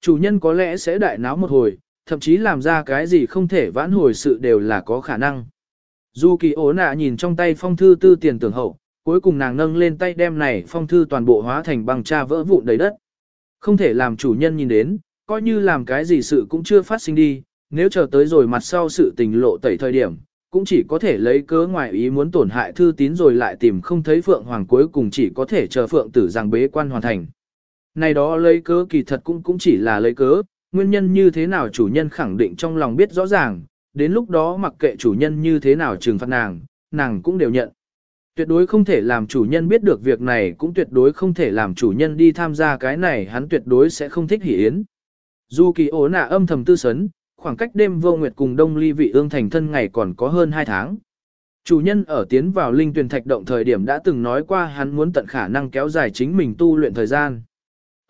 Chủ nhân có lẽ sẽ đại náo một hồi, thậm chí làm ra cái gì không thể vãn hồi sự đều là có khả năng. Dù kỳ ố nạ nhìn trong tay phong thư tư tiền tưởng hậu, cuối cùng nàng nâng lên tay đem này phong thư toàn bộ hóa thành băng cha vỡ vụn đầy đất. Không thể làm chủ nhân nhìn đến, coi như làm cái gì sự cũng chưa phát sinh đi, nếu chờ tới rồi mặt sau sự tình lộ tẩy thời điểm, cũng chỉ có thể lấy cớ ngoài ý muốn tổn hại thư tín rồi lại tìm không thấy Phượng Hoàng cuối cùng chỉ có thể chờ Phượng tử rằng bế quan hoàn thành. Này đó lấy cớ kỳ thật cũng cũng chỉ là lấy cớ, nguyên nhân như thế nào chủ nhân khẳng định trong lòng biết rõ ràng, đến lúc đó mặc kệ chủ nhân như thế nào trừng phạt nàng, nàng cũng đều nhận. Tuyệt đối không thể làm chủ nhân biết được việc này cũng tuyệt đối không thể làm chủ nhân đi tham gia cái này hắn tuyệt đối sẽ không thích hỉ yến. Dù kỳ ố nạ âm thầm tư sấn, khoảng cách đêm vô nguyệt cùng đông ly vị ương thành thân ngày còn có hơn 2 tháng. Chủ nhân ở tiến vào linh tuyển thạch động thời điểm đã từng nói qua hắn muốn tận khả năng kéo dài chính mình tu luyện thời gian.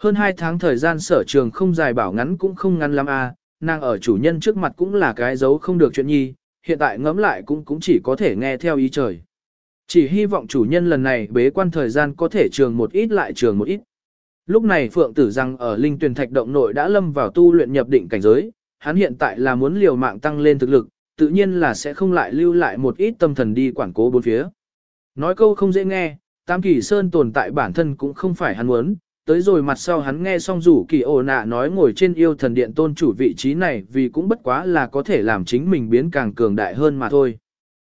Hơn 2 tháng thời gian sở trường không dài bảo ngắn cũng không ngắn lắm à, nàng ở chủ nhân trước mặt cũng là cái dấu không được chuyện nhi, hiện tại ngẫm lại cũng cũng chỉ có thể nghe theo ý trời. Chỉ hy vọng chủ nhân lần này bế quan thời gian có thể trường một ít lại trường một ít. Lúc này Phượng Tử rằng ở linh tuyển thạch động nội đã lâm vào tu luyện nhập định cảnh giới, hắn hiện tại là muốn liều mạng tăng lên thực lực, tự nhiên là sẽ không lại lưu lại một ít tâm thần đi quản cố bốn phía. Nói câu không dễ nghe, Tam Kỳ Sơn tồn tại bản thân cũng không phải hắn muốn, tới rồi mặt sau hắn nghe xong rủ kỳ ồ nạ nói ngồi trên yêu thần điện tôn chủ vị trí này vì cũng bất quá là có thể làm chính mình biến càng cường đại hơn mà thôi.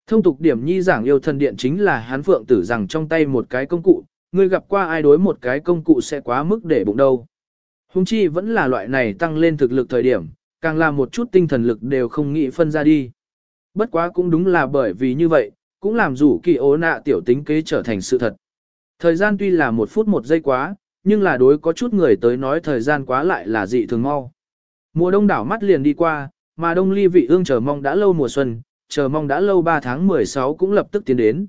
Thông tục điểm nhi giảng yêu thần điện chính là hắn phượng tử rằng trong tay một cái công cụ, người gặp qua ai đối một cái công cụ sẽ quá mức để bụng đâu. Hùng chi vẫn là loại này tăng lên thực lực thời điểm, càng là một chút tinh thần lực đều không nghĩ phân ra đi. Bất quá cũng đúng là bởi vì như vậy, cũng làm rủ kỳ ố nạ tiểu tính kế trở thành sự thật. Thời gian tuy là một phút một giây quá, nhưng là đối có chút người tới nói thời gian quá lại là dị thường mau. Mùa đông đảo mắt liền đi qua, mà đông ly vị ương chờ mong đã lâu mùa xuân, chờ mong đã lâu 3 tháng 16 cũng lập tức tiến đến.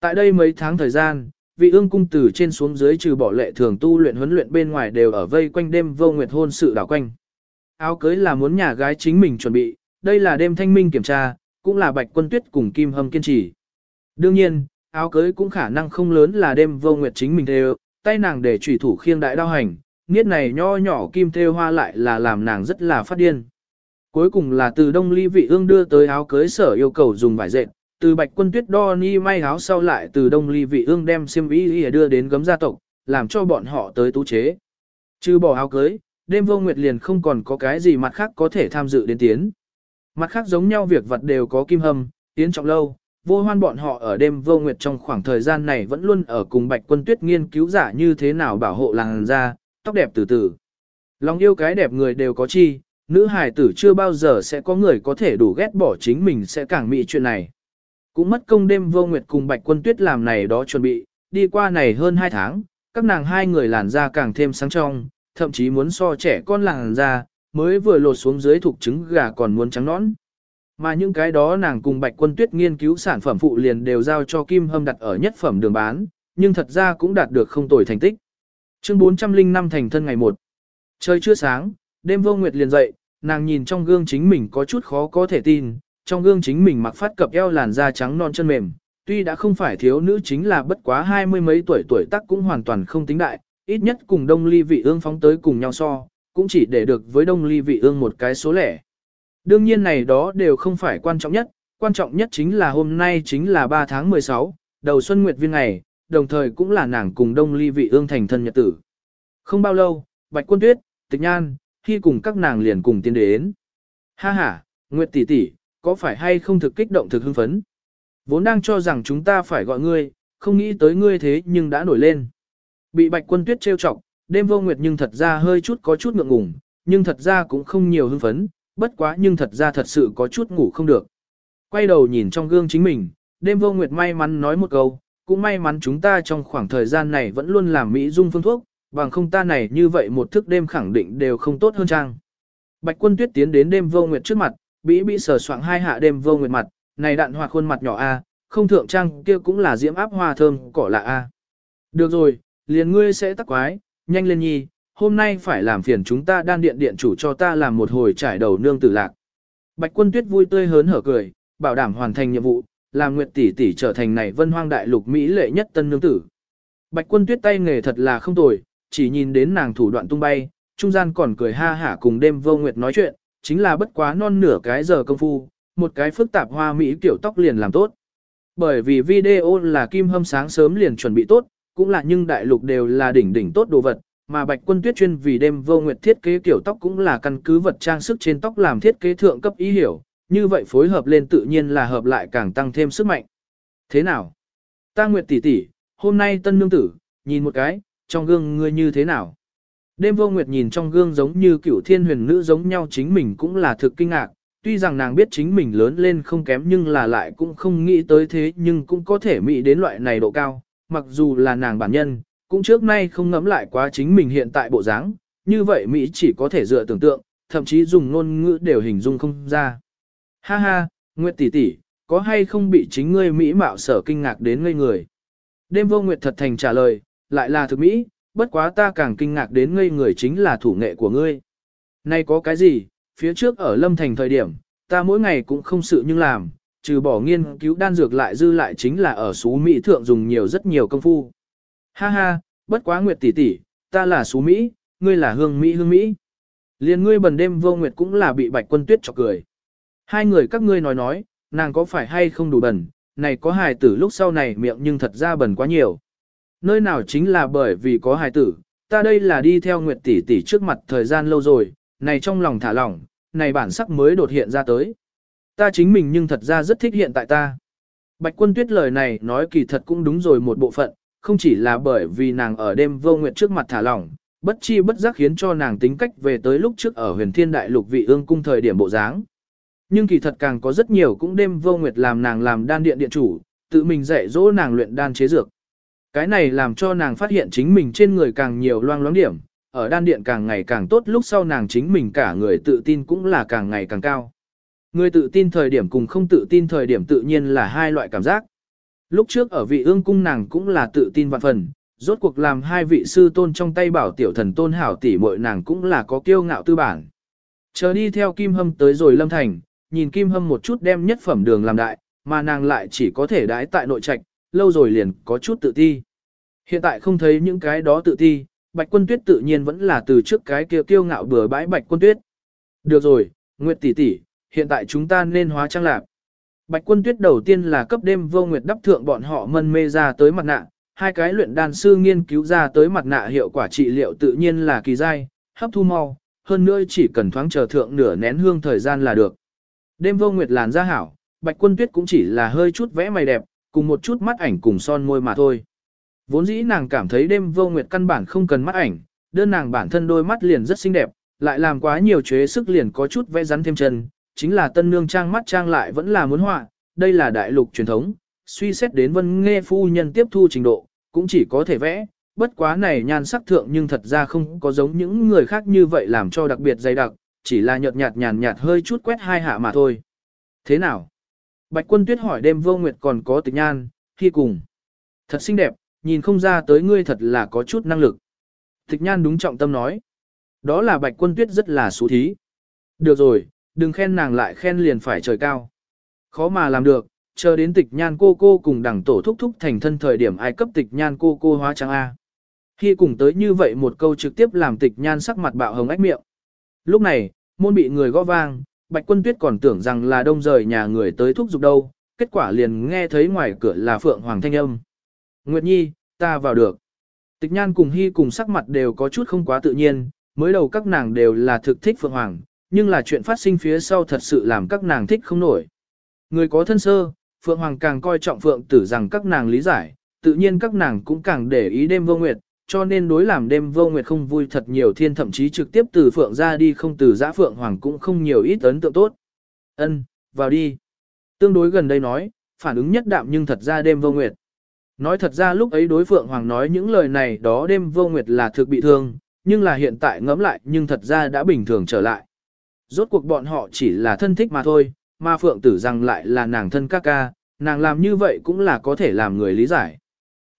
Tại đây mấy tháng thời gian, vị ương cung từ trên xuống dưới trừ bỏ lệ thường tu luyện huấn luyện bên ngoài đều ở vây quanh đêm vô nguyệt hôn sự đảo quanh. Áo cưới là muốn nhà gái chính mình chuẩn bị, đây là đêm thanh minh kiểm tra, cũng là bạch quân tuyết cùng kim hâm kiên trì. Đương nhiên, áo cưới cũng khả năng không lớn là đêm vô nguyệt chính mình đều, tay nàng để chủy thủ khiêng đại đao hành, niết này nho nhỏ kim thêu hoa lại là làm nàng rất là phát điên. Cuối cùng là từ đông ly vị ương đưa tới áo cưới sở yêu cầu dùng vải dệt, từ bạch quân tuyết đo ni may áo sau lại từ đông ly vị ương đem xiêm y đưa đến gấm gia tộc, làm cho bọn họ tới tú chế. Trừ bỏ áo cưới, đêm vô nguyệt liền không còn có cái gì mặt khác có thể tham dự đến tiến. Mặt khác giống nhau việc vật đều có kim hâm, tiến trọng lâu, vô hoan bọn họ ở đêm vô nguyệt trong khoảng thời gian này vẫn luôn ở cùng bạch quân tuyết nghiên cứu giả như thế nào bảo hộ làn da, tóc đẹp từ từ. Lòng yêu cái đẹp người đều có chi, nữ hài tử chưa bao giờ sẽ có người có thể đủ ghét bỏ chính mình sẽ càng mị chuyện này. Cũng mất công đêm vô nguyệt cùng bạch quân tuyết làm này đó chuẩn bị, đi qua này hơn 2 tháng, các nàng hai người làn da càng thêm sáng trong, thậm chí muốn so trẻ con làn da, mới vừa lột xuống dưới thuộc trứng gà còn muốn trắng nõn. Mà những cái đó nàng cùng Bạch Quân Tuyết nghiên cứu sản phẩm phụ liền đều giao cho Kim Hâm đặt ở nhất phẩm đường bán, nhưng thật ra cũng đạt được không tồi thành tích. Chương 405 thành thân ngày 1. Trời chưa sáng, đêm vô nguyệt liền dậy, nàng nhìn trong gương chính mình có chút khó có thể tin, trong gương chính mình mặc phát cập eo làn da trắng non chân mềm, tuy đã không phải thiếu nữ chính là bất quá hai mươi mấy tuổi tuổi tác cũng hoàn toàn không tính đại, ít nhất cùng đông ly vị ương phóng tới cùng nhau so, cũng chỉ để được với đông ly vị ương một cái số lẻ. Đương nhiên này đó đều không phải quan trọng nhất, quan trọng nhất chính là hôm nay chính là 3 tháng 16, đầu xuân nguyệt viên ngày, đồng thời cũng là nàng cùng đông ly vị ương thành thân nhật tử. Không bao lâu, Bạch Quân Tuyết, Tịch Nhan, khi cùng các nàng liền cùng tiến đến. Ha ha, Nguyệt tỷ tỷ, có phải hay không thực kích động thực hưng phấn? Vốn đang cho rằng chúng ta phải gọi ngươi, không nghĩ tới ngươi thế nhưng đã nổi lên. Bị Bạch Quân Tuyết trêu chọc, đêm vô nguyệt nhưng thật ra hơi chút có chút ngượng ngùng, nhưng thật ra cũng không nhiều hưng phấn, bất quá nhưng thật ra thật sự có chút ngủ không được. Quay đầu nhìn trong gương chính mình, đêm vô nguyệt may mắn nói một câu, cũng may mắn chúng ta trong khoảng thời gian này vẫn luôn làm Mỹ dung phương thuốc, bằng không ta này như vậy một thức đêm khẳng định đều không tốt hơn trang. Bạch quân tuyết tiến đến đêm vô nguyệt trước mặt, bĩ bĩ sờ soạng hai hạ đêm vô nguyệt mặt, này đạn hoa khuôn mặt nhỏ a, không thượng trang kia cũng là diễm áp hoa thơm cỏ lạ a. Được rồi, liền ngươi sẽ tắc quái, nhanh lên nhi, hôm nay phải làm phiền chúng ta đan điện điện chủ cho ta làm một hồi trải đầu nương tử lạc. Bạch quân tuyết vui tươi hớn hở cười, bảo đảm hoàn thành nhiệm vụ, làm nguyệt tỷ tỷ trở thành này vân hoang đại lục Mỹ lệ nhất tân nương tử. Bạch quân tuyết tay nghề thật là không tồi, chỉ nhìn đến nàng thủ đoạn tung bay, trung gian còn cười ha hả cùng đêm vô nguyệt nói chuyện, chính là bất quá non nửa cái giờ công phu, một cái phức tạp hoa mỹ kiểu tóc liền làm tốt. Bởi vì video là kim hâm sáng sớm liền chuẩn bị tốt, cũng là nhưng đại lục đều là đỉnh đỉnh tốt đồ vật, mà bạch quân tuyết chuyên vì đêm vô nguyệt thiết kế kiểu tóc cũng là căn cứ vật trang sức trên tóc làm thiết kế thượng cấp ý hiểu, như vậy phối hợp lên tự nhiên là hợp lại càng tăng thêm sức mạnh. Thế nào? Ta nguyệt tỷ tỷ, hôm nay tân nương tử, nhìn một cái, trong gương ngươi như thế nào? Đêm vô nguyệt nhìn trong gương giống như cửu thiên huyền nữ giống nhau chính mình cũng là thực kinh ngạc, tuy rằng nàng biết chính mình lớn lên không kém nhưng là lại cũng không nghĩ tới thế nhưng cũng có thể mỹ đến loại này độ cao, mặc dù là nàng bản nhân, cũng trước nay không ngẫm lại quá chính mình hiện tại bộ dáng, như vậy Mỹ chỉ có thể dựa tưởng tượng, thậm chí dùng ngôn ngữ đều hình dung không ra. Ha ha, Nguyệt tỷ tỷ, có hay không bị chính ngươi Mỹ mạo sở kinh ngạc đến ngây người? Đêm vô Nguyệt thật thành trả lời, lại là thực Mỹ, bất quá ta càng kinh ngạc đến ngây người chính là thủ nghệ của ngươi. Nay có cái gì, phía trước ở Lâm Thành thời điểm, ta mỗi ngày cũng không sự nhưng làm, trừ bỏ nghiên cứu đan dược lại dư lại chính là ở xú Mỹ thượng dùng nhiều rất nhiều công phu. Ha ha, bất quá Nguyệt tỷ tỷ, ta là xú Mỹ, ngươi là hương Mỹ hương Mỹ. Liên ngươi bần đêm vô Nguyệt cũng là bị bạch quân tuyết chọc cười. Hai người các ngươi nói nói, nàng có phải hay không đủ bẩn, này có hài tử lúc sau này miệng nhưng thật ra bẩn quá nhiều. Nơi nào chính là bởi vì có hài tử, ta đây là đi theo Nguyệt tỷ tỷ trước mặt thời gian lâu rồi, này trong lòng thả lỏng, này bản sắc mới đột hiện ra tới. Ta chính mình nhưng thật ra rất thích hiện tại ta. Bạch quân tuyết lời này nói kỳ thật cũng đúng rồi một bộ phận, không chỉ là bởi vì nàng ở đêm vô nguyệt trước mặt thả lỏng, bất chi bất giác khiến cho nàng tính cách về tới lúc trước ở huyền thiên đại lục vị ương cung thời điểm bộ dáng. Nhưng kỳ thật càng có rất nhiều cũng đêm vô nguyệt làm nàng làm đan điện điện chủ, tự mình dạy dỗ nàng luyện đan chế dược. Cái này làm cho nàng phát hiện chính mình trên người càng nhiều loang loáng điểm, ở đan điện càng ngày càng tốt lúc sau nàng chính mình cả người tự tin cũng là càng ngày càng cao. Người tự tin thời điểm cùng không tự tin thời điểm tự nhiên là hai loại cảm giác. Lúc trước ở vị ương cung nàng cũng là tự tin vạn phần, rốt cuộc làm hai vị sư tôn trong tay bảo tiểu thần tôn hảo tỷ muội nàng cũng là có kiêu ngạo tư bản. Chờ đi theo Kim Hâm tới rồi Lâm Thành, nhìn Kim Hâm một chút đem nhất phẩm đường làm đại, mà nàng lại chỉ có thể đái tại nội trạch, lâu rồi liền có chút tự ti. Hiện tại không thấy những cái đó tự ti, Bạch Quân Tuyết tự nhiên vẫn là từ trước cái kia kiêu ngạo bừa bãi Bạch Quân Tuyết. Được rồi, Nguyệt tỷ tỷ, hiện tại chúng ta nên hóa trang lạc. Bạch Quân Tuyết đầu tiên là cấp đêm vô nguyệt đắp thượng bọn họ mân mê ra tới mặt nạ, hai cái luyện đan sư nghiên cứu ra tới mặt nạ hiệu quả trị liệu tự nhiên là kỳ dai, hấp thu mau, hơn nữa chỉ cần thoáng chờ thượng nửa nén hương thời gian là được. Đêm vô nguyệt làn da hảo, Bạch Quân Tuyết cũng chỉ là hơi chút vẽ mày đẹp, cùng một chút mắt ảnh cùng son môi mà thôi. Vốn dĩ nàng cảm thấy đêm vô nguyệt căn bản không cần mắt ảnh, đơn nàng bản thân đôi mắt liền rất xinh đẹp, lại làm quá nhiều chế sức liền có chút vẽ rắn thêm chân, chính là tân nương trang mắt trang lại vẫn là muốn họa, đây là đại lục truyền thống, suy xét đến vân nghe phu nhân tiếp thu trình độ, cũng chỉ có thể vẽ, bất quá này nhan sắc thượng nhưng thật ra không có giống những người khác như vậy làm cho đặc biệt dày đặc, chỉ là nhợt nhạt nhàn nhạt hơi chút quét hai hạ mà thôi. Thế nào? Bạch quân tuyết hỏi đêm vô nguyệt còn có tịch nhan, khi cùng. Thật xinh đẹp, nhìn không ra tới ngươi thật là có chút năng lực. Tịch nhan đúng trọng tâm nói. Đó là bạch quân tuyết rất là xú thí. Được rồi, đừng khen nàng lại khen liền phải trời cao. Khó mà làm được, chờ đến tịch nhan cô cô cùng đẳng tổ thúc thúc thành thân thời điểm ai cấp tịch nhan cô cô hóa trang A. Khi cùng tới như vậy một câu trực tiếp làm tịch nhan sắc mặt bạo hồng ách miệng. Lúc này, môn bị người gõ vang, bạch quân tuyết còn tưởng rằng là đông rời nhà người tới thúc giục đâu, kết quả liền nghe thấy ngoài cửa là phượng hoàng thanh âm. Nguyệt Nhi, ta vào được. Tịch nhan cùng hy cùng sắc mặt đều có chút không quá tự nhiên, mới đầu các nàng đều là thực thích phượng hoàng, nhưng là chuyện phát sinh phía sau thật sự làm các nàng thích không nổi. Người có thân sơ, Phượng Hoàng càng coi trọng Phượng tử rằng các nàng lý giải, tự nhiên các nàng cũng càng để ý đêm vô nguyệt, cho nên đối làm đêm vô nguyệt không vui thật nhiều thiên thậm chí trực tiếp từ Phượng ra đi không từ giã Phượng Hoàng cũng không nhiều ít ấn tượng tốt. Ân, vào đi. Tương đối gần đây nói, phản ứng nhất đạm nhưng thật ra đêm vô nguyệt. Nói thật ra lúc ấy đối Phượng Hoàng nói những lời này đó đêm vô nguyệt là thực bị thương, nhưng là hiện tại ngẫm lại nhưng thật ra đã bình thường trở lại. Rốt cuộc bọn họ chỉ là thân thích mà thôi, mà Phượng tử rằng lại là nàng thân ca ca, nàng làm như vậy cũng là có thể làm người lý giải.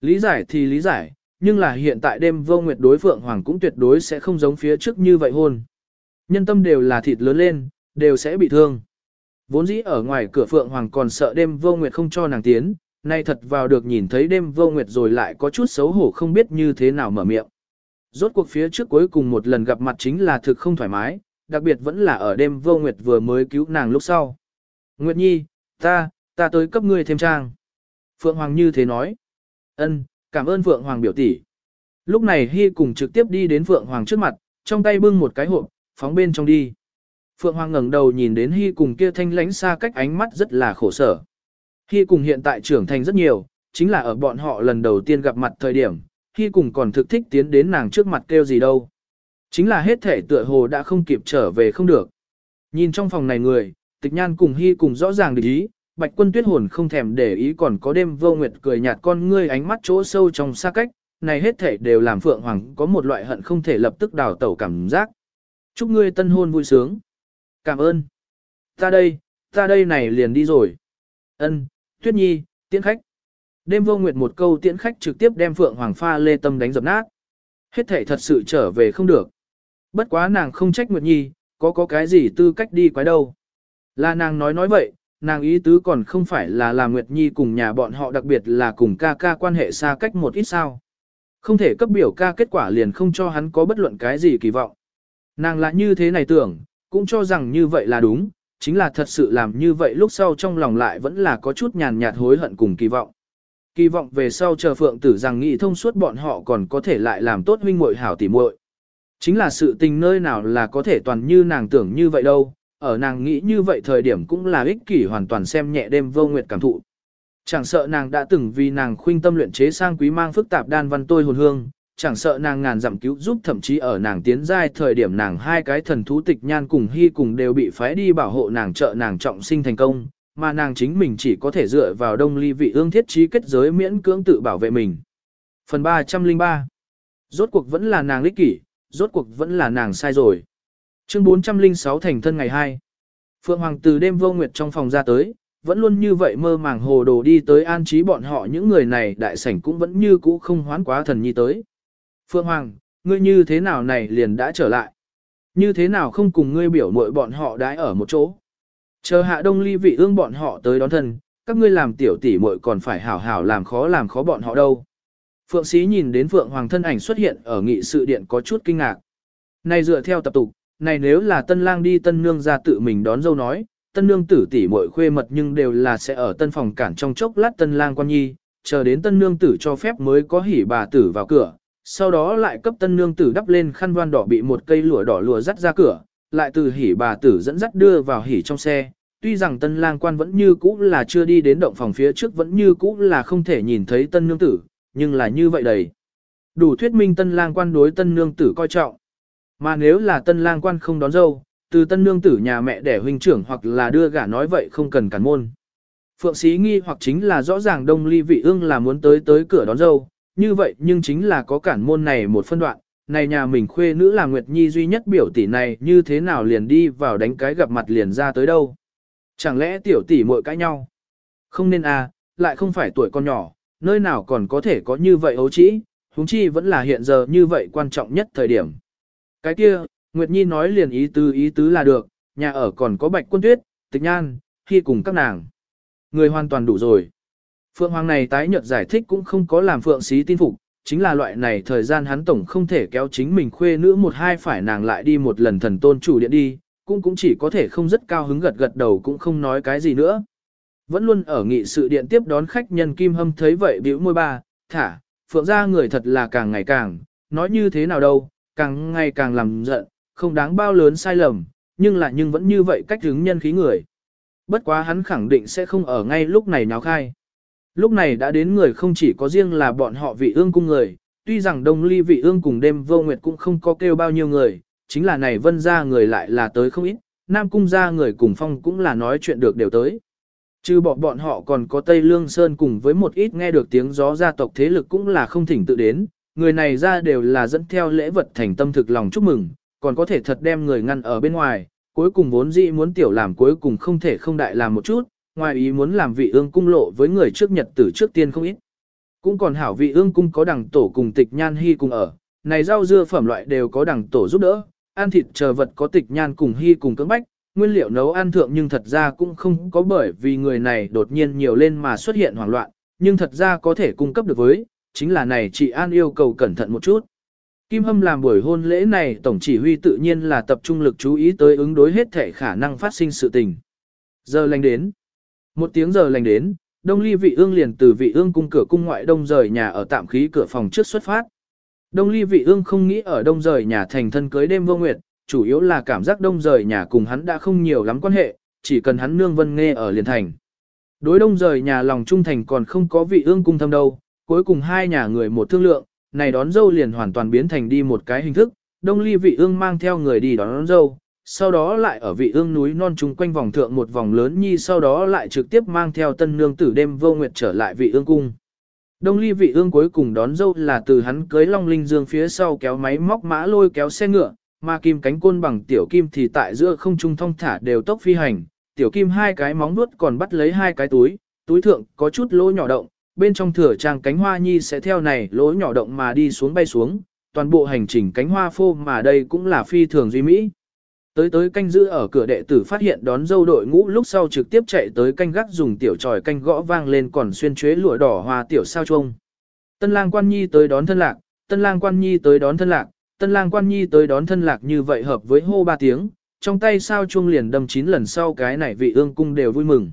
Lý giải thì lý giải, nhưng là hiện tại đêm vô nguyệt đối Phượng Hoàng cũng tuyệt đối sẽ không giống phía trước như vậy hôn. Nhân tâm đều là thịt lớn lên, đều sẽ bị thương. Vốn dĩ ở ngoài cửa Phượng Hoàng còn sợ đêm vô nguyệt không cho nàng tiến, nay thật vào được nhìn thấy đêm vô nguyệt rồi lại có chút xấu hổ không biết như thế nào mở miệng. Rốt cuộc phía trước cuối cùng một lần gặp mặt chính là thực không thoải mái, đặc biệt vẫn là ở đêm vô nguyệt vừa mới cứu nàng lúc sau. Nguyệt Nhi, ta, ta tới cấp ngươi thêm trang. Phượng Hoàng như thế nói. Ân, cảm ơn Phượng Hoàng biểu tỷ. Lúc này hi cùng trực tiếp đi đến Phượng Hoàng trước mặt, trong tay bưng một cái hộp, phóng bên trong đi. Phượng Hoàng ngẩng đầu nhìn đến hi cùng kia thanh lãnh xa cách ánh mắt rất là khổ sở. hi cùng hiện tại trưởng thành rất nhiều, chính là ở bọn họ lần đầu tiên gặp mặt thời điểm, hi cùng còn thực thích tiến đến nàng trước mặt kêu gì đâu. Chính là hết thể tựa hồ đã không kịp trở về không được. Nhìn trong phòng này người, tịch nhan cùng Hy cùng rõ ràng để ý, bạch quân tuyết hồn không thèm để ý còn có đêm vô nguyệt cười nhạt con ngươi ánh mắt chỗ sâu trong xa cách, này hết thể đều làm Phượng Hoàng có một loại hận không thể lập tức đào tẩu cảm giác. Chúc ngươi tân hôn vui sướng. Cảm ơn. Ta đây, ta đây này liền đi rồi. Ân, Tuyết Nhi, tiễn khách. Đêm vô nguyệt một câu tiễn khách trực tiếp đem Phượng Hoàng pha lê tâm đánh dập nát. Hết thể thật sự trở về không được. Bất quá nàng không trách Nguyệt Nhi, có có cái gì tư cách đi quái đâu. Là nàng nói nói vậy, nàng ý tứ còn không phải là làm Nguyệt Nhi cùng nhà bọn họ đặc biệt là cùng ca ca quan hệ xa cách một ít sao. Không thể cấp biểu ca kết quả liền không cho hắn có bất luận cái gì kỳ vọng. Nàng là như thế này tưởng, cũng cho rằng như vậy là đúng, chính là thật sự làm như vậy lúc sau trong lòng lại vẫn là có chút nhàn nhạt hối hận cùng kỳ vọng. Kỳ vọng về sau chờ phượng tử rằng nghĩ thông suốt bọn họ còn có thể lại làm tốt huynh muội hảo tỉ muội. Chính là sự tình nơi nào là có thể toàn như nàng tưởng như vậy đâu, ở nàng nghĩ như vậy thời điểm cũng là ích kỷ hoàn toàn xem nhẹ đêm vô nguyệt cảm thụ. Chẳng sợ nàng đã từng vì nàng khuynh tâm luyện chế sang quý mang phức tạp đan văn tôi hồn hương, chẳng sợ nàng ngàn dặm cứu giúp thậm chí ở nàng tiến giai thời điểm nàng hai cái thần thú tịch nhan cùng hy cùng đều bị phái đi bảo hộ nàng trợ nàng trọng sinh thành công, mà nàng chính mình chỉ có thể dựa vào đông ly vị ương thiết trí kết giới miễn cưỡng tự bảo vệ mình. Phần 303 Rốt cuộc vẫn là nàng lích kỷ, rốt cuộc vẫn là nàng sai rồi. Chương 406 thành thân ngày 2 Phượng Hoàng từ đêm vô nguyệt trong phòng ra tới, vẫn luôn như vậy mơ màng hồ đồ đi tới an trí bọn họ những người này đại sảnh cũng vẫn như cũ không hoán quá thần nhi tới. Phượng Hoàng, ngươi như thế nào này liền đã trở lại? Như thế nào không cùng ngươi biểu muội bọn họ đãi ở một chỗ? Chờ hạ đông ly vị ương bọn họ tới đón thân, các ngươi làm tiểu tỷ muội còn phải hảo hảo làm khó làm khó bọn họ đâu. Phượng Sĩ nhìn đến Phượng Hoàng thân ảnh xuất hiện ở nghị sự điện có chút kinh ngạc. Này dựa theo tập tục, này nếu là tân lang đi tân nương ra tự mình đón dâu nói, tân nương tử tỷ muội khuê mật nhưng đều là sẽ ở tân phòng cản trong chốc lát tân lang quan nhi, chờ đến tân nương tử cho phép mới có hỉ bà tử vào cửa, sau đó lại cấp tân nương tử đắp lên khăn voan đỏ bị một cây lụa đỏ lụa dắt ra cửa, lại từ hỉ bà tử dẫn dắt đưa vào hỉ trong xe. Tuy rằng tân lang quan vẫn như cũ là chưa đi đến động phòng phía trước vẫn như cũ là không thể nhìn thấy tân nương tử, nhưng là như vậy đầy. Đủ thuyết minh tân lang quan đối tân nương tử coi trọng. Mà nếu là tân lang quan không đón dâu, từ tân nương tử nhà mẹ đẻ huynh trưởng hoặc là đưa gả nói vậy không cần cản môn. Phượng sĩ nghi hoặc chính là rõ ràng đông ly vị ương là muốn tới tới cửa đón dâu, như vậy nhưng chính là có cản môn này một phân đoạn, này nhà mình khuê nữ là Nguyệt Nhi duy nhất biểu tỷ này như thế nào liền đi vào đánh cái gặp mặt liền ra tới đâu. Chẳng lẽ tiểu tỷ muội cãi nhau? Không nên à, lại không phải tuổi con nhỏ, nơi nào còn có thể có như vậy ấu trĩ, huống chi vẫn là hiện giờ như vậy quan trọng nhất thời điểm. Cái kia, Nguyệt Nhi nói liền ý tứ ý tứ là được, nhà ở còn có bạch quân tuyết, tịch nhan, khi cùng các nàng. Người hoàn toàn đủ rồi. Phượng Hoàng này tái nhợt giải thích cũng không có làm Phượng Sĩ tin phục, chính là loại này thời gian hắn tổng không thể kéo chính mình khuê nữ một hai phải nàng lại đi một lần thần tôn chủ điện đi, cũng cũng chỉ có thể không rất cao hứng gật gật đầu cũng không nói cái gì nữa. Vẫn luôn ở nghị sự điện tiếp đón khách nhân Kim Hâm thấy vậy bĩu môi ba, thả, Phượng gia người thật là càng ngày càng, nói như thế nào đâu, càng ngày càng làm giận, không đáng bao lớn sai lầm, nhưng lại nhưng vẫn như vậy cách hứng nhân khí người. Bất quá hắn khẳng định sẽ không ở ngay lúc này nháo khai. Lúc này đã đến người không chỉ có riêng là bọn họ vị ương cung người, tuy rằng đông ly vị ương cùng đêm vô nguyệt cũng không có kêu bao nhiêu người, chính là này vân ra người lại là tới không ít, nam cung ra người cùng phong cũng là nói chuyện được đều tới. Trừ bỏ bọn họ còn có Tây Lương Sơn cùng với một ít nghe được tiếng gió gia tộc thế lực cũng là không thỉnh tự đến, người này ra đều là dẫn theo lễ vật thành tâm thực lòng chúc mừng, còn có thể thật đem người ngăn ở bên ngoài, cuối cùng vốn dĩ muốn tiểu làm cuối cùng không thể không đại làm một chút, ngoài ý muốn làm vị ương cung lộ với người trước nhật tử trước tiên không ít. Cũng còn hảo vị ương cung có đẳng tổ cùng tịch nhan hy cùng ở, này rau dưa phẩm loại đều có đẳng tổ giúp đỡ, ăn thịt chờ vật có tịch nhan cùng hy cùng cưỡng bách, nguyên liệu nấu ăn thượng nhưng thật ra cũng không có bởi vì người này đột nhiên nhiều lên mà xuất hiện hoảng loạn, nhưng thật ra có thể cung cấp được với, chính là này chị An yêu cầu cẩn thận một chút. Kim Hâm làm buổi hôn lễ này tổng chỉ huy tự nhiên là tập trung lực chú ý tới ứng đối hết thể khả năng phát sinh sự tình. Giờ lành đến. Một tiếng giờ lành đến, Đông Ly Vị Ương liền từ Vị Ương cung cửa cung ngoại đông rời nhà ở tạm khí cửa phòng trước xuất phát. Đông Ly Vị Ương không nghĩ ở đông rời nhà thành thân cưới đêm vô nguyệt, chủ yếu là cảm giác đông rời nhà cùng hắn đã không nhiều lắm quan hệ, chỉ cần hắn nương vân nghe ở liền thành. Đối đông rời nhà lòng trung thành còn không có Vị Ương cung thâm đâu, cuối cùng hai nhà người một thương lượng, này đón dâu liền hoàn toàn biến thành đi một cái hình thức, Đông Ly Vị Ương mang theo người đi đón, đón dâu, sau đó lại ở vị ương núi non trung quanh vòng thượng một vòng lớn nhi sau đó lại trực tiếp mang theo tân nương tử đêm vô nguyệt trở lại vị ương cung. Đông ly vị ương cuối cùng đón dâu là từ hắn cưới long linh dương phía sau kéo máy móc mã lôi kéo xe ngựa, mà kim cánh côn bằng tiểu kim thì tại giữa không trung thông thả đều tốc phi hành, tiểu kim hai cái móng nuốt còn bắt lấy hai cái túi, túi thượng có chút lỗ nhỏ động, bên trong thửa trang cánh hoa nhi sẽ theo này lỗ nhỏ động mà đi xuống bay xuống, toàn bộ hành trình cánh hoa phô mà đây cũng là phi thường duy mỹ. Tới tới canh giữ ở cửa đệ tử phát hiện đón dâu đội ngũ lúc sau trực tiếp chạy tới canh gác dùng tiểu tròi canh gõ vang lên còn xuyên chuế lụa đỏ hoa tiểu sao trông. Tân lang quan nhi tới đón thân lạc, tân lang quan nhi tới đón thân lạc, tân lang quan nhi tới đón thân lạc như vậy hợp với hô ba tiếng, trong tay sao chuông liền đâm chín lần sau cái này vị ương cung đều vui mừng.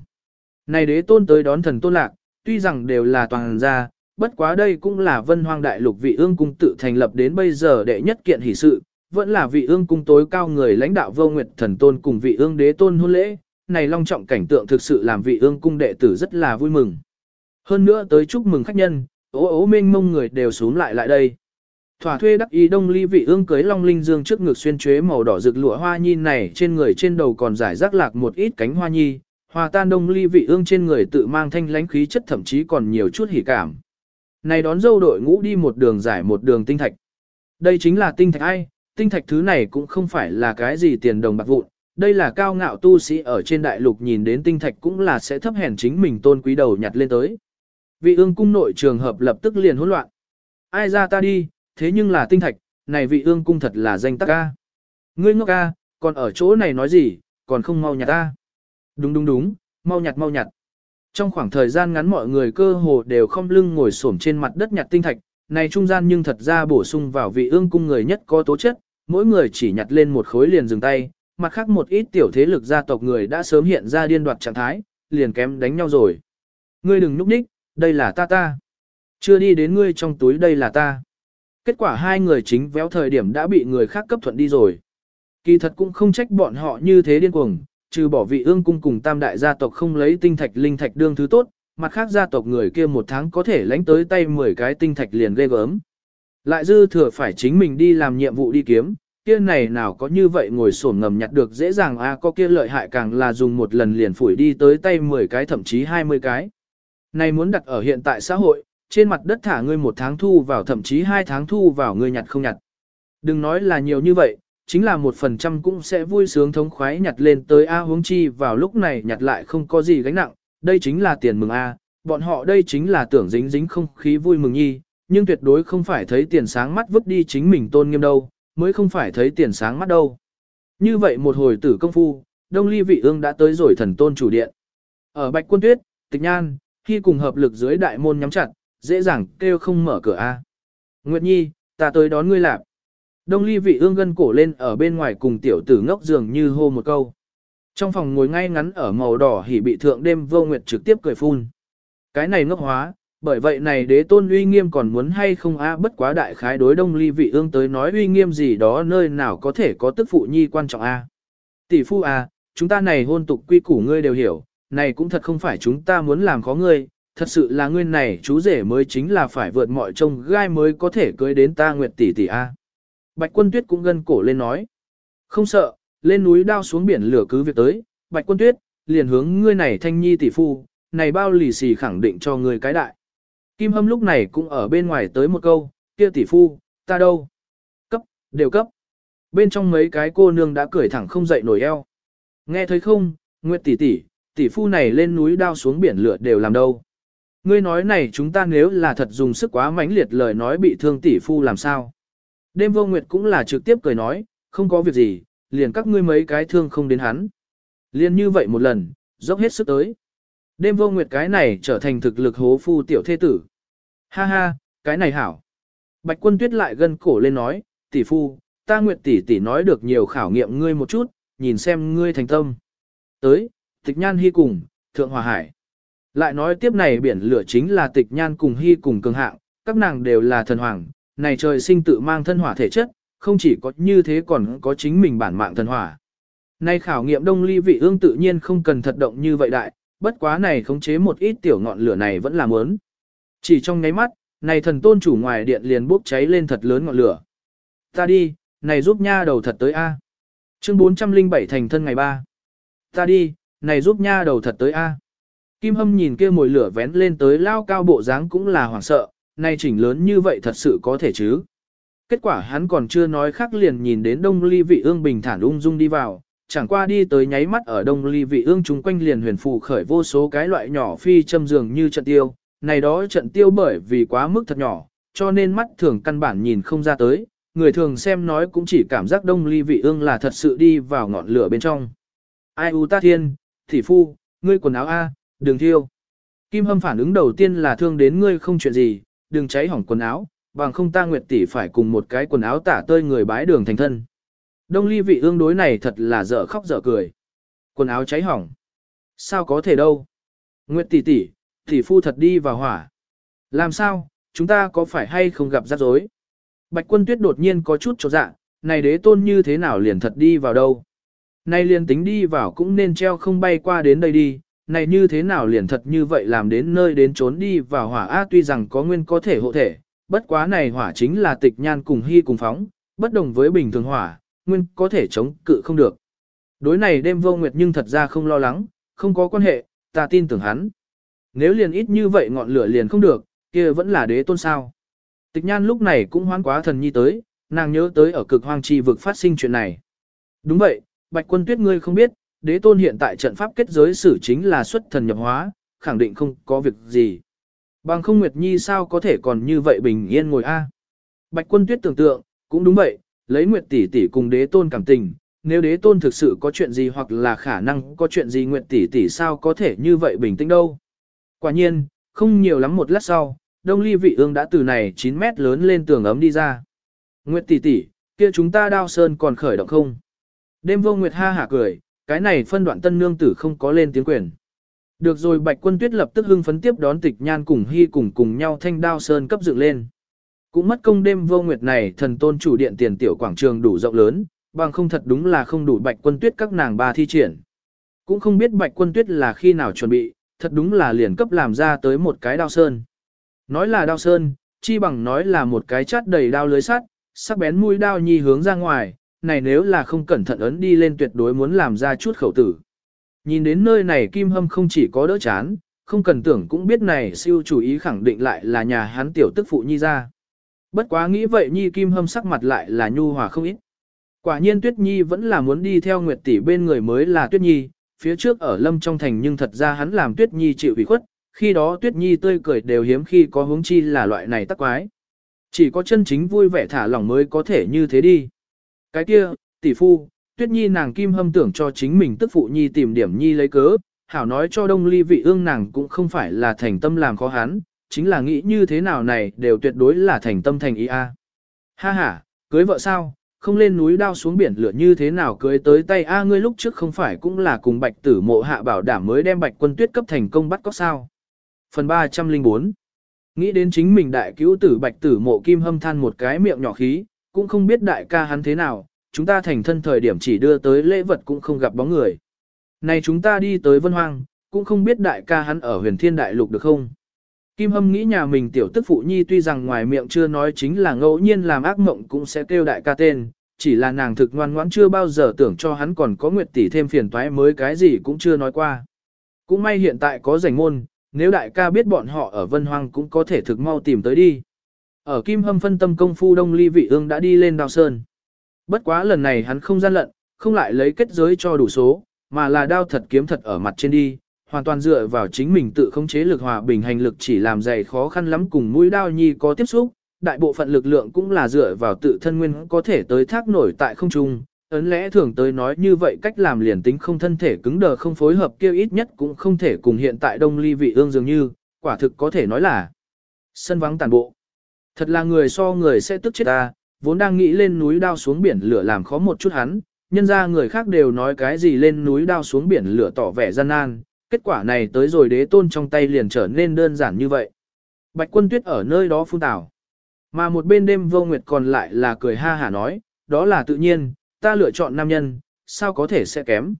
Này đế tôn tới đón thần tôn lạc, tuy rằng đều là toàn gia, bất quá đây cũng là vân hoang đại lục vị ương cung tự thành lập đến bây giờ đệ nhất kiện hỷ sự, vẫn là vị ương cung tối cao người lãnh đạo vô nguyệt thần tôn cùng vị ương đế tôn hôn lễ, này long trọng cảnh tượng thực sự làm vị ương cung đệ tử rất là vui mừng. Hơn nữa tới chúc mừng khách nhân, ố ố mênh mông người đều xuống lại lại đây. Thỏa thuê đắc ý đông ly vị ương cưới long linh dương trước ngực xuyên chuế màu đỏ rực lụa hoa nhi này trên người trên đầu còn giải rác lạc một ít cánh hoa nhi, hòa tan đông ly vị ương trên người tự mang thanh lãnh khí chất thậm chí còn nhiều chút hỉ cảm. Này đón dâu đội ngũ đi một đường giải một đường tinh thạch. Đây chính là tinh thạch ai, tinh thạch thứ này cũng không phải là cái gì tiền đồng bạc vụn, đây là cao ngạo tu sĩ ở trên đại lục nhìn đến tinh thạch cũng là sẽ thấp hèn chính mình tôn quý đầu nhặt lên tới. Vị ương cung nội trường hợp lập tức liền hỗn loạn. Ai ra ta đi, thế nhưng là tinh thạch, này vị ương cung thật là danh tắc ca. Ngươi ngốc ca, còn ở chỗ này nói gì, còn không mau nhặt ta. Đúng đúng đúng, mau nhặt mau nhặt. Trong khoảng thời gian ngắn mọi người cơ hồ đều không lưng ngồi xổm trên mặt đất nhặt tinh thạch, này trung gian nhưng thật ra bổ sung vào vị ương cung người nhất có tố chất, mỗi người chỉ nhặt lên một khối liền dừng tay, mặt khác một ít tiểu thế lực gia tộc người đã sớm hiện ra điên đoạt trạng thái, liền kém đánh nhau rồi. Ngươi đừng núp ních, đây là ta ta. Chưa đi đến ngươi trong túi đây là ta. Kết quả hai người chính véo thời điểm đã bị người khác cấp thuận đi rồi. Kỳ thật cũng không trách bọn họ như thế điên cuồng, trừ bỏ vị ương cung cùng tam đại gia tộc không lấy tinh thạch linh thạch đương thứ tốt, mặt khác gia tộc người kia một tháng có thể lãnh tới tay 10 cái tinh thạch liền ghê gớm. Lại dư thừa phải chính mình đi làm nhiệm vụ đi kiếm, kia này nào có như vậy ngồi sổn ngầm nhặt được dễ dàng a à, có kia lợi hại càng là dùng một lần liền phủi đi tới tay 10 cái thậm chí 20 cái. Này muốn đặt ở hiện tại xã hội, trên mặt đất thả ngươi một tháng thu vào thậm chí hai tháng thu vào ngươi nhặt không nhặt. Đừng nói là nhiều như vậy, chính là một phần trăm cũng sẽ vui sướng thống khoái nhặt lên tới A huống chi vào lúc này nhặt lại không có gì gánh nặng, đây chính là tiền mừng A, bọn họ đây chính là tưởng dính dính không khí vui mừng nhi, nhưng tuyệt đối không phải thấy tiền sáng mắt vứt đi chính mình tôn nghiêm đâu, mới không phải thấy tiền sáng mắt đâu. Như vậy một hồi tử công phu, Đông Ly Vị Ương đã tới rồi thần tôn chủ điện. Ở Bạch Quân Tuyết, Tịch Nhan, khi cùng hợp lực dưới đại môn nhắm chặt, dễ dàng kêu không mở cửa a. Nguyệt Nhi, ta tới đón ngươi lạp. Đông Ly Vị Ương gân cổ lên ở bên ngoài cùng tiểu tử ngốc dường như hô một câu. Trong phòng ngồi ngay ngắn ở màu đỏ hỉ bị thượng đêm vô nguyệt trực tiếp cười phun. Cái này ngốc hóa, bởi vậy này đế tôn uy nghiêm còn muốn hay không a bất quá đại khái đối đông ly vị ương tới nói uy nghiêm gì đó nơi nào có thể có tức phụ nhi quan trọng a tỷ phu a chúng ta này hôn tục quy củ ngươi đều hiểu này cũng thật không phải chúng ta muốn làm khó ngươi thật sự là ngươi này chú rể mới chính là phải vượt mọi trông gai mới có thể cưới đến ta nguyệt tỷ tỷ a bạch quân tuyết cũng gân cổ lên nói không sợ lên núi đao xuống biển lửa cứ việc tới bạch quân tuyết liền hướng ngươi này thanh nhi tỷ phu này bao lì xì khẳng định cho ngươi cái đại Kim Hâm lúc này cũng ở bên ngoài tới một câu, kia tỷ phu, ta đâu? Cấp, đều cấp. Bên trong mấy cái cô nương đã cười thẳng không dậy nổi eo. Nghe thấy không, Nguyệt tỷ tỷ, tỷ phu này lên núi đao xuống biển lửa đều làm đâu. Ngươi nói này chúng ta nếu là thật dùng sức quá mãnh liệt lời nói bị thương tỷ phu làm sao? Đêm vô Nguyệt cũng là trực tiếp cười nói, không có việc gì, liền các ngươi mấy cái thương không đến hắn. Liền như vậy một lần, dốc hết sức tới. Đêm vô nguyệt cái này trở thành thực lực hố phu tiểu thế tử. Ha ha, cái này hảo. Bạch quân tuyết lại gân cổ lên nói, tỷ phu, ta nguyệt tỷ tỷ nói được nhiều khảo nghiệm ngươi một chút, nhìn xem ngươi thành tâm. Tới, tịch nhan hy cùng, thượng hòa hải. Lại nói tiếp này biển lửa chính là tịch nhan cùng hy cùng cường hạng, các nàng đều là thần hoàng, này trời sinh tự mang thân hỏa thể chất, không chỉ có như thế còn có chính mình bản mạng thần hỏa. Nay khảo nghiệm đông ly vị ương tự nhiên không cần thật động như vậy đại, bất quá này khống chế một ít tiểu ngọn lửa này vẫn là muốn. Chỉ trong nháy mắt, này thần tôn chủ ngoài điện liền bốc cháy lên thật lớn ngọn lửa. Ta đi, này giúp nha đầu thật tới A. Chương 407 thành thân ngày 3. Ta đi, này giúp nha đầu thật tới A. Kim hâm nhìn kia mồi lửa vén lên tới lao cao bộ dáng cũng là hoảng sợ, nay chỉnh lớn như vậy thật sự có thể chứ. Kết quả hắn còn chưa nói khác liền nhìn đến đông ly vị ương bình thản ung dung đi vào, chẳng qua đi tới nháy mắt ở đông ly vị ương chung quanh liền huyền phù khởi vô số cái loại nhỏ phi châm dường như trận tiêu, này đó trận tiêu bởi vì quá mức thật nhỏ, cho nên mắt thường căn bản nhìn không ra tới, người thường xem nói cũng chỉ cảm giác đông ly vị ương là thật sự đi vào ngọn lửa bên trong. Ai u ta thiên, thị phu, ngươi quần áo A, đừng thiêu. Kim hâm phản ứng đầu tiên là thương đến ngươi không chuyện gì, đừng cháy hỏng quần áo, bằng không ta nguyệt tỷ phải cùng một cái quần áo tả tơi người bái đường thành thân. Đông ly vị ương đối này thật là dở khóc dở cười. Quần áo cháy hỏng. Sao có thể đâu? Nguyệt tỷ tỷ, tỷ phu thật đi vào hỏa. Làm sao, chúng ta có phải hay không gặp rắc rối? Bạch quân tuyết đột nhiên có chút cho dạ, này đế tôn như thế nào liền thật đi vào đâu? nay liền tính đi vào cũng nên treo không bay qua đến đây đi, này như thế nào liền thật như vậy làm đến nơi đến trốn đi vào hỏa A tuy rằng có nguyên có thể hộ thể, bất quá này hỏa chính là tịch nhan cùng hy cùng phóng, bất đồng với bình thường hỏa, nguyên có thể chống cự không được. Đối này đêm vô nguyệt nhưng thật ra không lo lắng, không có quan hệ, ta tin tưởng hắn. Nếu liền ít như vậy ngọn lửa liền không được, kia vẫn là đế tôn sao. Tịch nhan lúc này cũng hoán quá thần nhi tới, nàng nhớ tới ở cực hoang trì vực phát sinh chuyện này. Đúng vậy, bạch quân tuyết ngươi không biết, đế tôn hiện tại trận pháp kết giới xử chính là xuất thần nhập hóa, khẳng định không có việc gì. Bằng không Nguyệt Nhi sao có thể còn như vậy bình yên ngồi a? Bạch quân tuyết tưởng tượng, cũng đúng vậy, lấy Nguyệt tỷ tỷ cùng đế tôn cảm tình, nếu đế tôn thực sự có chuyện gì hoặc là khả năng có chuyện gì Nguyệt tỷ tỷ sao có thể như vậy bình tĩnh đâu. Quả nhiên, không nhiều lắm một lát sau, đông ly vị ương đã từ này 9 mét lớn lên tường ấm đi ra. Nguyệt tỷ tỷ, kia chúng ta đao sơn còn khởi động không? Đêm vô Nguyệt ha hả cười, cái này phân đoạn tân nương tử không có lên tiếng quyền. Được rồi bạch quân tuyết lập tức hưng phấn tiếp đón tịch nhan cùng hy cùng cùng nhau thanh đao sơn cấp dựng lên. Cũng mất công đêm vô nguyệt này thần tôn chủ điện tiền tiểu quảng trường đủ rộng lớn, bằng không thật đúng là không đủ bạch quân tuyết các nàng ba thi triển. Cũng không biết bạch quân tuyết là khi nào chuẩn bị, thật đúng là liền cấp làm ra tới một cái đao sơn. Nói là đao sơn, chi bằng nói là một cái chát đầy đao lưới sắt, sắc bén mũi đao nhi hướng ra ngoài, này nếu là không cẩn thận ấn đi lên tuyệt đối muốn làm ra chút khẩu tử. Nhìn đến nơi này Kim Hâm không chỉ có đỡ chán, không cần tưởng cũng biết này siêu chủ ý khẳng định lại là nhà hắn tiểu tức phụ nhi ra. Bất quá nghĩ vậy nhi Kim Hâm sắc mặt lại là nhu hòa không ít. Quả nhiên Tuyết Nhi vẫn là muốn đi theo Nguyệt tỷ bên người mới là Tuyết Nhi, phía trước ở Lâm trong thành nhưng thật ra hắn làm Tuyết Nhi chịu ủy khuất, khi đó Tuyết Nhi tươi cười đều hiếm khi có hướng chi là loại này tắc quái. Chỉ có chân chính vui vẻ thả lỏng mới có thể như thế đi. Cái kia, tỷ phu, tuyết nhi nàng kim hâm tưởng cho chính mình tức phụ nhi tìm điểm nhi lấy cớ, hảo nói cho đông ly vị ương nàng cũng không phải là thành tâm làm khó hắn, chính là nghĩ như thế nào này đều tuyệt đối là thành tâm thành ý a. Ha ha, cưới vợ sao, không lên núi đao xuống biển lửa như thế nào cưới tới tay a ngươi lúc trước không phải cũng là cùng bạch tử mộ hạ bảo đảm mới đem bạch quân tuyết cấp thành công bắt có sao. Phần 304 Nghĩ đến chính mình đại cứu tử bạch tử mộ kim hâm than một cái miệng nhỏ khí, cũng không biết đại ca hắn thế nào, chúng ta thành thân thời điểm chỉ đưa tới lễ vật cũng không gặp bóng người. Này chúng ta đi tới Vân Hoang, cũng không biết đại ca hắn ở huyền thiên đại lục được không. Kim Hâm nghĩ nhà mình tiểu tức phụ nhi tuy rằng ngoài miệng chưa nói chính là ngẫu nhiên làm ác mộng cũng sẽ kêu đại ca tên, chỉ là nàng thực ngoan ngoãn chưa bao giờ tưởng cho hắn còn có nguyệt tỷ thêm phiền toái mới cái gì cũng chưa nói qua. Cũng may hiện tại có rảnh môn, nếu đại ca biết bọn họ ở Vân Hoang cũng có thể thực mau tìm tới đi. Ở Kim Hâm phân tâm công phu Đông Ly Vị Ương đã đi lên đao sơn. Bất quá lần này hắn không gian lận, không lại lấy kết giới cho đủ số, mà là đao thật kiếm thật ở mặt trên đi, hoàn toàn dựa vào chính mình tự khống chế lực hòa bình hành lực chỉ làm dày khó khăn lắm cùng mũi đao nhi có tiếp xúc, đại bộ phận lực lượng cũng là dựa vào tự thân nguyên có thể tới thác nổi tại không trung. Ấn lẽ thường tới nói như vậy cách làm liền tính không thân thể cứng đờ không phối hợp kia ít nhất cũng không thể cùng hiện tại đông ly vị ương dường như, quả thực có thể nói là sân vắng tàn bộ. Thật là người so người sẽ tức chết ta, vốn đang nghĩ lên núi đao xuống biển lửa làm khó một chút hắn, nhân ra người khác đều nói cái gì lên núi đao xuống biển lửa tỏ vẻ gian nan, kết quả này tới rồi đế tôn trong tay liền trở nên đơn giản như vậy. Bạch quân tuyết ở nơi đó phun tảo. Mà một bên đêm vô nguyệt còn lại là cười ha hả nói, đó là tự nhiên, ta lựa chọn nam nhân, sao có thể sẽ kém.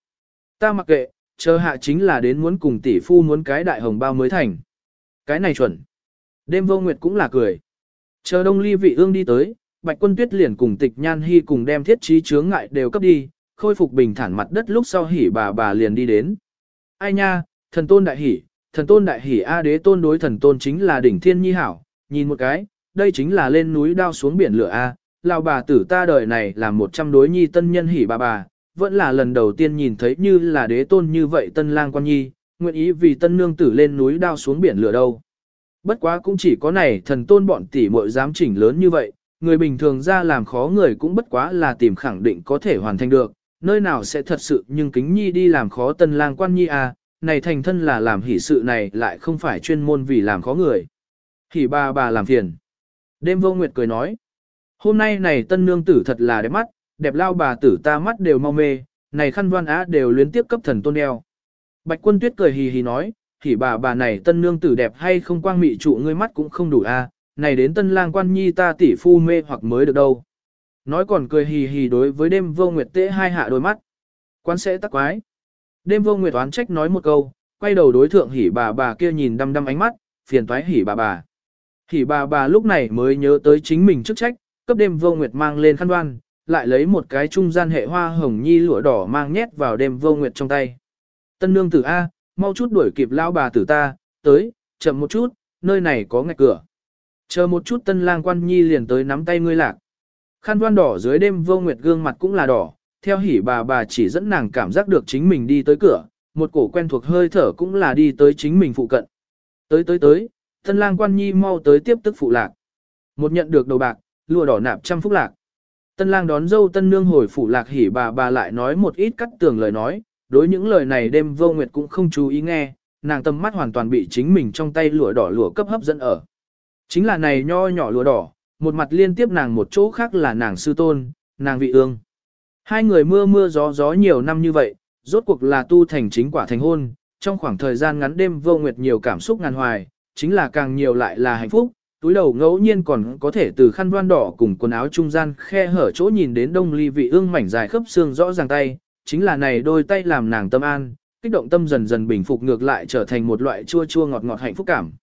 Ta mặc kệ, chờ hạ chính là đến muốn cùng tỷ phu muốn cái đại hồng bao mới thành. Cái này chuẩn. Đêm vô nguyệt cũng là cười. Chờ đông ly vị ương đi tới, bạch quân tuyết liền cùng tịch nhan hy cùng đem thiết trí chướng ngại đều cấp đi, khôi phục bình thản mặt đất lúc sau hỉ bà bà liền đi đến. Ai nha, thần tôn đại hỉ, thần tôn đại hỉ A đế tôn đối thần tôn chính là đỉnh thiên nhi hảo, nhìn một cái, đây chính là lên núi đao xuống biển lửa A, lão bà tử ta đời này là một trăm đối nhi tân nhân hỉ bà bà, vẫn là lần đầu tiên nhìn thấy như là đế tôn như vậy tân lang quan nhi, nguyện ý vì tân nương tử lên núi đao xuống biển lửa đâu. Bất quá cũng chỉ có này thần tôn bọn tỷ muội dám chỉnh lớn như vậy, người bình thường ra làm khó người cũng bất quá là tìm khẳng định có thể hoàn thành được, nơi nào sẽ thật sự nhưng kính nhi đi làm khó tân lang quan nhi à, này thành thân là làm hỷ sự này lại không phải chuyên môn vì làm khó người. Hỷ bà bà làm phiền. Đêm vô nguyệt cười nói, hôm nay này tân nương tử thật là đẹp mắt, đẹp lao bà tử ta mắt đều mau mê, này khăn văn á đều luyến tiếp cấp thần tôn đeo. Bạch quân tuyết cười hì hì nói, thì bà bà này tân nương tử đẹp hay không quang mị trụ ngươi mắt cũng không đủ a à, này đến tân lang quan nhi ta tỷ phu mê hoặc mới được đâu. Nói còn cười hì hì đối với đêm vô nguyệt tễ hai hạ đôi mắt. Quan sẽ tắc quái. Đêm vô nguyệt oán trách nói một câu, quay đầu đối thượng hỉ bà bà kia nhìn đăm đăm ánh mắt, phiền toái hỉ bà bà. Hỉ bà bà lúc này mới nhớ tới chính mình chức trách, cấp đêm vô nguyệt mang lên khăn đoan, lại lấy một cái trung gian hệ hoa hồng nhi lụa đỏ mang nhét vào đêm vô nguyệt trong tay. Tân nương tử A, mau chút đuổi kịp lão bà tử ta, tới, chậm một chút, nơi này có ngạch cửa. Chờ một chút tân lang quan nhi liền tới nắm tay ngươi lạc. Khăn đoan đỏ dưới đêm vô nguyệt gương mặt cũng là đỏ, theo hỉ bà bà chỉ dẫn nàng cảm giác được chính mình đi tới cửa, một cổ quen thuộc hơi thở cũng là đi tới chính mình phụ cận. Tới tới tới, tân lang quan nhi mau tới tiếp tức phụ lạc. Một nhận được đầu bạc, lùa đỏ nạp trăm phúc lạc. Tân lang đón dâu tân nương hồi phủ lạc hỉ bà bà lại nói một ít cắt tường lời nói, đối những lời này đêm vô nguyệt cũng không chú ý nghe, nàng tâm mắt hoàn toàn bị chính mình trong tay lụa đỏ lụa cấp hấp dẫn ở. Chính là này nho nhỏ lụa đỏ, một mặt liên tiếp nàng một chỗ khác là nàng sư tôn, nàng vị ương. Hai người mưa mưa gió gió nhiều năm như vậy, rốt cuộc là tu thành chính quả thành hôn, trong khoảng thời gian ngắn đêm vô nguyệt nhiều cảm xúc ngàn hoài, chính là càng nhiều lại là hạnh phúc, túi đầu ngẫu nhiên còn có thể từ khăn đoan đỏ cùng quần áo trung gian khe hở chỗ nhìn đến đông ly vị ương mảnh dài khớp xương rõ ràng tay, chính là này đôi tay làm nàng tâm an, kích động tâm dần dần bình phục ngược lại trở thành một loại chua chua ngọt ngọt hạnh phúc cảm.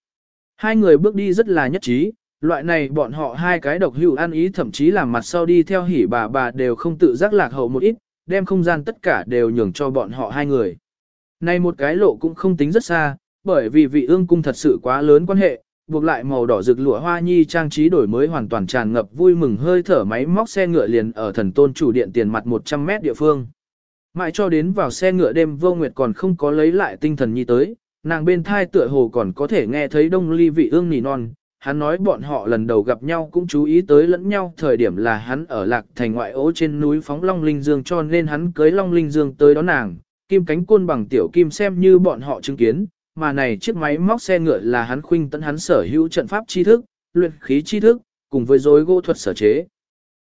Hai người bước đi rất là nhất trí, loại này bọn họ hai cái độc hữu ăn ý thậm chí làm mặt sau đi theo hỉ bà bà đều không tự giác lạc hậu một ít, đem không gian tất cả đều nhường cho bọn họ hai người. Này một cái lộ cũng không tính rất xa, bởi vì vị ương cung thật sự quá lớn quan hệ, buộc lại màu đỏ rực lụa hoa nhi trang trí đổi mới hoàn toàn tràn ngập vui mừng hơi thở máy móc xe ngựa liền ở thần tôn chủ điện tiền mặt 100 mét địa phương. Mãi cho đến vào xe ngựa đêm vô nguyệt còn không có lấy lại tinh thần nhi tới, nàng bên thai tựa hồ còn có thể nghe thấy đông ly vị ương nỉ non. Hắn nói bọn họ lần đầu gặp nhau cũng chú ý tới lẫn nhau thời điểm là hắn ở lạc thành ngoại ố trên núi phóng Long Linh Dương cho nên hắn cưới Long Linh Dương tới đón nàng, kim cánh côn bằng tiểu kim xem như bọn họ chứng kiến, mà này chiếc máy móc xe ngựa là hắn khuynh tận hắn sở hữu trận pháp tri thức, luyện khí tri thức, cùng với dối gỗ thuật sở chế.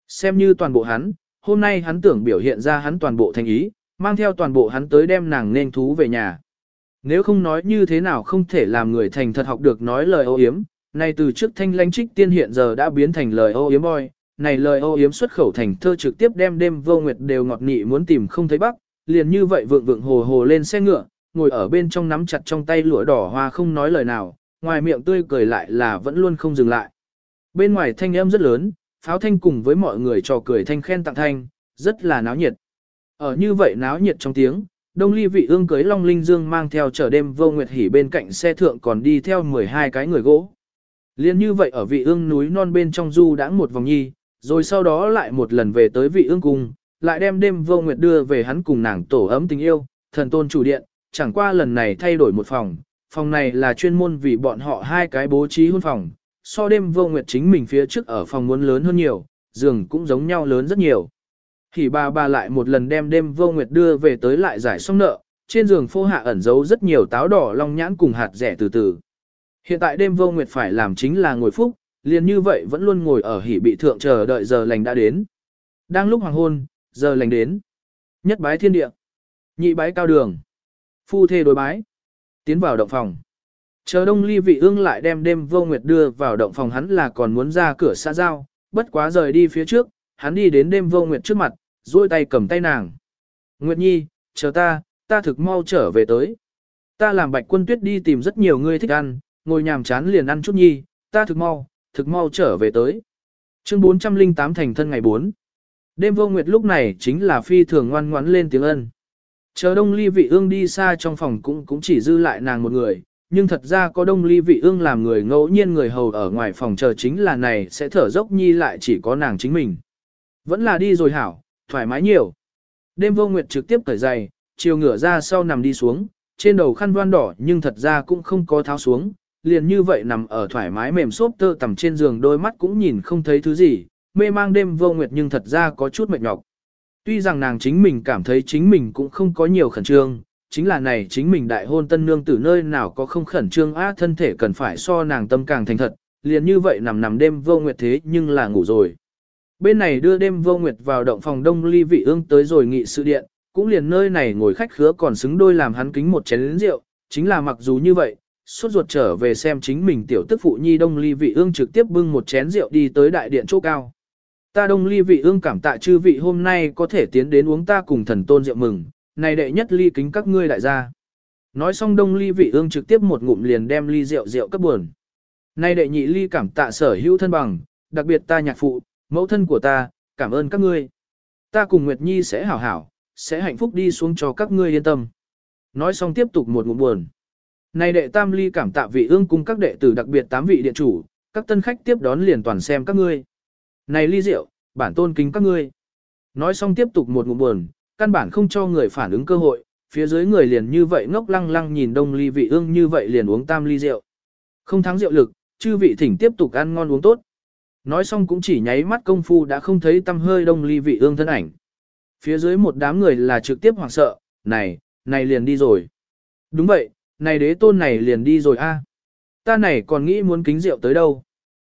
Xem như toàn bộ hắn, hôm nay hắn tưởng biểu hiện ra hắn toàn bộ thành ý, mang theo toàn bộ hắn tới đem nàng nên thú về nhà. Nếu không nói như thế nào không thể làm người thành thật học được nói lời ô yếm, này từ trước thanh lãnh trích tiên hiện giờ đã biến thành lời ô yếm boy, này lời ô yếm xuất khẩu thành thơ trực tiếp đem đêm vô nguyệt đều ngọt nị muốn tìm không thấy bắc, liền như vậy vượng vượng hồ hồ lên xe ngựa, ngồi ở bên trong nắm chặt trong tay lụa đỏ hoa không nói lời nào, ngoài miệng tươi cười lại là vẫn luôn không dừng lại. Bên ngoài thanh âm rất lớn, pháo thanh cùng với mọi người trò cười thanh khen tặng thanh, rất là náo nhiệt. Ở như vậy náo nhiệt trong tiếng, Đông Ly vị ương cưới Long Linh Dương mang theo chở đêm vô nguyệt hỉ bên cạnh xe thượng còn đi theo 12 cái người gỗ. Liên như vậy ở vị ương núi non bên trong du đã một vòng nhi, rồi sau đó lại một lần về tới vị ương cung, lại đem đêm vô nguyệt đưa về hắn cùng nàng tổ ấm tình yêu, thần tôn chủ điện, chẳng qua lần này thay đổi một phòng, phòng này là chuyên môn vì bọn họ hai cái bố trí hôn phòng, so đêm vô nguyệt chính mình phía trước ở phòng muốn lớn hơn nhiều, giường cũng giống nhau lớn rất nhiều. Thì bà bà lại một lần đem đêm vô nguyệt đưa về tới lại giải xong nợ, trên giường phô hạ ẩn giấu rất nhiều táo đỏ long nhãn cùng hạt rẻ từ từ. Hiện tại đêm vô nguyệt phải làm chính là ngồi phúc, liền như vậy vẫn luôn ngồi ở hỉ bị thượng chờ đợi giờ lành đã đến. Đang lúc hoàng hôn, giờ lành đến. Nhất bái thiên địa. Nhị bái cao đường. Phu thê đối bái. Tiến vào động phòng. Chờ đông ly vị ương lại đem đêm vô nguyệt đưa vào động phòng hắn là còn muốn ra cửa xã giao, bất quá rời đi phía trước, hắn đi đến đêm vô nguyệt trước mặt, duỗi tay cầm tay nàng. Nguyệt nhi, chờ ta, ta thực mau trở về tới. Ta làm bạch quân tuyết đi tìm rất nhiều người thích ăn, ngồi nhàm chán liền ăn chút nhi, ta thực mau, thực mau trở về tới. Chương 408 thành thân ngày 4. Đêm vô nguyệt lúc này chính là phi thường ngoan ngoãn lên tiếng ân. Chờ đông ly vị ương đi xa trong phòng cũng cũng chỉ dư lại nàng một người, nhưng thật ra có đông ly vị ương làm người ngẫu nhiên người hầu ở ngoài phòng chờ chính là này sẽ thở dốc nhi lại chỉ có nàng chính mình. Vẫn là đi rồi hảo, thoải mái nhiều. Đêm vô nguyệt trực tiếp cởi giày, chiều ngửa ra sau nằm đi xuống, trên đầu khăn voan đỏ nhưng thật ra cũng không có tháo xuống, liền như vậy nằm ở thoải mái mềm xốp tơ tầm trên giường đôi mắt cũng nhìn không thấy thứ gì, mê mang đêm vô nguyệt nhưng thật ra có chút mệt nhọc. Tuy rằng nàng chính mình cảm thấy chính mình cũng không có nhiều khẩn trương, chính là này chính mình đại hôn tân nương từ nơi nào có không khẩn trương á thân thể cần phải so nàng tâm càng thành thật, liền như vậy nằm nằm đêm vô nguyệt thế nhưng là ngủ rồi. Bên này đưa đêm vô nguyệt vào động phòng đông ly vị ương tới rồi nghị sự điện, cũng liền nơi này ngồi khách khứa còn xứng đôi làm hắn kính một chén rượu, chính là mặc dù như vậy, suốt ruột trở về xem chính mình tiểu tức phụ nhi đông ly vị ương trực tiếp bưng một chén rượu đi tới đại điện chỗ cao. Ta đông ly vị ương cảm tạ chư vị hôm nay có thể tiến đến uống ta cùng thần tôn rượu mừng, này đệ nhất ly kính các ngươi đại gia. Nói xong đông ly vị ương trực tiếp một ngụm liền đem ly rượu rượu cấp buồn. Này đệ nhị ly cảm tạ sở hữu thân bằng, đặc biệt ta nhạc phụ, mẫu thân của ta, cảm ơn các ngươi. Ta cùng Nguyệt Nhi sẽ hảo hảo, sẽ hạnh phúc đi xuống cho các ngươi yên tâm. Nói xong tiếp tục một ngụm buồn. Này đệ tam ly cảm tạ vị ương cung các đệ tử đặc biệt tám vị điện chủ, các tân khách tiếp đón liền toàn xem các ngươi. Này ly rượu, bản tôn kính các ngươi. Nói xong tiếp tục một ngụm buồn, căn bản không cho người phản ứng cơ hội, phía dưới người liền như vậy ngốc lăng lăng nhìn đông ly vị ương như vậy liền uống tam ly rượu. Không thắng rượu lực, chư vị thỉnh tiếp tục ăn ngon uống tốt. Nói xong cũng chỉ nháy mắt công phu đã không thấy tâm hơi đông ly vị ương thân ảnh. Phía dưới một đám người là trực tiếp hoảng sợ, này, này liền đi rồi. Đúng vậy, này đế tôn này liền đi rồi a. Ta này còn nghĩ muốn kính rượu tới đâu.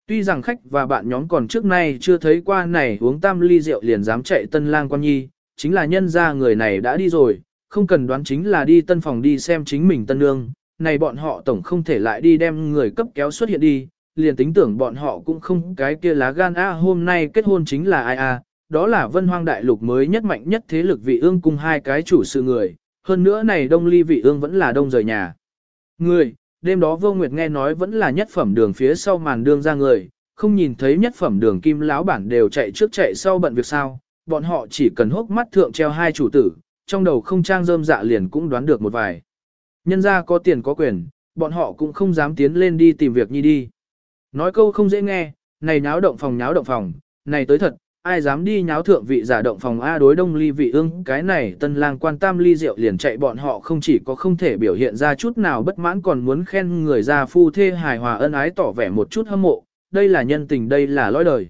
Tuy rằng khách và bạn nhóm còn trước nay chưa thấy qua này uống tam ly rượu liền dám chạy tân lang quan nhi, chính là nhân ra người này đã đi rồi, không cần đoán chính là đi tân phòng đi xem chính mình tân nương, này bọn họ tổng không thể lại đi đem người cấp kéo xuất hiện đi, liền tính tưởng bọn họ cũng không cái kia lá gan a hôm nay kết hôn chính là ai a, đó là vân hoang đại lục mới nhất mạnh nhất thế lực vị ương cùng hai cái chủ sự người, hơn nữa này đông ly vị ương vẫn là đông rời nhà. Người, đêm đó vô nguyệt nghe nói vẫn là nhất phẩm đường phía sau màn đương ra người, không nhìn thấy nhất phẩm đường kim lão bản đều chạy trước chạy sau bận việc sao, bọn họ chỉ cần hốc mắt thượng treo hai chủ tử, trong đầu không trang rơm dạ liền cũng đoán được một vài. Nhân ra có tiền có quyền, bọn họ cũng không dám tiến lên đi tìm việc nhi đi. Nói câu không dễ nghe, này nháo động phòng nháo động phòng, này tới thật, ai dám đi nháo thượng vị giả động phòng A đối đông ly vị ương, cái này tân lang quan tam ly rượu liền chạy bọn họ không chỉ có không thể biểu hiện ra chút nào bất mãn còn muốn khen người ra phu thê hài hòa ân ái tỏ vẻ một chút hâm mộ, đây là nhân tình đây là lõi đời.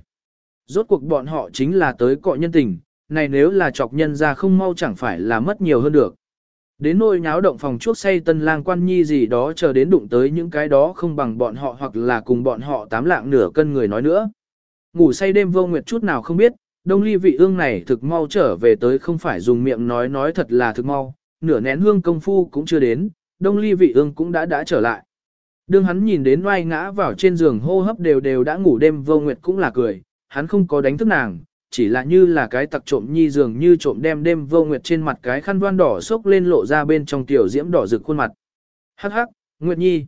Rốt cuộc bọn họ chính là tới cọ nhân tình, này nếu là chọc nhân ra không mau chẳng phải là mất nhiều hơn được. Đến nôi nháo động phòng chuốc say tân lang quan nhi gì đó chờ đến đụng tới những cái đó không bằng bọn họ hoặc là cùng bọn họ tám lạng nửa cân người nói nữa. Ngủ say đêm vô nguyệt chút nào không biết, đông ly vị ương này thực mau trở về tới không phải dùng miệng nói nói thật là thực mau, nửa nén hương công phu cũng chưa đến, đông ly vị ương cũng đã đã trở lại. Đương hắn nhìn đến oai ngã vào trên giường hô hấp đều đều đã ngủ đêm vô nguyệt cũng là cười, hắn không có đánh thức nàng, chỉ là như là cái tặc trộm nhi dường như trộm đem đêm vô nguyệt trên mặt cái khăn voan đỏ xốc lên lộ ra bên trong tiểu diễm đỏ rực khuôn mặt. Hắc hắc, Nguyệt Nhi.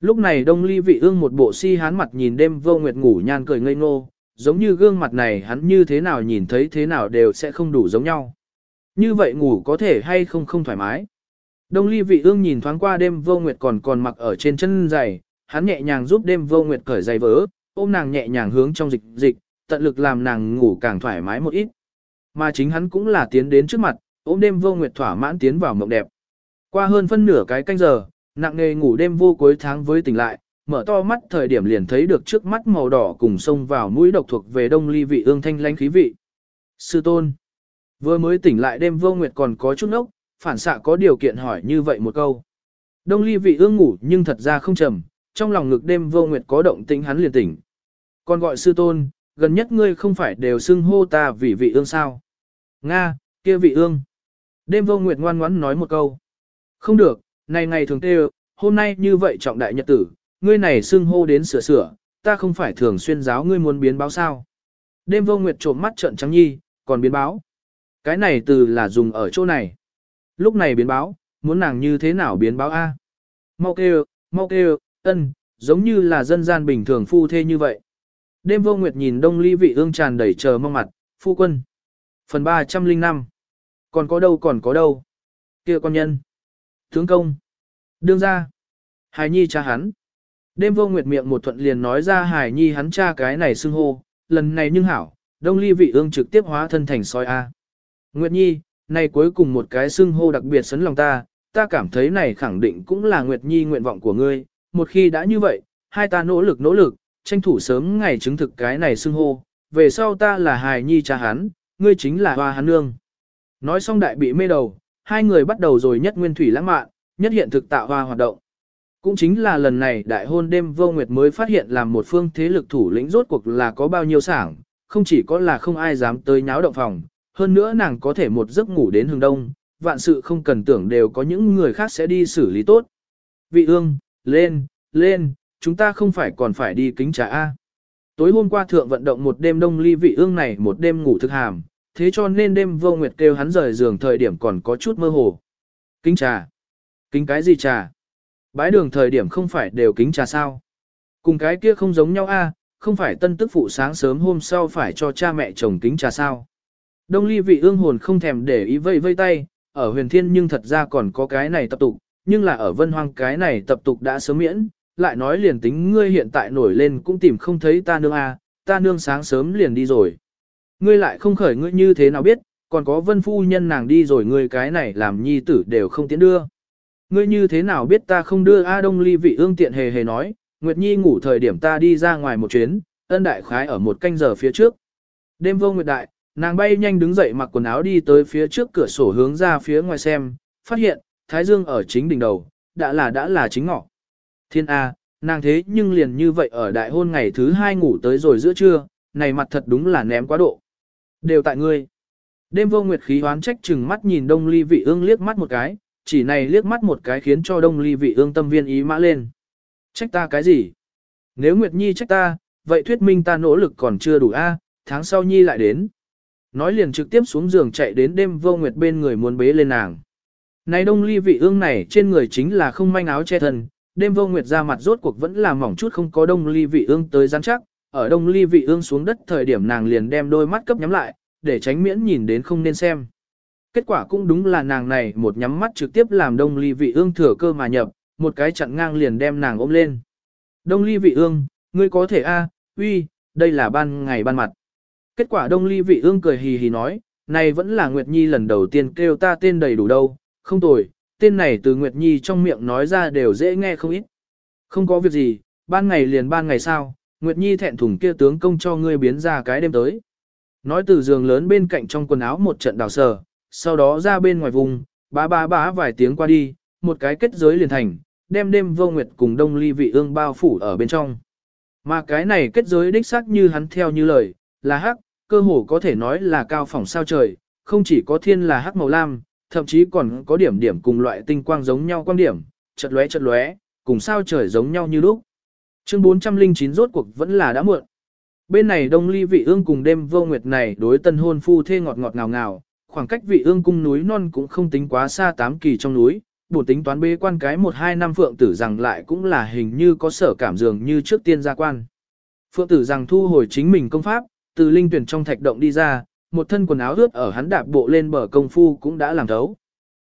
Lúc này Đông Ly vị ương một bộ si hán mặt nhìn đêm vô nguyệt ngủ nhan cười ngây ngô, giống như gương mặt này hắn như thế nào nhìn thấy thế nào đều sẽ không đủ giống nhau. Như vậy ngủ có thể hay không không thoải mái. Đông ly vị ương nhìn thoáng qua đêm vô nguyệt còn còn mặc ở trên chân giày, hắn nhẹ nhàng giúp đêm vô nguyệt cởi giày vỡ, ôm nàng nhẹ nhàng hướng trong dịch dịch, tận lực làm nàng ngủ càng thoải mái một ít. Mà chính hắn cũng là tiến đến trước mặt, ôm đêm vô nguyệt thỏa mãn tiến vào mộng đẹp. Qua hơn phân nửa cái canh giờ, nặng nề ngủ đêm vô cuối tháng với tỉnh lại, mở to mắt thời điểm liền thấy được trước mắt màu đỏ cùng sông vào mũi độc thuộc về đông ly vị ương thanh lãnh khí vị. Sư tôn. Vừa mới tỉnh lại đêm vô nguyệt còn có chút nốc, phản xạ có điều kiện hỏi như vậy một câu. Đông ly vị ương ngủ nhưng thật ra không trầm, trong lòng ngực đêm vô nguyệt có động tĩnh hắn liền tỉnh. Còn gọi sư tôn, gần nhất ngươi không phải đều xưng hô ta vì vị ương sao. Nga, kia vị ương. Đêm vô nguyệt ngoan ngoãn nói một câu. Không được, này ngày thường tê hôm nay như vậy trọng đại nhật tử, ngươi này xưng hô đến sửa sửa, ta không phải thường xuyên giáo ngươi muốn biến báo sao. Đêm vô nguyệt trộm mắt trợn trắng nhi, còn biến báo. Cái này từ là dùng ở chỗ này. Lúc này biến báo, muốn nàng như thế nào biến báo A. Mau kêu, mau kêu, ân, giống như là dân gian bình thường phu thê như vậy. Đêm vô nguyệt nhìn đông ly vị ương tràn đầy chờ mong mặt, phu quân. Phần 305. Còn có đâu còn có đâu. kia con nhân. Tướng công. Đương ra. Hải nhi cha hắn. Đêm vô nguyệt miệng một thuận liền nói ra hải nhi hắn cha cái này xưng hô, lần này nhưng hảo, đông ly vị ương trực tiếp hóa thân thành soi A. Nguyệt nhi, này cuối cùng một cái xưng hô đặc biệt sấn lòng ta, ta cảm thấy này khẳng định cũng là Nguyệt nhi nguyện vọng của ngươi, một khi đã như vậy, hai ta nỗ lực nỗ lực, tranh thủ sớm ngày chứng thực cái này xưng hô, về sau ta là hài nhi cha hắn, ngươi chính là hoa hắn nương. Nói xong đại bị mê đầu, hai người bắt đầu rồi nhất nguyên thủy lãng mạn, nhất hiện thực tạo hoa hoạt động. Cũng chính là lần này đại hôn đêm vô nguyệt mới phát hiện làm một phương thế lực thủ lĩnh rốt cuộc là có bao nhiêu sảng, không chỉ có là không ai dám tới nháo động phòng, hơn nữa nàng có thể một giấc ngủ đến hướng đông, vạn sự không cần tưởng đều có những người khác sẽ đi xử lý tốt. Vị ương, lên, lên, chúng ta không phải còn phải đi kính trà A. Tối hôm qua thượng vận động một đêm đông ly vị ương này một đêm ngủ thực hàm, thế cho nên đêm vô nguyệt kêu hắn rời giường thời điểm còn có chút mơ hồ. Kính trà. Kính cái gì trà? Bái đường thời điểm không phải đều kính trà sao? Cùng cái kia không giống nhau a, không phải tân tức phụ sáng sớm hôm sau phải cho cha mẹ chồng kính trà sao? Đông ly vị ương hồn không thèm để ý vây vây tay, ở huyền thiên nhưng thật ra còn có cái này tập tục, nhưng là ở vân hoang cái này tập tục đã sớm miễn, lại nói liền tính ngươi hiện tại nổi lên cũng tìm không thấy ta nương a, ta nương sáng sớm liền đi rồi. Ngươi lại không khởi ngươi như thế nào biết, còn có vân phu nhân nàng đi rồi ngươi cái này làm nhi tử đều không tiến đưa. Ngươi như thế nào biết ta không đưa A Đông Ly vị ương tiện hề hề nói, Nguyệt Nhi ngủ thời điểm ta đi ra ngoài một chuyến, ân đại khái ở một canh giờ phía trước. Đêm vô Nguyệt đại, nàng bay nhanh đứng dậy mặc quần áo đi tới phía trước cửa sổ hướng ra phía ngoài xem, phát hiện, Thái Dương ở chính đỉnh đầu, đã là đã là chính ngọ. Thiên A, nàng thế nhưng liền như vậy ở đại hôn ngày thứ hai ngủ tới rồi giữa trưa, này mặt thật đúng là ném quá độ. Đều tại ngươi. Đêm vô nguyệt khí hoán trách chừng mắt nhìn đông ly vị ương liếc mắt một cái, chỉ này liếc mắt một cái khiến cho đông ly vị ương tâm viên ý mã lên. Trách ta cái gì? Nếu Nguyệt Nhi trách ta, vậy thuyết minh ta nỗ lực còn chưa đủ a, tháng sau Nhi lại đến. Nói liền trực tiếp xuống giường chạy đến đêm vô Nguyệt bên người muốn bế lên nàng. Này đông ly vị ương này trên người chính là không manh áo che thân, đêm vô Nguyệt ra mặt rốt cuộc vẫn là mỏng chút không có đông ly vị ương tới rắn chắc, ở đông ly vị ương xuống đất thời điểm nàng liền đem đôi mắt cấp nhắm lại, để tránh miễn nhìn đến không nên xem. Kết quả cũng đúng là nàng này một nhắm mắt trực tiếp làm đông ly vị ương thừa cơ mà nhập, một cái chặn ngang liền đem nàng ôm lên. Đông ly vị ương, ngươi có thể a, uy, đây là ban ngày ban mặt. Kết quả đông ly vị ương cười hì hì nói, này vẫn là Nguyệt Nhi lần đầu tiên kêu ta tên đầy đủ đâu, không tồi, tên này từ Nguyệt Nhi trong miệng nói ra đều dễ nghe không ít. Không có việc gì, ban ngày liền ban ngày sao, Nguyệt Nhi thẹn thùng kia tướng công cho ngươi biến ra cái đêm tới. Nói từ giường lớn bên cạnh trong quần áo một trận đào sờ, sau đó ra bên ngoài vùng, bá bá bá vài tiếng qua đi, một cái kết giới liền thành, đem đêm vô nguyệt cùng đông ly vị ương bao phủ ở bên trong. Mà cái này kết giới đích xác như hắn theo như lời, là hắc, cơ hồ có thể nói là cao phỏng sao trời, không chỉ có thiên là hắc màu lam, thậm chí còn có điểm điểm cùng loại tinh quang giống nhau quan điểm, chật lóe chật lóe, cùng sao trời giống nhau như lúc. Chương 409 rốt cuộc vẫn là đã muộn. Bên này đông ly vị ương cùng đêm vô nguyệt này đối tân hôn phu thê ngọt ngọt ngào ngào, khoảng cách vị ương cung núi non cũng không tính quá xa tám kỳ trong núi, bổ tính toán bế quan cái một hai năm phượng tử rằng lại cũng là hình như có sở cảm dường như trước tiên gia quan. Phượng tử rằng thu hồi chính mình công pháp, từ linh tuyển trong thạch động đi ra, một thân quần áo ướt ở hắn đạp bộ lên bờ công phu cũng đã làm thấu.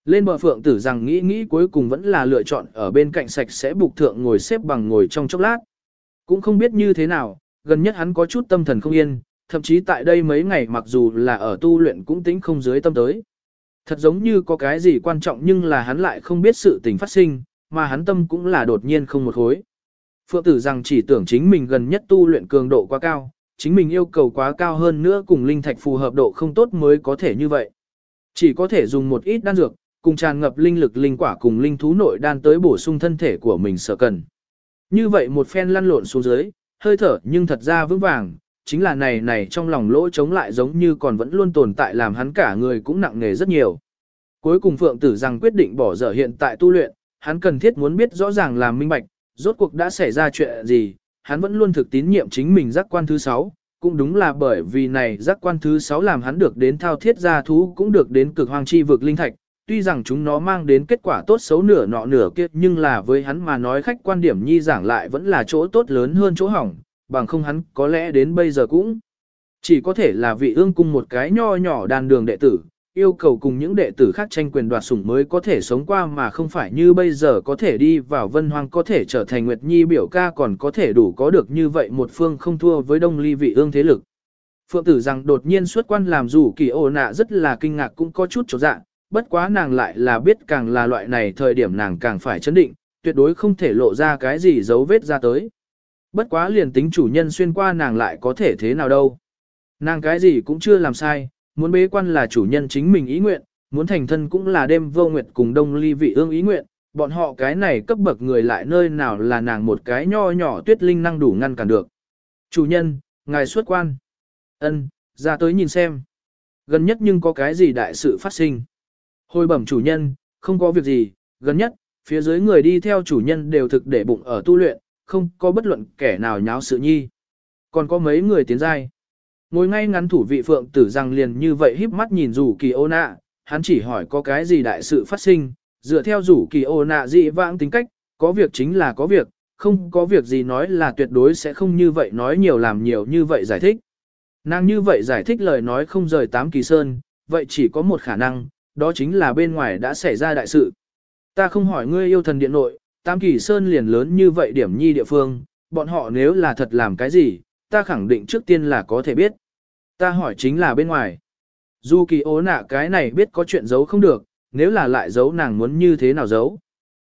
Lên bờ phượng tử rằng nghĩ nghĩ cuối cùng vẫn là lựa chọn ở bên cạnh sạch sẽ bục thượng ngồi xếp bằng ngồi trong chốc lát. Cũng không biết như thế nào, gần nhất hắn có chút tâm thần không yên, thậm chí tại đây mấy ngày mặc dù là ở tu luyện cũng tính không dưới tâm tới. Thật giống như có cái gì quan trọng nhưng là hắn lại không biết sự tình phát sinh, mà hắn tâm cũng là đột nhiên không một hối. Phượng tử rằng chỉ tưởng chính mình gần nhất tu luyện cường độ quá cao, chính mình yêu cầu quá cao hơn nữa cùng linh thạch phù hợp độ không tốt mới có thể như vậy. Chỉ có thể dùng một ít đan dược, cùng tràn ngập linh lực linh quả cùng linh thú nội đan tới bổ sung thân thể của mình sợ cần. Như vậy một phen lăn lộn xuống dưới, hơi thở nhưng thật ra vững vàng, chính là này này trong lòng lỗ chống lại giống như còn vẫn luôn tồn tại làm hắn cả người cũng nặng nề rất nhiều. Cuối cùng Phượng Tử rằng quyết định bỏ dở hiện tại tu luyện, hắn cần thiết muốn biết rõ ràng làm minh bạch, rốt cuộc đã xảy ra chuyện gì, hắn vẫn luôn thực tín nhiệm chính mình giác quan thứ 6, cũng đúng là bởi vì này giác quan thứ 6 làm hắn được đến thao thiết gia thú cũng được đến cực hoang chi vực linh thạch, tuy rằng chúng nó mang đến kết quả tốt xấu nửa nọ nửa kia nhưng là với hắn mà nói khách quan điểm nhi giảng lại vẫn là chỗ tốt lớn hơn chỗ hỏng, bằng không hắn có lẽ đến bây giờ cũng chỉ có thể là vị ương cung một cái nho nhỏ đàn đường đệ tử, yêu cầu cùng những đệ tử khác tranh quyền đoạt sủng mới có thể sống qua mà không phải như bây giờ có thể đi vào vân hoang có thể trở thành Nguyệt Nhi biểu ca còn có thể đủ có được như vậy một phương không thua với đông ly vị ương thế lực. Phượng tử rằng đột nhiên xuất quan làm dù kỳ ô nạ rất là kinh ngạc cũng có chút chỗ dạ, bất quá nàng lại là biết càng là loại này thời điểm nàng càng phải chấn định, tuyệt đối không thể lộ ra cái gì dấu vết ra tới. Bất quá liền tính chủ nhân xuyên qua nàng lại có thể thế nào đâu. Nàng cái gì cũng chưa làm sai, muốn bế quan là chủ nhân chính mình ý nguyện, muốn thành thân cũng là đêm vô nguyệt cùng đông ly vị ương ý nguyện, bọn họ cái này cấp bậc người lại nơi nào là nàng một cái nho nhỏ tuyết linh năng đủ ngăn cản được. Chủ nhân, ngài xuất quan. ân ra tới nhìn xem. Gần nhất nhưng có cái gì đại sự phát sinh. Hồi bẩm chủ nhân, không có việc gì, gần nhất, phía dưới người đi theo chủ nhân đều thực để bụng ở tu luyện, không có bất luận kẻ nào nháo sự nhi. Còn có mấy người tiến giai. Ngồi ngay ngắn thủ vị phượng tử rằng liền như vậy híp mắt nhìn rủ kỳ ô nạ, hắn chỉ hỏi có cái gì đại sự phát sinh, dựa theo rủ kỳ ô nạ dị vãng tính cách, có việc chính là có việc, không có việc gì nói là tuyệt đối sẽ không như vậy nói nhiều làm nhiều như vậy giải thích. Nàng như vậy giải thích lời nói không rời tám kỳ sơn, vậy chỉ có một khả năng, đó chính là bên ngoài đã xảy ra đại sự. Ta không hỏi ngươi yêu thần điện nội, tám kỳ sơn liền lớn như vậy điểm nhi địa phương, bọn họ nếu là thật làm cái gì, ta khẳng định trước tiên là có thể biết. Ta hỏi chính là bên ngoài. Dù kỳ ố nạ cái này biết có chuyện giấu không được, nếu là lại giấu nàng muốn như thế nào giấu.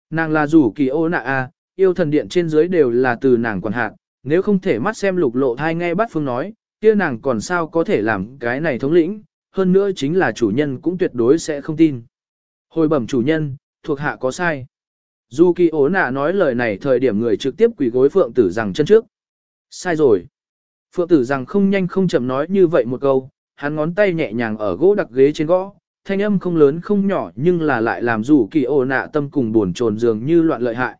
Nàng là dù kỳ ố nạ a, yêu thần điện trên dưới đều là từ nàng quản hạt, nếu không thể mắt xem lục lộ thai nghe bắt phương nói, kia nàng còn sao có thể làm cái này thống lĩnh, hơn nữa chính là chủ nhân cũng tuyệt đối sẽ không tin. Hồi bẩm chủ nhân, thuộc hạ có sai. Dù kỳ ố nạ nói lời này thời điểm người trực tiếp quỳ gối phượng tử rằng chân trước. Sai rồi. Phượng tử rằng không nhanh không chậm nói như vậy một câu, hắn ngón tay nhẹ nhàng ở gỗ đặc ghế trên gõ, thanh âm không lớn không nhỏ nhưng là lại làm rủ kỳ ồ nạ tâm cùng buồn trồn dường như loạn lợi hại.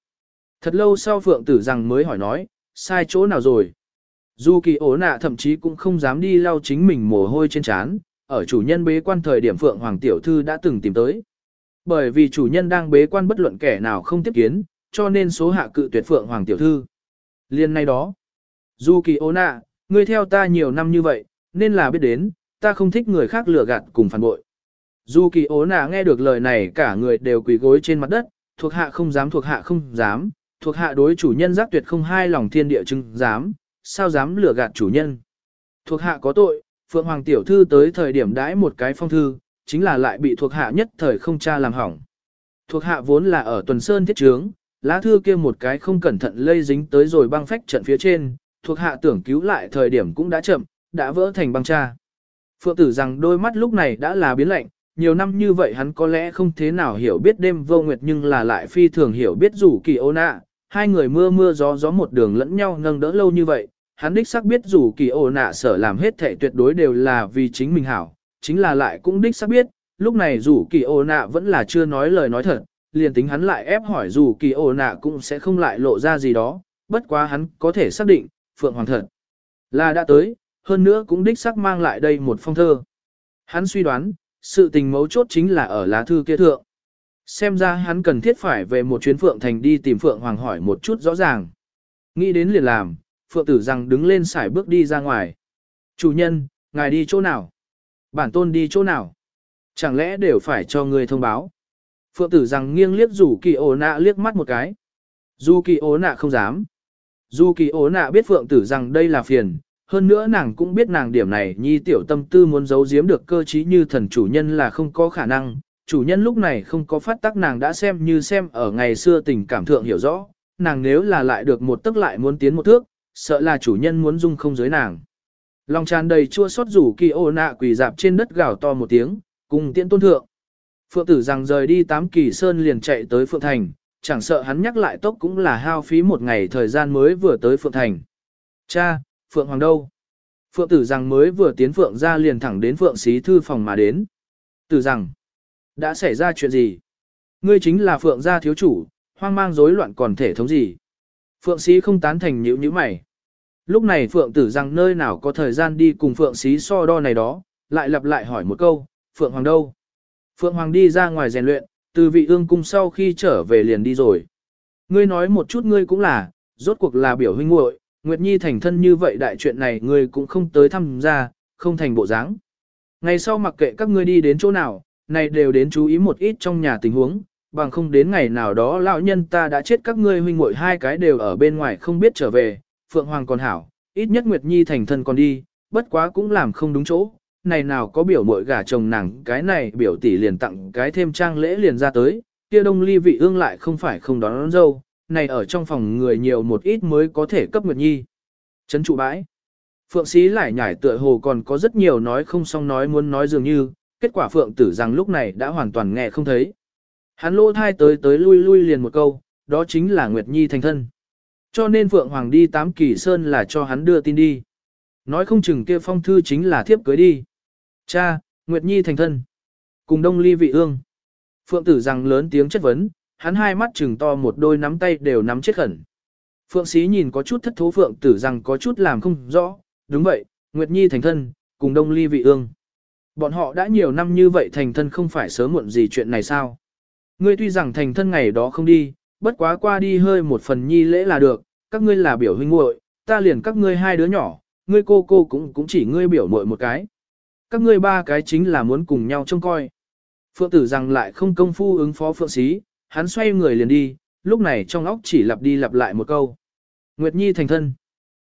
Thật lâu sau Phượng tử rằng mới hỏi nói, sai chỗ nào rồi? Dù kỳ ố nạ thậm chí cũng không dám đi lau chính mình mồ hôi trên trán, ở chủ nhân bế quan thời điểm Phượng Hoàng Tiểu Thư đã từng tìm tới. Bởi vì chủ nhân đang bế quan bất luận kẻ nào không tiếp kiến, cho nên số hạ cự tuyệt Phượng Hoàng Tiểu Thư. Liên nay đó, dù kỳ ố nạ, Ngươi theo ta nhiều năm như vậy, nên là biết đến, ta không thích người khác lừa gạt cùng phản bội. Dù kỳ ố nà nghe được lời này cả người đều quỳ gối trên mặt đất, thuộc hạ không dám thuộc hạ không dám, thuộc hạ đối chủ nhân giác tuyệt không hai lòng thiên địa chứng dám, sao dám lừa gạt chủ nhân. Thuộc hạ có tội, Phượng Hoàng Tiểu Thư tới thời điểm đãi một cái phong thư, chính là lại bị thuộc hạ nhất thời không cha làm hỏng. Thuộc hạ vốn là ở tuần sơn thiết trướng, lá thư kia một cái không cẩn thận lây dính tới rồi băng phách trận phía trên, thuộc hạ tưởng cứu lại thời điểm cũng đã chậm, đã vỡ thành băng cha. Phượng tử rằng đôi mắt lúc này đã là biến lạnh, nhiều năm như vậy hắn có lẽ không thế nào hiểu biết đêm vô nguyệt nhưng là lại phi thường hiểu biết rủ kỳ ô nạ, hai người mưa mưa gió gió một đường lẫn nhau nâng đỡ lâu như vậy, hắn đích xác biết rủ kỳ ô nạ sở làm hết thể tuyệt đối đều là vì chính mình hảo, chính là lại cũng đích xác biết, lúc này rủ kỳ ô nạ vẫn là chưa nói lời nói thật, liền tính hắn lại ép hỏi rủ kỳ ô nạ cũng sẽ không lại lộ ra gì đó, bất quá hắn có thể xác định, Phượng Hoàng thật là đã tới, hơn nữa cũng đích xác mang lại đây một phong thơ. Hắn suy đoán, sự tình mấu chốt chính là ở lá thư kia thượng. Xem ra hắn cần thiết phải về một chuyến Phượng Thành đi tìm Phượng Hoàng hỏi một chút rõ ràng. Nghĩ đến liền làm, Phượng tử rằng đứng lên xài bước đi ra ngoài. Chủ nhân, ngài đi chỗ nào? Bản tôn đi chỗ nào? Chẳng lẽ đều phải cho người thông báo? Phượng tử rằng nghiêng liếc rủ kỳ ổ nạ liếc mắt một cái. Dù kỳ ổ nạ không dám, dù kỳ ố nạ biết phượng tử rằng đây là phiền, hơn nữa nàng cũng biết nàng điểm này nhi tiểu tâm tư muốn giấu giếm được cơ trí như thần chủ nhân là không có khả năng. Chủ nhân lúc này không có phát tác nàng đã xem như xem ở ngày xưa tình cảm thượng hiểu rõ, nàng nếu là lại được một tức lại muốn tiến một thước, sợ là chủ nhân muốn dung không giới nàng. Lòng tràn đầy chua xót rủ kỳ ô nạ quỳ dạp trên đất gào to một tiếng, cùng tiễn tôn thượng. Phượng tử rằng rời đi tám kỳ sơn liền chạy tới Phượng Thành, chẳng sợ hắn nhắc lại tốc cũng là hao phí một ngày thời gian mới vừa tới Phượng Thành. Cha, Phượng Hoàng đâu? Phượng tử rằng mới vừa tiến Phượng ra liền thẳng đến Phượng xí thư phòng mà đến. Tử rằng, đã xảy ra chuyện gì? Ngươi chính là Phượng gia thiếu chủ, hoang mang rối loạn còn thể thống gì? Phượng xí không tán thành nhữ như mày. Lúc này Phượng tử rằng nơi nào có thời gian đi cùng Phượng xí so đo này đó, lại lặp lại hỏi một câu, Phượng Hoàng đâu? Phượng Hoàng đi ra ngoài rèn luyện, từ vị ương cung sau khi trở về liền đi rồi. Ngươi nói một chút ngươi cũng là, rốt cuộc là biểu huynh muội, Nguyệt Nhi thành thân như vậy đại chuyện này ngươi cũng không tới thăm ra, không thành bộ dáng. Ngày sau mặc kệ các ngươi đi đến chỗ nào, này đều đến chú ý một ít trong nhà tình huống, bằng không đến ngày nào đó lão nhân ta đã chết các ngươi huynh muội hai cái đều ở bên ngoài không biết trở về, Phượng Hoàng còn hảo, ít nhất Nguyệt Nhi thành thân còn đi, bất quá cũng làm không đúng chỗ, này nào có biểu muội gả chồng nàng, cái này biểu tỷ liền tặng cái thêm trang lễ liền ra tới, kia đông ly vị ương lại không phải không đón, đón dâu, này ở trong phòng người nhiều một ít mới có thể cấp Nguyệt Nhi. Chấn trụ bãi. Phượng sĩ lại nhảy tựa hồ còn có rất nhiều nói không xong nói muốn nói dường như, kết quả Phượng tử rằng lúc này đã hoàn toàn nghe không thấy. Hắn lô thai tới tới lui lui liền một câu, đó chính là Nguyệt Nhi thành thân. Cho nên Phượng Hoàng đi tám kỳ sơn là cho hắn đưa tin đi. Nói không chừng kia phong thư chính là thiếp cưới đi. Cha, Nguyệt Nhi thành thân. Cùng đông ly vị ương. Phượng tử rằng lớn tiếng chất vấn, hắn hai mắt trừng to một đôi nắm tay đều nắm chết khẩn. Phượng sĩ nhìn có chút thất thố Phượng tử rằng có chút làm không rõ, đúng vậy, Nguyệt Nhi thành thân, cùng đông ly vị ương. Bọn họ đã nhiều năm như vậy thành thân không phải sớm muộn gì chuyện này sao. Ngươi tuy rằng thành thân ngày đó không đi, bất quá qua đi hơi một phần nhi lễ là được, các ngươi là biểu huynh muội, ta liền các ngươi hai đứa nhỏ, ngươi cô cô cũng cũng chỉ ngươi biểu muội một cái. Các ngươi ba cái chính là muốn cùng nhau trông coi. Phượng tử rằng lại không công phu ứng phó phượng sĩ, hắn xoay người liền đi, lúc này trong óc chỉ lặp đi lặp lại một câu. Nguyệt Nhi thành thân.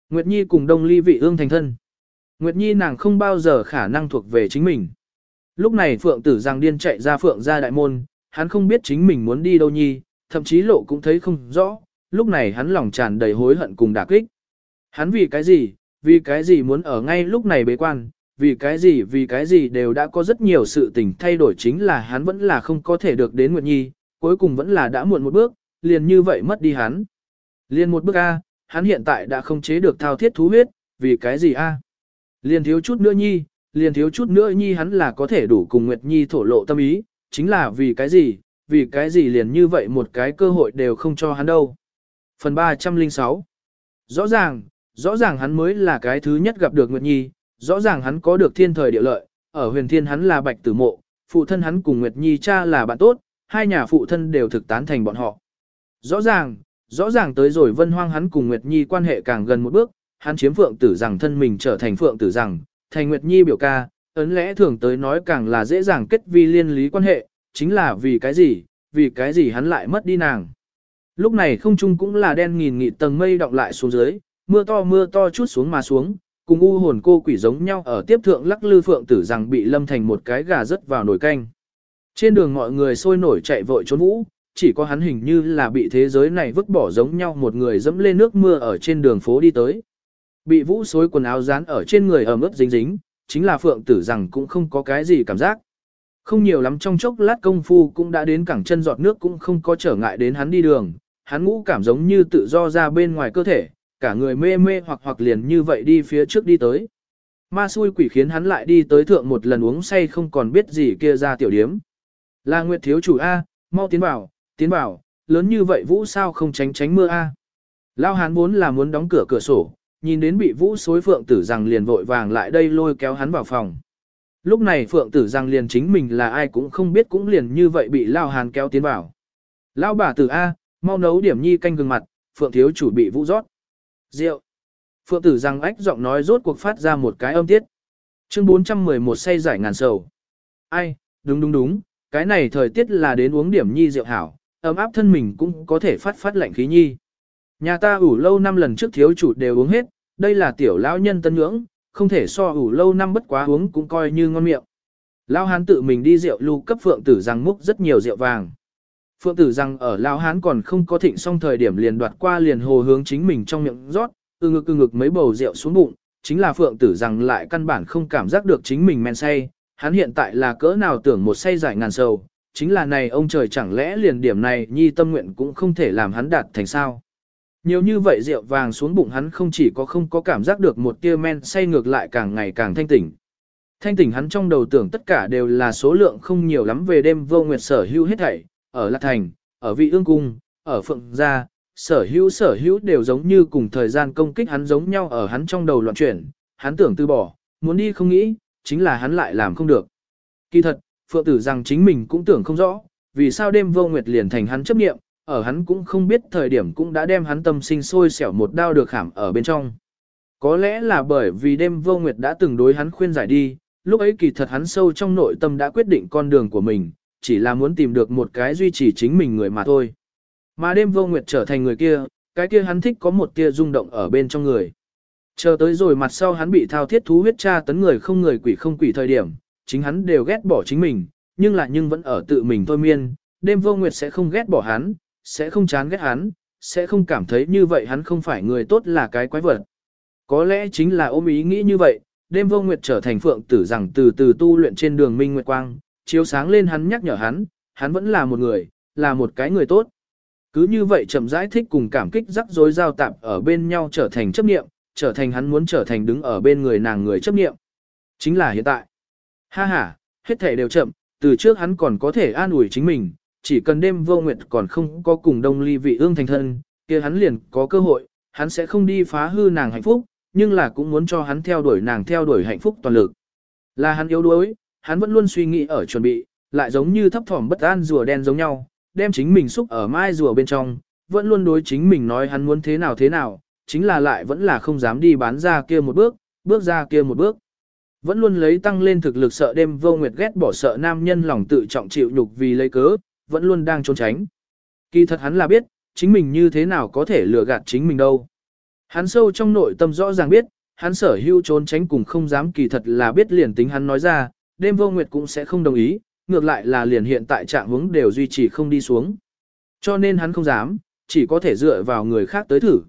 Nguyệt Nhi cùng đông ly vị ương thành thân. Nguyệt Nhi nàng không bao giờ khả năng thuộc về chính mình. Lúc này Phượng tử rằng điên chạy ra Phượng ra đại môn, hắn không biết chính mình muốn đi đâu nhi, thậm chí lộ cũng thấy không rõ, lúc này hắn lòng tràn đầy hối hận cùng đả kích. Hắn vì cái gì, vì cái gì muốn ở ngay lúc này bế quan, vì cái gì vì cái gì đều đã có rất nhiều sự tình thay đổi chính là hắn vẫn là không có thể được đến Nguyệt Nhi, cuối cùng vẫn là đã muộn một bước, liền như vậy mất đi hắn. Liền một bước A, hắn hiện tại đã không chế được thao thiết thú huyết, vì cái gì A? Liền thiếu chút nữa Nhi, liền thiếu chút nữa Nhi hắn là có thể đủ cùng Nguyệt Nhi thổ lộ tâm ý, chính là vì cái gì, vì cái gì liền như vậy một cái cơ hội đều không cho hắn đâu. Phần 306 Rõ ràng, rõ ràng hắn mới là cái thứ nhất gặp được Nguyệt Nhi, rõ ràng hắn có được thiên thời địa lợi, ở huyền thiên hắn là bạch tử mộ, phụ thân hắn cùng Nguyệt Nhi cha là bạn tốt, hai nhà phụ thân đều thực tán thành bọn họ. Rõ ràng, rõ ràng tới rồi vân hoang hắn cùng Nguyệt Nhi quan hệ càng gần một bước, hắn chiếm phượng tử rằng thân mình trở thành phượng tử rằng, thành Nguyệt Nhi biểu ca, ấn lẽ thường tới nói càng là dễ dàng kết vi liên lý quan hệ, chính là vì cái gì, vì cái gì hắn lại mất đi nàng. Lúc này không trung cũng là đen nghìn nghị tầng mây động lại xuống dưới, mưa to mưa to chút xuống mà xuống, cùng u hồn cô quỷ giống nhau ở tiếp thượng lắc lư phượng tử rằng bị lâm thành một cái gà rớt vào nồi canh. Trên đường mọi người sôi nổi chạy vội trốn vũ, chỉ có hắn hình như là bị thế giới này vứt bỏ giống nhau một người dẫm lên nước mưa ở trên đường phố đi tới. Bị vũ xối quần áo dán ở trên người ẩm ướt dính dính, chính là phượng tử rằng cũng không có cái gì cảm giác. Không nhiều lắm trong chốc lát công phu cũng đã đến cảng chân giọt nước cũng không có trở ngại đến hắn đi đường, hắn ngũ cảm giống như tự do ra bên ngoài cơ thể, cả người mê mê hoặc hoặc liền như vậy đi phía trước đi tới. Ma xui quỷ khiến hắn lại đi tới thượng một lần uống say không còn biết gì kia ra tiểu điếm. Là Nguyệt thiếu chủ A, mau tiến bảo, tiến bảo, lớn như vậy vũ sao không tránh tránh mưa A. Lao hán vốn là muốn đóng cửa cửa sổ, nhìn đến bị vũ xối phượng tử rằng liền vội vàng lại đây lôi kéo hắn vào phòng. Lúc này phượng tử rằng liền chính mình là ai cũng không biết cũng liền như vậy bị Lao hán kéo tiến vào. Lao bà tử A, mau nấu điểm nhi canh gừng mặt, phượng thiếu chủ bị vũ rót. Rượu. Phượng tử rằng ách giọng nói rốt cuộc phát ra một cái âm tiết. Chương 411 say giải ngàn sầu. Ai, đúng đúng đúng, cái này thời tiết là đến uống điểm nhi rượu hảo, ấm áp thân mình cũng có thể phát phát lạnh khí nhi. Nhà ta ủ lâu năm lần trước thiếu chủ đều uống hết, đây là tiểu lão nhân tân nhưỡng, không thể so ủ lâu năm bất quá uống cũng coi như ngon miệng. Lão hán tự mình đi rượu lưu cấp phượng tử rằng múc rất nhiều rượu vàng. Phượng tử rằng ở lão hán còn không có thịnh xong thời điểm liền đoạt qua liền hồ hướng chính mình trong miệng rót, ư ngực ư ngực mấy bầu rượu xuống bụng, chính là phượng tử rằng lại căn bản không cảm giác được chính mình men say, hắn hiện tại là cỡ nào tưởng một say giải ngàn sầu, chính là này ông trời chẳng lẽ liền điểm này nhi tâm nguyện cũng không thể làm hắn đạt thành sao. Nhiều như vậy rượu vàng xuống bụng hắn không chỉ có không có cảm giác được một tia men say ngược lại càng ngày càng thanh tỉnh. Thanh tỉnh hắn trong đầu tưởng tất cả đều là số lượng không nhiều lắm về đêm vô nguyệt sở hữu hết thảy, ở Lạc Thành, ở Vị Ương Cung, ở Phượng Gia, sở hữu sở hữu đều giống như cùng thời gian công kích hắn giống nhau ở hắn trong đầu loạn chuyển, hắn tưởng từ bỏ, muốn đi không nghĩ, chính là hắn lại làm không được. Kỳ thật, Phượng Tử rằng chính mình cũng tưởng không rõ, vì sao đêm vô nguyệt liền thành hắn chấp nghiệm, ở hắn cũng không biết thời điểm cũng đã đem hắn tâm sinh sôi xẻo một đao được khảm ở bên trong. Có lẽ là bởi vì đêm vô nguyệt đã từng đối hắn khuyên giải đi, lúc ấy kỳ thật hắn sâu trong nội tâm đã quyết định con đường của mình, chỉ là muốn tìm được một cái duy trì chính mình người mà thôi. Mà đêm vô nguyệt trở thành người kia, cái kia hắn thích có một tia rung động ở bên trong người. Chờ tới rồi mặt sau hắn bị thao thiết thú huyết tra tấn người không người quỷ không quỷ thời điểm, chính hắn đều ghét bỏ chính mình, nhưng là nhưng vẫn ở tự mình thôi miên, đêm vô nguyệt sẽ không ghét bỏ hắn, sẽ không chán ghét hắn, sẽ không cảm thấy như vậy hắn không phải người tốt là cái quái vật. Có lẽ chính là ôm ý nghĩ như vậy, đêm vô nguyệt trở thành phượng tử rằng từ từ tu luyện trên đường minh nguyệt quang, chiếu sáng lên hắn nhắc nhở hắn, hắn vẫn là một người, là một cái người tốt. Cứ như vậy chậm rãi thích cùng cảm kích rắc rối giao tạp ở bên nhau trở thành chấp niệm, trở thành hắn muốn trở thành đứng ở bên người nàng người chấp niệm. Chính là hiện tại. Ha ha, hết thể đều chậm, từ trước hắn còn có thể an ủi chính mình, chỉ cần đêm vô nguyệt còn không có cùng đông ly vị ương thành thân, kia hắn liền có cơ hội, hắn sẽ không đi phá hư nàng hạnh phúc, nhưng là cũng muốn cho hắn theo đuổi nàng theo đuổi hạnh phúc toàn lực. Là hắn yếu đuối, hắn vẫn luôn suy nghĩ ở chuẩn bị, lại giống như thấp thỏm bất an rùa đen giống nhau, đem chính mình xúc ở mai rùa bên trong, vẫn luôn đối chính mình nói hắn muốn thế nào thế nào, chính là lại vẫn là không dám đi bán ra kia một bước, bước ra kia một bước. Vẫn luôn lấy tăng lên thực lực sợ đêm vô nguyệt ghét bỏ sợ nam nhân lòng tự trọng chịu nhục vì lấy cớ, vẫn luôn đang trốn tránh. Kỳ thật hắn là biết, chính mình như thế nào có thể lừa gạt chính mình đâu. Hắn sâu trong nội tâm rõ ràng biết, hắn sở hữu trốn tránh cùng không dám kỳ thật là biết liền tính hắn nói ra, đêm vô nguyệt cũng sẽ không đồng ý, ngược lại là liền hiện tại trạng hướng đều duy trì không đi xuống. Cho nên hắn không dám, chỉ có thể dựa vào người khác tới thử.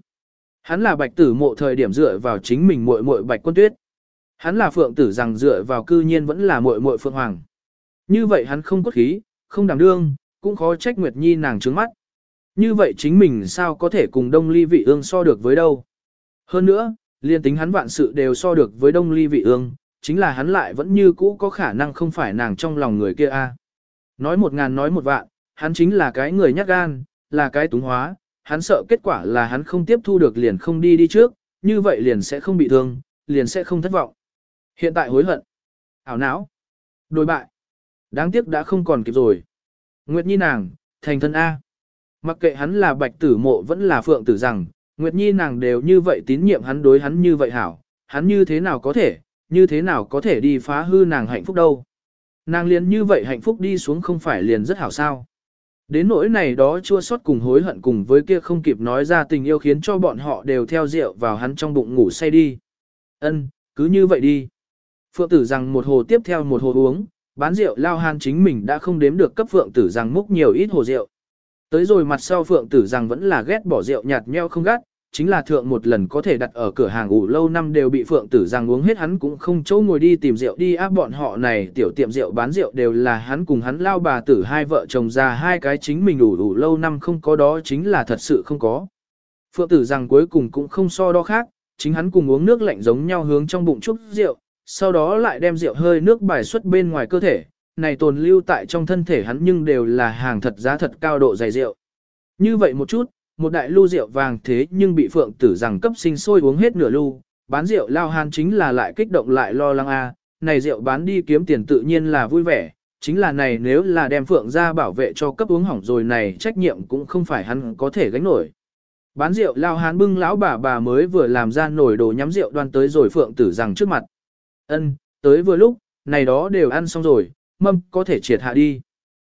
Hắn là bạch tử mộ thời điểm dựa vào chính mình muội muội bạch quân tuyết. Hắn là phượng tử rằng dựa vào cư nhiên vẫn là muội muội phượng hoàng. Như vậy hắn không cốt khí, không đảm đương, cũng khó trách Nguyệt Nhi nàng trướng mắt. Như vậy chính mình sao có thể cùng đông ly vị ương so được với đâu. Hơn nữa, liên tính hắn vạn sự đều so được với đông ly vị ương, chính là hắn lại vẫn như cũ có khả năng không phải nàng trong lòng người kia a. À. Nói một ngàn nói một vạn, hắn chính là cái người nhát gan, là cái túng hóa, hắn sợ kết quả là hắn không tiếp thu được liền không đi đi trước, như vậy liền sẽ không bị thương, liền sẽ không thất vọng. Hiện tại hối hận, ảo não, đối bại, đáng tiếc đã không còn kịp rồi. Nguyệt Nhi nàng, thành thân A. Mặc kệ hắn là bạch tử mộ vẫn là phượng tử rằng, Nguyệt Nhi nàng đều như vậy tín nhiệm hắn đối hắn như vậy hảo, hắn như thế nào có thể, như thế nào có thể đi phá hư nàng hạnh phúc đâu. Nàng liền như vậy hạnh phúc đi xuống không phải liền rất hảo sao. Đến nỗi này đó chua xót cùng hối hận cùng với kia không kịp nói ra tình yêu khiến cho bọn họ đều theo rượu vào hắn trong bụng ngủ say đi. Ân, cứ như vậy đi. Phượng tử rằng một hồ tiếp theo một hồ uống, bán rượu lao han chính mình đã không đếm được cấp phượng tử rằng múc nhiều ít hồ rượu. Tới rồi mặt sau phượng tử rằng vẫn là ghét bỏ rượu nhạt nheo không gắt, chính là thượng một lần có thể đặt ở cửa hàng ủ lâu năm đều bị phượng tử rằng uống hết hắn cũng không chỗ ngồi đi tìm rượu đi áp bọn họ này tiểu tiệm rượu bán rượu đều là hắn cùng hắn lao bà tử hai vợ chồng già hai cái chính mình ủ ủ lâu năm không có đó chính là thật sự không có. Phượng tử rằng cuối cùng cũng không so đo khác, chính hắn cùng uống nước lạnh giống nhau hướng trong bụng chút rượu, sau đó lại đem rượu hơi nước bài xuất bên ngoài cơ thể, này tồn lưu tại trong thân thể hắn nhưng đều là hàng thật giá thật cao độ dày rượu. Như vậy một chút, một đại lưu rượu vàng thế nhưng bị phượng tử rằng cấp sinh sôi uống hết nửa lưu, bán rượu lao hàn chính là lại kích động lại lo lắng a, này rượu bán đi kiếm tiền tự nhiên là vui vẻ, chính là này nếu là đem phượng ra bảo vệ cho cấp uống hỏng rồi này trách nhiệm cũng không phải hắn có thể gánh nổi. Bán rượu lao hán bưng lão bà bà mới vừa làm ra nổi đồ nhắm rượu đoan tới rồi phượng tử rằng trước mặt. Ân, tới vừa lúc, này đó đều ăn xong rồi, mâm có thể triệt hạ đi.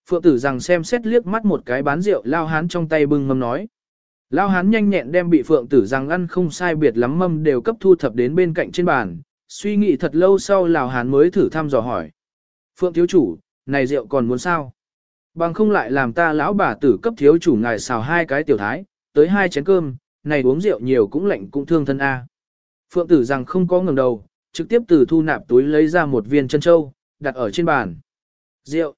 Phượng tử rằng xem xét liếc mắt một cái bán rượu lao hán trong tay bưng mâm nói. Lao hán nhanh nhẹn đem bị phượng tử rằng ăn không sai biệt lắm mâm đều cấp thu thập đến bên cạnh trên bàn, suy nghĩ thật lâu sau Lào hán mới thử thăm dò hỏi. Phượng thiếu chủ, này rượu còn muốn sao? Bằng không lại làm ta lão bà tử cấp thiếu chủ ngài xào hai cái tiểu thái, tới hai chén cơm, này uống rượu nhiều cũng lạnh cũng thương thân A. Phượng tử rằng không có ngừng đầu, trực tiếp từ thu nạp túi lấy ra một viên chân châu, đặt ở trên bàn. Rượu.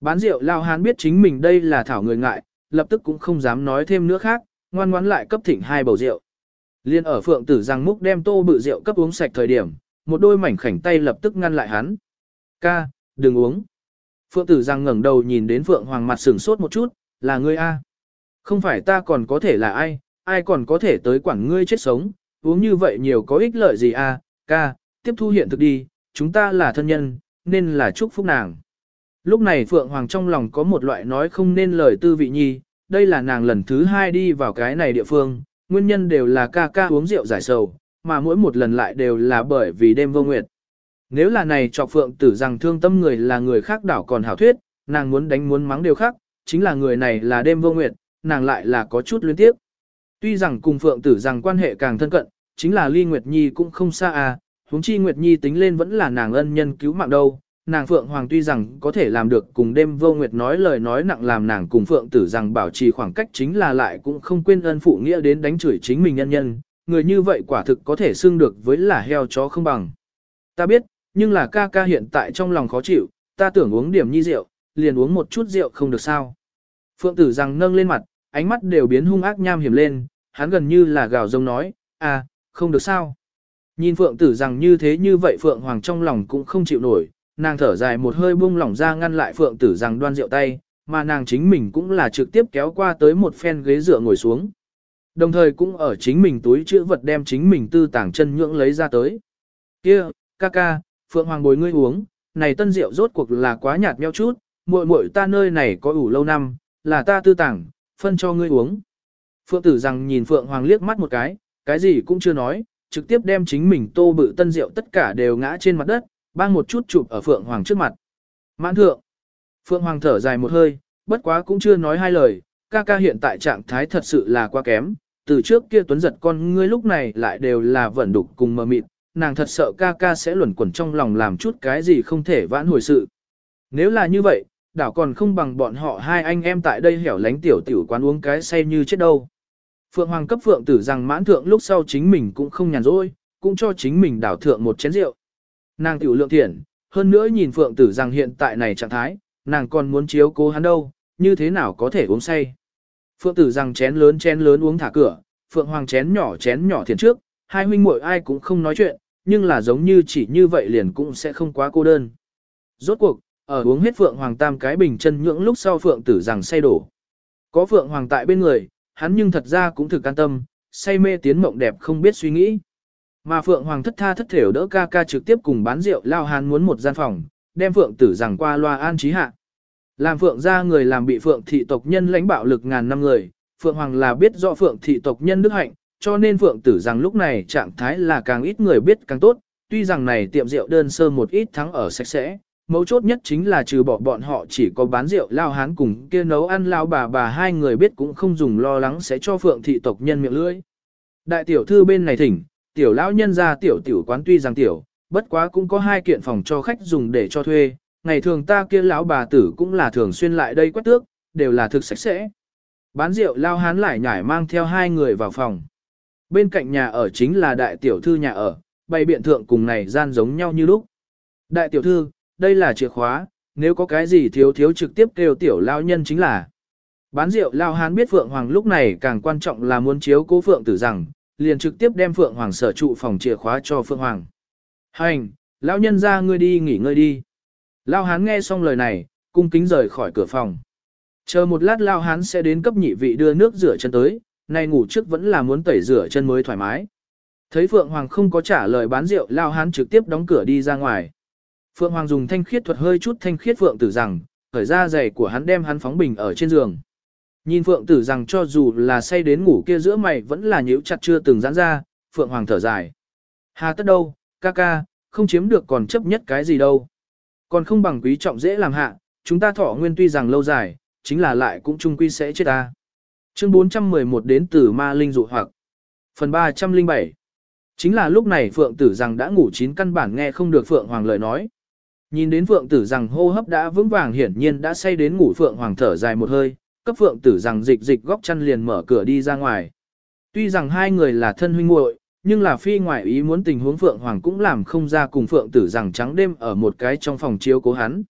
Bán rượu lao hán biết chính mình đây là thảo người ngại, lập tức cũng không dám nói thêm nữa khác, ngoan ngoãn lại cấp thịnh hai bầu rượu. Liên ở phượng tử rằng múc đem tô bự rượu cấp uống sạch thời điểm, một đôi mảnh khảnh tay lập tức ngăn lại hắn. Ca, đừng uống. Phượng tử rằng ngẩng đầu nhìn đến phượng hoàng mặt sừng sốt một chút, là ngươi a? Không phải ta còn có thể là ai, ai còn có thể tới quản ngươi chết sống, uống như vậy nhiều có ích lợi gì a? ca, tiếp thu hiện thực đi, chúng ta là thân nhân, nên là chúc phúc nàng. Lúc này Phượng Hoàng trong lòng có một loại nói không nên lời tư vị nhi, đây là nàng lần thứ hai đi vào cái này địa phương, nguyên nhân đều là ca ca uống rượu giải sầu, mà mỗi một lần lại đều là bởi vì đêm vô nguyệt. Nếu là này trọc Phượng tử rằng thương tâm người là người khác đảo còn hảo thuyết, nàng muốn đánh muốn mắng đều khác, chính là người này là đêm vô nguyệt, nàng lại là có chút luyến tiếp. Tuy rằng cùng Phượng tử rằng quan hệ càng thân cận, chính là Ly Nguyệt Nhi cũng không xa à, huống chi Nguyệt Nhi tính lên vẫn là nàng ân nhân cứu mạng đâu. Nàng Phượng Hoàng tuy rằng có thể làm được cùng đêm vô Nguyệt nói lời nói nặng làm nàng cùng Phượng tử rằng bảo trì khoảng cách chính là lại cũng không quên ân phụ nghĩa đến đánh chửi chính mình nhân nhân, người như vậy quả thực có thể xưng được với là heo chó không bằng. Ta biết, nhưng là ca ca hiện tại trong lòng khó chịu, ta tưởng uống điểm nhi rượu, liền uống một chút rượu không được sao. Phượng tử rằng nâng lên mặt, ánh mắt đều biến hung ác nham hiểm lên, hắn gần như là gào rông nói, à, không được sao. Nhìn Phượng tử rằng như thế như vậy Phượng Hoàng trong lòng cũng không chịu nổi, nàng thở dài một hơi buông lỏng ra ngăn lại Phượng tử rằng đoan rượu tay, mà nàng chính mình cũng là trực tiếp kéo qua tới một phen ghế dựa ngồi xuống. Đồng thời cũng ở chính mình túi chữ vật đem chính mình tư tảng chân nhưỡng lấy ra tới. Kia, ca ca, Phượng Hoàng bồi ngươi uống, này tân rượu rốt cuộc là quá nhạt nhẽo chút, muội muội ta nơi này có ủ lâu năm, là ta tư tảng, phân cho ngươi uống. Phượng tử rằng nhìn Phượng Hoàng liếc mắt một cái, cái gì cũng chưa nói, trực tiếp đem chính mình tô bự tân rượu tất cả đều ngã trên mặt đất, bang một chút chụp ở Phượng Hoàng trước mặt. Mãn thượng. Phượng Hoàng thở dài một hơi, bất quá cũng chưa nói hai lời, ca ca hiện tại trạng thái thật sự là quá kém, từ trước kia tuấn giật con ngươi lúc này lại đều là vẩn đục cùng mờ mịt, nàng thật sợ ca ca sẽ luẩn quẩn trong lòng làm chút cái gì không thể vãn hồi sự. Nếu là như vậy, đảo còn không bằng bọn họ hai anh em tại đây hẻo lánh tiểu tiểu quán uống cái say như chết đâu. Phượng Hoàng cấp Phượng tử rằng mãn thượng lúc sau chính mình cũng không nhàn rỗi, cũng cho chính mình đảo thượng một chén rượu. Nàng tiểu lượng thiện, hơn nữa nhìn Phượng tử rằng hiện tại này trạng thái, nàng còn muốn chiếu cố hắn đâu, như thế nào có thể uống say. Phượng tử rằng chén lớn chén lớn uống thả cửa, Phượng Hoàng chén nhỏ chén nhỏ thiền trước, hai huynh muội ai cũng không nói chuyện, nhưng là giống như chỉ như vậy liền cũng sẽ không quá cô đơn. Rốt cuộc, ở uống hết Phượng Hoàng tam cái bình chân nhưỡng lúc sau Phượng tử rằng say đổ. Có Phượng Hoàng tại bên người, hắn nhưng thật ra cũng thực an tâm, say mê tiến mộng đẹp không biết suy nghĩ. Mà Phượng Hoàng thất tha thất thểu đỡ ca ca trực tiếp cùng bán rượu lao hán muốn một gian phòng, đem Phượng tử rằng qua loa an trí hạ. Làm Phượng ra người làm bị Phượng thị tộc nhân lãnh bạo lực ngàn năm người, Phượng Hoàng là biết rõ Phượng thị tộc nhân đức hạnh, cho nên Phượng tử rằng lúc này trạng thái là càng ít người biết càng tốt, tuy rằng này tiệm rượu đơn sơ một ít thắng ở sạch sẽ, mấu chốt nhất chính là trừ bỏ bọn họ chỉ có bán rượu lao hán cùng kia nấu ăn lao bà bà hai người biết cũng không dùng lo lắng sẽ cho phượng thị tộc nhân miệng lưỡi. Đại tiểu thư bên này thỉnh, tiểu lão nhân ra tiểu tiểu quán tuy rằng tiểu, bất quá cũng có hai kiện phòng cho khách dùng để cho thuê, ngày thường ta kia lão bà tử cũng là thường xuyên lại đây quét tước, đều là thực sạch sẽ. Bán rượu lao hán lại nhảy mang theo hai người vào phòng. Bên cạnh nhà ở chính là đại tiểu thư nhà ở, bày biện thượng cùng này gian giống nhau như lúc. Đại tiểu thư, đây là chìa khóa, nếu có cái gì thiếu thiếu trực tiếp kêu tiểu lao nhân chính là. Bán rượu lao hán biết Phượng Hoàng lúc này càng quan trọng là muốn chiếu cố Phượng tử rằng, liền trực tiếp đem Phượng Hoàng sở trụ phòng chìa khóa cho Phượng Hoàng. Hành, lão nhân ra ngươi đi nghỉ ngơi đi. Lao hán nghe xong lời này, cung kính rời khỏi cửa phòng. Chờ một lát lao hán sẽ đến cấp nhị vị đưa nước rửa chân tới, nay ngủ trước vẫn là muốn tẩy rửa chân mới thoải mái. Thấy Phượng Hoàng không có trả lời bán rượu lao hán trực tiếp đóng cửa đi ra ngoài. Phượng Hoàng dùng thanh khiết thuật hơi chút thanh khiết Phượng tử rằng, khởi ra giày của hắn đem hắn phóng bình ở trên giường. Nhìn Phượng tử rằng cho dù là say đến ngủ kia giữa mày vẫn là nhíu chặt chưa từng giãn ra, Phượng Hoàng thở dài. Hà tất đâu, ca ca, không chiếm được còn chấp nhất cái gì đâu. Còn không bằng quý trọng dễ làm hạ, chúng ta thọ nguyên tuy rằng lâu dài, chính là lại cũng chung quy sẽ chết ta. Chương 411 đến từ ma linh dụ hoặc. Phần 307. Chính là lúc này Phượng tử rằng đã ngủ chín căn bản nghe không được Phượng Hoàng lời nói. Nhìn đến Phượng tử rằng hô hấp đã vững vàng hiển nhiên đã say đến ngủ Phượng Hoàng thở dài một hơi, cấp Phượng tử rằng dịch dịch góc chăn liền mở cửa đi ra ngoài. Tuy rằng hai người là thân huynh muội, nhưng là phi ngoại ý muốn tình huống Phượng Hoàng cũng làm không ra cùng Phượng tử rằng trắng đêm ở một cái trong phòng chiếu cố hắn.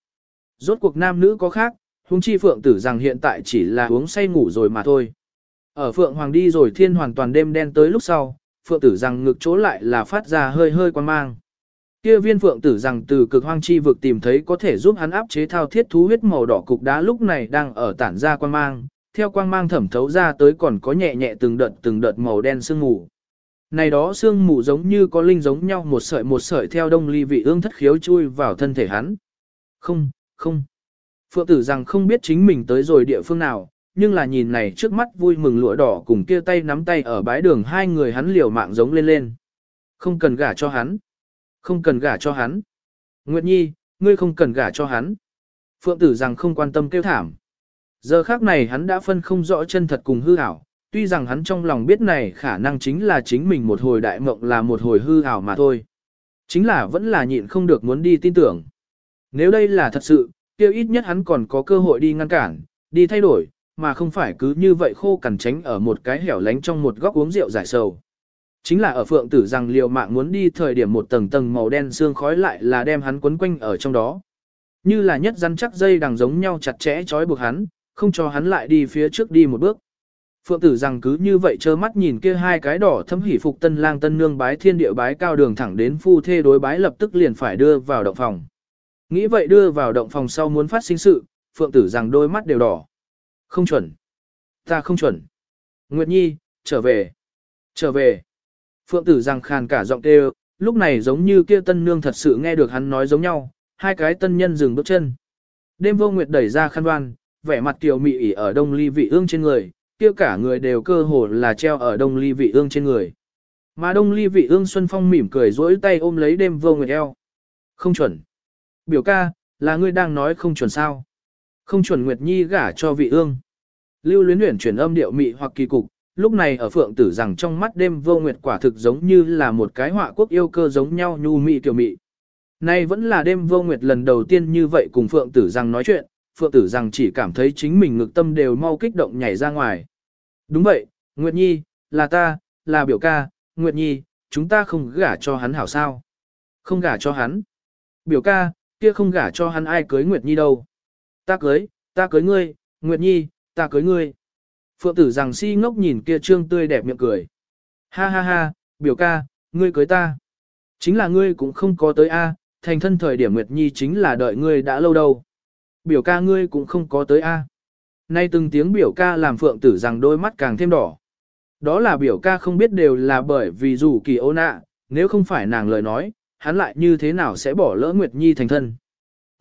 Rốt cuộc nam nữ có khác, huống chi Phượng tử rằng hiện tại chỉ là uống say ngủ rồi mà thôi. Ở Phượng Hoàng đi rồi thiên hoàn toàn đêm đen tới lúc sau, Phượng tử rằng ngực chỗ lại là phát ra hơi hơi quan mang. Kia viên Phượng tử rằng từ cực hoang chi vực tìm thấy có thể giúp hắn áp chế thao thiết thú huyết màu đỏ cục đá lúc này đang ở tản ra quang mang, theo quang mang thẩm thấu ra tới còn có nhẹ nhẹ từng đợt từng đợt màu đen sương mù. Này đó sương mù giống như có linh giống nhau một sợi một sợi theo đông ly vị ương thất khiếu chui vào thân thể hắn. Không, không. Phượng tử rằng không biết chính mình tới rồi địa phương nào, nhưng là nhìn này trước mắt vui mừng lụa đỏ cùng kia tay nắm tay ở bãi đường hai người hắn liều mạng giống lên lên. Không cần gả cho hắn. Không cần gả cho hắn. Nguyệt Nhi, ngươi không cần gả cho hắn. Phượng tử rằng không quan tâm kêu thảm. Giờ khác này hắn đã phân không rõ chân thật cùng hư ảo, tuy rằng hắn trong lòng biết này khả năng chính là chính mình một hồi đại mộng là một hồi hư ảo mà thôi. Chính là vẫn là nhịn không được muốn đi tin tưởng. Nếu đây là thật sự, kêu ít nhất hắn còn có cơ hội đi ngăn cản, đi thay đổi, mà không phải cứ như vậy khô cằn tránh ở một cái hẻo lánh trong một góc uống rượu giải sầu. Chính là ở phượng tử rằng liều mạng muốn đi thời điểm một tầng tầng màu đen xương khói lại là đem hắn quấn quanh ở trong đó. Như là nhất rắn chắc dây đằng giống nhau chặt chẽ trói buộc hắn, không cho hắn lại đi phía trước đi một bước. Phượng tử rằng cứ như vậy trơ mắt nhìn kia hai cái đỏ thâm hỉ phục tân lang tân nương bái thiên địa bái cao đường thẳng đến phu thê đối bái lập tức liền phải đưa vào động phòng. Nghĩ vậy đưa vào động phòng sau muốn phát sinh sự, phượng tử rằng đôi mắt đều đỏ. Không chuẩn. Ta không chuẩn. Nguyệt Nhi, trở về. Trở về. Phượng tử rằng khàn cả giọng kêu, lúc này giống như kia tân nương thật sự nghe được hắn nói giống nhau, hai cái tân nhân dừng bước chân. Đêm vô nguyệt đẩy ra khăn đoan, vẻ mặt tiểu mị ỉ ở đông ly vị ương trên người, kia cả người đều cơ hồ là treo ở đông ly vị ương trên người. Mà đông ly vị ương Xuân Phong mỉm cười dỗi tay ôm lấy đêm vô nguyệt eo. Không chuẩn. Biểu ca, là ngươi đang nói không chuẩn sao. Không chuẩn Nguyệt Nhi gả cho vị ương. Lưu luyến luyện chuyển âm điệu mị hoặc kỳ cục, lúc này ở phượng tử rằng trong mắt đêm vô nguyệt quả thực giống như là một cái họa quốc yêu cơ giống nhau nhu mị tiểu mị. Nay vẫn là đêm vô nguyệt lần đầu tiên như vậy cùng phượng tử rằng nói chuyện, phượng tử rằng chỉ cảm thấy chính mình ngực tâm đều mau kích động nhảy ra ngoài. Đúng vậy, Nguyệt Nhi, là ta, là biểu ca, Nguyệt Nhi, chúng ta không gả cho hắn hảo sao. Không gả cho hắn. Biểu ca, kia không gả cho hắn ai cưới Nguyệt Nhi đâu. Ta cưới, ta cưới ngươi, Nguyệt Nhi, ta cưới ngươi. Phượng tử rằng si ngốc nhìn kia trương tươi đẹp miệng cười. Ha ha ha, biểu ca, ngươi cưới ta. Chính là ngươi cũng không có tới A, thành thân thời điểm Nguyệt Nhi chính là đợi ngươi đã lâu đâu. Biểu ca ngươi cũng không có tới A. Nay từng tiếng biểu ca làm phượng tử rằng đôi mắt càng thêm đỏ. Đó là biểu ca không biết đều là bởi vì dù kỳ ô nạ, nếu không phải nàng lời nói, hắn lại như thế nào sẽ bỏ lỡ Nguyệt Nhi thành thân.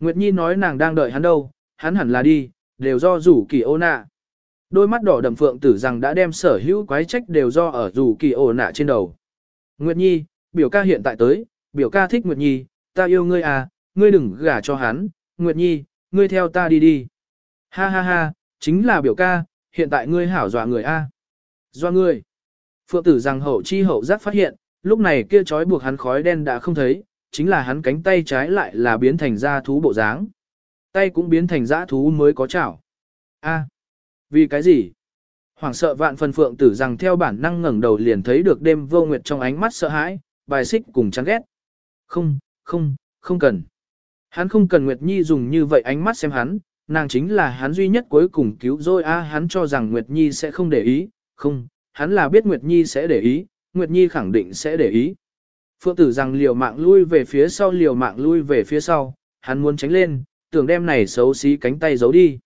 Nguyệt Nhi nói nàng đang đợi hắn đâu, hắn hẳn là đi, đều do rủ kỳ ô nạ. Đôi mắt đỏ đầm phượng tử rằng đã đem sở hữu quái trách đều do ở dù kỳ ổ nạ trên đầu. Nguyệt Nhi, biểu ca hiện tại tới, biểu ca thích Nguyệt Nhi, ta yêu ngươi à, ngươi đừng gả cho hắn, Nguyệt Nhi, ngươi theo ta đi đi. Ha ha ha, chính là biểu ca, hiện tại ngươi hảo dọa người a. À. Dọa ngươi. Phượng tử rằng hậu chi hậu giác phát hiện, lúc này kia trói buộc hắn khói đen đã không thấy, chính là hắn cánh tay trái lại là biến thành da thú bộ dáng. Tay cũng biến thành dã thú mới có chảo. A, vì cái gì? Hoàng sợ vạn phần phượng tử rằng theo bản năng ngẩng đầu liền thấy được đêm vô nguyệt trong ánh mắt sợ hãi, bài xích cùng chán ghét. Không, không, không cần. Hắn không cần Nguyệt Nhi dùng như vậy ánh mắt xem hắn, nàng chính là hắn duy nhất cuối cùng cứu rồi a hắn cho rằng Nguyệt Nhi sẽ không để ý, không, hắn là biết Nguyệt Nhi sẽ để ý, Nguyệt Nhi khẳng định sẽ để ý. Phượng tử rằng liều mạng lui về phía sau liều mạng lui về phía sau, hắn muốn tránh lên, tưởng đem này xấu xí cánh tay giấu đi.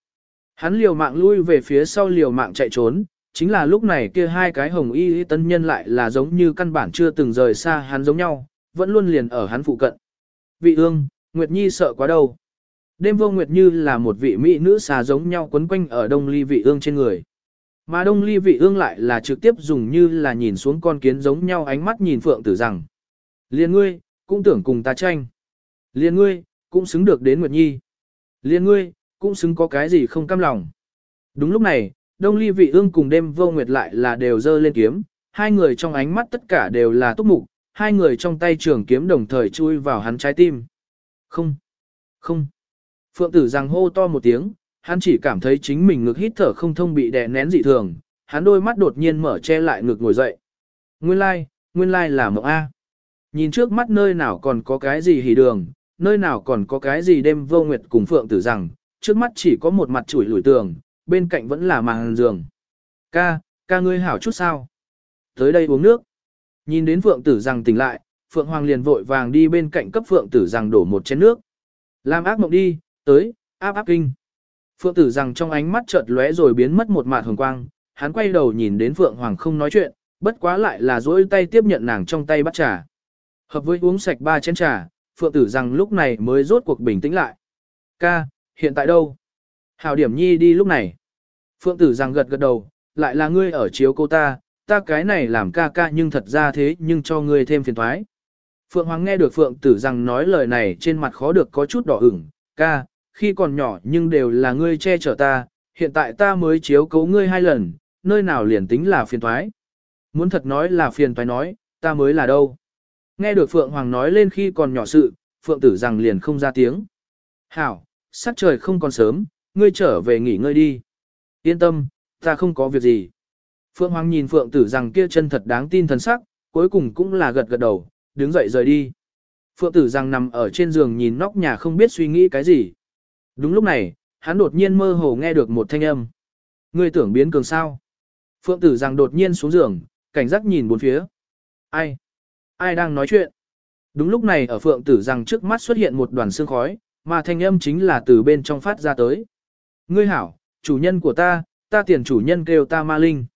Hắn liều mạng lui về phía sau liều mạng chạy trốn, chính là lúc này kia hai cái hồng y tân nhân lại là giống như căn bản chưa từng rời xa hắn giống nhau, vẫn luôn liền ở hắn phụ cận. Vị ương, Nguyệt Nhi sợ quá đâu. Đêm vô Nguyệt như là một vị mỹ nữ xà giống nhau quấn quanh ở đông ly vị ương trên người. Mà đông ly vị ương lại là trực tiếp dùng như là nhìn xuống con kiến giống nhau ánh mắt nhìn phượng tử rằng. Liên ngươi, cũng tưởng cùng ta tranh. Liên ngươi, cũng xứng được đến Nguyệt Nhi. Liên ngươi, cũng xứng có cái gì không cam lòng. Đúng lúc này, đông ly vị ương cùng đêm vô Nguyệt lại là đều dơ lên kiếm, hai người trong ánh mắt tất cả đều là túc mục, hai người trong tay trường kiếm đồng thời chui vào hắn trái tim. Không, không. Phượng tử rằng hô to một tiếng, hắn chỉ cảm thấy chính mình ngực hít thở không thông bị đè nén dị thường, hắn đôi mắt đột nhiên mở che lại ngực ngồi dậy. Nguyên lai, like, nguyên lai like là mộng A. Nhìn trước mắt nơi nào còn có cái gì hỉ đường, nơi nào còn có cái gì đêm vô nguyệt cùng Phượng tử rằng, trước mắt chỉ có một mặt chuỗi lủi tường, bên cạnh vẫn là màn giường. Ca, ca ngươi hảo chút sao? Tới đây uống nước. Nhìn đến Phượng Tử rằng tỉnh lại, Phượng Hoàng liền vội vàng đi bên cạnh cấp Phượng Tử rằng đổ một chén nước. Làm ác mộng đi, tới, áp áp kinh. Phượng Tử rằng trong ánh mắt chợt lóe rồi biến mất một mạt hồng quang, hắn quay đầu nhìn đến Phượng Hoàng không nói chuyện, bất quá lại là duỗi tay tiếp nhận nàng trong tay bắt trà. Hợp với uống sạch ba chén trà, Phượng Tử rằng lúc này mới rốt cuộc bình tĩnh lại. Ca, hiện tại đâu? Hảo điểm nhi đi lúc này. Phượng Tử rằng gật gật đầu, lại là ngươi ở chiếu cô ta, ta cái này làm ca ca nhưng thật ra thế nhưng cho ngươi thêm phiền thoái. Phượng Hoàng nghe được Phượng Tử rằng nói lời này trên mặt khó được có chút đỏ ửng, ca, khi còn nhỏ nhưng đều là ngươi che chở ta, hiện tại ta mới chiếu cố ngươi hai lần, nơi nào liền tính là phiền thoái. Muốn thật nói là phiền thoái nói, ta mới là đâu. Nghe được Phượng Hoàng nói lên khi còn nhỏ sự, Phượng Tử rằng liền không ra tiếng. Hảo, sắc trời không còn sớm, ngươi trở về nghỉ ngơi đi. Yên tâm, ta không có việc gì. Phượng Hoàng nhìn Phượng Tử rằng kia chân thật đáng tin thần sắc, cuối cùng cũng là gật gật đầu, đứng dậy rời đi. Phượng Tử rằng nằm ở trên giường nhìn nóc nhà không biết suy nghĩ cái gì. Đúng lúc này, hắn đột nhiên mơ hồ nghe được một thanh âm. Ngươi tưởng biến cường sao? Phượng Tử rằng đột nhiên xuống giường, cảnh giác nhìn bốn phía. Ai? Ai đang nói chuyện? Đúng lúc này ở Phượng Tử rằng trước mắt xuất hiện một đoàn sương khói, mà thanh âm chính là từ bên trong phát ra tới. Ngươi hảo, chủ nhân của ta, ta tiền chủ nhân kêu ta Ma Linh.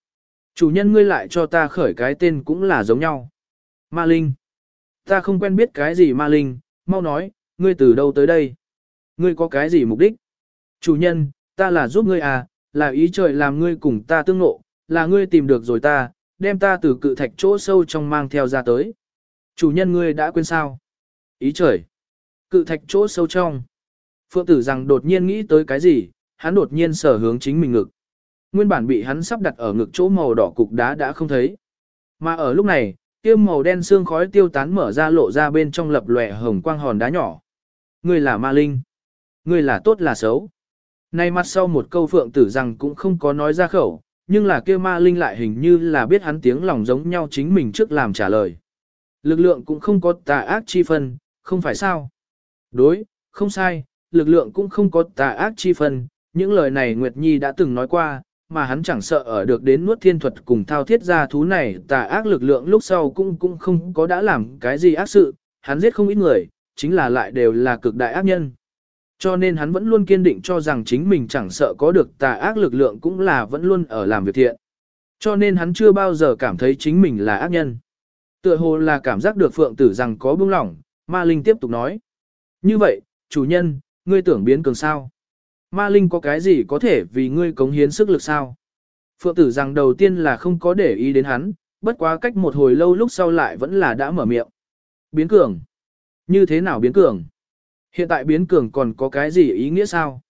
Chủ nhân ngươi lại cho ta khởi cái tên cũng là giống nhau. Ma Linh. Ta không quen biết cái gì Ma Linh, mau nói, ngươi từ đâu tới đây? Ngươi có cái gì mục đích? Chủ nhân, ta là giúp ngươi à, là ý trời làm ngươi cùng ta tương ngộ, là ngươi tìm được rồi ta, đem ta từ cự thạch chỗ sâu trong mang theo ra tới. Chủ nhân ngươi đã quên sao? Ý trời. Cự thạch chỗ sâu trong. Phượng tử rằng đột nhiên nghĩ tới cái gì, hắn đột nhiên sở hướng chính mình ngực. Nguyên bản bị hắn sắp đặt ở ngực chỗ màu đỏ cục đá đã không thấy. Mà ở lúc này, kia màu đen xương khói tiêu tán mở ra lộ ra bên trong lập lòe hồng quang hòn đá nhỏ. Ngươi là ma linh. Ngươi là tốt là xấu. Nay mặt sau một câu phượng tử rằng cũng không có nói ra khẩu, nhưng là kia ma linh lại hình như là biết hắn tiếng lòng giống nhau chính mình trước làm trả lời. Lực lượng cũng không có tà ác chi phân, không phải sao? Đối, không sai, lực lượng cũng không có tà ác chi phân, những lời này Nguyệt Nhi đã từng nói qua, mà hắn chẳng sợ ở được đến nuốt thiên thuật cùng thao thiết ra thú này tà ác lực lượng lúc sau cũng cũng không có đã làm cái gì ác sự, hắn giết không ít người, chính là lại đều là cực đại ác nhân. Cho nên hắn vẫn luôn kiên định cho rằng chính mình chẳng sợ có được tà ác lực lượng cũng là vẫn luôn ở làm việc thiện. Cho nên hắn chưa bao giờ cảm thấy chính mình là ác nhân. Tựa hồ là cảm giác được phượng tử rằng có bưng lỏng, ma linh tiếp tục nói. Như vậy, chủ nhân, ngươi tưởng biến cường sao? Ma linh có cái gì có thể vì ngươi cống hiến sức lực sao? Phượng tử rằng đầu tiên là không có để ý đến hắn, bất quá cách một hồi lâu lúc sau lại vẫn là đã mở miệng. Biến cường. Như thế nào biến cường? Hiện tại biến cường còn có cái gì ý nghĩa sao?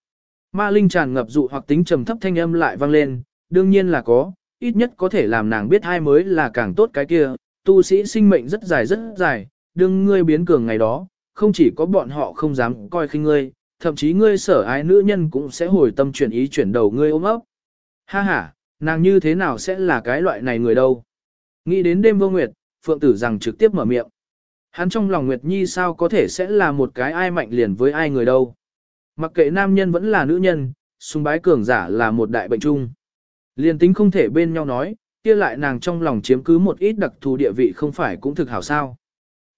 Ma linh tràn ngập dụ hoặc tính trầm thấp thanh âm lại vang lên, đương nhiên là có, ít nhất có thể làm nàng biết hai mới là càng tốt cái kia, tu sĩ sinh mệnh rất dài rất dài, đương ngươi biến cường ngày đó, không chỉ có bọn họ không dám coi khinh ngươi, thậm chí ngươi sở ái nữ nhân cũng sẽ hồi tâm chuyển ý chuyển đầu ngươi ôm ấp. Ha ha, nàng như thế nào sẽ là cái loại này người đâu? Nghĩ đến đêm vô nguyệt, Phượng tử rằng trực tiếp mở miệng. Hắn trong lòng Nguyệt Nhi sao có thể sẽ là một cái ai mạnh liền với ai người đâu. Mặc kệ nam nhân vẫn là nữ nhân, sung bái cường giả là một đại bệnh chung. Liền tính không thể bên nhau nói, kia lại nàng trong lòng chiếm cứ một ít đặc thù địa vị không phải cũng thực hảo sao.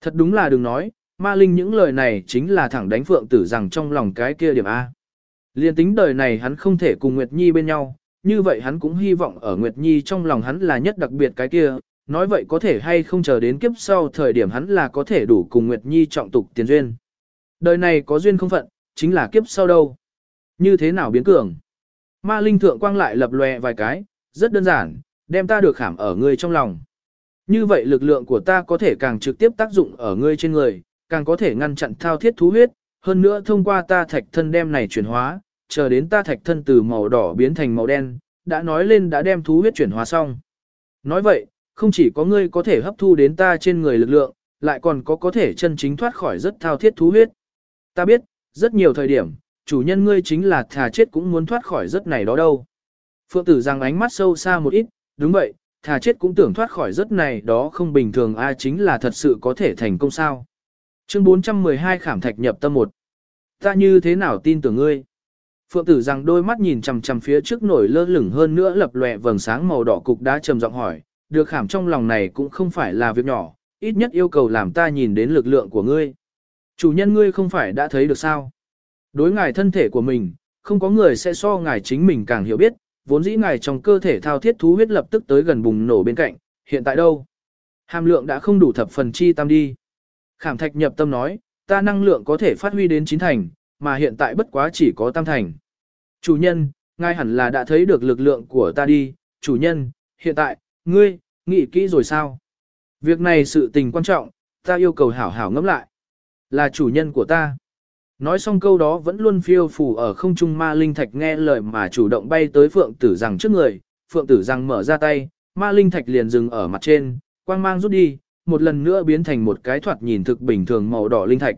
Thật đúng là đừng nói, ma linh những lời này chính là thẳng đánh phượng tử rằng trong lòng cái kia điểm A. Liên tính đời này hắn không thể cùng Nguyệt Nhi bên nhau, như vậy hắn cũng hy vọng ở Nguyệt Nhi trong lòng hắn là nhất đặc biệt cái kia, nói vậy có thể hay không chờ đến kiếp sau thời điểm hắn là có thể đủ cùng Nguyệt Nhi trọng tục tiền duyên. Đời này có duyên không phận, chính là kiếp sau đâu. Như thế nào biến cường? Ma linh thượng quang lại lập lòe vài cái, rất đơn giản, đem ta được khảm ở ngươi trong lòng. Như vậy lực lượng của ta có thể càng trực tiếp tác dụng ở ngươi trên người, càng có thể ngăn chặn thao thiết thú huyết, hơn nữa thông qua ta thạch thân đem này chuyển hóa, chờ đến ta thạch thân từ màu đỏ biến thành màu đen, đã nói lên đã đem thú huyết chuyển hóa xong. Nói vậy, không chỉ có ngươi có thể hấp thu đến ta trên người lực lượng, lại còn có có thể chân chính thoát khỏi rất thao thiết thú huyết. Ta biết, rất nhiều thời điểm, chủ nhân ngươi chính là thà chết cũng muốn thoát khỏi rất này đó đâu. Phượng tử rằng ánh mắt sâu xa một ít, đúng vậy, thà chết cũng tưởng thoát khỏi rất này đó không bình thường ai chính là thật sự có thể thành công sao. Chương 412 khảm thạch nhập tâm một. Ta như thế nào tin tưởng ngươi? Phượng tử rằng đôi mắt nhìn chằm chằm phía trước nổi lơ lửng hơn nữa lập lòe vầng sáng màu đỏ cục đá trầm giọng hỏi, được khảm trong lòng này cũng không phải là việc nhỏ, ít nhất yêu cầu làm ta nhìn đến lực lượng của ngươi. Chủ nhân ngươi không phải đã thấy được sao? Đối ngài thân thể của mình, không có người sẽ so ngài chính mình càng hiểu biết, vốn dĩ ngài trong cơ thể thao thiết thú huyết lập tức tới gần bùng nổ bên cạnh, hiện tại đâu? Hàm lượng đã không đủ thập phần chi tam đi. Khảm thạch nhập tâm nói, ta năng lượng có thể phát huy đến chín thành, mà hiện tại bất quá chỉ có tam thành. Chủ nhân, ngài hẳn là đã thấy được lực lượng của ta đi, chủ nhân, hiện tại, ngươi, nghĩ kỹ rồi sao? Việc này sự tình quan trọng, ta yêu cầu hảo hảo ngẫm lại. Là chủ nhân của ta. Nói xong câu đó vẫn luôn phiêu phù ở không trung ma linh thạch nghe lời mà chủ động bay tới phượng tử rằng trước người, phượng tử rằng mở ra tay, ma linh thạch liền dừng ở mặt trên, quang mang rút đi, một lần nữa biến thành một cái thoạt nhìn thực bình thường màu đỏ linh thạch.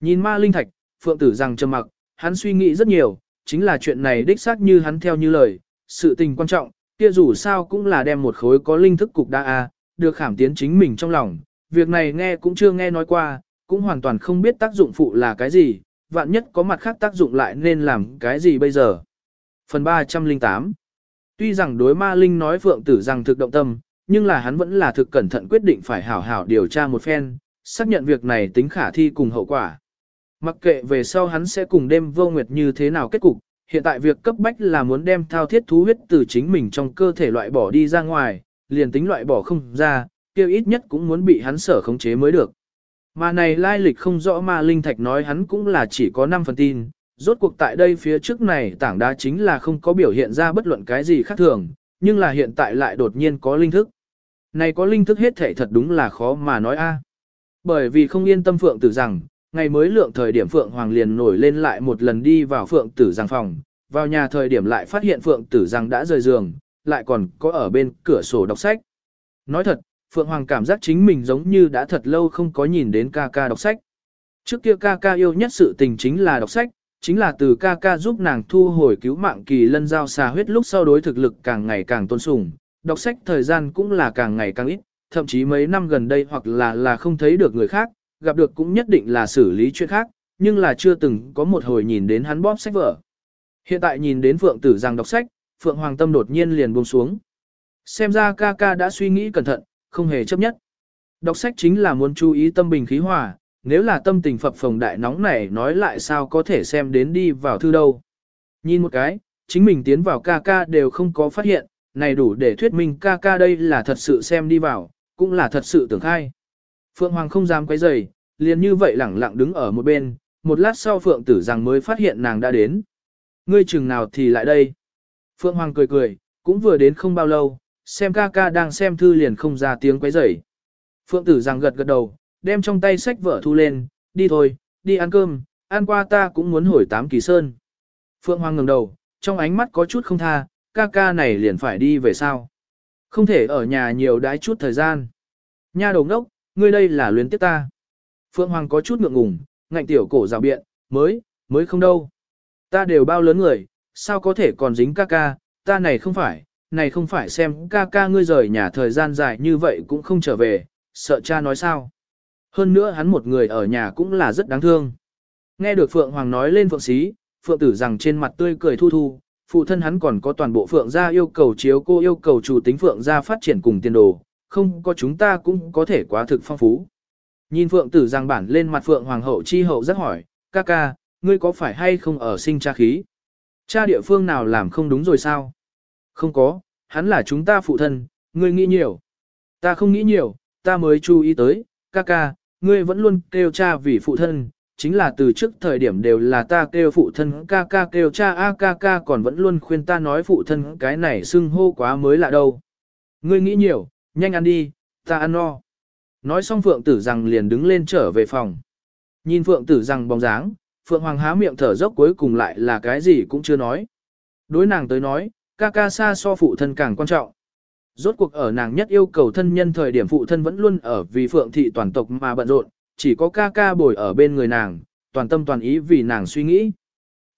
Nhìn ma linh thạch, phượng tử rằng trầm mặc, hắn suy nghĩ rất nhiều, chính là chuyện này đích xác như hắn theo như lời, sự tình quan trọng, kia dù sao cũng là đem một khối có linh thức cục đa a, được khảm tiến chính mình trong lòng, việc này nghe cũng chưa nghe nói qua, cũng hoàn toàn không biết tác dụng phụ là cái gì, vạn nhất có mặt khác tác dụng lại nên làm cái gì bây giờ. Phần 308 Tuy rằng đối ma linh nói phượng tử rằng thực động tâm, nhưng là hắn vẫn là thực cẩn thận quyết định phải hảo hảo điều tra một phen, xác nhận việc này tính khả thi cùng hậu quả. Mặc kệ về sau hắn sẽ cùng đêm vô nguyệt như thế nào kết cục, hiện tại việc cấp bách là muốn đem thao thiết thú huyết từ chính mình trong cơ thể loại bỏ đi ra ngoài, liền tính loại bỏ không ra, kêu ít nhất cũng muốn bị hắn sở khống chế mới được. Mà này lai lịch không rõ mà linh thạch nói hắn cũng là chỉ có 5 phần tin, rốt cuộc tại đây phía trước này tảng đá chính là không có biểu hiện ra bất luận cái gì khác thường, nhưng là hiện tại lại đột nhiên có linh thức. Này có linh thức hết thể thật đúng là khó mà nói a. Bởi vì không yên tâm Phượng Tử rằng, ngày mới lượng thời điểm Phượng Hoàng liền nổi lên lại một lần đi vào Phượng Tử rằng phòng, vào nhà thời điểm lại phát hiện Phượng Tử rằng đã rời giường, lại còn có ở bên cửa sổ đọc sách. Nói thật, Phượng Hoàng cảm giác chính mình giống như đã thật lâu không có nhìn đến ca ca đọc sách. Trước kia ca ca yêu nhất sự tình chính là đọc sách, chính là từ ca ca giúp nàng thu hồi cứu mạng kỳ lân giao xà huyết lúc sau đối thực lực càng ngày càng tôn sùng, đọc sách thời gian cũng là càng ngày càng ít, thậm chí mấy năm gần đây hoặc là là không thấy được người khác, gặp được cũng nhất định là xử lý chuyện khác, nhưng là chưa từng có một hồi nhìn đến hắn bóp sách vở. Hiện tại nhìn đến Phượng Tử Giang đọc sách, Phượng Hoàng Tâm đột nhiên liền buông xuống. Xem ra ca ca đã suy nghĩ cẩn thận, không hề chấp nhất. Đọc sách chính là muốn chú ý tâm bình khí hòa, nếu là tâm tình phập phồng đại nóng này nói lại sao có thể xem đến đi vào thư đâu. Nhìn một cái, chính mình tiến vào ca ca đều không có phát hiện, này đủ để thuyết minh ca ca đây là thật sự xem đi vào, cũng là thật sự tưởng khai. Phượng Hoàng không dám quấy rầy, liền như vậy lẳng lặng đứng ở một bên, một lát sau Phượng tử rằng mới phát hiện nàng đã đến. Ngươi chừng nào thì lại đây. Phượng Hoàng cười cười, cũng vừa đến không bao lâu, xem ca ca đang xem thư liền không ra tiếng quấy rầy. Phượng tử rằng gật gật đầu, đem trong tay sách vở thu lên, đi thôi, đi ăn cơm, ăn qua ta cũng muốn hồi tám kỳ sơn. Phượng Hoàng ngẩng đầu, trong ánh mắt có chút không tha, ca ca này liền phải đi về sao. Không thể ở nhà nhiều đái chút thời gian. Nha đồng đốc, ngươi đây là luyến tiếp ta. Phượng Hoàng có chút ngượng ngùng, ngạnh tiểu cổ rào biện, mới, mới không đâu. Ta đều bao lớn người, sao có thể còn dính ca ca, ta này không phải, này không phải xem ca ca ngươi rời nhà thời gian dài như vậy cũng không trở về, sợ cha nói sao. Hơn nữa hắn một người ở nhà cũng là rất đáng thương. Nghe được Phượng Hoàng nói lên Phượng Xí, Phượng Tử rằng trên mặt tươi cười thu thu, phụ thân hắn còn có toàn bộ Phượng gia yêu cầu chiếu cô yêu cầu chủ tính Phượng gia phát triển cùng tiền đồ, không có chúng ta cũng có thể quá thực phong phú. Nhìn Phượng Tử giang bản lên mặt Phượng Hoàng hậu chi hậu rất hỏi, ca ca, ngươi có phải hay không ở sinh cha khí? Cha địa phương nào làm không đúng rồi sao? Không có, hắn là chúng ta phụ thân, ngươi nghĩ nhiều. Ta không nghĩ nhiều, ta mới chú ý tới, ca ca, ngươi vẫn luôn kêu cha vì phụ thân, chính là từ trước thời điểm đều là ta kêu phụ thân ca ca kêu cha a ca ca còn vẫn luôn khuyên ta nói phụ thân cái này xưng hô quá mới lạ đâu. Ngươi nghĩ nhiều, nhanh ăn đi, ta ăn no. Nói xong Phượng tử rằng liền đứng lên trở về phòng. Nhìn Phượng tử rằng bóng dáng, Phượng Hoàng há miệng thở dốc cuối cùng lại là cái gì cũng chưa nói. Đối nàng tới nói, ca ca xa so phụ thân càng quan trọng. Rốt cuộc ở nàng nhất yêu cầu thân nhân thời điểm phụ thân vẫn luôn ở vì phượng thị toàn tộc mà bận rộn, chỉ có ca ca bồi ở bên người nàng, toàn tâm toàn ý vì nàng suy nghĩ.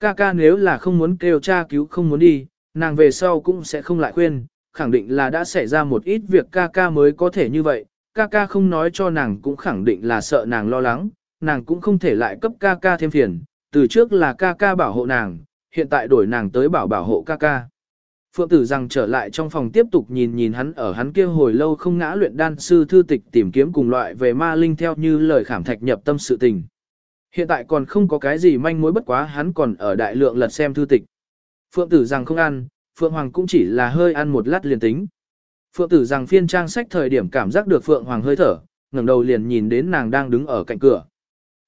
Ca ca nếu là không muốn kêu cha cứu không muốn đi, nàng về sau cũng sẽ không lại khuyên, khẳng định là đã xảy ra một ít việc ca ca mới có thể như vậy, ca ca không nói cho nàng cũng khẳng định là sợ nàng lo lắng, nàng cũng không thể lại cấp ca ca thêm phiền, từ trước là ca ca bảo hộ nàng, hiện tại đổi nàng tới bảo bảo hộ ca ca. Phượng tử rằng trở lại trong phòng tiếp tục nhìn nhìn hắn ở hắn kia hồi lâu không ngã luyện đan sư thư tịch tìm kiếm cùng loại về ma linh theo như lời khảm thạch nhập tâm sự tình. Hiện tại còn không có cái gì manh mối bất quá hắn còn ở đại lượng lật xem thư tịch. Phượng tử rằng không ăn, Phượng Hoàng cũng chỉ là hơi ăn một lát liền tính. Phượng tử rằng phiên trang sách thời điểm cảm giác được Phượng Hoàng hơi thở, ngẩng đầu liền nhìn đến nàng đang đứng ở cạnh cửa.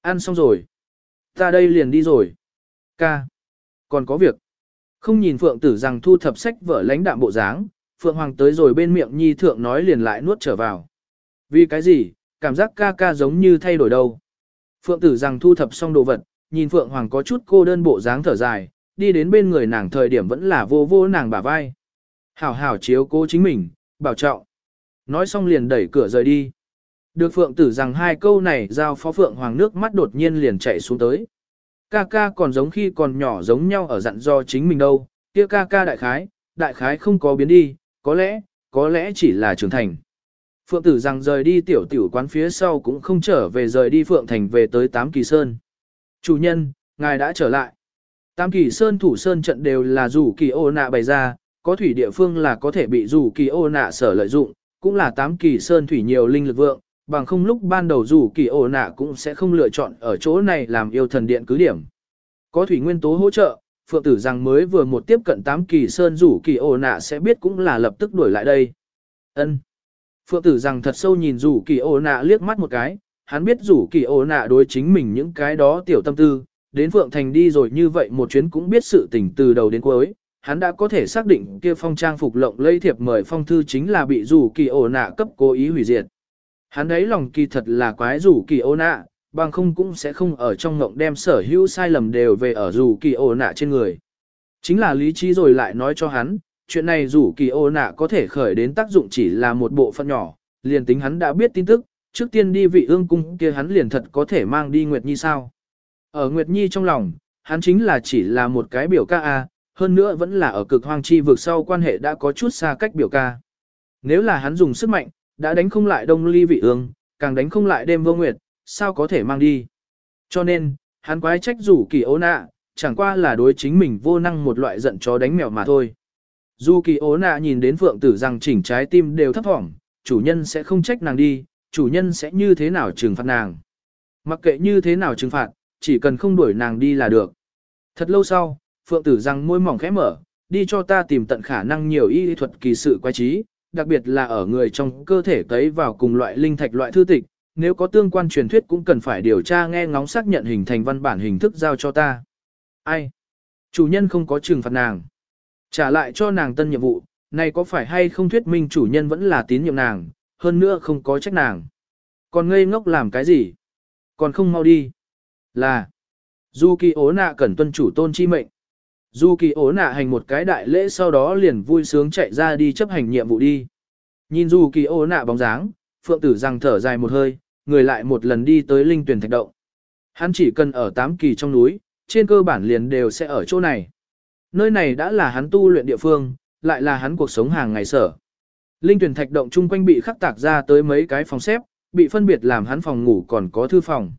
Ăn xong rồi. Ta đây liền đi rồi. Ca. Còn có việc. Không nhìn Phượng tử rằng thu thập sách vở lãnh đạm bộ dáng, Phượng Hoàng tới rồi bên miệng nhi thượng nói liền lại nuốt trở vào. Vì cái gì, cảm giác ca ca giống như thay đổi đâu. Phượng tử rằng thu thập xong đồ vật, nhìn Phượng Hoàng có chút cô đơn bộ dáng thở dài, đi đến bên người nàng thời điểm vẫn là vô vô nàng bả vai. Hảo hảo chiếu cố chính mình, bảo trọng. Nói xong liền đẩy cửa rời đi. Được Phượng tử rằng hai câu này giao phó Phượng Hoàng nước mắt đột nhiên liền chạy xuống tới. Ca ca còn giống khi còn nhỏ giống nhau ở dặn do chính mình đâu, kia ca ca đại khái, đại khái không có biến đi, có lẽ, có lẽ chỉ là trưởng thành. Phượng tử rằng rời đi tiểu tiểu quán phía sau cũng không trở về rời đi Phượng Thành về tới Tám Kỳ Sơn. Chủ nhân, ngài đã trở lại. Tám Kỳ Sơn thủ sơn trận đều là rủ kỳ ô nạ bày ra, có thủy địa phương là có thể bị rủ kỳ ô nạ sở lợi dụng, cũng là Tám Kỳ Sơn thủy nhiều linh lực vượng, bằng không lúc ban đầu rủ kỳ ổ nạ cũng sẽ không lựa chọn ở chỗ này làm yêu thần điện cứ điểm. Có thủy nguyên tố hỗ trợ, Phượng tử rằng mới vừa một tiếp cận tám kỳ sơn rủ kỳ ổ nạ sẽ biết cũng là lập tức đuổi lại đây. ân Phượng tử rằng thật sâu nhìn rủ kỳ ổ nạ liếc mắt một cái, hắn biết rủ kỳ ổ nạ đối chính mình những cái đó tiểu tâm tư, đến Phượng Thành đi rồi như vậy một chuyến cũng biết sự tình từ đầu đến cuối, hắn đã có thể xác định kia phong trang phục lộng lây thiệp mời phong thư chính là bị rủ kỳ ổ nạ cấp cố ý hủy diệt. Hắn ấy lòng kỳ thật là quái rủ kỳ ô nạ, bằng không cũng sẽ không ở trong ngộng đem sở hữu sai lầm đều về ở rủ kỳ ô nạ trên người. Chính là lý trí rồi lại nói cho hắn, chuyện này rủ kỳ ô nạ có thể khởi đến tác dụng chỉ là một bộ phận nhỏ, liền tính hắn đã biết tin tức, trước tiên đi vị ương cung kia hắn liền thật có thể mang đi Nguyệt Nhi sao. Ở Nguyệt Nhi trong lòng, hắn chính là chỉ là một cái biểu ca A, hơn nữa vẫn là ở cực hoang chi vực sau quan hệ đã có chút xa cách biểu ca. Nếu là hắn dùng sức mạnh, đã đánh không lại đông ly vị ương, càng đánh không lại đêm vô nguyệt, sao có thể mang đi. Cho nên, hắn quái trách rủ kỳ ố nạ, chẳng qua là đối chính mình vô năng một loại giận chó đánh mèo mà thôi. Dù kỳ ố nạ nhìn đến phượng tử rằng chỉnh trái tim đều thấp thỏm, chủ nhân sẽ không trách nàng đi, chủ nhân sẽ như thế nào trừng phạt nàng. Mặc kệ như thế nào trừng phạt, chỉ cần không đuổi nàng đi là được. Thật lâu sau, phượng tử rằng môi mỏng khẽ mở, đi cho ta tìm tận khả năng nhiều y thuật kỳ sự quái trí, đặc biệt là ở người trong cơ thể tấy vào cùng loại linh thạch loại thư tịch, nếu có tương quan truyền thuyết cũng cần phải điều tra nghe ngóng xác nhận hình thành văn bản hình thức giao cho ta. Ai? Chủ nhân không có trừng phạt nàng. Trả lại cho nàng tân nhiệm vụ, này có phải hay không thuyết minh chủ nhân vẫn là tín nhiệm nàng, hơn nữa không có trách nàng. Còn ngây ngốc làm cái gì? Còn không mau đi. Là. Du kỳ ố nạ cần tuân chủ tôn chi mệnh. Du kỳ ố nạ hành một cái đại lễ sau đó liền vui sướng chạy ra đi chấp hành nhiệm vụ đi. Nhìn du kỳ ố nạ bóng dáng, phượng tử rằng thở dài một hơi, người lại một lần đi tới linh tuyển thạch động. Hắn chỉ cần ở tám kỳ trong núi, trên cơ bản liền đều sẽ ở chỗ này. Nơi này đã là hắn tu luyện địa phương, lại là hắn cuộc sống hàng ngày sở. Linh tuyển thạch động chung quanh bị khắc tạc ra tới mấy cái phòng xếp, bị phân biệt làm hắn phòng ngủ còn có thư phòng.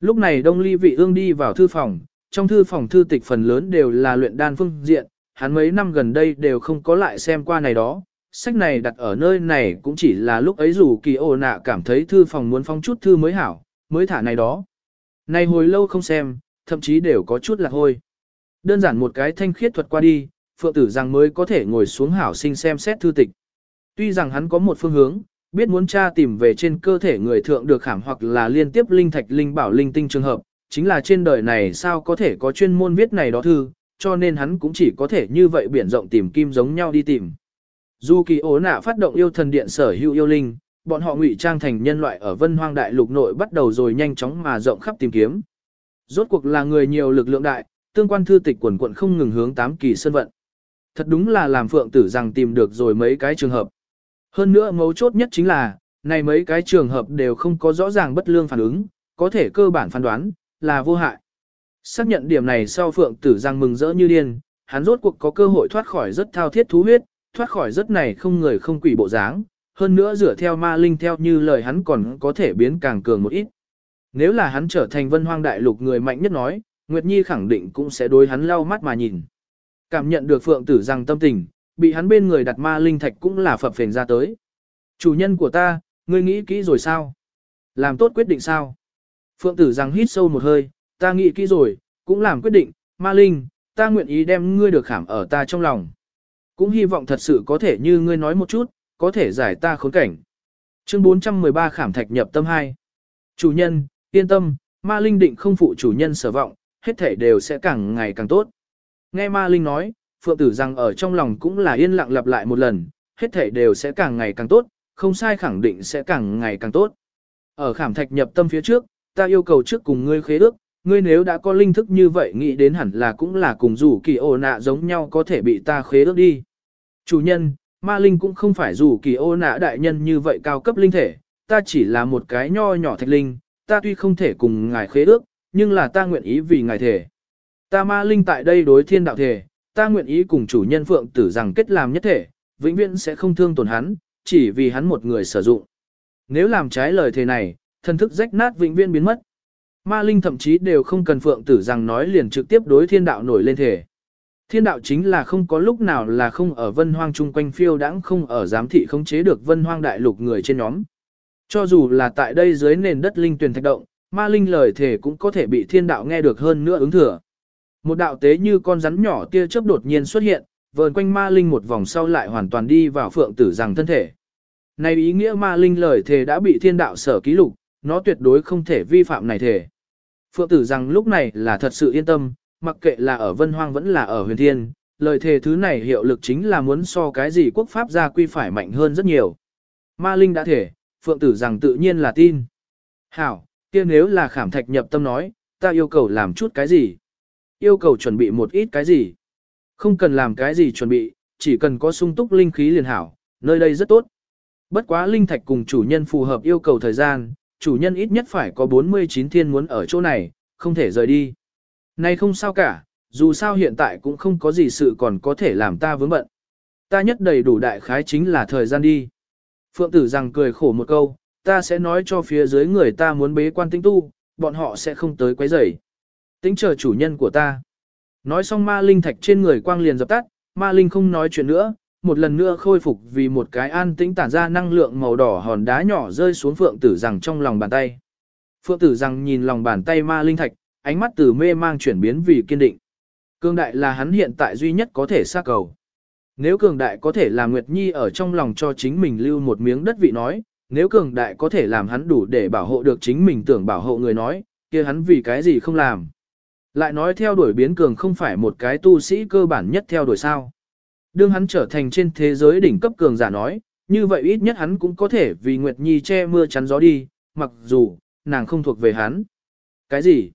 Lúc này Đông Ly Vị Ương đi vào thư phòng, trong thư phòng thư tịch phần lớn đều là luyện đan phương diện, hắn mấy năm gần đây đều không có lại xem qua này đó, sách này đặt ở nơi này cũng chỉ là lúc ấy dù kỳ ồ nạ cảm thấy thư phòng muốn phong chút thư mới hảo, mới thả này đó. Này hồi lâu không xem, thậm chí đều có chút là hôi. Đơn giản một cái thanh khiết thuật qua đi, phượng tử rằng mới có thể ngồi xuống hảo sinh xem xét thư tịch. Tuy rằng hắn có một phương hướng, biết muốn tra tìm về trên cơ thể người thượng được khảm hoặc là liên tiếp linh thạch linh bảo linh tinh trường hợp, chính là trên đời này sao có thể có chuyên môn viết này đó thư, cho nên hắn cũng chỉ có thể như vậy biển rộng tìm kim giống nhau đi tìm. Dù kỳ ố nạ phát động yêu thần điện sở hữu yêu linh, bọn họ ngụy trang thành nhân loại ở vân hoang đại lục nội bắt đầu rồi nhanh chóng mà rộng khắp tìm kiếm. Rốt cuộc là người nhiều lực lượng đại, tương quan thư tịch quần quận không ngừng hướng tám kỳ sân vận. Thật đúng là làm phượng tử rằng tìm được rồi mấy cái trường hợp. Hơn nữa mấu chốt nhất chính là, này mấy cái trường hợp đều không có rõ ràng bất lương phản ứng, có thể cơ bản phán đoán, là vô hại. Xác nhận điểm này sau phượng tử giang mừng rỡ như điên, hắn rốt cuộc có cơ hội thoát khỏi rất thao thiết thú huyết, thoát khỏi rất này không người không quỷ bộ dáng, hơn nữa dựa theo ma linh theo như lời hắn còn có thể biến càng cường một ít. Nếu là hắn trở thành vân hoang đại lục người mạnh nhất nói, Nguyệt Nhi khẳng định cũng sẽ đối hắn lau mắt mà nhìn. Cảm nhận được Phượng Tử giang tâm tình, bị hắn bên người đặt ma linh thạch cũng là phập phền ra tới. Chủ nhân của ta, ngươi nghĩ kỹ rồi sao? Làm tốt quyết định sao? Phượng Tử rằng hít sâu một hơi, ta nghĩ kỹ rồi, cũng làm quyết định, ma linh, ta nguyện ý đem ngươi được khảm ở ta trong lòng. Cũng hy vọng thật sự có thể như ngươi nói một chút, có thể giải ta khốn cảnh. Chương 413 khảm thạch nhập tâm 2. Chủ nhân, yên tâm, ma linh định không phụ chủ nhân sở vọng, hết thể đều sẽ càng ngày càng tốt. Nghe ma linh nói, phượng tử rằng ở trong lòng cũng là yên lặng lặp lại một lần, hết thể đều sẽ càng ngày càng tốt, không sai khẳng định sẽ càng ngày càng tốt. Ở khảm thạch nhập tâm phía trước, ta yêu cầu trước cùng ngươi khế ước, ngươi nếu đã có linh thức như vậy nghĩ đến hẳn là cũng là cùng rủ kỳ ô nạ giống nhau có thể bị ta khế ước đi. Chủ nhân, ma linh cũng không phải rủ kỳ ô nạ đại nhân như vậy cao cấp linh thể, ta chỉ là một cái nho nhỏ thạch linh, ta tuy không thể cùng ngài khế ước, nhưng là ta nguyện ý vì ngài thể. Ta ma linh tại đây đối thiên đạo thể, ta nguyện ý cùng chủ nhân phượng tử rằng kết làm nhất thể, vĩnh viễn sẽ không thương tổn hắn, chỉ vì hắn một người sử dụng. Nếu làm trái lời thề này, Thần thức rách nát vĩnh viên biến mất. Ma linh thậm chí đều không cần phượng tử rằng nói liền trực tiếp đối thiên đạo nổi lên thể. Thiên đạo chính là không có lúc nào là không ở vân hoang chung quanh phiêu đãng không ở giám thị khống chế được vân hoang đại lục người trên nhóm. Cho dù là tại đây dưới nền đất linh tuyển thạch động, ma linh lời thể cũng có thể bị thiên đạo nghe được hơn nữa ứng thừa. Một đạo tế như con rắn nhỏ tia chớp đột nhiên xuất hiện, vờn quanh ma linh một vòng sau lại hoàn toàn đi vào phượng tử rằng thân thể. Này ý nghĩa ma linh lời thề đã bị thiên đạo sở ký lục, nó tuyệt đối không thể vi phạm này thể. Phượng tử rằng lúc này là thật sự yên tâm, mặc kệ là ở vân hoang vẫn là ở huyền thiên, lời thề thứ này hiệu lực chính là muốn so cái gì quốc pháp gia quy phải mạnh hơn rất nhiều. Ma linh đã thể, phượng tử rằng tự nhiên là tin. Hảo, kia nếu là khảm thạch nhập tâm nói, ta yêu cầu làm chút cái gì? Yêu cầu chuẩn bị một ít cái gì? Không cần làm cái gì chuẩn bị, chỉ cần có sung túc linh khí liền hảo, nơi đây rất tốt. Bất quá linh thạch cùng chủ nhân phù hợp yêu cầu thời gian, chủ nhân ít nhất phải có 49 thiên muốn ở chỗ này, không thể rời đi. Này không sao cả, dù sao hiện tại cũng không có gì sự còn có thể làm ta vướng bận. Ta nhất đầy đủ đại khái chính là thời gian đi. Phượng tử rằng cười khổ một câu, ta sẽ nói cho phía dưới người ta muốn bế quan tinh tu, bọn họ sẽ không tới quấy rầy. Tính chờ chủ nhân của ta. Nói xong ma linh thạch trên người quang liền dập tắt, ma linh không nói chuyện nữa, một lần nữa khôi phục vì một cái an tĩnh tản ra năng lượng màu đỏ hòn đá nhỏ rơi xuống phượng tử rằng trong lòng bàn tay. Phượng tử rằng nhìn lòng bàn tay ma linh thạch, ánh mắt từ mê mang chuyển biến vì kiên định. Cương đại là hắn hiện tại duy nhất có thể xác cầu. Nếu cường đại có thể làm Nguyệt Nhi ở trong lòng cho chính mình lưu một miếng đất vị nói, nếu cường đại có thể làm hắn đủ để bảo hộ được chính mình tưởng bảo hộ người nói, kia hắn vì cái gì không làm. Lại nói theo đuổi biến cường không phải một cái tu sĩ cơ bản nhất theo đuổi sao. Đương hắn trở thành trên thế giới đỉnh cấp cường giả nói, như vậy ít nhất hắn cũng có thể vì Nguyệt Nhi che mưa chắn gió đi, mặc dù, nàng không thuộc về hắn. Cái gì?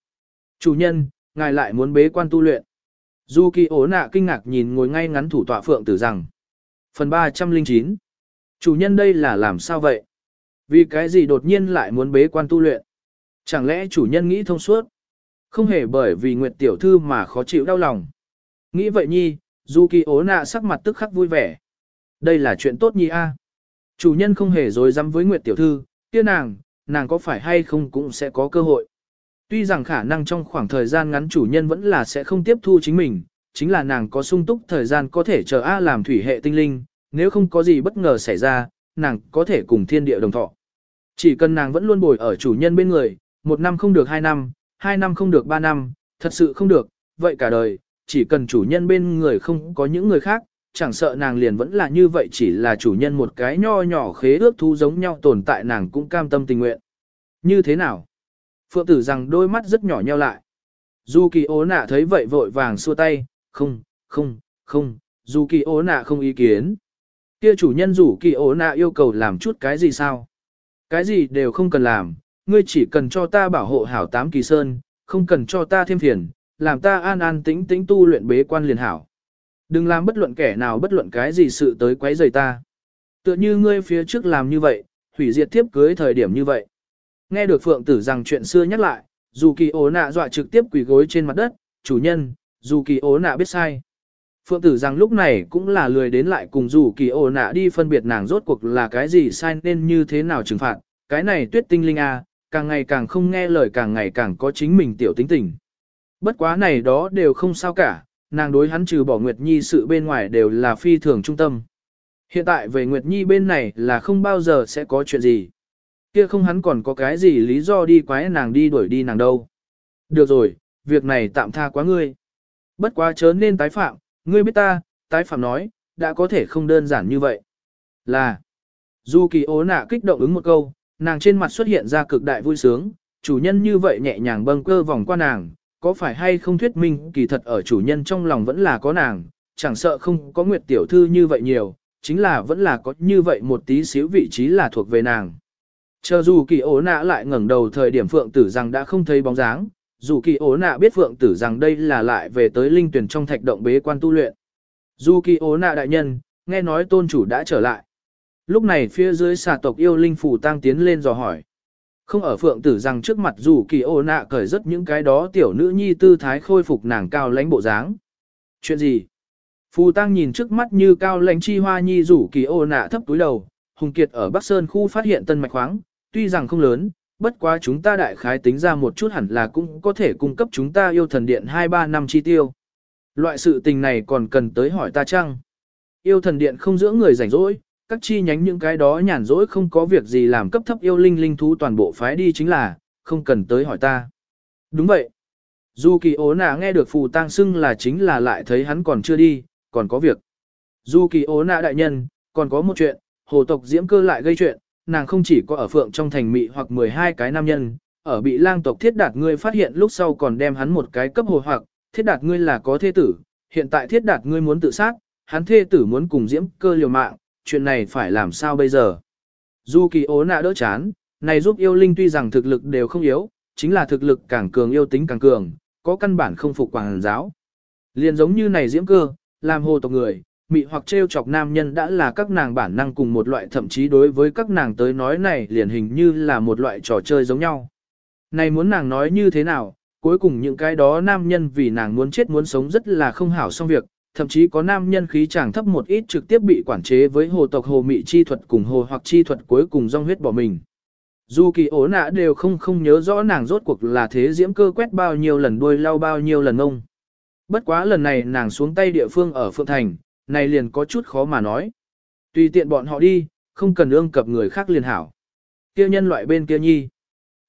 Chủ nhân, ngài lại muốn bế quan tu luyện. Du kỳ ố nạ kinh ngạc nhìn ngồi ngay ngắn thủ tọa phượng tử rằng. Phần 309. Chủ nhân đây là làm sao vậy? Vì cái gì đột nhiên lại muốn bế quan tu luyện? Chẳng lẽ chủ nhân nghĩ thông suốt? Không hề bởi vì Nguyệt tiểu thư mà khó chịu đau lòng. Nghĩ vậy nhi, Du kỳ ố nạ sắc mặt tức khắc vui vẻ. Đây là chuyện tốt nhi a. Chủ nhân không hề dối dám với Nguyệt tiểu thư, kia nàng, nàng có phải hay không cũng sẽ có cơ hội. Tuy rằng khả năng trong khoảng thời gian ngắn chủ nhân vẫn là sẽ không tiếp thu chính mình, chính là nàng có sung túc thời gian có thể chờ A làm thủy hệ tinh linh, nếu không có gì bất ngờ xảy ra, nàng có thể cùng thiên địa đồng thọ. Chỉ cần nàng vẫn luôn bồi ở chủ nhân bên người, một năm không được hai năm, hai năm không được ba năm, thật sự không được, vậy cả đời, chỉ cần chủ nhân bên người không có những người khác, chẳng sợ nàng liền vẫn là như vậy chỉ là chủ nhân một cái nho nhỏ khế ước thu giống nhau tồn tại nàng cũng cam tâm tình nguyện. Như thế nào? Phượng tử rằng đôi mắt rất nhỏ nheo lại. Du kỳ ố nạ thấy vậy vội vàng xua tay, không, không, không, dù kỳ ố nạ không ý kiến. Kia chủ nhân rủ kỳ ố nạ yêu cầu làm chút cái gì sao? Cái gì đều không cần làm, ngươi chỉ cần cho ta bảo hộ hảo tám kỳ sơn, không cần cho ta thêm phiền, làm ta an an tĩnh tĩnh tu luyện bế quan liền hảo. Đừng làm bất luận kẻ nào bất luận cái gì sự tới quấy rầy ta. Tựa như ngươi phía trước làm như vậy, hủy diệt tiếp cưới thời điểm như vậy. Nghe được Phượng tử rằng chuyện xưa nhắc lại, dù kỳ ố nạ dọa trực tiếp quỳ gối trên mặt đất, chủ nhân, dù kỳ ố nạ biết sai. Phượng tử rằng lúc này cũng là lười đến lại cùng dù kỳ ố nạ đi phân biệt nàng rốt cuộc là cái gì sai nên như thế nào trừng phạt, cái này tuyết tinh linh a, càng ngày càng không nghe lời càng ngày càng có chính mình tiểu tính tình. Bất quá này đó đều không sao cả, nàng đối hắn trừ bỏ Nguyệt Nhi sự bên ngoài đều là phi thường trung tâm. Hiện tại về Nguyệt Nhi bên này là không bao giờ sẽ có chuyện gì. Kia không hắn còn có cái gì lý do đi quái nàng đi đuổi đi nàng đâu. Được rồi, việc này tạm tha quá ngươi. Bất quá chớ nên tái phạm, ngươi biết ta, tái phạm nói, đã có thể không đơn giản như vậy. Là, dù kỳ ố nạ kích động ứng một câu, nàng trên mặt xuất hiện ra cực đại vui sướng, chủ nhân như vậy nhẹ nhàng bâng cơ vòng qua nàng, có phải hay không thuyết minh kỳ thật ở chủ nhân trong lòng vẫn là có nàng, chẳng sợ không có nguyệt tiểu thư như vậy nhiều, chính là vẫn là có như vậy một tí xíu vị trí là thuộc về nàng. Chờ dù kỳ ố nạ lại ngẩng đầu thời điểm phượng tử rằng đã không thấy bóng dáng, dù kỳ ố nạ biết phượng tử rằng đây là lại về tới linh tuyển trong thạch động bế quan tu luyện. Dù kỳ ố nạ đại nhân, nghe nói tôn chủ đã trở lại. Lúc này phía dưới xà tộc yêu linh phủ tăng tiến lên dò hỏi. Không ở phượng tử rằng trước mặt dù kỳ ô nạ cởi rất những cái đó tiểu nữ nhi tư thái khôi phục nàng cao lãnh bộ dáng. Chuyện gì? Phù tăng nhìn trước mắt như cao lãnh chi hoa nhi rủ kỳ ô nạ thấp túi đầu, Hùng Kiệt ở Bắc Sơn khu phát hiện tân mạch khoáng, tuy rằng không lớn, bất quá chúng ta đại khái tính ra một chút hẳn là cũng có thể cung cấp chúng ta yêu thần điện 2-3 năm chi tiêu. Loại sự tình này còn cần tới hỏi ta chăng? Yêu thần điện không giữa người rảnh rỗi, các chi nhánh những cái đó nhàn rỗi không có việc gì làm cấp thấp yêu linh linh thú toàn bộ phái đi chính là, không cần tới hỏi ta. Đúng vậy. Dù kỳ ố nà nghe được phù tang xưng là chính là lại thấy hắn còn chưa đi, còn có việc. Dù kỳ ố nà đại nhân, còn có một chuyện, hồ tộc diễm cơ lại gây chuyện, nàng không chỉ có ở phượng trong thành mị hoặc 12 cái nam nhân, ở bị lang tộc thiết đạt ngươi phát hiện lúc sau còn đem hắn một cái cấp hồ hoặc, thiết đạt ngươi là có thế tử, hiện tại thiết đạt ngươi muốn tự sát, hắn thê tử muốn cùng diễm cơ liều mạng, chuyện này phải làm sao bây giờ. Dù kỳ ố nạ đỡ chán, này giúp yêu linh tuy rằng thực lực đều không yếu, chính là thực lực càng cường yêu tính càng cường, có căn bản không phục quảng giáo. Liền giống như này diễm cơ, làm hồ tộc người, mị hoặc trêu chọc nam nhân đã là các nàng bản năng cùng một loại thậm chí đối với các nàng tới nói này liền hình như là một loại trò chơi giống nhau. Này muốn nàng nói như thế nào, cuối cùng những cái đó nam nhân vì nàng muốn chết muốn sống rất là không hảo xong việc, thậm chí có nam nhân khí chàng thấp một ít trực tiếp bị quản chế với hồ tộc hồ mị chi thuật cùng hồ hoặc chi thuật cuối cùng rong huyết bỏ mình. Dù kỳ ố nạ đều không không nhớ rõ nàng rốt cuộc là thế diễm cơ quét bao nhiêu lần đuôi lau bao nhiêu lần ông. Bất quá lần này nàng xuống tay địa phương ở Phượng Thành, này liền có chút khó mà nói. Tùy tiện bọn họ đi, không cần ương cập người khác liền hảo. Kia nhân loại bên kia nhi.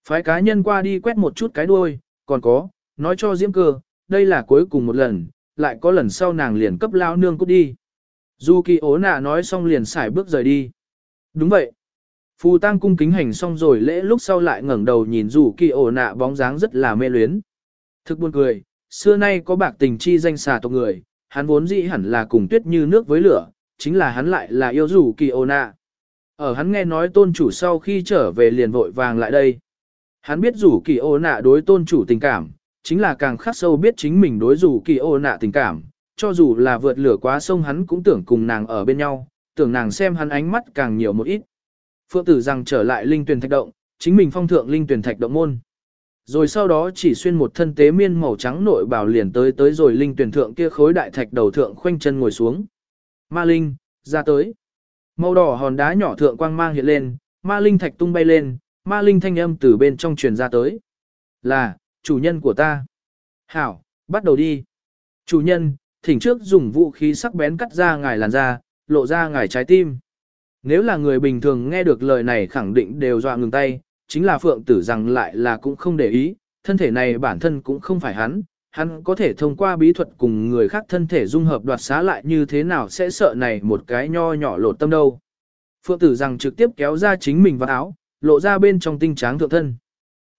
Phái cá nhân qua đi quét một chút cái đuôi, còn có, nói cho Diễm cơ, đây là cuối cùng một lần, lại có lần sau nàng liền cấp lao nương cút đi. Dù kỳ ố nạ nói xong liền xài bước rời đi. Đúng vậy. Phù tang cung kính hành xong rồi lễ lúc sau lại ngẩng đầu nhìn dù kỳ ổ nạ bóng dáng rất là mê luyến. Thực buồn cười, xưa nay có bạc tình chi danh xà tộc người, hắn vốn dĩ hẳn là cùng tuyết như nước với lửa, chính là hắn lại là yêu dù kỳ ố nạ. Ở hắn nghe nói tôn chủ sau khi trở về liền vội vàng lại đây. Hắn biết rủ kỳ ô nạ đối tôn chủ tình cảm, chính là càng khắc sâu biết chính mình đối dù kỳ ô nạ tình cảm, cho dù là vượt lửa quá sông hắn cũng tưởng cùng nàng ở bên nhau, tưởng nàng xem hắn ánh mắt càng nhiều một ít. Phượng tử rằng trở lại linh tuyển thạch động, chính mình phong thượng linh tuyển thạch động môn. Rồi sau đó chỉ xuyên một thân tế miên màu trắng nội bào liền tới tới rồi linh tuyển thượng kia khối đại thạch đầu thượng khoanh chân ngồi xuống. Ma linh, ra tới. Màu đỏ hòn đá nhỏ thượng quang mang hiện lên, ma linh thạch tung bay lên, ma linh thanh âm từ bên trong truyền ra tới. Là, chủ nhân của ta. Hảo, bắt đầu đi. Chủ nhân, thỉnh trước dùng vũ khí sắc bén cắt ra ngài làn da, lộ ra ngài trái tim. Nếu là người bình thường nghe được lời này khẳng định đều dọa ngừng tay, chính là phượng tử rằng lại là cũng không để ý, thân thể này bản thân cũng không phải hắn, hắn có thể thông qua bí thuật cùng người khác thân thể dung hợp đoạt xá lại như thế nào sẽ sợ này một cái nho nhỏ lột tâm đâu. Phượng tử rằng trực tiếp kéo ra chính mình vào áo, lộ ra bên trong tinh tráng thượng thân.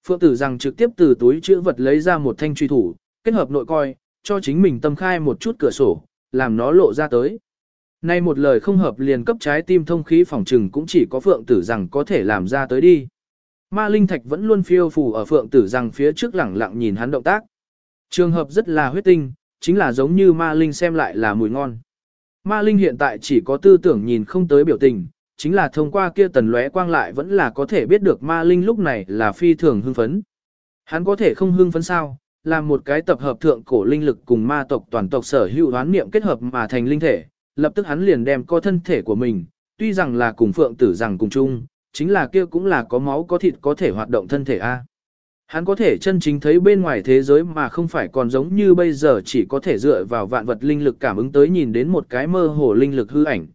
Phượng tử rằng trực tiếp từ túi chữ vật lấy ra một thanh truy thủ, kết hợp nội coi, cho chính mình tâm khai một chút cửa sổ, làm nó lộ ra tới. Nay một lời không hợp liền cấp trái tim thông khí phòng trừng cũng chỉ có phượng tử rằng có thể làm ra tới đi. Ma linh thạch vẫn luôn phiêu phù ở phượng tử rằng phía trước lẳng lặng nhìn hắn động tác. Trường hợp rất là huyết tinh, chính là giống như ma linh xem lại là mùi ngon. Ma linh hiện tại chỉ có tư tưởng nhìn không tới biểu tình, chính là thông qua kia tần lóe quang lại vẫn là có thể biết được ma linh lúc này là phi thường hưng phấn. Hắn có thể không hưng phấn sao, làm một cái tập hợp thượng cổ linh lực cùng ma tộc toàn tộc sở hữu hoán niệm kết hợp mà thành linh thể, lập tức hắn liền đem co thân thể của mình, tuy rằng là cùng phượng tử rằng cùng chung, chính là kia cũng là có máu có thịt có thể hoạt động thân thể A. Hắn có thể chân chính thấy bên ngoài thế giới mà không phải còn giống như bây giờ chỉ có thể dựa vào vạn vật linh lực cảm ứng tới nhìn đến một cái mơ hồ linh lực hư ảnh.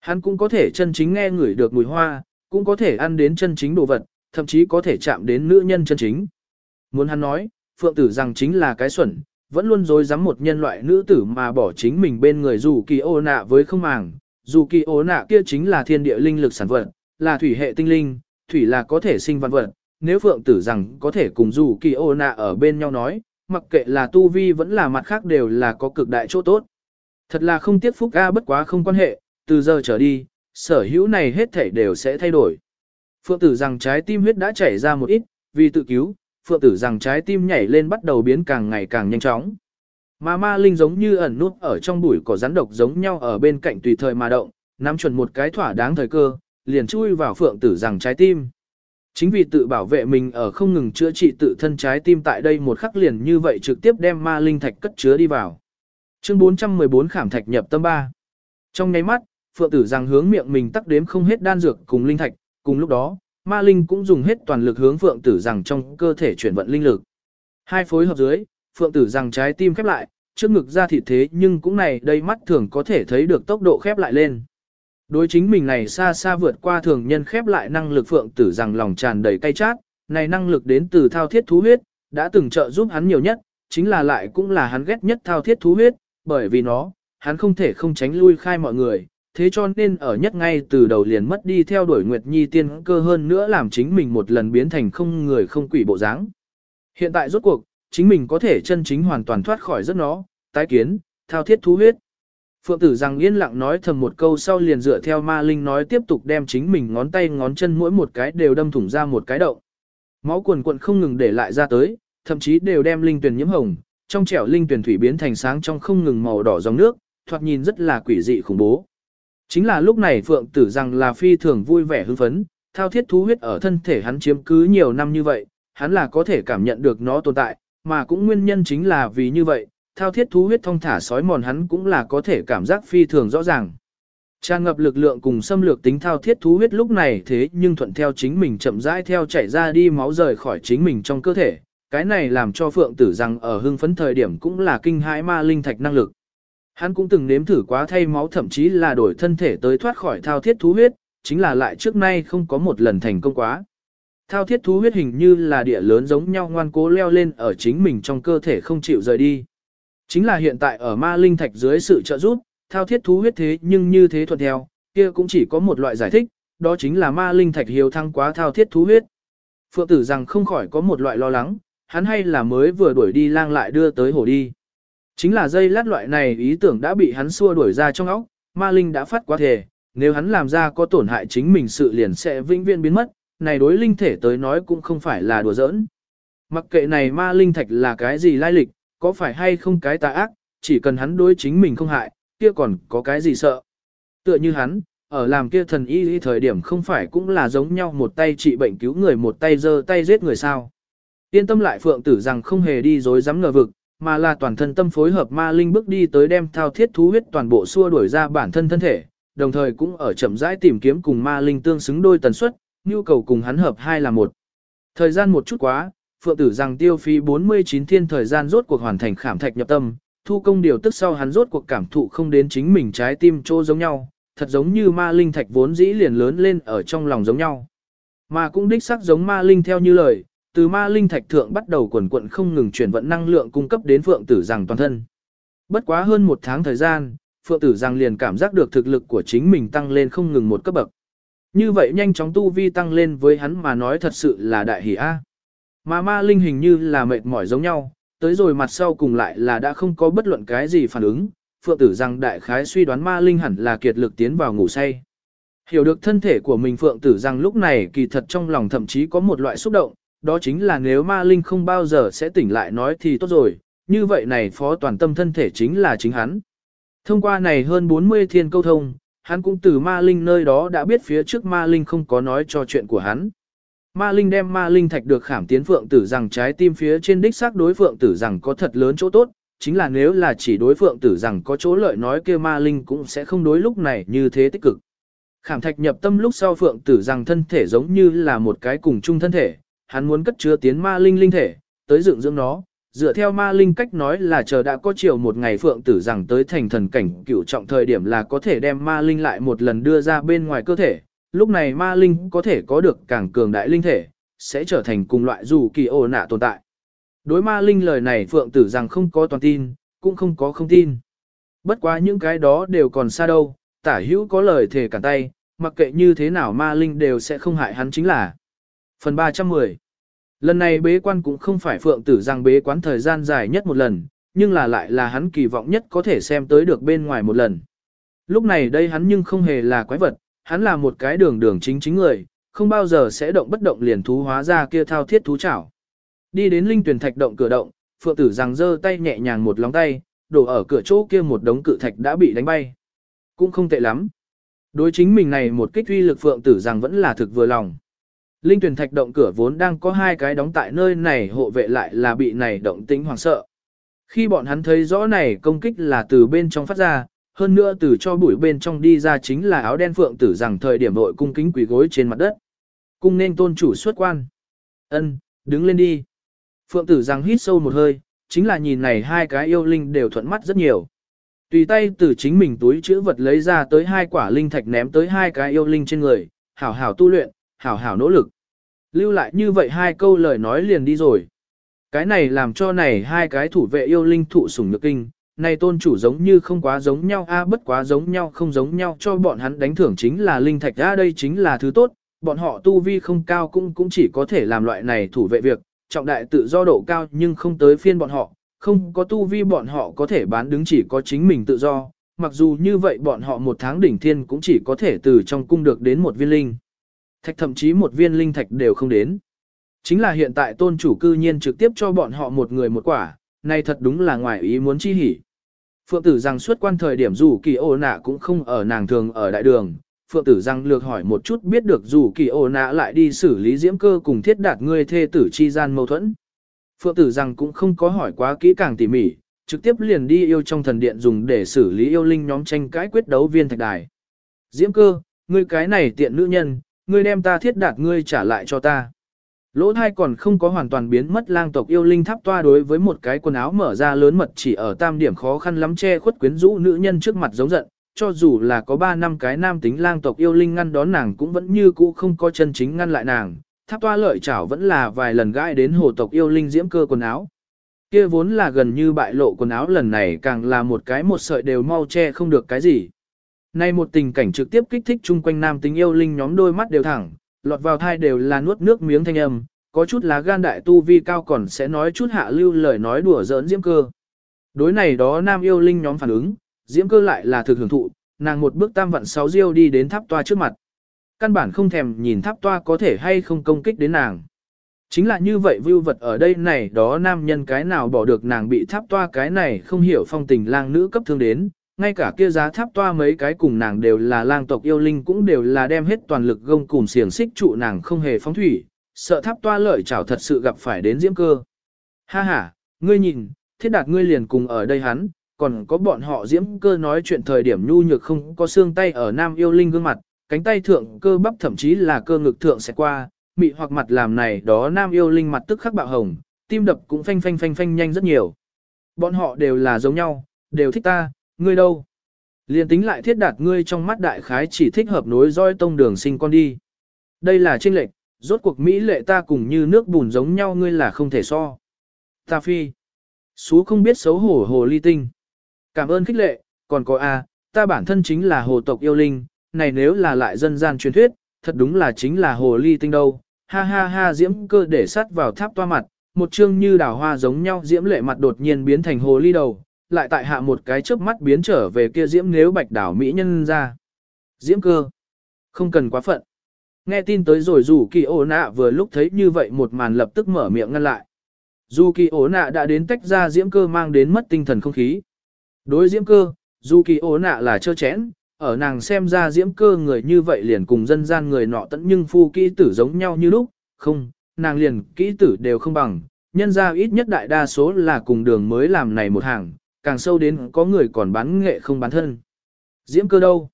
Hắn cũng có thể chân chính nghe ngửi được mùi hoa, cũng có thể ăn đến chân chính đồ vật, thậm chí có thể chạm đến nữ nhân chân chính. Muốn hắn nói, phượng tử rằng chính là cái xuẩn, vẫn luôn dối dám một nhân loại nữ tử mà bỏ chính mình bên người dù kỳ ô nạ với không màng, dù kỳ ô nạ kia chính là thiên địa linh lực sản vật, là thủy hệ tinh linh, thủy là có thể sinh văn vật, nếu phượng tử rằng có thể cùng dù kỳ ô nạ ở bên nhau nói, mặc kệ là tu vi vẫn là mặt khác đều là có cực đại chỗ tốt. Thật là không tiếc phúc A bất quá không quan hệ, từ giờ trở đi, sở hữu này hết thảy đều sẽ thay đổi. Phượng tử rằng trái tim huyết đã chảy ra một ít, vì tự cứu, phượng tử rằng trái tim nhảy lên bắt đầu biến càng ngày càng nhanh chóng. Mà ma linh giống như ẩn nút ở trong bụi cỏ rắn độc giống nhau ở bên cạnh tùy thời mà động, nắm chuẩn một cái thỏa đáng thời cơ, liền chui vào phượng tử rằng trái tim. Chính vì tự bảo vệ mình ở không ngừng chữa trị tự thân trái tim tại đây một khắc liền như vậy trực tiếp đem ma linh thạch cất chứa đi vào. Chương 414 khảm thạch nhập tâm 3. Trong nháy mắt, phượng tử rằng hướng miệng mình tắc đếm không hết đan dược cùng linh thạch, cùng lúc đó, ma linh cũng dùng hết toàn lực hướng phượng tử rằng trong cơ thể chuyển vận linh lực. Hai phối hợp dưới, phượng tử rằng trái tim khép lại, trước ngực ra thịt thế nhưng cũng này đây mắt thường có thể thấy được tốc độ khép lại lên. Đối chính mình này xa xa vượt qua thường nhân khép lại năng lực phượng tử rằng lòng tràn đầy cay chát, này năng lực đến từ thao thiết thú huyết, đã từng trợ giúp hắn nhiều nhất, chính là lại cũng là hắn ghét nhất thao thiết thú huyết, bởi vì nó, hắn không thể không tránh lui khai mọi người, thế cho nên ở nhất ngay từ đầu liền mất đi theo đuổi Nguyệt Nhi tiên cơ hơn nữa làm chính mình một lần biến thành không người không quỷ bộ dáng. Hiện tại rốt cuộc, chính mình có thể chân chính hoàn toàn thoát khỏi rất nó, tái kiến, thao thiết thú huyết. Phượng tử rằng yên lặng nói thầm một câu sau liền dựa theo ma linh nói tiếp tục đem chính mình ngón tay ngón chân mỗi một cái đều đâm thủng ra một cái động. Máu cuồn cuộn không ngừng để lại ra tới, thậm chí đều đem linh tuyển nhiễm hồng, trong trẻo linh tuyển thủy biến thành sáng trong không ngừng màu đỏ dòng nước, thoạt nhìn rất là quỷ dị khủng bố. Chính là lúc này Phượng tử rằng là phi thường vui vẻ hưng phấn, thao thiết thú huyết ở thân thể hắn chiếm cứ nhiều năm như vậy, hắn là có thể cảm nhận được nó tồn tại, mà cũng nguyên nhân chính là vì như vậy, thao thiết thú huyết thông thả sói mòn hắn cũng là có thể cảm giác phi thường rõ ràng. Tràn ngập lực lượng cùng xâm lược tính thao thiết thú huyết lúc này thế nhưng thuận theo chính mình chậm rãi theo chảy ra đi máu rời khỏi chính mình trong cơ thể. Cái này làm cho phượng tử rằng ở hưng phấn thời điểm cũng là kinh hãi ma linh thạch năng lực. Hắn cũng từng nếm thử quá thay máu thậm chí là đổi thân thể tới thoát khỏi thao thiết thú huyết, chính là lại trước nay không có một lần thành công quá. Thao thiết thú huyết hình như là địa lớn giống nhau ngoan cố leo lên ở chính mình trong cơ thể không chịu rời đi. Chính là hiện tại ở ma linh thạch dưới sự trợ giúp, thao thiết thú huyết thế nhưng như thế thuận theo, kia cũng chỉ có một loại giải thích, đó chính là ma linh thạch hiếu thăng quá thao thiết thú huyết. Phượng tử rằng không khỏi có một loại lo lắng, hắn hay là mới vừa đuổi đi lang lại đưa tới hổ đi. Chính là dây lát loại này ý tưởng đã bị hắn xua đuổi ra trong óc, ma linh đã phát quá thể, nếu hắn làm ra có tổn hại chính mình sự liền sẽ vĩnh viễn biến mất, này đối linh thể tới nói cũng không phải là đùa giỡn. Mặc kệ này ma linh thạch là cái gì lai lịch, có phải hay không cái tà ác, chỉ cần hắn đối chính mình không hại, kia còn có cái gì sợ. Tựa như hắn, ở làm kia thần y thời điểm không phải cũng là giống nhau một tay trị bệnh cứu người một tay giơ tay giết người sao. Yên tâm lại phượng tử rằng không hề đi dối dám ngờ vực, mà là toàn thân tâm phối hợp ma linh bước đi tới đem thao thiết thú huyết toàn bộ xua đuổi ra bản thân thân thể, đồng thời cũng ở chậm rãi tìm kiếm cùng ma linh tương xứng đôi tần suất, nhu cầu cùng hắn hợp hai là một. Thời gian một chút quá, Phượng tử rằng tiêu phí 49 thiên thời gian rốt cuộc hoàn thành khảm thạch nhập tâm, thu công điều tức sau hắn rốt cuộc cảm thụ không đến chính mình trái tim trô giống nhau, thật giống như ma linh thạch vốn dĩ liền lớn lên ở trong lòng giống nhau. Mà cũng đích xác giống ma linh theo như lời, từ ma linh thạch thượng bắt đầu quần quận không ngừng chuyển vận năng lượng cung cấp đến phượng tử rằng toàn thân. Bất quá hơn một tháng thời gian, phượng tử rằng liền cảm giác được thực lực của chính mình tăng lên không ngừng một cấp bậc. Như vậy nhanh chóng tu vi tăng lên với hắn mà nói thật sự là đại hỷ a. Mà ma linh hình như là mệt mỏi giống nhau, tới rồi mặt sau cùng lại là đã không có bất luận cái gì phản ứng, phượng tử rằng đại khái suy đoán ma linh hẳn là kiệt lực tiến vào ngủ say. Hiểu được thân thể của mình phượng tử rằng lúc này kỳ thật trong lòng thậm chí có một loại xúc động, đó chính là nếu ma linh không bao giờ sẽ tỉnh lại nói thì tốt rồi, như vậy này phó toàn tâm thân thể chính là chính hắn. Thông qua này hơn 40 thiên câu thông, hắn cũng từ ma linh nơi đó đã biết phía trước ma linh không có nói cho chuyện của hắn. Ma linh đem ma linh thạch được khảm tiến phượng tử rằng trái tim phía trên đích xác đối phượng tử rằng có thật lớn chỗ tốt, chính là nếu là chỉ đối phượng tử rằng có chỗ lợi nói kia ma linh cũng sẽ không đối lúc này như thế tích cực. Khảm thạch nhập tâm lúc sau phượng tử rằng thân thể giống như là một cái cùng chung thân thể, hắn muốn cất chứa tiến ma linh linh thể, tới dựng dưỡng nó. Dựa theo ma linh cách nói là chờ đã có chiều một ngày phượng tử rằng tới thành thần cảnh cửu trọng thời điểm là có thể đem ma linh lại một lần đưa ra bên ngoài cơ thể. Lúc này ma linh có thể có được càng cường đại linh thể, sẽ trở thành cùng loại dù kỳ ồ nạ tồn tại. Đối ma linh lời này phượng tử rằng không có toàn tin, cũng không có không tin. Bất quá những cái đó đều còn xa đâu, tả hữu có lời thề cản tay, mặc kệ như thế nào ma linh đều sẽ không hại hắn chính là. Phần 310 Lần này bế quan cũng không phải phượng tử rằng bế quán thời gian dài nhất một lần, nhưng là lại là hắn kỳ vọng nhất có thể xem tới được bên ngoài một lần. Lúc này đây hắn nhưng không hề là quái vật, hắn là một cái đường đường chính chính người, không bao giờ sẽ động bất động liền thú hóa ra kia thao thiết thú chảo. Đi đến linh tuyển thạch động cửa động, phượng tử rằng giơ tay nhẹ nhàng một lóng tay, đổ ở cửa chỗ kia một đống cự thạch đã bị đánh bay. Cũng không tệ lắm. Đối chính mình này một kích uy lực phượng tử rằng vẫn là thực vừa lòng. Linh tuyển thạch động cửa vốn đang có hai cái đóng tại nơi này hộ vệ lại là bị này động tính hoảng sợ. Khi bọn hắn thấy rõ này công kích là từ bên trong phát ra, hơn nữa từ cho bụi bên trong đi ra chính là áo đen phượng tử rằng thời điểm nội cung kính quỳ gối trên mặt đất. Cung nên tôn chủ xuất quan. ân đứng lên đi. Phượng tử rằng hít sâu một hơi, chính là nhìn này hai cái yêu linh đều thuận mắt rất nhiều. Tùy tay từ chính mình túi chữ vật lấy ra tới hai quả linh thạch ném tới hai cái yêu linh trên người, hảo hảo tu luyện, hảo hảo nỗ lực. Lưu lại như vậy hai câu lời nói liền đi rồi. Cái này làm cho này hai cái thủ vệ yêu linh thụ sủng nhược kinh, này tôn chủ giống như không quá giống nhau a bất quá giống nhau không giống nhau cho bọn hắn đánh thưởng chính là linh thạch a đây chính là thứ tốt, bọn họ tu vi không cao cũng cũng chỉ có thể làm loại này thủ vệ việc, trọng đại tự do độ cao nhưng không tới phiên bọn họ, không có tu vi bọn họ có thể bán đứng chỉ có chính mình tự do, mặc dù như vậy bọn họ một tháng đỉnh thiên cũng chỉ có thể từ trong cung được đến một viên linh. Thạch thậm chí một viên linh thạch đều không đến. Chính là hiện tại tôn chủ cư nhiên trực tiếp cho bọn họ một người một quả, này thật đúng là ngoài ý muốn chi hỉ. Phượng tử rằng suốt quan thời điểm dù kỳ ô nạ cũng không ở nàng thường ở đại đường. Phượng tử rằng lược hỏi một chút biết được dù kỳ ô nạ lại đi xử lý diễm cơ cùng thiết đạt ngươi thê tử chi gian mâu thuẫn. Phượng tử rằng cũng không có hỏi quá kỹ càng tỉ mỉ, trực tiếp liền đi yêu trong thần điện dùng để xử lý yêu linh nhóm tranh cãi quyết đấu viên thạch đài. Diễm cơ, ngươi cái này tiện nữ nhân, ngươi đem ta thiết đạt ngươi trả lại cho ta. Lỗ thai còn không có hoàn toàn biến mất lang tộc yêu linh tháp toa đối với một cái quần áo mở ra lớn mật chỉ ở tam điểm khó khăn lắm che khuất quyến rũ nữ nhân trước mặt giống giận, cho dù là có 3 năm cái nam tính lang tộc yêu linh ngăn đón nàng cũng vẫn như cũ không có chân chính ngăn lại nàng, tháp toa lợi chảo vẫn là vài lần gãi đến hồ tộc yêu linh diễm cơ quần áo. Kia vốn là gần như bại lộ quần áo lần này càng là một cái một sợi đều mau che không được cái gì. Nay một tình cảnh trực tiếp kích thích chung quanh nam tính yêu linh nhóm đôi mắt đều thẳng, lọt vào thai đều là nuốt nước miếng thanh âm, có chút lá gan đại tu vi cao còn sẽ nói chút hạ lưu lời nói đùa giỡn diễm cơ. Đối này đó nam yêu linh nhóm phản ứng, diễm cơ lại là thực hưởng thụ, nàng một bước tam vận sáu diêu đi đến tháp toa trước mặt. Căn bản không thèm nhìn tháp toa có thể hay không công kích đến nàng. Chính là như vậy vưu vật ở đây này đó nam nhân cái nào bỏ được nàng bị tháp toa cái này không hiểu phong tình lang nữ cấp thương đến, ngay cả kia giá tháp toa mấy cái cùng nàng đều là lang tộc yêu linh cũng đều là đem hết toàn lực gông cùng xiềng xích trụ nàng không hề phóng thủy, sợ tháp toa lợi chảo thật sự gặp phải đến diễm cơ. Ha ha, ngươi nhìn, thiết đạt ngươi liền cùng ở đây hắn, còn có bọn họ diễm cơ nói chuyện thời điểm nhu nhược không có xương tay ở nam yêu linh gương mặt, cánh tay thượng cơ bắp thậm chí là cơ ngực thượng sẽ qua, mị hoặc mặt làm này đó nam yêu linh mặt tức khắc bạo hồng, tim đập cũng phanh phanh phanh phanh nhanh rất nhiều. Bọn họ đều là giống nhau, đều thích ta, ngươi đâu? Liên tính lại thiết đạt ngươi trong mắt đại khái chỉ thích hợp nối roi tông đường sinh con đi. Đây là trinh lệch, rốt cuộc Mỹ lệ ta cùng như nước bùn giống nhau ngươi là không thể so. Ta phi. Xú không biết xấu hổ hồ ly tinh. Cảm ơn khích lệ, còn có A, ta bản thân chính là hồ tộc yêu linh, này nếu là lại dân gian truyền thuyết, thật đúng là chính là hồ ly tinh đâu. Ha ha ha diễm cơ để sắt vào tháp toa mặt, một chương như đào hoa giống nhau diễm lệ mặt đột nhiên biến thành hồ ly đầu, lại tại hạ một cái chớp mắt biến trở về kia diễm nếu bạch đảo mỹ nhân ra. Diễm cơ, không cần quá phận. Nghe tin tới rồi dù kỳ ổ nạ vừa lúc thấy như vậy một màn lập tức mở miệng ngăn lại. Dù kỳ ổ nạ đã đến tách ra diễm cơ mang đến mất tinh thần không khí. Đối diễm cơ, dù kỳ ổ nạ là trơ chẽn, ở nàng xem ra diễm cơ người như vậy liền cùng dân gian người nọ tận nhưng phu kỹ tử giống nhau như lúc, không, nàng liền kỹ tử đều không bằng, nhân ra ít nhất đại đa số là cùng đường mới làm này một hàng, càng sâu đến có người còn bán nghệ không bán thân. Diễm cơ đâu?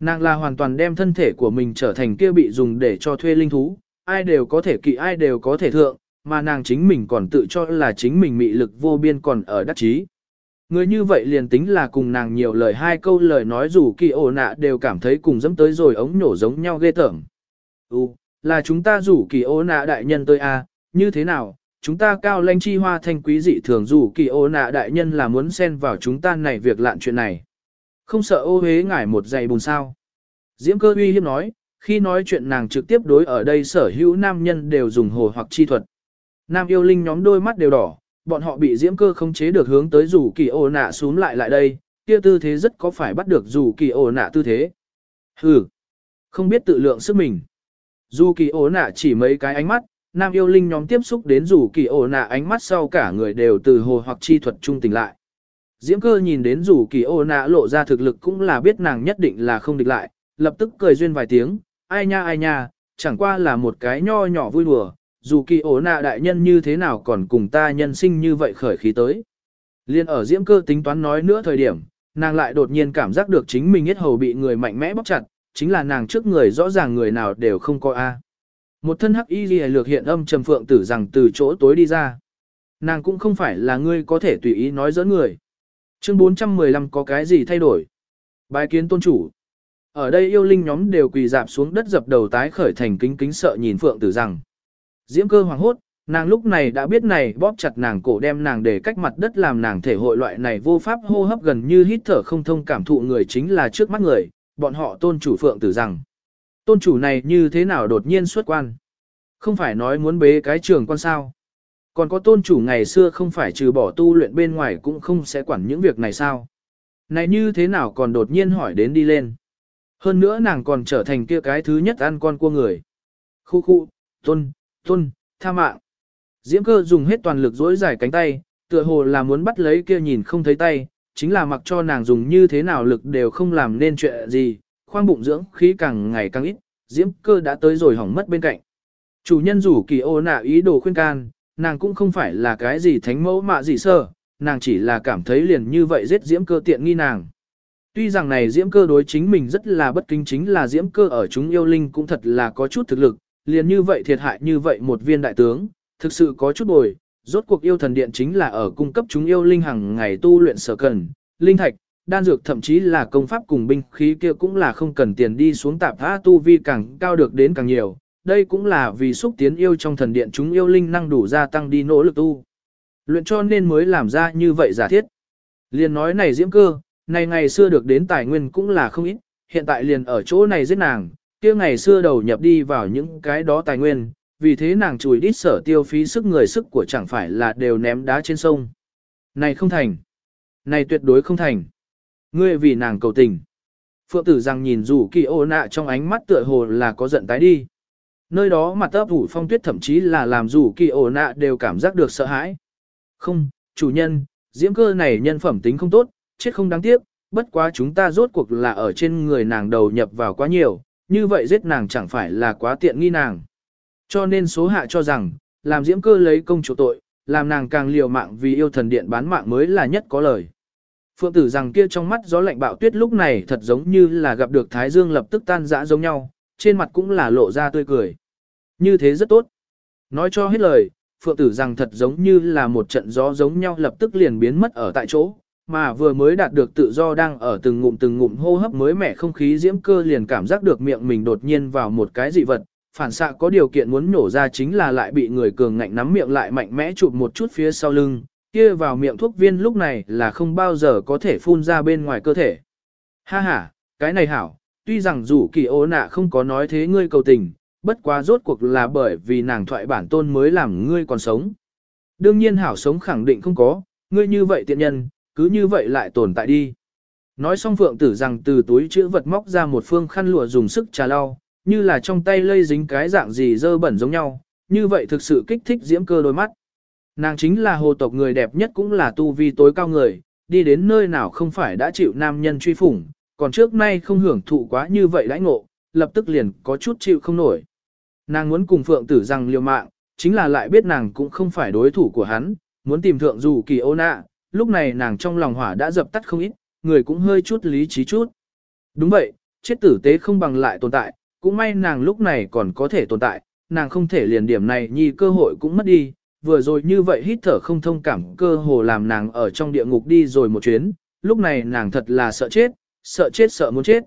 Nàng là hoàn toàn đem thân thể của mình trở thành kia bị dùng để cho thuê linh thú, ai đều có thể kỵ ai đều có thể thượng, mà nàng chính mình còn tự cho là chính mình mị lực vô biên còn ở đắc chí. Người như vậy liền tính là cùng nàng nhiều lời hai câu lời nói dù kỳ ổ nạ đều cảm thấy cùng dẫm tới rồi ống nổ giống nhau ghê tởm. Ừ, là chúng ta rủ kỳ ổ nạ đại nhân tới à, như thế nào, chúng ta cao lãnh chi hoa thanh quý dị thường dù kỳ ô nạ đại nhân là muốn xen vào chúng ta này việc lạn chuyện này. Không sợ ô hế ngải một giày bùn sao. Diễm cơ uy hiếp nói, khi nói chuyện nàng trực tiếp đối ở đây sở hữu nam nhân đều dùng hồ hoặc chi thuật. Nam yêu linh nhóm đôi mắt đều đỏ, bọn họ bị diễm cơ không chế được hướng tới dù kỳ ô nạ xuống lại lại đây, kia tư thế rất có phải bắt được dù kỳ ô nạ tư thế. Hừ, không biết tự lượng sức mình. Dù kỳ ô nạ chỉ mấy cái ánh mắt, nam yêu linh nhóm tiếp xúc đến rủ kỳ ổ nạ ánh mắt sau cả người đều từ hồ hoặc chi thuật trung tỉnh lại. Diễm cơ nhìn đến rủ kỳ ổ nạ lộ ra thực lực cũng là biết nàng nhất định là không địch lại, lập tức cười duyên vài tiếng, ai nha ai nha, chẳng qua là một cái nho nhỏ vui đùa, dù kỳ ổ nạ đại nhân như thế nào còn cùng ta nhân sinh như vậy khởi khí tới. Liên ở diễm cơ tính toán nói nữa thời điểm, nàng lại đột nhiên cảm giác được chính mình hết hầu bị người mạnh mẽ bóc chặt, chính là nàng trước người rõ ràng người nào đều không coi A. Một thân hắc y lìa lược hiện âm trầm phượng tử rằng từ chỗ tối đi ra. Nàng cũng không phải là ngươi có thể tùy ý nói giỡn người. Chương 415 có cái gì thay đổi? Bài kiến tôn chủ. Ở đây yêu linh nhóm đều quỳ dạp xuống đất dập đầu tái khởi thành kính kính sợ nhìn phượng tử rằng. Diễm cơ hoàng hốt, nàng lúc này đã biết này bóp chặt nàng cổ đem nàng để cách mặt đất làm nàng thể hội loại này vô pháp hô hấp gần như hít thở không thông cảm thụ người chính là trước mắt người, bọn họ tôn chủ phượng tử rằng. Tôn chủ này như thế nào đột nhiên xuất quan? Không phải nói muốn bế cái trường quan sao? Còn có tôn chủ ngày xưa không phải trừ bỏ tu luyện bên ngoài cũng không sẽ quản những việc này sao? Này như thế nào còn đột nhiên hỏi đến đi lên? Hơn nữa nàng còn trở thành kia cái thứ nhất ăn con cua người. Khu khu, tôn, tôn, tha mạng. Diễm cơ dùng hết toàn lực dỗi dài cánh tay, tựa hồ là muốn bắt lấy kia nhìn không thấy tay, chính là mặc cho nàng dùng như thế nào lực đều không làm nên chuyện gì, khoang bụng dưỡng khí càng ngày càng ít, diễm cơ đã tới rồi hỏng mất bên cạnh. Chủ nhân rủ kỳ ô nạ ý đồ khuyên can, nàng cũng không phải là cái gì thánh mẫu mạ gì sơ, nàng chỉ là cảm thấy liền như vậy giết diễm cơ tiện nghi nàng. Tuy rằng này diễm cơ đối chính mình rất là bất kính chính là diễm cơ ở chúng yêu linh cũng thật là có chút thực lực, liền như vậy thiệt hại như vậy một viên đại tướng, thực sự có chút bồi, rốt cuộc yêu thần điện chính là ở cung cấp chúng yêu linh hàng ngày tu luyện sở cần, linh thạch, đan dược thậm chí là công pháp cùng binh khí kia cũng là không cần tiền đi xuống tạp tha tu vi càng cao được đến càng nhiều, đây cũng là vì xúc tiến yêu trong thần điện chúng yêu linh năng đủ gia tăng đi nỗ lực tu. Luyện cho nên mới làm ra như vậy giả thiết. Liền nói này diễm cơ, này ngày xưa được đến tài nguyên cũng là không ít, hiện tại liền ở chỗ này giết nàng, kia ngày xưa đầu nhập đi vào những cái đó tài nguyên, vì thế nàng chùi đít sở tiêu phí sức người sức của chẳng phải là đều ném đá trên sông. Này không thành. Này tuyệt đối không thành. Ngươi vì nàng cầu tình. Phượng tử rằng nhìn rủ kỳ ô nạ trong ánh mắt tựa hồ là có giận tái đi. Nơi đó mặt ấp ủ phong tuyết thậm chí là làm rủ kỳ ô nạ đều cảm giác được sợ hãi. Không, chủ nhân, diễm cơ này nhân phẩm tính không tốt, chết không đáng tiếc, bất quá chúng ta rốt cuộc là ở trên người nàng đầu nhập vào quá nhiều, như vậy giết nàng chẳng phải là quá tiện nghi nàng. Cho nên số hạ cho rằng, làm diễm cơ lấy công chủ tội, làm nàng càng liều mạng vì yêu thần điện bán mạng mới là nhất có lời. Phượng tử rằng kia trong mắt gió lạnh bạo tuyết lúc này thật giống như là gặp được Thái Dương lập tức tan rã giống nhau, trên mặt cũng là lộ ra tươi cười. Như thế rất tốt. Nói cho hết lời, Phượng tử rằng thật giống như là một trận gió giống nhau lập tức liền biến mất ở tại chỗ, mà vừa mới đạt được tự do đang ở từng ngụm từng ngụm hô hấp mới mẻ không khí diễm cơ liền cảm giác được miệng mình đột nhiên vào một cái dị vật, phản xạ có điều kiện muốn nổ ra chính là lại bị người cường ngạnh nắm miệng lại mạnh mẽ chụp một chút phía sau lưng, kia vào miệng thuốc viên lúc này là không bao giờ có thể phun ra bên ngoài cơ thể. Ha ha, cái này hảo, tuy rằng dù kỳ ố nạ không có nói thế ngươi cầu tình, bất quá rốt cuộc là bởi vì nàng thoại bản tôn mới làm ngươi còn sống. Đương nhiên hảo sống khẳng định không có, ngươi như vậy tiện nhân, cứ như vậy lại tồn tại đi. Nói xong phượng tử rằng từ túi chữ vật móc ra một phương khăn lụa dùng sức trà lau, như là trong tay lây dính cái dạng gì dơ bẩn giống nhau, như vậy thực sự kích thích diễm cơ đôi mắt. Nàng chính là hồ tộc người đẹp nhất cũng là tu vi tối cao người, đi đến nơi nào không phải đã chịu nam nhân truy phủng, còn trước nay không hưởng thụ quá như vậy lãnh ngộ, lập tức liền có chút chịu không nổi. Nàng muốn cùng phượng tử rằng liều mạng, chính là lại biết nàng cũng không phải đối thủ của hắn, muốn tìm thượng dù kỳ ô nạ, lúc này nàng trong lòng hỏa đã dập tắt không ít, người cũng hơi chút lý trí chút. Đúng vậy, chết tử tế không bằng lại tồn tại, cũng may nàng lúc này còn có thể tồn tại, nàng không thể liền điểm này nhi cơ hội cũng mất đi, vừa rồi như vậy hít thở không thông cảm cơ hồ làm nàng ở trong địa ngục đi rồi một chuyến, lúc này nàng thật là sợ chết, sợ chết sợ muốn chết.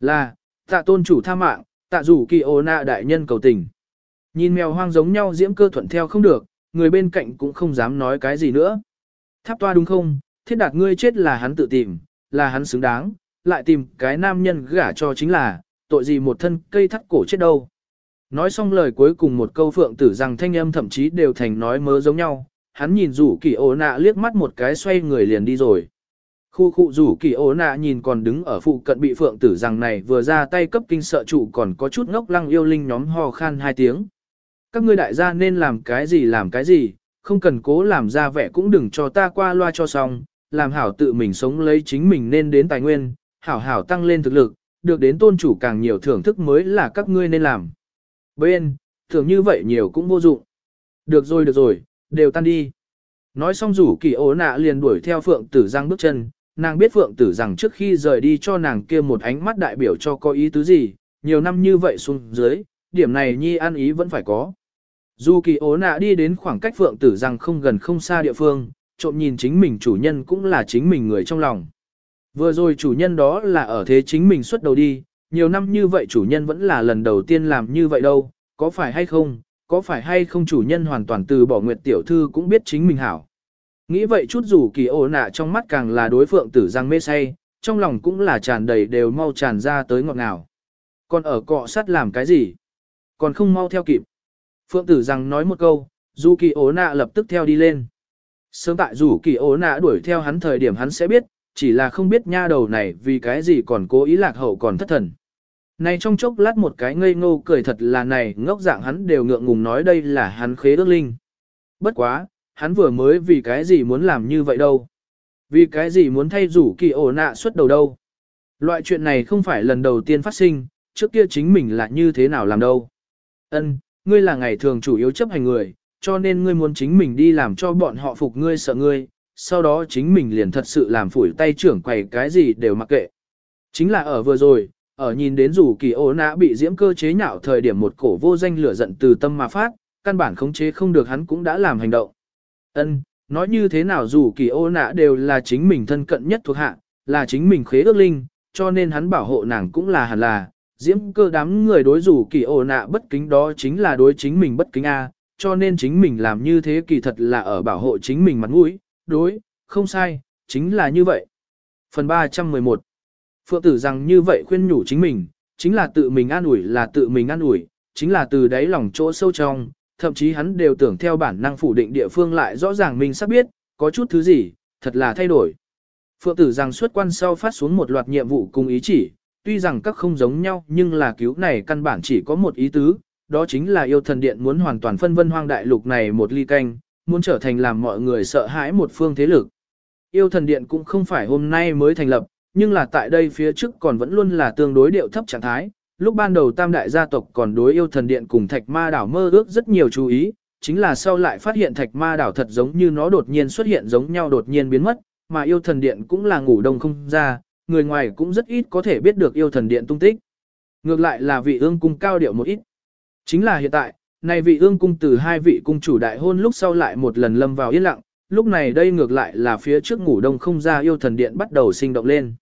Là, tạ tôn chủ tha mạng, tạ rủ kỳ ô nạ đại nhân cầu tình. Nhìn mèo hoang giống nhau diễm cơ thuận theo không được, người bên cạnh cũng không dám nói cái gì nữa. Tháp toa đúng không, thiết đạt ngươi chết là hắn tự tìm, là hắn xứng đáng, lại tìm cái nam nhân gả cho chính là, tội gì một thân cây thắt cổ chết đâu. Nói xong lời cuối cùng một câu phượng tử rằng thanh âm thậm chí đều thành nói mớ giống nhau, hắn nhìn rủ kỳ ố nạ liếc mắt một cái xoay người liền đi rồi. Khu khu rủ kỳ ố nạ nhìn còn đứng ở phụ cận bị phượng tử rằng này vừa ra tay cấp kinh sợ trụ còn có chút ngốc lăng yêu linh nhóm ho khan hai tiếng. Các ngươi đại gia nên làm cái gì làm cái gì, không cần cố làm ra vẻ cũng đừng cho ta qua loa cho xong, làm hảo tự mình sống lấy chính mình nên đến tài nguyên, hảo hảo tăng lên thực lực, được đến tôn chủ càng nhiều thưởng thức mới là các ngươi nên làm. Bên, thường như vậy nhiều cũng vô dụng. Được rồi được rồi, đều tan đi. Nói xong rủ kỳ ố nạ liền đuổi theo phượng tử giang bước chân, nàng biết phượng tử rằng trước khi rời đi cho nàng kia một ánh mắt đại biểu cho có ý tứ gì, nhiều năm như vậy xuống dưới, điểm này nhi ăn ý vẫn phải có. Dù kỳ ố nạ đi đến khoảng cách phượng tử rằng không gần không xa địa phương, trộm nhìn chính mình chủ nhân cũng là chính mình người trong lòng. Vừa rồi chủ nhân đó là ở thế chính mình xuất đầu đi, nhiều năm như vậy chủ nhân vẫn là lần đầu tiên làm như vậy đâu, có phải hay không, có phải hay không chủ nhân hoàn toàn từ bỏ nguyệt tiểu thư cũng biết chính mình hảo. Nghĩ vậy chút dù kỳ ổ nạ trong mắt càng là đối phượng tử giang mê say, trong lòng cũng là tràn đầy đều mau tràn ra tới ngọt ngào. Còn ở cọ sắt làm cái gì? Còn không mau theo kịp. Phượng tử rằng nói một câu, dù kỳ ố nạ lập tức theo đi lên. Sớm tại dù kỳ ố nạ đuổi theo hắn thời điểm hắn sẽ biết, chỉ là không biết nha đầu này vì cái gì còn cố ý lạc hậu còn thất thần. Này trong chốc lát một cái ngây ngô cười thật là này ngốc dạng hắn đều ngượng ngùng nói đây là hắn khế ước linh. Bất quá, hắn vừa mới vì cái gì muốn làm như vậy đâu. Vì cái gì muốn thay rủ kỳ ổ nạ xuất đầu đâu. Loại chuyện này không phải lần đầu tiên phát sinh, trước kia chính mình là như thế nào làm đâu. Ân, ngươi là ngày thường chủ yếu chấp hành người, cho nên ngươi muốn chính mình đi làm cho bọn họ phục ngươi sợ ngươi, sau đó chính mình liền thật sự làm phủi tay trưởng quầy cái gì đều mặc kệ. Chính là ở vừa rồi, ở nhìn đến dù kỳ ô nã bị diễm cơ chế nhạo thời điểm một cổ vô danh lửa giận từ tâm mà phát, căn bản khống chế không được hắn cũng đã làm hành động. Ân, nói như thế nào dù kỳ ô nã đều là chính mình thân cận nhất thuộc hạ, là chính mình khế ước linh, cho nên hắn bảo hộ nàng cũng là hẳn là, diễm cơ đám người đối dù kỳ ô nạ bất kính đó chính là đối chính mình bất kính A, cho nên chính mình làm như thế kỳ thật là ở bảo hộ chính mình mặt mũi, đối, không sai, chính là như vậy. Phần 311 Phượng tử rằng như vậy khuyên nhủ chính mình, chính là tự mình an ủi là tự mình an ủi, chính là từ đáy lòng chỗ sâu trong, thậm chí hắn đều tưởng theo bản năng phủ định địa phương lại rõ ràng mình sắp biết, có chút thứ gì, thật là thay đổi. Phượng tử rằng xuất quan sau phát xuống một loạt nhiệm vụ cùng ý chỉ, tuy rằng các không giống nhau nhưng là cứu này căn bản chỉ có một ý tứ, đó chính là yêu thần điện muốn hoàn toàn phân vân hoang đại lục này một ly canh, muốn trở thành làm mọi người sợ hãi một phương thế lực. Yêu thần điện cũng không phải hôm nay mới thành lập, nhưng là tại đây phía trước còn vẫn luôn là tương đối điệu thấp trạng thái. Lúc ban đầu tam đại gia tộc còn đối yêu thần điện cùng thạch ma đảo mơ ước rất nhiều chú ý, chính là sau lại phát hiện thạch ma đảo thật giống như nó đột nhiên xuất hiện giống nhau đột nhiên biến mất, mà yêu thần điện cũng là ngủ đông không ra, người ngoài cũng rất ít có thể biết được yêu thần điện tung tích. Ngược lại là vị ương cung cao điệu một ít. Chính là hiện tại, này vị ương cung từ hai vị cung chủ đại hôn lúc sau lại một lần lâm vào yên lặng, lúc này đây ngược lại là phía trước ngủ đông không ra yêu thần điện bắt đầu sinh động lên.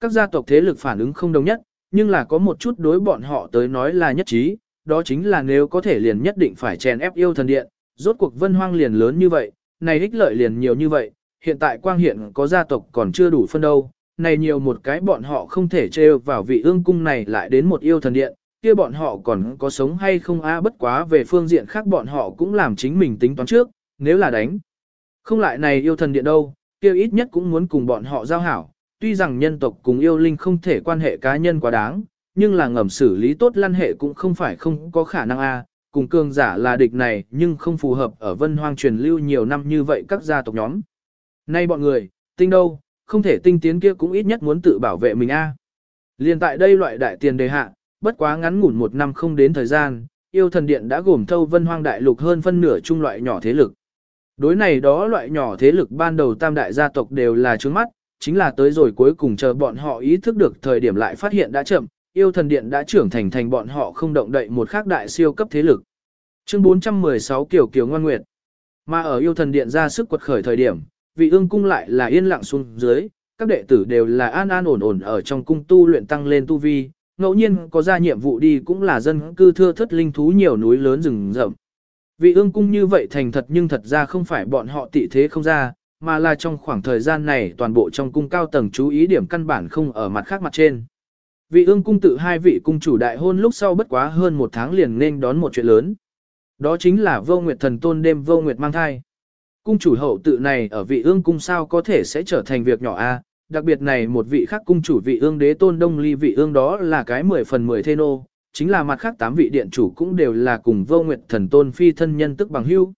Các gia tộc thế lực phản ứng không đồng nhất, nhưng là có một chút đối bọn họ tới nói là nhất trí, đó chính là nếu có thể liền nhất định phải chèn ép yêu thần điện, rốt cuộc vân hoang liền lớn như vậy, này ích lợi liền nhiều như vậy, hiện tại quang hiện có gia tộc còn chưa đủ phân đâu, này nhiều một cái bọn họ không thể trêu vào vị ương cung này lại đến một yêu thần điện, kia bọn họ còn có sống hay không a bất quá về phương diện khác bọn họ cũng làm chính mình tính toán trước, nếu là đánh. Không lại này yêu thần điện đâu, kia ít nhất cũng muốn cùng bọn họ giao hảo, tuy rằng nhân tộc cùng yêu linh không thể quan hệ cá nhân quá đáng, nhưng là ngầm xử lý tốt lăn hệ cũng không phải không có khả năng a cùng cường giả là địch này nhưng không phù hợp ở vân hoang truyền lưu nhiều năm như vậy các gia tộc nhóm. Nay bọn người, tinh đâu, không thể tinh tiến kia cũng ít nhất muốn tự bảo vệ mình a. À. Liên tại đây loại đại tiền đề hạ, bất quá ngắn ngủn một năm không đến thời gian, yêu thần điện đã gồm thâu vân hoang đại lục hơn phân nửa trung loại nhỏ thế lực. Đối này đó loại nhỏ thế lực ban đầu tam đại gia tộc đều là trướng mắt, chính là tới rồi cuối cùng chờ bọn họ ý thức được thời điểm lại phát hiện đã chậm, yêu thần điện đã trưởng thành thành bọn họ không động đậy một khác đại siêu cấp thế lực. Chương 416 Kiều Kiều Ngoan Nguyệt. Mà ở yêu thần điện ra sức quật khởi thời điểm, vị ương cung lại là yên lặng xuống dưới, các đệ tử đều là an an ổn ổn ở trong cung tu luyện tăng lên tu vi, ngẫu nhiên có ra nhiệm vụ đi cũng là dân cư thưa thất linh thú nhiều núi lớn rừng rậm. Vị ương cung như vậy thành thật nhưng thật ra không phải bọn họ tị thế không ra, mà là trong khoảng thời gian này toàn bộ trong cung cao tầng chú ý điểm căn bản không ở mặt khác mặt trên. Vị ương cung tự hai vị cung chủ đại hôn lúc sau bất quá hơn một tháng liền nên đón một chuyện lớn. Đó chính là vô nguyệt thần tôn đêm vô nguyệt mang thai. Cung chủ hậu tự này ở vị ương cung sao có thể sẽ trở thành việc nhỏ a đặc biệt này một vị khác cung chủ vị ương đế tôn đông ly vị ương đó là cái 10 phần 10 thê nô, chính là mặt khác tám vị điện chủ cũng đều là cùng vô nguyệt thần tôn phi thân nhân tức bằng hưu.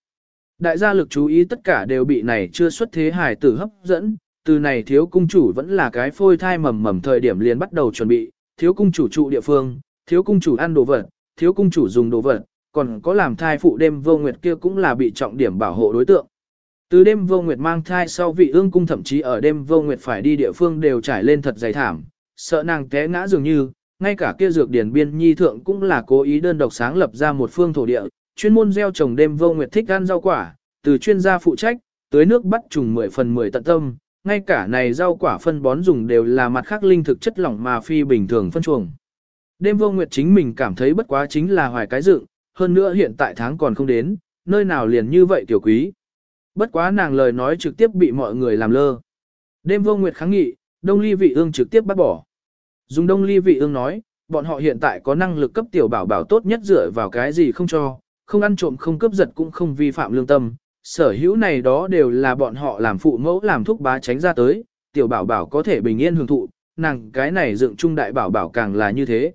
Đại gia lực chú ý tất cả đều bị này chưa xuất thế hài tử hấp dẫn, từ này thiếu cung chủ vẫn là cái phôi thai mầm mầm thời điểm liền bắt đầu chuẩn bị, thiếu cung chủ trụ địa phương, thiếu cung chủ ăn đồ vật, thiếu cung chủ dùng đồ vật, còn có làm thai phụ đêm vô nguyệt kia cũng là bị trọng điểm bảo hộ đối tượng. Từ đêm vô nguyệt mang thai sau vị ương cung thậm chí ở đêm vô nguyệt phải đi địa phương đều trải lên thật dày thảm, sợ nàng té ngã dường như, ngay cả kia dược điển biên nhi thượng cũng là cố ý đơn độc sáng lập ra một phương thổ địa, chuyên môn gieo trồng đêm vô nguyệt thích ăn rau quả, từ chuyên gia phụ trách, tới nước bắt trùng 10 phần 10 tận tâm, ngay cả này rau quả phân bón dùng đều là mặt khác linh thực chất lỏng mà phi bình thường phân chuồng. Đêm vô nguyệt chính mình cảm thấy bất quá chính là hoài cái dựng, hơn nữa hiện tại tháng còn không đến, nơi nào liền như vậy tiểu quý. Bất quá nàng lời nói trực tiếp bị mọi người làm lơ. Đêm vô nguyệt kháng nghị, đông ly vị ương trực tiếp bắt bỏ. Dùng đông ly vị ương nói, bọn họ hiện tại có năng lực cấp tiểu bảo bảo tốt nhất dựa vào cái gì không cho, không ăn trộm không cướp giật cũng không vi phạm lương tâm. Sở hữu này đó đều là bọn họ làm phụ mẫu làm thúc bá tránh ra tới, tiểu bảo bảo có thể bình yên hưởng thụ, nàng cái này dựng trung đại bảo bảo càng là như thế.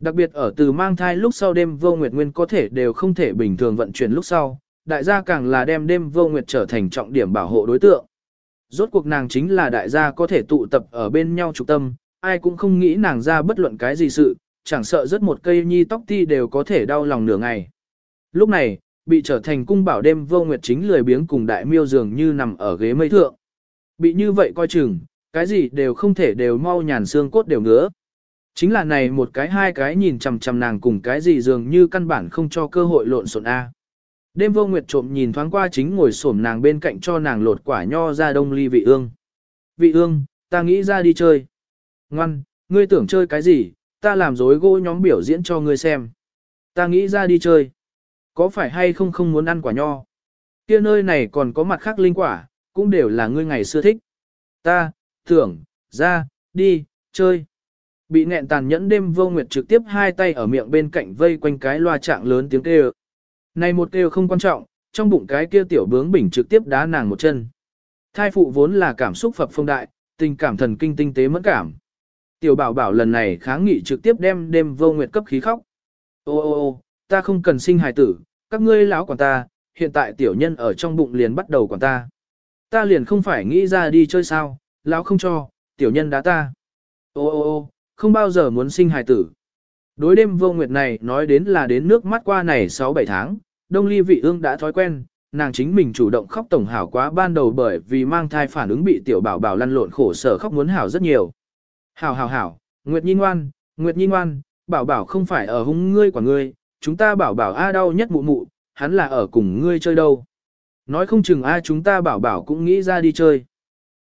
Đặc biệt ở từ mang thai lúc sau đêm vô nguyệt nguyên có thể đều không thể bình thường vận chuyển lúc sau, đại gia càng là đem đêm vô nguyệt trở thành trọng điểm bảo hộ đối tượng. Rốt cuộc nàng chính là đại gia có thể tụ tập ở bên nhau trục tâm, ai cũng không nghĩ nàng ra bất luận cái gì sự, chẳng sợ rất một cây nhi tóc ti đều có thể đau lòng nửa ngày. Lúc này, bị trở thành cung bảo đêm vô nguyệt chính lười biếng cùng đại miêu dường như nằm ở ghế mây thượng. Bị như vậy coi chừng, cái gì đều không thể đều mau nhàn xương cốt đều ngứa. Chính là này một cái hai cái nhìn chằm chằm nàng cùng cái gì dường như căn bản không cho cơ hội lộn xộn A. Đêm vô nguyệt trộm nhìn thoáng qua chính ngồi xổm nàng bên cạnh cho nàng lột quả nho ra đông ly vị ương. Vị ương, ta nghĩ ra đi chơi. Ngoan, ngươi tưởng chơi cái gì, ta làm dối gỗ nhóm biểu diễn cho ngươi xem. Ta nghĩ ra đi chơi. Có phải hay không không muốn ăn quả nho? Kia nơi này còn có mặt khác linh quả, cũng đều là ngươi ngày xưa thích. Ta, tưởng, ra, đi, chơi. Bị nẹn tàn nhẫn đêm vô nguyệt trực tiếp hai tay ở miệng bên cạnh vây quanh cái loa trạng lớn tiếng kêu. Này một kêu không quan trọng, trong bụng cái kia tiểu bướng bình trực tiếp đá nàng một chân. Thai phụ vốn là cảm xúc phập phong đại, tình cảm thần kinh tinh tế mẫn cảm. Tiểu bảo bảo lần này kháng nghị trực tiếp đem đêm vô nguyệt cấp khí khóc. Ô ô ô, ta không cần sinh hài tử, các ngươi lão quản ta, hiện tại tiểu nhân ở trong bụng liền bắt đầu quản ta. Ta liền không phải nghĩ ra đi chơi sao, lão không cho, tiểu nhân đá ta. Ô ô ô, không bao giờ muốn sinh hài tử. Đối đêm vô nguyệt này nói đến là đến nước mắt qua này 6-7 tháng, đông ly vị ương đã thói quen, nàng chính mình chủ động khóc tổng hảo quá ban đầu bởi vì mang thai phản ứng bị tiểu bảo bảo lăn lộn khổ sở khóc muốn hảo rất nhiều. Hảo hảo hảo, Nguyệt Nhi ngoan, Nguyệt Nhi ngoan, bảo bảo không phải ở hung ngươi quả ngươi, chúng ta bảo bảo A đau nhất mụ mụ, hắn là ở cùng ngươi chơi đâu. Nói không chừng A chúng ta bảo bảo cũng nghĩ ra đi chơi.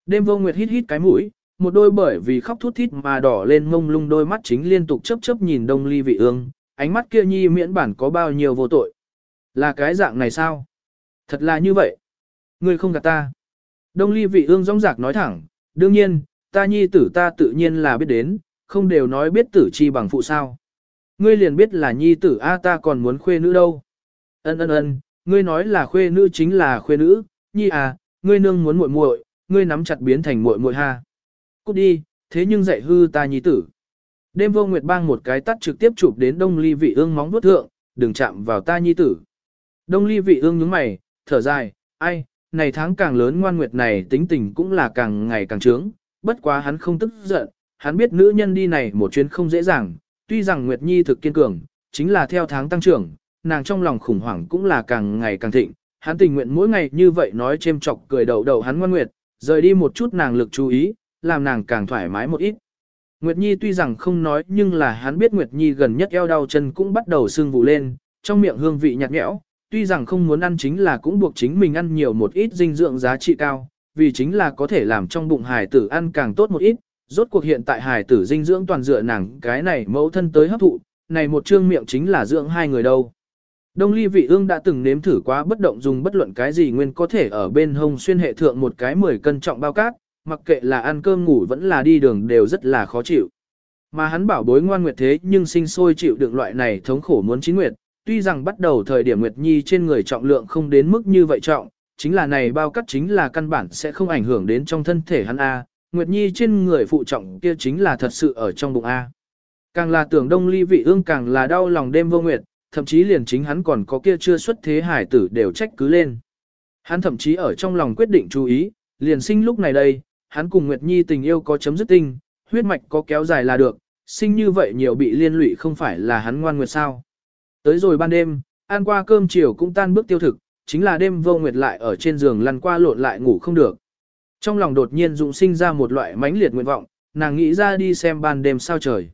Đêm vô Nguyệt hít hít cái mũi, một đôi bởi vì khóc thút thít mà đỏ lên mông lung đôi mắt chính liên tục chớp chớp nhìn đông ly vị ương, ánh mắt kia nhi miễn bản có bao nhiêu vô tội. Là cái dạng này sao? Thật là như vậy. Ngươi không gạt ta. Đông ly vị ương rong rạc nói thẳng, đương nhiên, ta nhi tử ta tự nhiên là biết đến, không đều nói biết tử chi bằng phụ sao. Ngươi liền biết là nhi tử A ta còn muốn khuê nữ đâu. Ân ân ân, ngươi nói là khuê nữ chính là khuê nữ, nhi à, ngươi nương muốn muội muội, ngươi nắm chặt biến thành muội muội ha. Cút đi, thế nhưng dạy hư ta nhi tử. Đêm vô nguyệt bang một cái tắt trực tiếp chụp đến đông ly vị ương móng vuốt thượng, đừng chạm vào ta nhi tử. Đông ly vị ương nhướng mày, thở dài, ai, này tháng càng lớn ngoan nguyệt này tính tình cũng là càng ngày càng trướng, bất quá hắn không tức giận, hắn biết nữ nhân đi này một chuyến không dễ dàng, tuy rằng Nguyệt Nhi thực kiên cường, chính là theo tháng tăng trưởng, nàng trong lòng khủng hoảng cũng là càng ngày càng thịnh, hắn tình nguyện mỗi ngày như vậy nói chêm chọc cười đầu đầu hắn ngoan nguyệt, rời đi một chút nàng lực chú ý, làm nàng càng thoải mái một ít. Nguyệt Nhi tuy rằng không nói nhưng là hắn biết Nguyệt Nhi gần nhất eo đau chân cũng bắt đầu sưng vụ lên, trong miệng hương vị nhạt nhẽo, tuy rằng không muốn ăn chính là cũng buộc chính mình ăn nhiều một ít dinh dưỡng giá trị cao, vì chính là có thể làm trong bụng hài tử ăn càng tốt một ít, rốt cuộc hiện tại hài tử dinh dưỡng toàn dựa nàng cái này mẫu thân tới hấp thụ, này một trương miệng chính là dưỡng hai người đâu. Đông ly vị ương đã từng nếm thử quá bất động dùng bất luận cái gì nguyên có thể ở bên hông xuyên hệ thượng một cái 10 cân trọng bao cát, mặc kệ là ăn cơm ngủ vẫn là đi đường đều rất là khó chịu. Mà hắn bảo bối ngoan nguyệt thế nhưng sinh sôi chịu đựng loại này thống khổ muốn chín nguyệt, tuy rằng bắt đầu thời điểm Nguyệt Nhi trên người trọng lượng không đến mức như vậy trọng, chính là này bao cắt chính là căn bản sẽ không ảnh hưởng đến trong thân thể hắn A, Nguyệt Nhi trên người phụ trọng kia chính là thật sự ở trong bụng A. Càng là tưởng đông ly vị ương càng là đau lòng đêm vô nguyệt, thậm chí liền chính hắn còn có kia chưa xuất thế hải tử đều trách cứ lên. Hắn thậm chí ở trong lòng quyết định chú ý, liền sinh lúc này đây, hắn cùng Nguyệt Nhi tình yêu có chấm dứt tinh, huyết mạch có kéo dài là được, sinh như vậy nhiều bị liên lụy không phải là hắn ngoan nguyệt sao. Tới rồi ban đêm, ăn qua cơm chiều cũng tan bước tiêu thực, chính là đêm vô nguyệt lại ở trên giường lăn qua lộn lại ngủ không được. Trong lòng đột nhiên dụng sinh ra một loại mãnh liệt nguyện vọng, nàng nghĩ ra đi xem ban đêm sao trời.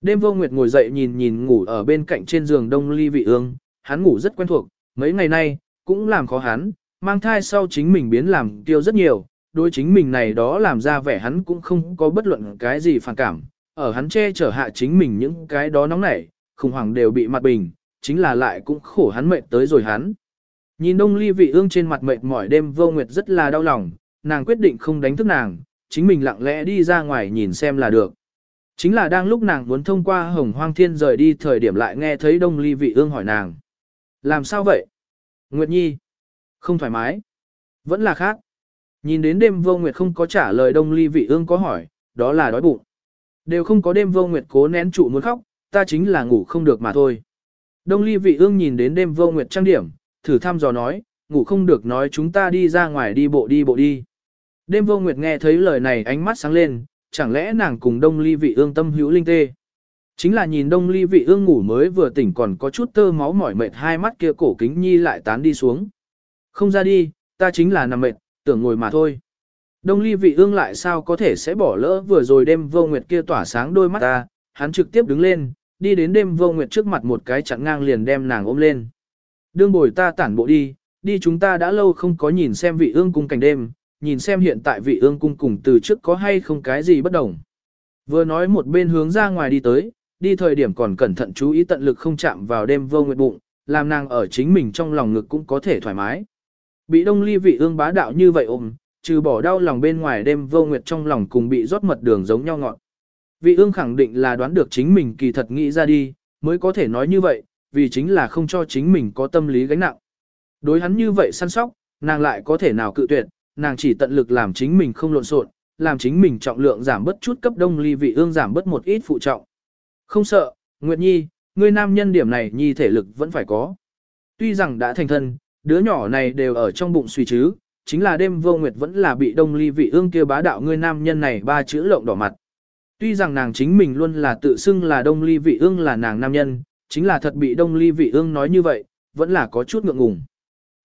Đêm vô nguyệt ngồi dậy nhìn nhìn ngủ ở bên cạnh trên giường đông ly vị ương, hắn ngủ rất quen thuộc, mấy ngày nay, cũng làm khó hắn, mang thai sau chính mình biến làm tiêu rất nhiều, đối chính mình này đó làm ra vẻ hắn cũng không có bất luận cái gì phản cảm, ở hắn che chở hạ chính mình những cái đó nóng nảy, khủng hoảng đều bị mặt bình, chính là lại cũng khổ hắn mệt tới rồi hắn. Nhìn đông ly vị ương trên mặt mệt mỏi đêm vô nguyệt rất là đau lòng, nàng quyết định không đánh thức nàng, chính mình lặng lẽ đi ra ngoài nhìn xem là được. Chính là đang lúc nàng muốn thông qua hồng hoang thiên rời đi thời điểm lại nghe thấy đông ly vị ương hỏi nàng. Làm sao vậy? Nguyệt Nhi. Không thoải mái. Vẫn là khác. Nhìn đến đêm vô nguyệt không có trả lời đông ly vị ương có hỏi, đó là đói bụng. Đều không có đêm vô nguyệt cố nén trụ muốn khóc, ta chính là ngủ không được mà thôi. Đông ly vị ương nhìn đến đêm vô nguyệt trang điểm, thử thăm dò nói, ngủ không được nói chúng ta đi ra ngoài đi bộ đi bộ đi. Đêm vô nguyệt nghe thấy lời này ánh mắt sáng lên, chẳng lẽ nàng cùng đông ly vị ương tâm hữu linh tê. Chính là nhìn đông ly vị ương ngủ mới vừa tỉnh còn có chút tơ máu mỏi mệt hai mắt kia cổ kính nhi lại tán đi xuống. Không ra đi, ta chính là nằm mệt, tưởng ngồi mà thôi. Đông ly vị ương lại sao có thể sẽ bỏ lỡ vừa rồi đêm vô nguyệt kia tỏa sáng đôi mắt ta, hắn trực tiếp đứng lên, đi đến đêm vô nguyệt trước mặt một cái chặn ngang liền đem nàng ôm lên. Đương bồi ta tản bộ đi, đi chúng ta đã lâu không có nhìn xem vị ương cung cảnh đêm, nhìn xem hiện tại vị ương cung cùng từ trước có hay không cái gì bất đồng. Vừa nói một bên hướng ra ngoài đi tới, đi thời điểm còn cẩn thận chú ý tận lực không chạm vào đêm vô nguyệt bụng, làm nàng ở chính mình trong lòng ngực cũng có thể thoải mái. Bị đông ly vị ương bá đạo như vậy ôm, trừ bỏ đau lòng bên ngoài đêm vô nguyệt trong lòng cùng bị rót mật đường giống nhau ngọn. Vị ương khẳng định là đoán được chính mình kỳ thật nghĩ ra đi, mới có thể nói như vậy, vì chính là không cho chính mình có tâm lý gánh nặng. Đối hắn như vậy săn sóc, nàng lại có thể nào cự tuyệt, nàng chỉ tận lực làm chính mình không lộn xộn, làm chính mình trọng lượng giảm bớt chút cấp đông ly vị ương giảm bớt một ít phụ trọng. Không sợ, Nguyệt Nhi, ngươi nam nhân điểm này Nhi thể lực vẫn phải có. Tuy rằng đã thành thân, đứa nhỏ này đều ở trong bụng suy chứ, chính là đêm vô Nguyệt vẫn là bị đông ly vị ương kia bá đạo ngươi nam nhân này ba chữ lộng đỏ mặt. Tuy rằng nàng chính mình luôn là tự xưng là đông ly vị ương là nàng nam nhân, chính là thật bị đông ly vị ương nói như vậy, vẫn là có chút ngượng ngùng.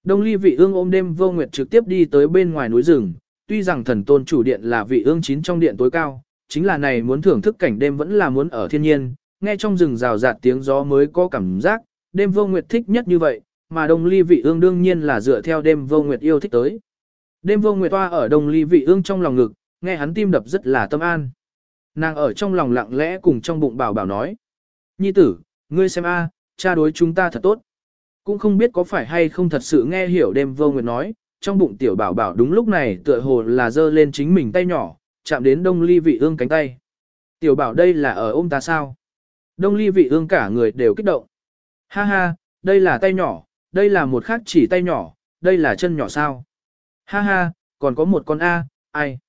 Đông ly vị ương ôm đêm vô nguyệt trực tiếp đi tới bên ngoài núi rừng, tuy rằng thần tôn chủ điện là vị ương chín trong điện tối cao, chính là này muốn thưởng thức cảnh đêm vẫn là muốn ở thiên nhiên, nghe trong rừng rào rạt tiếng gió mới có cảm giác, đêm vô nguyệt thích nhất như vậy, mà đông ly vị ương đương nhiên là dựa theo đêm vô nguyệt yêu thích tới. Đêm vô nguyệt toa ở đông ly vị ương trong lòng ngực, nghe hắn tim đập rất là tâm an. Nàng ở trong lòng lặng lẽ cùng trong bụng bảo bảo nói. Nhi tử, ngươi xem a, cha đối chúng ta thật tốt. Cũng không biết có phải hay không thật sự nghe hiểu đêm vô nguyệt nói, trong bụng tiểu bảo bảo đúng lúc này tựa hồ là giơ lên chính mình tay nhỏ, chạm đến đông ly vị ương cánh tay. Tiểu bảo đây là ở ôm ta sao? Đông ly vị ương cả người đều kích động. Ha ha, đây là tay nhỏ, đây là một khác chỉ tay nhỏ, đây là chân nhỏ sao? Ha ha, còn có một con A, ai?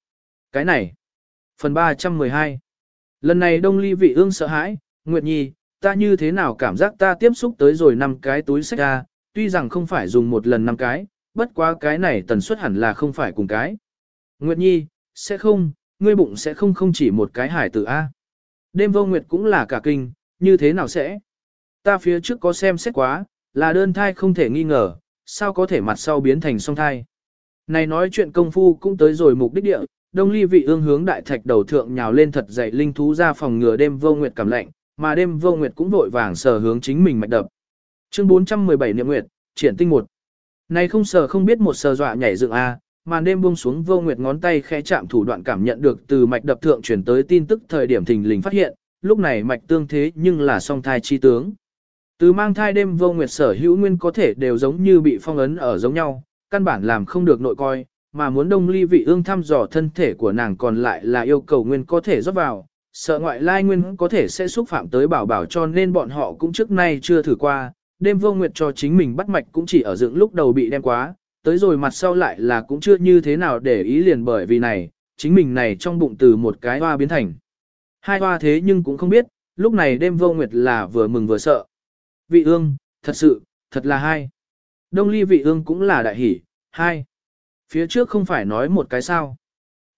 Cái này. Phần 312 Lần này Đông Ly vị ương sợ hãi, Nguyệt Nhi, ta như thế nào cảm giác ta tiếp xúc tới rồi năm cái túi sách a, tuy rằng không phải dùng một lần năm cái, bất quá cái này tần suất hẳn là không phải cùng cái. Nguyệt Nhi, sẽ không, ngươi bụng sẽ không không chỉ một cái hải tử A. Đêm vô Nguyệt cũng là cả kinh, như thế nào sẽ? Ta phía trước có xem xét quá, là đơn thai không thể nghi ngờ, sao có thể mặt sau biến thành song thai. Này nói chuyện công phu cũng tới rồi mục đích địa, đông ly vị ương hướng đại thạch đầu thượng nhào lên thật dậy linh thú ra phòng ngừa đêm vô nguyệt cảm lạnh, mà đêm vô nguyệt cũng vội vàng sờ hướng chính mình mạch đập. Chương 417 Niệm Nguyệt, triển tinh một. Này không sờ không biết một sờ dọa nhảy dựng a, màn đêm buông xuống vô nguyệt ngón tay khẽ chạm thủ đoạn cảm nhận được từ mạch đập thượng chuyển tới tin tức thời điểm thình lình phát hiện, lúc này mạch tương thế nhưng là song thai chi tướng. Từ mang thai đêm vô nguyệt sở hữu nguyên có thể đều giống như bị phong ấn ở giống nhau, căn bản làm không được nội coi, mà muốn đông ly vị ương thăm dò thân thể của nàng còn lại là yêu cầu nguyên có thể rót vào, sợ ngoại lai nguyên có thể sẽ xúc phạm tới bảo bảo cho nên bọn họ cũng trước nay chưa thử qua, đêm vô nguyệt cho chính mình bắt mạch cũng chỉ ở dựng lúc đầu bị đem quá, tới rồi mặt sau lại là cũng chưa như thế nào để ý liền bởi vì này, chính mình này trong bụng từ một cái hoa biến thành. Hai hoa thế nhưng cũng không biết, lúc này đêm vô nguyệt là vừa mừng vừa sợ. Vị ương, thật sự, thật là hai. Đông ly vị ương cũng là đại hỷ, hai. Phía trước không phải nói một cái sao.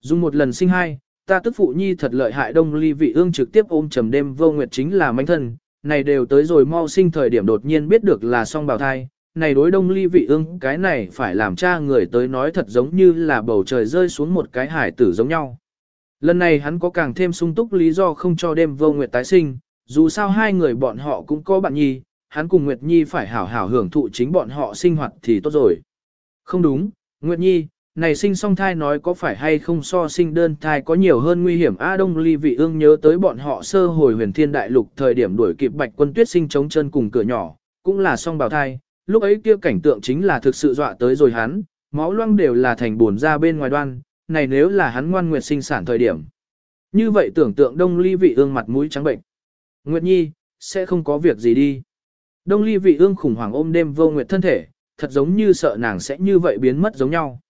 Dùng một lần sinh hai, ta tức phụ nhi thật lợi hại đông ly vị ương trực tiếp ôm trầm đêm vô nguyệt chính là manh thân, này đều tới rồi mau sinh thời điểm đột nhiên biết được là song bào thai, này đối đông ly vị ương cái này phải làm cha người tới nói thật giống như là bầu trời rơi xuống một cái hải tử giống nhau. Lần này hắn có càng thêm sung túc lý do không cho đêm vô nguyệt tái sinh, dù sao hai người bọn họ cũng có bạn nhi, hắn cùng Nguyệt Nhi phải hảo hảo hưởng thụ chính bọn họ sinh hoạt thì tốt rồi. Không đúng, Nguyệt Nhi, này sinh song thai nói có phải hay không so sinh đơn thai có nhiều hơn nguy hiểm A Đông Ly Vị ương nhớ tới bọn họ sơ hồi huyền thiên đại lục thời điểm đuổi kịp bạch quân tuyết sinh chống chân cùng cửa nhỏ, cũng là song bào thai, lúc ấy kia cảnh tượng chính là thực sự dọa tới rồi hắn, máu loang đều là thành buồn ra bên ngoài đoan, này nếu là hắn ngoan nguyệt sinh sản thời điểm. Như vậy tưởng tượng Đông Ly Vị ương mặt mũi trắng bệnh. Nguyệt Nhi, sẽ không có việc gì đi. Đông Ly Vị ương khủng hoảng ôm đêm vô nguyệt thân thể, thật giống như sợ nàng sẽ như vậy biến mất giống nhau.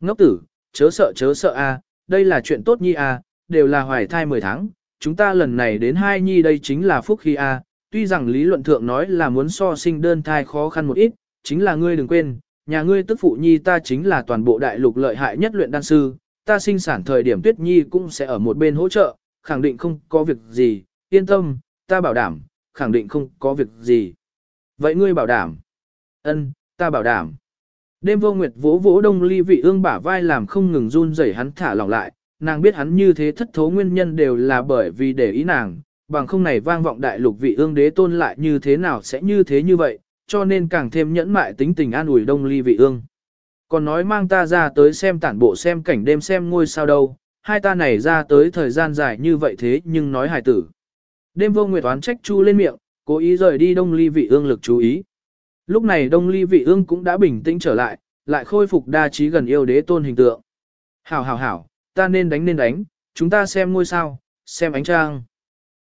Ngốc tử, chớ sợ chớ sợ a, đây là chuyện tốt nhi a, đều là hoài thai 10 tháng, chúng ta lần này đến hai nhi đây chính là phúc khi a, tuy rằng lý luận thượng nói là muốn so sinh đơn thai khó khăn một ít, chính là ngươi đừng quên, nhà ngươi tức phụ nhi ta chính là toàn bộ đại lục lợi hại nhất luyện đan sư, ta sinh sản thời điểm tuyết nhi cũng sẽ ở một bên hỗ trợ, khẳng định không có việc gì, yên tâm, ta bảo đảm, khẳng định không có việc gì. Vậy ngươi bảo đảm? Ân, ta bảo đảm. Đêm vô nguyệt vỗ vỗ đông ly vị ương bả vai làm không ngừng run rẩy hắn thả lỏng lại, nàng biết hắn như thế thất thố nguyên nhân đều là bởi vì để ý nàng, bằng không này vang vọng đại lục vị ương đế tôn lại như thế nào sẽ như thế như vậy, cho nên càng thêm nhẫn mại tính tình an ủi đông ly vị ương. Còn nói mang ta ra tới xem tản bộ xem cảnh đêm xem ngôi sao đâu, hai ta này ra tới thời gian dài như vậy thế nhưng nói hài tử. Đêm vô nguyệt oán trách chu lên miệng, cố ý rời đi đông ly vị ương lực chú ý. Lúc này đông ly vị ương cũng đã bình tĩnh trở lại, lại khôi phục đa trí gần yêu đế tôn hình tượng. Hảo hảo hảo, ta nên đánh nên đánh, chúng ta xem ngôi sao, xem ánh trăng.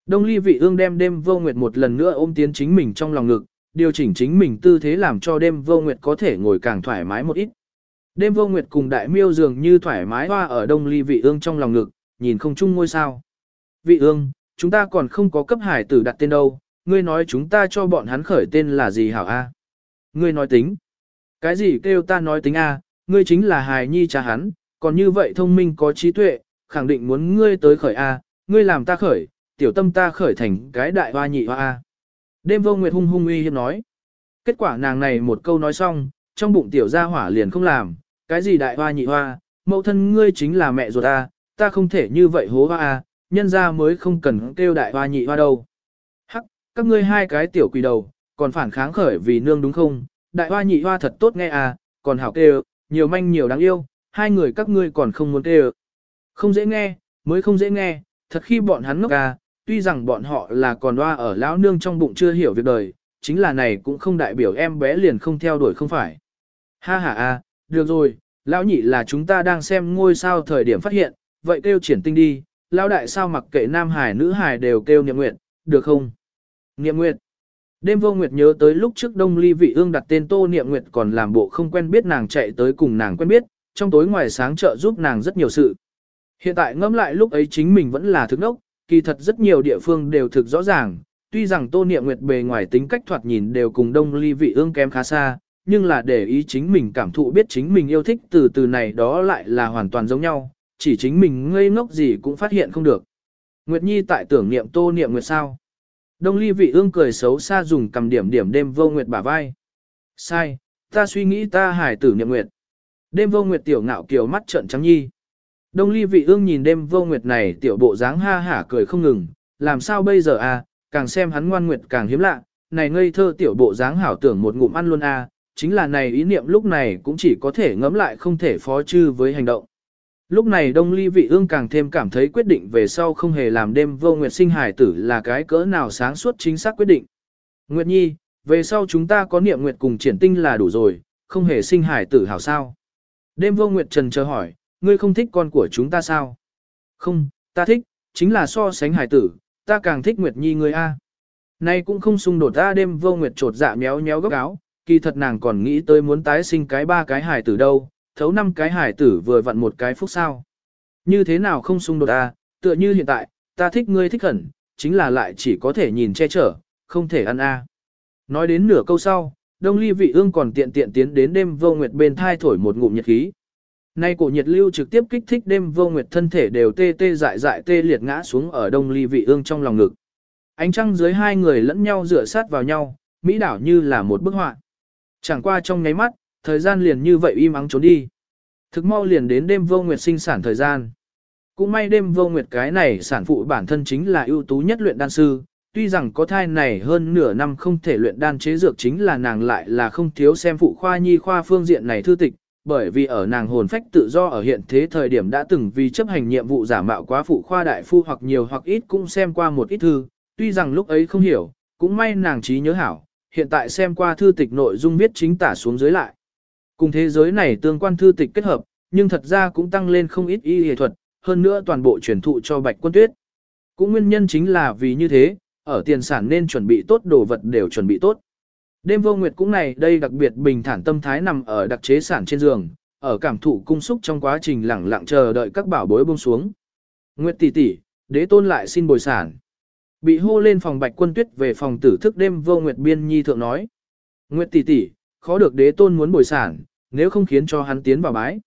Đông ly vị ương đem đêm vô nguyệt một lần nữa ôm tiến chính mình trong lòng ngực, điều chỉnh chính mình tư thế làm cho đêm vô nguyệt có thể ngồi càng thoải mái một ít. Đêm vô nguyệt cùng đại miêu dường như thoải mái hoa ở đông ly vị ương trong lòng ngực, nhìn không chung ngôi sao. Vị ương, chúng ta còn không có cấp hải tử đặt tên đâu, ngươi nói chúng ta cho bọn hắn khởi tên là gì hảo a? Ngươi nói tính. Cái gì kêu ta nói tính a? ngươi chính là hài nhi cha hắn, còn như vậy thông minh có trí tuệ, khẳng định muốn ngươi tới khởi a, ngươi làm ta khởi, tiểu tâm ta khởi thành cái đại hoa nhị hoa a. Đêm vô nguyệt hung hung uy hiếp nói. Kết quả nàng này một câu nói xong, trong bụng tiểu gia hỏa liền không làm, cái gì đại hoa nhị hoa, mẫu thân ngươi chính là mẹ ruột a, ta không thể như vậy hố hoa a, nhân gia mới không cần kêu đại hoa nhị hoa đâu. Các ngươi hai cái tiểu quỷ đầu, còn phản kháng khởi vì nương đúng không? Đại hoa nhị hoa thật tốt nghe à, còn hảo kêu, nhiều manh nhiều đáng yêu, hai người các ngươi còn không muốn kêu. Không dễ nghe, mới không dễ nghe, thật khi bọn hắn ngốc à, tuy rằng bọn họ là còn hoa ở lão nương trong bụng chưa hiểu việc đời, chính là này cũng không đại biểu em bé liền không theo đuổi không phải. Ha ha à, được rồi, lão nhị là chúng ta đang xem ngôi sao thời điểm phát hiện, vậy kêu triển tinh đi, lão đại sao mặc kệ nam hải nữ hải đều kêu niệm nguyện, được không? Niệm Nguyệt. Đêm vô nguyệt nhớ tới lúc trước đông ly vị ương đặt tên tô niệm nguyệt còn làm bộ không quen biết nàng chạy tới cùng nàng quen biết, trong tối ngoài sáng trợ giúp nàng rất nhiều sự. Hiện tại ngẫm lại lúc ấy chính mình vẫn là thức nốc, kỳ thật rất nhiều địa phương đều thực rõ ràng, tuy rằng tô niệm nguyệt bề ngoài tính cách thoạt nhìn đều cùng đông ly vị ương kém khá xa, nhưng là để ý chính mình cảm thụ biết chính mình yêu thích từ từ này đó lại là hoàn toàn giống nhau, chỉ chính mình ngây ngốc gì cũng phát hiện không được. Nguyệt Nhi tại tưởng niệm tô niệm nguyệt sao. Đông ly vị ương cười xấu xa dùng cầm điểm điểm đêm vô nguyệt bả vai. Sai, ta suy nghĩ ta hải tử niệm nguyệt. Đêm vô nguyệt tiểu ngạo kiều mắt trợn trắng nhi. Đông ly vị ương nhìn đêm vô nguyệt này tiểu bộ dáng ha hả cười không ngừng, làm sao bây giờ à, càng xem hắn ngoan nguyệt càng hiếm lạ, này ngây thơ tiểu bộ dáng hảo tưởng một ngụm ăn luôn à? chính là này ý niệm lúc này cũng chỉ có thể ngấm lại không thể phó chư với hành động. Lúc này Đông Ly Vị Ương càng thêm cảm thấy quyết định về sau không hề làm đêm vô nguyệt sinh hải tử là cái cỡ nào sáng suốt chính xác quyết định. Nguyệt Nhi, về sau chúng ta có niệm nguyệt cùng triển tinh là đủ rồi, không hề sinh hải tử hảo sao. Đêm vô nguyệt trần chờ hỏi, ngươi không thích con của chúng ta sao? Không, ta thích, chính là so sánh hải tử, ta càng thích Nguyệt Nhi ngươi a. Nay cũng không xung đột ta đêm vô nguyệt trột dạ méo méo góc áo, kỳ thật nàng còn nghĩ tới muốn tái sinh cái ba cái hải tử đâu, thấu năm cái hải tử vừa vặn một cái phúc sao. Như thế nào không xung đột ta, tựa như hiện tại, ta thích ngươi thích hẳn, chính là lại chỉ có thể nhìn che chở, không thể ăn a. Nói đến nửa câu sau, đông ly vị ương còn tiện tiện tiến đến đêm vô nguyệt bên thai thổi một ngụm nhiệt khí. Nay cổ nhiệt lưu trực tiếp kích thích đêm vô nguyệt thân thể đều tê tê dại dại tê liệt ngã xuống ở đông ly vị ương trong lòng ngực. Ánh trăng dưới hai người lẫn nhau dựa sát vào nhau, mỹ đảo như là một bức họa. Chẳng qua trong nháy mắt, thời gian liền như vậy im ắng trốn đi. Thực mau liền đến đêm vô nguyệt sinh sản thời gian. Cũng may đêm vô nguyệt cái này sản phụ bản thân chính là ưu tú nhất luyện đan sư, tuy rằng có thai này hơn nửa năm không thể luyện đan chế dược chính là nàng lại là không thiếu xem phụ khoa nhi khoa phương diện này thư tịch, bởi vì ở nàng hồn phách tự do ở hiện thế thời điểm đã từng vì chấp hành nhiệm vụ giả mạo quá phụ khoa đại phu hoặc nhiều hoặc ít cũng xem qua một ít thư, tuy rằng lúc ấy không hiểu, cũng may nàng trí nhớ hảo, hiện tại xem qua thư tịch nội dung viết chính tả xuống dưới lại. Cùng thế giới này tương quan thư tịch kết hợp, nhưng thật ra cũng tăng lên không ít y y thuật, hơn nữa toàn bộ truyền thụ cho Bạch Quân Tuyết. Cũng nguyên nhân chính là vì như thế, ở tiền sản nên chuẩn bị tốt đồ vật đều chuẩn bị tốt. Đêm vô nguyệt cũng này đây đặc biệt bình thản tâm thái nằm ở đặc chế sản trên giường, ở cảm thụ cung xúc trong quá trình lẳng lặng chờ đợi các bảo bối buông xuống. Nguyệt tỷ tỷ, đế tôn lại xin bồi sản. Bị hô lên phòng bạch quân tuyết về phòng tử thức đêm vô nguyệt biên nhi thượng nói. Nguyệt tỷ tỷ, khó được đế tôn muốn bồi sản, nếu không khiến cho hắn tiến vào bái.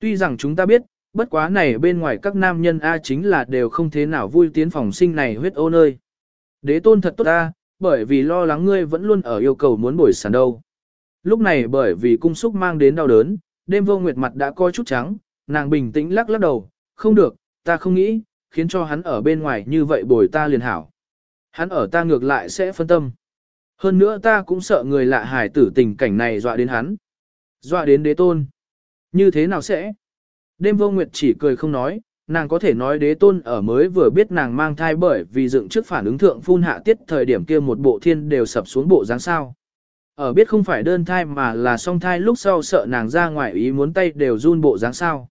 Tuy rằng chúng ta biết, bất quá này bên ngoài các nam nhân A chính là đều không thế nào vui tiến phòng sinh này huyết ô nơi. Đế tôn thật tốt ta, bởi vì lo lắng ngươi vẫn luôn ở yêu cầu muốn bồi sản đâu. Lúc này bởi vì cung xúc mang đến đau đớn, đêm vô nguyệt mặt đã coi chút trắng, nàng bình tĩnh lắc lắc đầu, không được, ta không nghĩ, khiến cho hắn ở bên ngoài như vậy bồi ta liền hảo. Hắn ở ta ngược lại sẽ phân tâm. Hơn nữa ta cũng sợ người lạ hải tử tình cảnh này dọa đến hắn. Dọa đến đế tôn. Như thế nào sẽ? Đêm vô nguyệt chỉ cười không nói, nàng có thể nói đế tôn ở mới vừa biết nàng mang thai bởi vì dựng trước phản ứng thượng phun hạ tiết thời điểm kia một bộ thiên đều sập xuống bộ dáng sao. Ở biết không phải đơn thai mà là song thai lúc sau sợ nàng ra ngoài ý muốn tay đều run bộ dáng sao.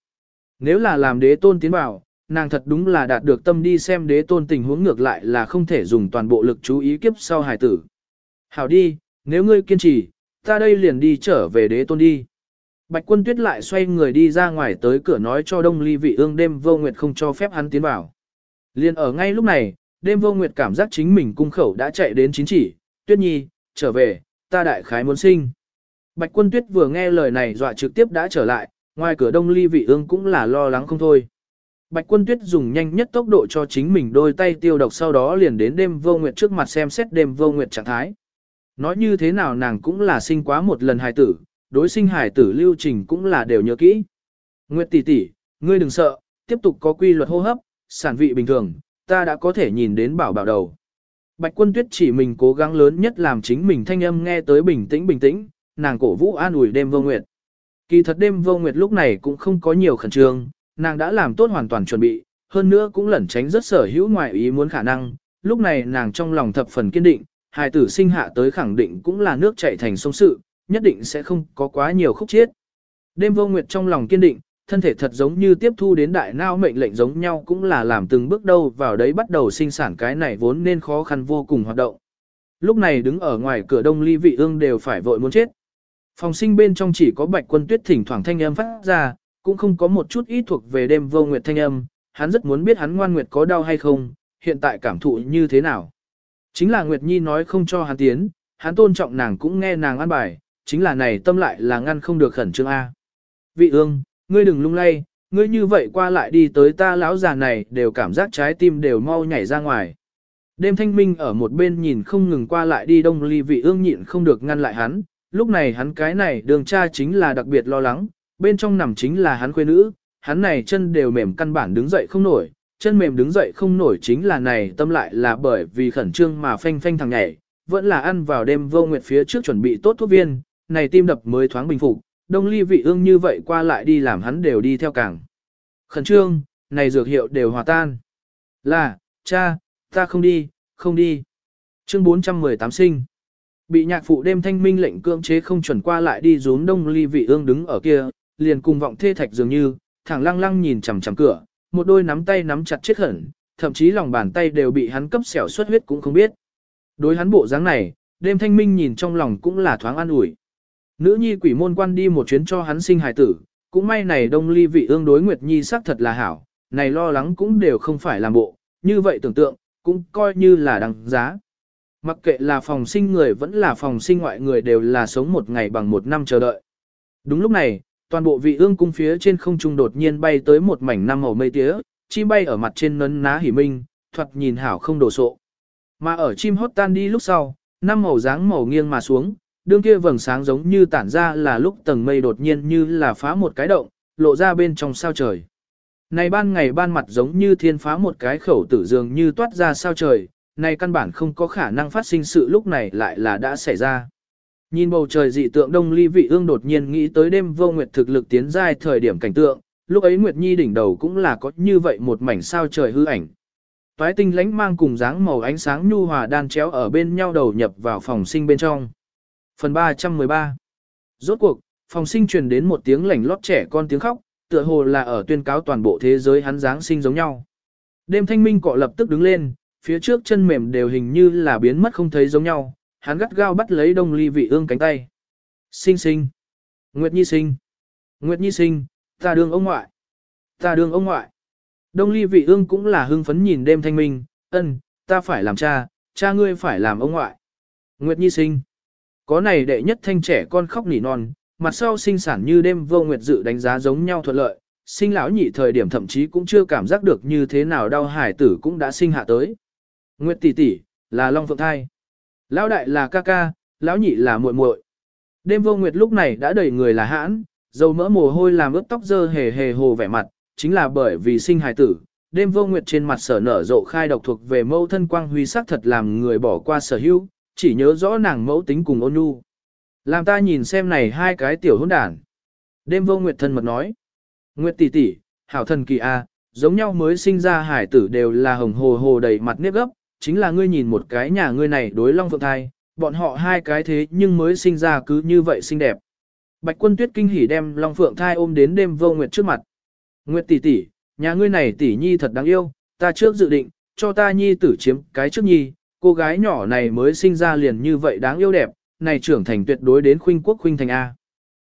Nếu là làm đế tôn tiến vào, nàng thật đúng là đạt được tâm đi xem đế tôn tình huống ngược lại là không thể dùng toàn bộ lực chú ý kiếp sau hài tử. Hảo đi, nếu ngươi kiên trì, ta đây liền đi trở về đế tôn đi. Bạch quân tuyết lại xoay người đi ra ngoài tới cửa nói cho đông ly vị ương đêm vô nguyệt không cho phép hắn tiến vào. Liên ở ngay lúc này, đêm vô nguyệt cảm giác chính mình cung khẩu đã chạy đến chính chỉ, tuyết nhi, trở về, ta đại khái muốn sinh. Bạch quân tuyết vừa nghe lời này dọa trực tiếp đã trở lại, ngoài cửa đông ly vị ương cũng là lo lắng không thôi. Bạch quân tuyết dùng nhanh nhất tốc độ cho chính mình đôi tay tiêu độc sau đó liền đến đêm vô nguyệt trước mặt xem xét đêm vô nguyệt trạng thái. Nói như thế nào nàng cũng là sinh quá một lần hài tử, đối sinh hài tử lưu trình cũng là đều nhớ kỹ. Nguyệt tỷ tỷ, ngươi đừng sợ, tiếp tục có quy luật hô hấp, sản vị bình thường, ta đã có thể nhìn đến bảo bảo đầu. Bạch quân tuyết chỉ mình cố gắng lớn nhất làm chính mình thanh âm nghe tới bình tĩnh bình tĩnh, nàng cổ vũ an ủi đêm vô nguyệt. Kỳ thật đêm vô nguyệt lúc này cũng không có nhiều khẩn trương, nàng đã làm tốt hoàn toàn chuẩn bị, hơn nữa cũng lẩn tránh rất sở hữu ngoại ý muốn khả năng, lúc này nàng trong lòng thập phần kiên định, hài tử sinh hạ tới khẳng định cũng là nước chảy thành sông sự, nhất định sẽ không có quá nhiều khúc chiết. Đêm vô nguyệt trong lòng kiên định, thân thể thật giống như tiếp thu đến đại nao mệnh lệnh giống nhau cũng là làm từng bước đâu vào đấy bắt đầu sinh sản cái này vốn nên khó khăn vô cùng hoạt động. Lúc này đứng ở ngoài cửa đông ly vị ương đều phải vội muốn chết. Phòng sinh bên trong chỉ có bạch quân tuyết thỉnh thoảng thanh âm phát ra, cũng không có một chút ít thuộc về đêm vô nguyệt thanh âm, hắn rất muốn biết hắn ngoan nguyệt có đau hay không, hiện tại cảm thụ như thế nào. Chính là Nguyệt Nhi nói không cho hắn tiến, hắn tôn trọng nàng cũng nghe nàng ăn bài, chính là này tâm lại là ngăn không được khẩn trương A. Vị ương, ngươi đừng lung lay, ngươi như vậy qua lại đi tới ta lão già này đều cảm giác trái tim đều mau nhảy ra ngoài. Đêm thanh minh ở một bên nhìn không ngừng qua lại đi đông ly vị ương nhịn không được ngăn lại hắn, lúc này hắn cái này đường cha chính là đặc biệt lo lắng, bên trong nằm chính là hắn khuê nữ, hắn này chân đều mềm căn bản đứng dậy không nổi, chân mềm đứng dậy không nổi chính là này tâm lại là bởi vì khẩn trương mà phanh phanh thằng nhảy, vẫn là ăn vào đêm vô nguyệt phía trước chuẩn bị tốt thuốc viên, này tim đập mới thoáng bình phục, đông ly vị ương như vậy qua lại đi làm hắn đều đi theo càng. Khẩn trương, này dược hiệu đều hòa tan. Là, cha, ta không đi, không đi. Chương 418 sinh. Bị nhạc phụ đêm thanh minh lệnh cưỡng chế không chuẩn qua lại đi rún đông ly vị ương đứng ở kia, liền cùng vọng thê thạch dường như, thẳng lăng lăng nhìn chằm chằm cửa, một đôi nắm tay nắm chặt chết hẳn, thậm chí lòng bàn tay đều bị hắn cấp xẻo xuất huyết cũng không biết. Đối hắn bộ dáng này, đêm thanh minh nhìn trong lòng cũng là thoáng an ủi. Nữ nhi quỷ môn quan đi một chuyến cho hắn sinh hài tử, cũng may này đông ly vị ương đối Nguyệt Nhi xác thật là hảo, này lo lắng cũng đều không phải làm bộ, như vậy tưởng tượng, cũng coi như là đăng giá. Mặc kệ là phòng sinh người vẫn là phòng sinh ngoại người đều là sống một ngày bằng một năm chờ đợi. Đúng lúc này, toàn bộ vị ương cung phía trên không trung đột nhiên bay tới một mảnh năm màu mây tía, chim bay ở mặt trên nấn ná hỉ minh, thoạt nhìn hảo không đổ sộ. Mà ở chim hót tan đi lúc sau, năm màu dáng màu nghiêng mà xuống, đương kia vầng sáng giống như tản ra là lúc tầng mây đột nhiên như là phá một cái động, lộ ra bên trong sao trời. Này ban ngày ban mặt giống như thiên phá một cái khẩu tử dường như toát ra sao trời, này căn bản không có khả năng phát sinh sự lúc này lại là đã xảy ra. Nhìn bầu trời dị tượng đông ly vị ương đột nhiên nghĩ tới đêm vô nguyệt thực lực tiến giai thời điểm cảnh tượng, lúc ấy Nguyệt Nhi đỉnh đầu cũng là có như vậy một mảnh sao trời hư ảnh. Toái tinh lánh mang cùng dáng màu ánh sáng nhu hòa đan chéo ở bên nhau đầu nhập vào phòng sinh bên trong. Phần 313 Rốt cuộc, phòng sinh truyền đến một tiếng lảnh lót trẻ con tiếng khóc, tựa hồ là ở tuyên cáo toàn bộ thế giới hắn dáng sinh giống nhau. Đêm thanh minh cọ lập tức đứng lên, phía trước chân mềm đều hình như là biến mất không thấy giống nhau, hắn gắt gao bắt lấy đông ly vị ương cánh tay. Sinh sinh. Nguyệt Nhi sinh. Nguyệt Nhi sinh, ta đương ông ngoại. Ta đương ông ngoại. Đông ly vị ương cũng là hưng phấn nhìn đêm thanh minh, ân, ta phải làm cha, cha ngươi phải làm ông ngoại. Nguyệt Nhi sinh. Có này đệ nhất thanh trẻ con khóc nỉ non, mặt sau sinh sản như đêm vô nguyệt dự đánh giá giống nhau thuận lợi, sinh lão nhị thời điểm thậm chí cũng chưa cảm giác được như thế nào đau hải tử cũng đã sinh hạ tới. Nguyệt tỷ tỷ là Long Phượng thai. Lão đại là ca ca, lão nhị là muội muội. Đêm vô nguyệt lúc này đã đầy người là hãn, dầu mỡ mồ hôi làm ướt tóc dơ hề hề hồ vẻ mặt, chính là bởi vì sinh hài tử. Đêm vô nguyệt trên mặt sở nở rộ khai độc thuộc về mâu thân quang huy sắc thật làm người bỏ qua sở hữu, chỉ nhớ rõ nàng mẫu tính cùng ôn nhu. Làm ta nhìn xem này hai cái tiểu hỗn đản. Đêm vô nguyệt thân mật nói. Nguyệt tỷ tỷ, hảo thần kỳ a, giống nhau mới sinh ra hải tử đều là hồng hồ hồ đầy mặt nếp gấp, chính là ngươi nhìn một cái nhà ngươi này đối long phượng thai, bọn họ hai cái thế nhưng mới sinh ra cứ như vậy xinh đẹp. Bạch quân tuyết kinh hỉ đem long phượng thai ôm đến đêm vô nguyệt trước mặt. Nguyệt tỷ tỷ, nhà ngươi này tỷ nhi thật đáng yêu, ta trước dự định, cho ta nhi tử chiếm cái trước nhi, cô gái nhỏ này mới sinh ra liền như vậy đáng yêu đẹp, này trưởng thành tuyệt đối đến khuynh quốc khuynh thành A.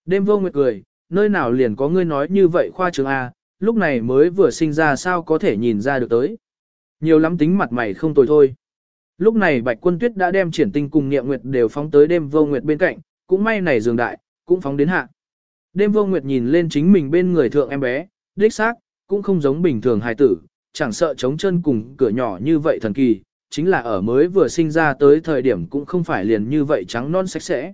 Đêm vô nguyệt cười, nơi nào liền có ngươi nói như vậy khoa trường A, lúc này mới vừa sinh ra sao có thể nhìn ra được tới. Nhiều lắm tính mặt mày không tồi thôi. Lúc này Bạch Quân Tuyết đã đem triển tinh cùng Niệm Nguyệt đều phóng tới đêm vô nguyệt bên cạnh, cũng may này giường đại, cũng phóng đến hạ. Đêm vô nguyệt nhìn lên chính mình bên người thượng em bé, đích xác, cũng không giống bình thường hài tử, chẳng sợ chống chân cùng cửa nhỏ như vậy thần kỳ, chính là ở mới vừa sinh ra tới thời điểm cũng không phải liền như vậy trắng non sạch sẽ.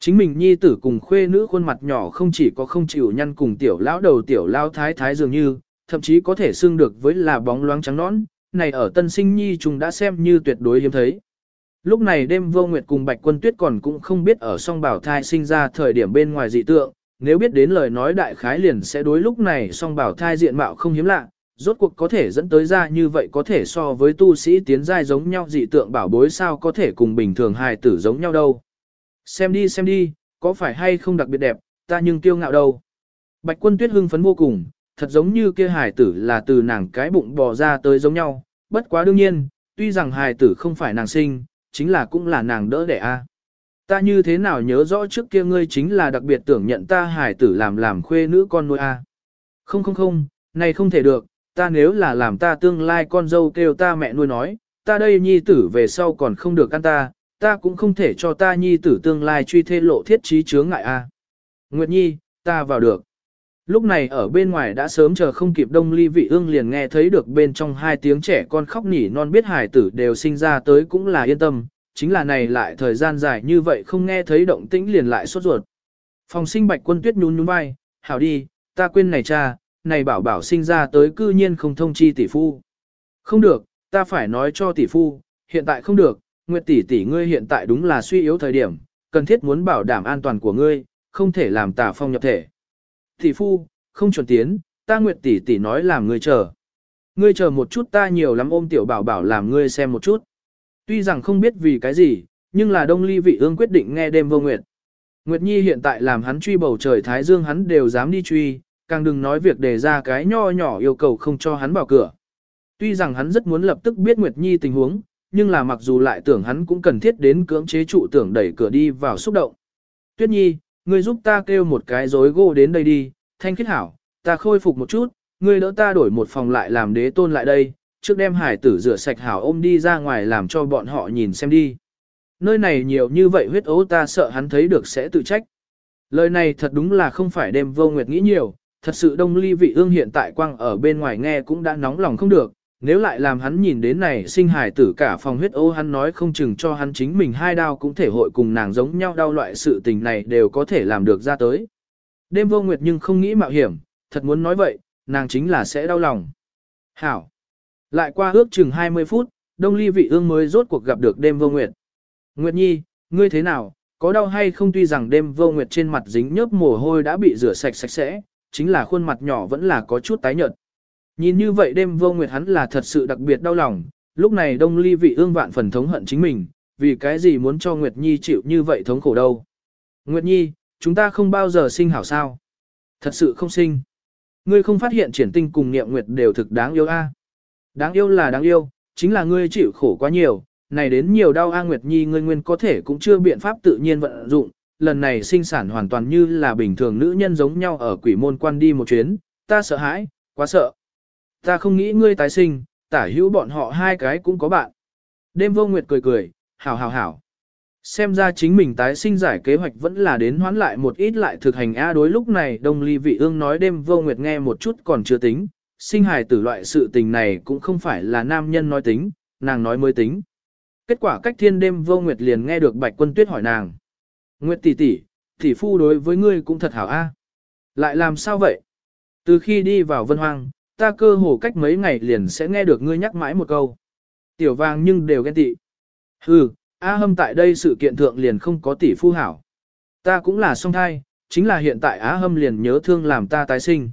Chính mình nhi tử cùng khuê nữ khuôn mặt nhỏ không chỉ có không chịu nhăn cùng tiểu lão đầu tiểu lao thái thái dường như, thậm chí có thể xưng được với là bóng loáng trắng nõn, này ở tân sinh nhi chúng đã xem như tuyệt đối hiếm thấy. Lúc này đêm vô nguyệt cùng bạch quân tuyết còn cũng không biết ở song bảo thai sinh ra thời điểm bên ngoài dị tượng, nếu biết đến lời nói đại khái liền sẽ đối lúc này song bảo thai diện mạo không hiếm lạ, rốt cuộc có thể dẫn tới ra như vậy có thể so với tu sĩ tiến giai giống nhau dị tượng bảo bối sao có thể cùng bình thường hài tử giống nhau đâu. Xem đi xem đi, có phải hay không đặc biệt đẹp, ta nhưng kiêu ngạo đâu. Bạch quân tuyết hưng phấn vô cùng, thật giống như kia hài tử là từ nàng cái bụng bò ra tới giống nhau, bất quá đương nhiên, tuy rằng hài tử không phải nàng sinh, chính là cũng là nàng đỡ đẻ a. Ta như thế nào nhớ rõ trước kia ngươi chính là đặc biệt tưởng nhận ta hài tử làm làm khuê nữ con nuôi a. Không không không, này không thể được, ta nếu là làm ta tương lai con dâu kêu ta mẹ nuôi nói, ta đây nhi tử về sau còn không được ăn ta, ta cũng không thể cho ta nhi tử tương lai truy thê lộ thiết trí chướng ngại a. Nguyệt Nhi, ta vào được. Lúc này ở bên ngoài đã sớm chờ không kịp đông ly vị ương liền nghe thấy được bên trong hai tiếng trẻ con khóc nỉ non biết hải tử đều sinh ra tới cũng là yên tâm, chính là này lại thời gian dài như vậy không nghe thấy động tĩnh liền lại sốt ruột. Phòng sinh bạch quân tuyết nhún nhún vai, hảo đi, ta quên này cha, này bảo bảo sinh ra tới cư nhiên không thông chi tỷ phu. Không được, ta phải nói cho tỷ phu, hiện tại không được, Nguyệt tỷ tỷ ngươi hiện tại đúng là suy yếu thời điểm, cần thiết muốn bảo đảm an toàn của ngươi, không thể làm tà phong nhập thể. Tỷ phu, không chuẩn tiến, ta Nguyệt tỷ tỷ nói làm ngươi chờ. Ngươi chờ một chút ta nhiều lắm ôm tiểu bảo bảo làm ngươi xem một chút. Tuy rằng không biết vì cái gì, nhưng là đông ly vị ương quyết định nghe đêm vô nguyệt. Nguyệt Nhi hiện tại làm hắn truy bầu trời Thái Dương hắn đều dám đi truy, càng đừng nói việc đề ra cái nho nhỏ yêu cầu không cho hắn vào cửa. Tuy rằng hắn rất muốn lập tức biết Nguyệt Nhi tình huống, nhưng là mặc dù lại tưởng hắn cũng cần thiết đến cưỡng chế trụ tưởng đẩy cửa đi vào xúc động. Tuyết Nhi, ngươi giúp ta kêu một cái rối gỗ đến đây đi, thanh khiết hảo, ta khôi phục một chút, ngươi đỡ ta đổi một phòng lại làm đế tôn lại đây, trước đem hải tử rửa sạch hảo ôm đi ra ngoài làm cho bọn họ nhìn xem đi. Nơi này nhiều như vậy huyết ấu ta sợ hắn thấy được sẽ tự trách. Lời này thật đúng là không phải đêm vô nguyệt nghĩ nhiều, thật sự đông ly vị ương hiện tại quang ở bên ngoài nghe cũng đã nóng lòng không được, nếu lại làm hắn nhìn đến này sinh hải tử cả phòng huyết ô hắn nói không chừng cho hắn chính mình hai đau cũng thể hội cùng nàng giống nhau đau loại sự tình này đều có thể làm được ra tới. Đêm vô nguyệt nhưng không nghĩ mạo hiểm, thật muốn nói vậy, nàng chính là sẽ đau lòng. Hảo. Lại qua ước chừng 20 phút, đông ly vị ương mới rốt cuộc gặp được đêm vô nguyệt. Nguyệt nhi, ngươi thế nào, có đau hay không tuy rằng đêm vô nguyệt trên mặt dính nhớp mồ hôi đã bị rửa sạch sạch sẽ, chính là khuôn mặt nhỏ vẫn là có chút tái nhợt. Nhìn như vậy đêm vô nguyệt hắn là thật sự đặc biệt đau lòng, lúc này đông ly vị ương vạn phần thống hận chính mình, vì cái gì muốn cho Nguyệt Nhi chịu như vậy thống khổ đâu. Nguyệt Nhi, chúng ta không bao giờ sinh hảo sao. Thật sự không sinh. Ngươi không phát hiện triển tinh cùng niệm Nguyệt đều thực đáng yêu a. Đáng yêu là đáng yêu, chính là ngươi chịu khổ quá nhiều, này đến nhiều đau A Nguyệt Nhi ngươi nguyên có thể cũng chưa biện pháp tự nhiên vận dụng, lần này sinh sản hoàn toàn như là bình thường nữ nhân giống nhau ở quỷ môn quan đi một chuyến, ta sợ hãi, quá sợ. Ta không nghĩ ngươi tái sinh, tả hữu bọn họ hai cái cũng có bạn. Đêm vô nguyệt cười cười, hảo hảo hảo. Xem ra chính mình tái sinh giải kế hoạch vẫn là đến hoán lại một ít lại thực hành A đối lúc này đông ly vị ương nói đêm vô nguyệt nghe một chút còn chưa tính, sinh hài tử loại sự tình này cũng không phải là nam nhân nói tính, nàng nói mới tính. Kết quả cách thiên đêm vô nguyệt liền nghe được bạch quân tuyết hỏi nàng. Nguyệt tỷ tỷ, tỷ phu đối với ngươi cũng thật hảo A. Lại làm sao vậy? Từ khi đi vào vân hoang, ta cơ hồ cách mấy ngày liền sẽ nghe được ngươi nhắc mãi một câu. Tiểu vàng nhưng đều ghen tị. Hừ, A hâm tại đây sự kiện thượng liền không có tỷ phu hảo. Ta cũng là song thai, chính là hiện tại Á hâm liền nhớ thương làm ta tái sinh.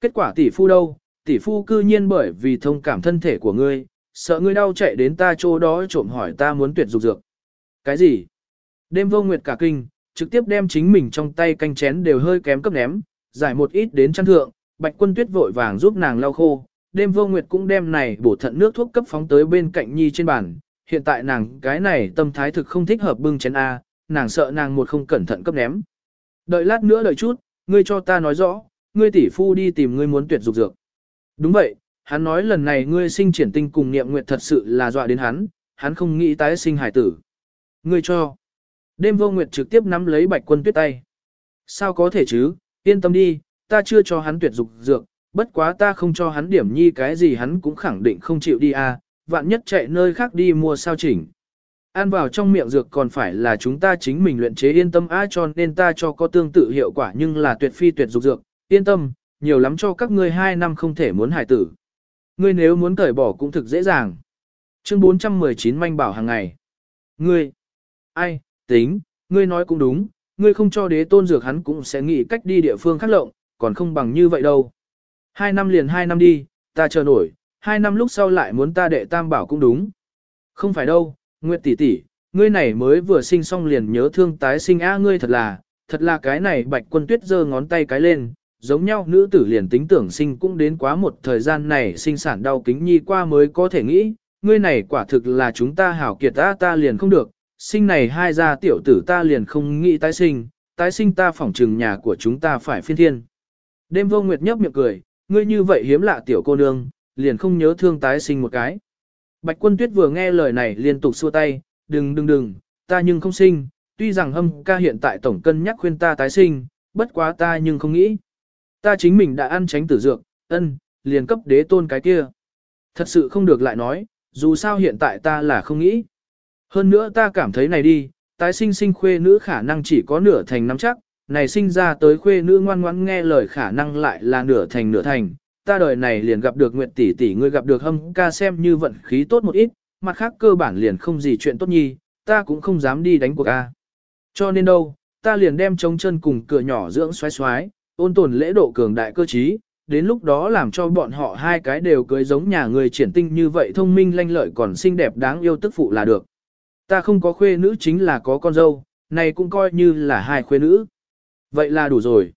Kết quả tỷ phu đâu, tỷ phu cư nhiên bởi vì thông cảm thân thể của ngươi, sợ ngươi đau chạy đến ta chỗ đó trộm hỏi ta muốn tuyệt dục dược. Cái gì? Đêm vô nguyệt cả kinh, trực tiếp đem chính mình trong tay canh chén đều hơi kém cấp ném, giải một ít đến chăn thượng, bạch quân tuyết vội vàng giúp nàng lau khô. Đêm vô nguyệt cũng đem này bổ thận nước thuốc cấp phóng tới bên cạnh nhi trên bàn, hiện tại nàng cái này tâm thái thực không thích hợp bưng chén A, nàng sợ nàng một không cẩn thận cấp ném. Đợi lát nữa đợi chút, ngươi cho ta nói rõ, ngươi tỷ phu đi tìm ngươi muốn tuyệt dục dược. Đúng vậy, hắn nói lần này ngươi sinh triển tinh cùng niệm Nguyệt thật sự là dọa đến hắn, hắn không nghĩ tái sinh hải tử. Ngươi cho. Đêm vô nguyệt trực tiếp nắm lấy bạch quân tuyết tay. Sao có thể chứ, yên tâm đi, ta chưa cho hắn tuyệt dục dược, bất quá ta không cho hắn điểm nhi cái gì hắn cũng khẳng định không chịu đi à, vạn nhất chạy nơi khác đi mua sao chỉnh. Ăn vào trong miệng dược còn phải là chúng ta chính mình luyện chế yên tâm á cho nên ta cho có tương tự hiệu quả nhưng là tuyệt phi tuyệt dục dược, yên tâm, nhiều lắm cho các ngươi hai năm không thể muốn hài tử. Ngươi nếu muốn cởi bỏ cũng thực dễ dàng. Chương 419 manh bảo hàng ngày. Ngươi, ai, tính, ngươi nói cũng đúng, ngươi không cho đế tôn dược hắn cũng sẽ nghĩ cách đi địa phương khác lộng, còn không bằng như vậy đâu. Hai năm liền hai năm đi, ta chờ nổi, hai năm lúc sau lại muốn ta đệ tam bảo cũng đúng. Không phải đâu, Nguyệt tỷ tỷ, ngươi này mới vừa sinh xong liền nhớ thương tái sinh a ngươi thật là, thật là cái này bạch quân tuyết giơ ngón tay cái lên, giống nhau nữ tử liền tính tưởng sinh cũng đến quá một thời gian này sinh sản đau kính nhi qua mới có thể nghĩ, ngươi này quả thực là chúng ta hảo kiệt ta ta liền không được, sinh này hai gia tiểu tử ta liền không nghĩ tái sinh, tái sinh ta phỏng trừng nhà của chúng ta phải phiên thiên. Đêm vô nguyệt nhấp miệng cười, ngươi như vậy hiếm lạ tiểu cô nương, liền không nhớ thương tái sinh một cái. Bạch quân tuyết vừa nghe lời này liên tục xua tay, đừng đừng đừng, ta nhưng không sinh, tuy rằng hâm ca hiện tại tổng cân nhắc khuyên ta tái sinh, bất quá ta nhưng không nghĩ. Ta chính mình đã ăn tránh tử dược, ân, liền cấp đế tôn cái kia. Thật sự không được lại nói, dù sao hiện tại ta là không nghĩ. Hơn nữa ta cảm thấy này đi, tái sinh sinh khuê nữ khả năng chỉ có nửa thành nắm chắc, này sinh ra tới khuê nữ ngoan ngoãn nghe lời khả năng lại là nửa thành nửa thành. Ta đời này liền gặp được Nguyệt tỷ tỷ ngươi gặp được hâm ca xem như vận khí tốt một ít, mặt khác cơ bản liền không gì chuyện tốt nhi, ta cũng không dám đi đánh cuộc a. Cho nên đâu, ta liền đem trống chân cùng cửa nhỏ dưỡng xoái xoái, ôn tồn lễ độ cường đại cơ trí, đến lúc đó làm cho bọn họ hai cái đều cưới giống nhà người triển tinh như vậy thông minh lanh lợi còn xinh đẹp đáng yêu tức phụ là được. Ta không có khuê nữ chính là có con dâu, này cũng coi như là hai khuê nữ. Vậy là đủ rồi.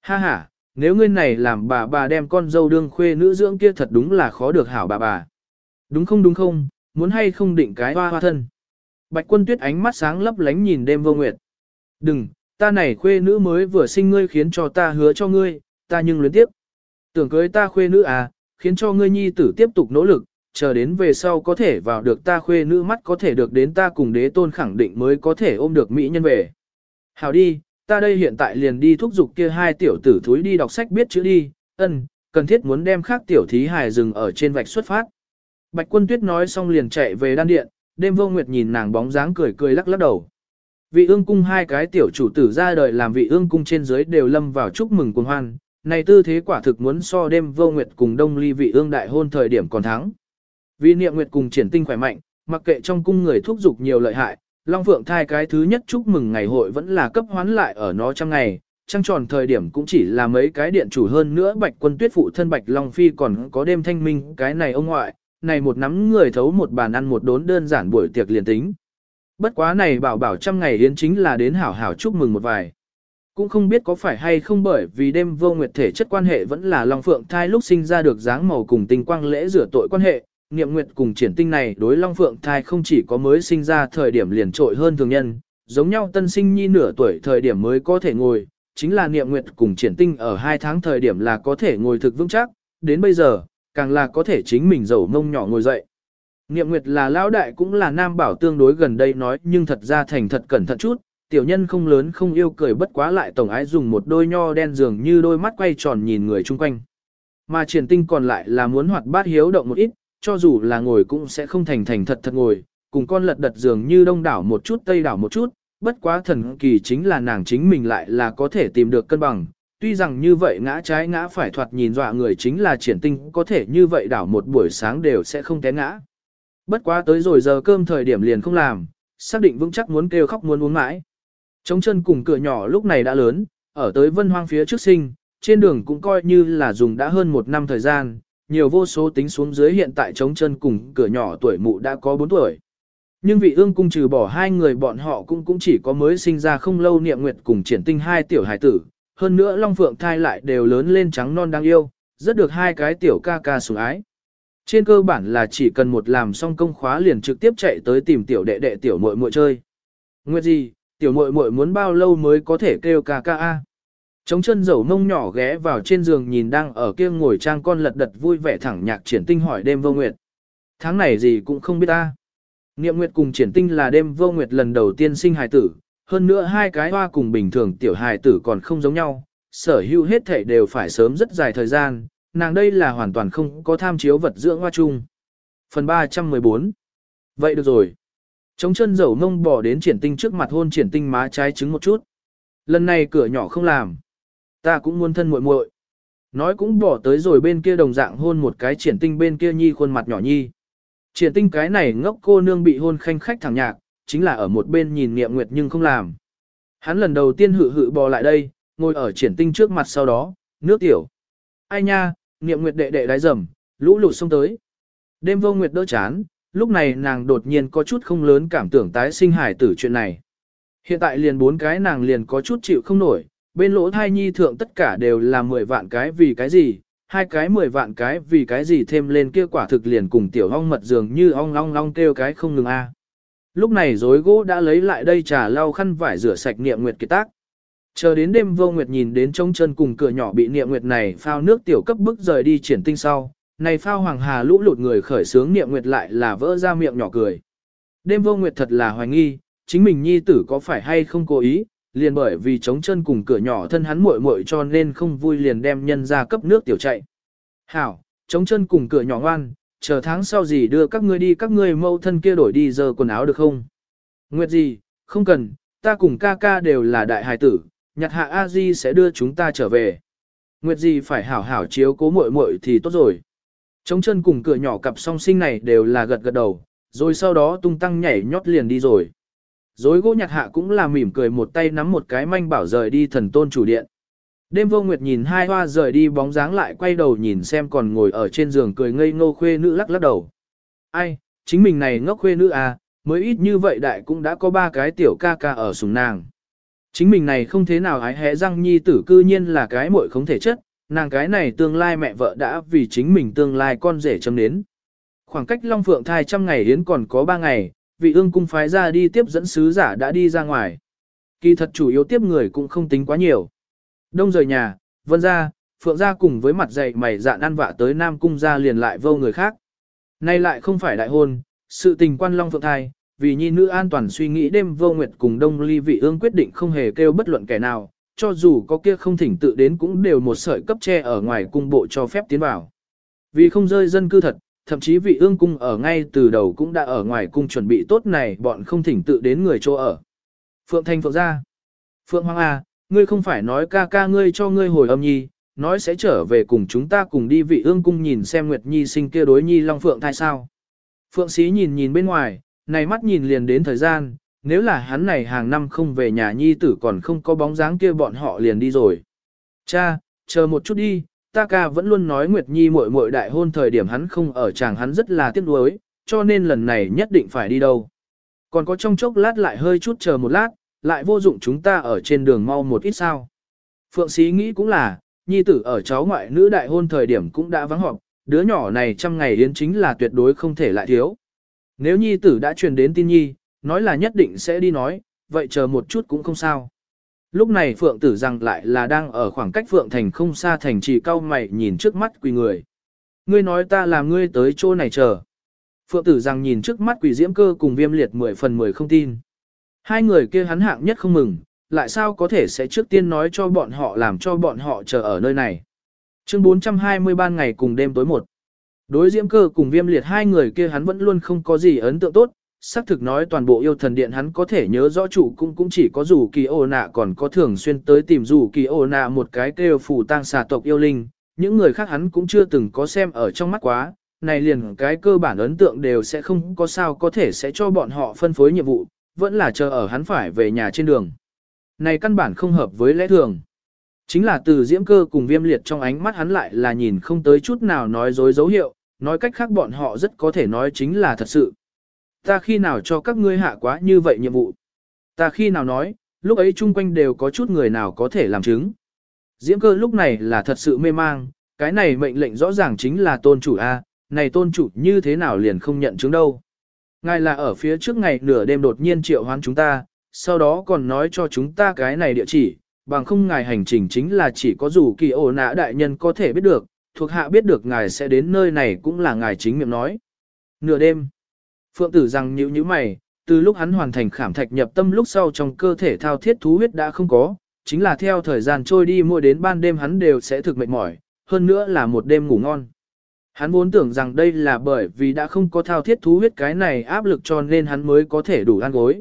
Ha ha, nếu ngươi này làm bà bà đem con dâu đương khuê nữ dưỡng kia thật đúng là khó được hảo bà bà. Đúng không đúng không, muốn hay không định cái hoa hoa thân. Bạch quân tuyết ánh mắt sáng lấp lánh nhìn đêm vô nguyệt. Đừng, ta này khuê nữ mới vừa sinh ngươi khiến cho ta hứa cho ngươi, ta nhưng luyến tiếp. Tưởng cưới ta khuê nữ à, khiến cho ngươi nhi tử tiếp tục nỗ lực, chờ đến về sau có thể vào được ta khuê nữ mắt có thể được đến ta cùng đế tôn khẳng định mới có thể ôm được mỹ nhân về. hảo đi, ta đây hiện tại liền đi thúc giục kia hai tiểu tử thúi đi đọc sách biết chữ đi, ân, cần thiết muốn đem khác tiểu thí hài dừng ở trên vạch xuất phát. Bạch quân tuyết nói xong liền chạy về đan điện, đêm vô nguyệt nhìn nàng bóng dáng cười cười lắc lắc đầu. Vị ương cung hai cái tiểu chủ tử ra đời làm vị ương cung trên dưới đều lâm vào chúc mừng cuồng hoan, này tư thế quả thực muốn so đêm vô nguyệt cùng đông ly vị ương đại hôn thời điểm còn thắng. Vì niệm nguyệt cùng triển tinh khỏe mạnh, mặc kệ trong cung người thúc giục nhiều lợi hại, Long Phượng thai cái thứ nhất chúc mừng ngày hội vẫn là cấp hoán lại ở nó trong ngày, trăng tròn thời điểm cũng chỉ là mấy cái điện chủ hơn nữa bạch quân tuyết phụ thân bạch Long Phi còn có đêm thanh minh cái này ông ngoại, này một nắm người thấu một bàn ăn một đốn đơn giản buổi tiệc liền tính. Bất quá này bảo bảo trăm ngày yến chính là đến hảo hảo chúc mừng một vài. Cũng không biết có phải hay không bởi vì đêm vô nguyệt thể chất quan hệ vẫn là Long Phượng thai lúc sinh ra được dáng màu cùng tình quang lễ rửa tội quan hệ, niệm nguyệt cùng triển tinh này đối Long Phượng thai không chỉ có mới sinh ra thời điểm liền trội hơn thường nhân, giống nhau tân sinh nhi nửa tuổi thời điểm mới có thể ngồi, chính là niệm nguyệt cùng triển tinh ở hai tháng thời điểm là có thể ngồi thực vững chắc, đến bây giờ, càng là có thể chính mình dầu mông nhỏ ngồi dậy. Niệm nguyệt là lão đại cũng là nam bảo tương đối gần đây nói nhưng thật ra thành thật cẩn thận chút, tiểu nhân không lớn không yêu cười bất quá lại tổng ái dùng một đôi nho đen dường như đôi mắt quay tròn nhìn người chung quanh. Mà triển tinh còn lại là muốn hoạt bát hiếu động một ít, cho dù là ngồi cũng sẽ không thành thành thật thật ngồi, cùng con lật đật dường như đông đảo một chút tây đảo một chút, bất quá thần kỳ chính là nàng chính mình lại là có thể tìm được cân bằng. Tuy rằng như vậy ngã trái ngã phải thoạt nhìn dọa người chính là triển tinh có thể như vậy đảo một buổi sáng đều sẽ không té ngã. Bất quá tới rồi giờ cơm thời điểm liền không làm, xác định vững chắc muốn kêu khóc muốn uống mãi. Trống chân cùng cửa nhỏ lúc này đã lớn, ở tới vân hoang phía trước sinh, trên đường cũng coi như là dùng đã hơn một năm thời gian, nhiều vô số tính xuống dưới hiện tại trống chân cùng cửa nhỏ tuổi mụ đã có 4 tuổi. Nhưng vị ương cung trừ bỏ hai người bọn họ cũng cũng chỉ có mới sinh ra không lâu niệm nguyệt cùng triển tinh hai tiểu hải tử, hơn nữa Long Phượng thai lại đều lớn lên trắng non đáng yêu, rất được hai cái tiểu ca ca sủng ái. Trên cơ bản là chỉ cần một làm xong công khóa liền trực tiếp chạy tới tìm tiểu đệ đệ tiểu muội muội chơi. Nguyệt gì, tiểu muội muội muốn bao lâu mới có thể kêu ca ca a? Trống chân dầu mông nhỏ ghé vào trên giường nhìn đang ở kia ngồi trang con lật đật vui vẻ thẳng nhạc triển tinh hỏi đêm vô nguyệt. Tháng này gì cũng không biết ta. Niệm nguyệt cùng triển tinh là đêm vô nguyệt lần đầu tiên sinh hài tử, hơn nữa hai cái hoa cùng bình thường tiểu hài tử còn không giống nhau, sở hữu hết thể đều phải sớm rất dài thời gian, nàng đây là hoàn toàn không có tham chiếu vật dưỡng hoa chung. Phần 314 Vậy được rồi. Trống chân dầu mông bỏ đến triển tinh trước mặt hôn triển tinh má trái trứng một chút. Lần này cửa nhỏ không làm. Ta cũng muốn thân muội muội. Nói cũng bỏ tới rồi bên kia đồng dạng hôn một cái triển tinh bên kia nhi khuôn mặt nhỏ nhi. Triển tinh cái này ngốc cô nương bị hôn khanh khách thẳng nhạc, chính là ở một bên nhìn niệm nguyệt nhưng không làm. Hắn lần đầu tiên hự hự bò lại đây, ngồi ở triển tinh trước mặt sau đó, nước tiểu. Ai nha, niệm nguyệt đệ đệ đái rầm, lũ lụt xông tới. Đêm vô nguyệt đỡ chán, lúc này nàng đột nhiên có chút không lớn cảm tưởng tái sinh hải tử chuyện này. Hiện tại liền bốn cái nàng liền có chút chịu không nổi, bên lỗ thai nhi thượng tất cả đều là 10 vạn cái vì cái gì, hai cái 10 vạn cái vì cái gì thêm lên kia quả thực liền cùng tiểu ong mật dường như ong long long kêu cái không ngừng a. Lúc này rối gỗ đã lấy lại đây trà lau khăn vải rửa sạch niệm nguyệt kiệt tác. Chờ đến đêm vô nguyệt nhìn đến trông chân cùng cửa nhỏ bị niệm nguyệt này phao nước tiểu cấp bức rời đi triển tinh sau, này phao hoàng hà lũ lụt người khởi sướng niệm nguyệt lại là vỡ ra miệng nhỏ cười. Đêm vô nguyệt thật là hoài nghi, chính mình nhi tử có phải hay không cố ý, liền bởi vì chống chân cùng cửa nhỏ thân hắn muội muội cho nên không vui liền đem nhân ra cấp nước tiểu chạy. Hảo, chống chân cùng cửa nhỏ ngoan, chờ tháng sau gì đưa các ngươi đi các ngươi mâu thân kia đổi đi giờ quần áo được không? Nguyệt gì, không cần, ta cùng ca ca đều là đại hài tử, nhặt hạ a di sẽ đưa chúng ta trở về. Nguyệt gì phải hảo hảo chiếu cố muội muội thì tốt rồi. Chống chân cùng cửa nhỏ cặp song sinh này đều là gật gật đầu, rồi sau đó tung tăng nhảy nhót liền đi rồi. Dối gỗ nhặt hạ cũng là mỉm cười một tay nắm một cái manh bảo rời đi thần tôn chủ điện. Đêm vô nguyệt nhìn hai hoa rời đi bóng dáng lại quay đầu nhìn xem còn ngồi ở trên giường cười ngây ngô khuê nữ lắc lắc đầu. Ai, chính mình này ngốc khuê nữ à, mới ít như vậy đại cũng đã có ba cái tiểu ca ca ở sùng nàng. Chính mình này không thế nào ái hé răng nhi tử cư nhiên là cái muội không thể chất, nàng cái này tương lai mẹ vợ đã vì chính mình tương lai con rể châm đến. Khoảng cách Long Phượng thai trăm ngày hiến còn có ba ngày, vị ương cung phái ra đi tiếp dẫn sứ giả đã đi ra ngoài. Kỳ thật chủ yếu tiếp người cũng không tính quá nhiều. Đông rời nhà, vân ra, phượng ra cùng với mặt dày mày dạn ăn vạ tới Nam cung ra liền lại vô người khác. Nay lại không phải đại hôn, sự tình quan long phượng thai, vì nhi nữ an toàn suy nghĩ đêm vô nguyệt cùng đông ly vị ương quyết định không hề kêu bất luận kẻ nào, cho dù có kia không thỉnh tự đến cũng đều một sợi cấp tre ở ngoài cung bộ cho phép tiến vào. Vì không rơi dân cư thật, thậm chí vị ương cung ở ngay từ đầu cũng đã ở ngoài cung chuẩn bị tốt này bọn không thỉnh tự đến người chỗ ở. Phượng Thanh Phượng ra. Phượng Hoàng A, ngươi không phải nói ca ca ngươi cho ngươi hồi âm nhi, nói sẽ trở về cùng chúng ta cùng đi vị ương cung nhìn xem Nguyệt Nhi sinh kia đối Nhi Long Phượng thai sao. Phượng Sĩ nhìn nhìn bên ngoài, này mắt nhìn liền đến thời gian, nếu là hắn này hàng năm không về nhà Nhi tử còn không có bóng dáng kia bọn họ liền đi rồi. Cha, chờ một chút đi, ta ca vẫn luôn nói Nguyệt Nhi muội muội đại hôn thời điểm hắn không ở chàng hắn rất là tiếc nuối, cho nên lần này nhất định phải đi đâu. Còn có trong chốc lát lại hơi chút chờ một lát, lại vô dụng chúng ta ở trên đường mau một ít sao. Phượng Sĩ nghĩ cũng là, Nhi tử ở cháu ngoại nữ đại hôn thời điểm cũng đã vắng họp, đứa nhỏ này trăm ngày yến chính là tuyệt đối không thể lại thiếu. Nếu Nhi tử đã truyền đến tin Nhi, nói là nhất định sẽ đi nói, vậy chờ một chút cũng không sao. Lúc này Phượng tử rằng lại là đang ở khoảng cách Phượng thành không xa thành trì cao mày nhìn trước mắt quỳ người. Ngươi nói ta làm ngươi tới chỗ này chờ. Phượng tử rằng nhìn trước mắt quỳ diễm cơ cùng viêm liệt mười phần mười không tin. Hai người kia hắn hạng nhất không mừng, lại sao có thể sẽ trước tiên nói cho bọn họ làm cho bọn họ chờ ở nơi này. Chương 420 ban ngày cùng đêm tối một. Đối diễm cơ cùng viêm liệt hai người kia hắn vẫn luôn không có gì ấn tượng tốt, xác thực nói toàn bộ yêu thần điện hắn có thể nhớ rõ chủ cũng cũng chỉ có dù kỳ ô nạ còn có thường xuyên tới tìm dù kỳ ô nạ một cái kêu phù tang xà tộc yêu linh, những người khác hắn cũng chưa từng có xem ở trong mắt quá, này liền cái cơ bản ấn tượng đều sẽ không có sao có thể sẽ cho bọn họ phân phối nhiệm vụ, vẫn là chờ ở hắn phải về nhà trên đường. Này căn bản không hợp với lẽ thường. Chính là từ diễm cơ cùng viêm liệt trong ánh mắt hắn lại là nhìn không tới chút nào nói dối dấu hiệu, nói cách khác bọn họ rất có thể nói chính là thật sự. Ta khi nào cho các ngươi hạ quá như vậy nhiệm vụ? Ta khi nào nói, lúc ấy chung quanh đều có chút người nào có thể làm chứng. Diễm cơ lúc này là thật sự mê mang, cái này mệnh lệnh rõ ràng chính là tôn chủ A, này tôn chủ như thế nào liền không nhận chứng đâu. Ngài là ở phía trước ngày nửa đêm đột nhiên triệu hoán chúng ta, sau đó còn nói cho chúng ta cái này địa chỉ, bằng không ngài hành trình chính là chỉ có dù kỳ ổ nã đại nhân có thể biết được, thuộc hạ biết được ngài sẽ đến nơi này cũng là ngài chính miệng nói. Nửa đêm, Phượng tử rằng nhữ như mày, từ lúc hắn hoàn thành khảm thạch nhập tâm lúc sau trong cơ thể thao thiết thú huyết đã không có, chính là theo thời gian trôi đi mỗi đến ban đêm hắn đều sẽ thực mệt mỏi, hơn nữa là một đêm ngủ ngon. Hắn vốn tưởng rằng đây là bởi vì đã không có thao thiết thú huyết cái này áp lực cho nên hắn mới có thể đủ ăn gối.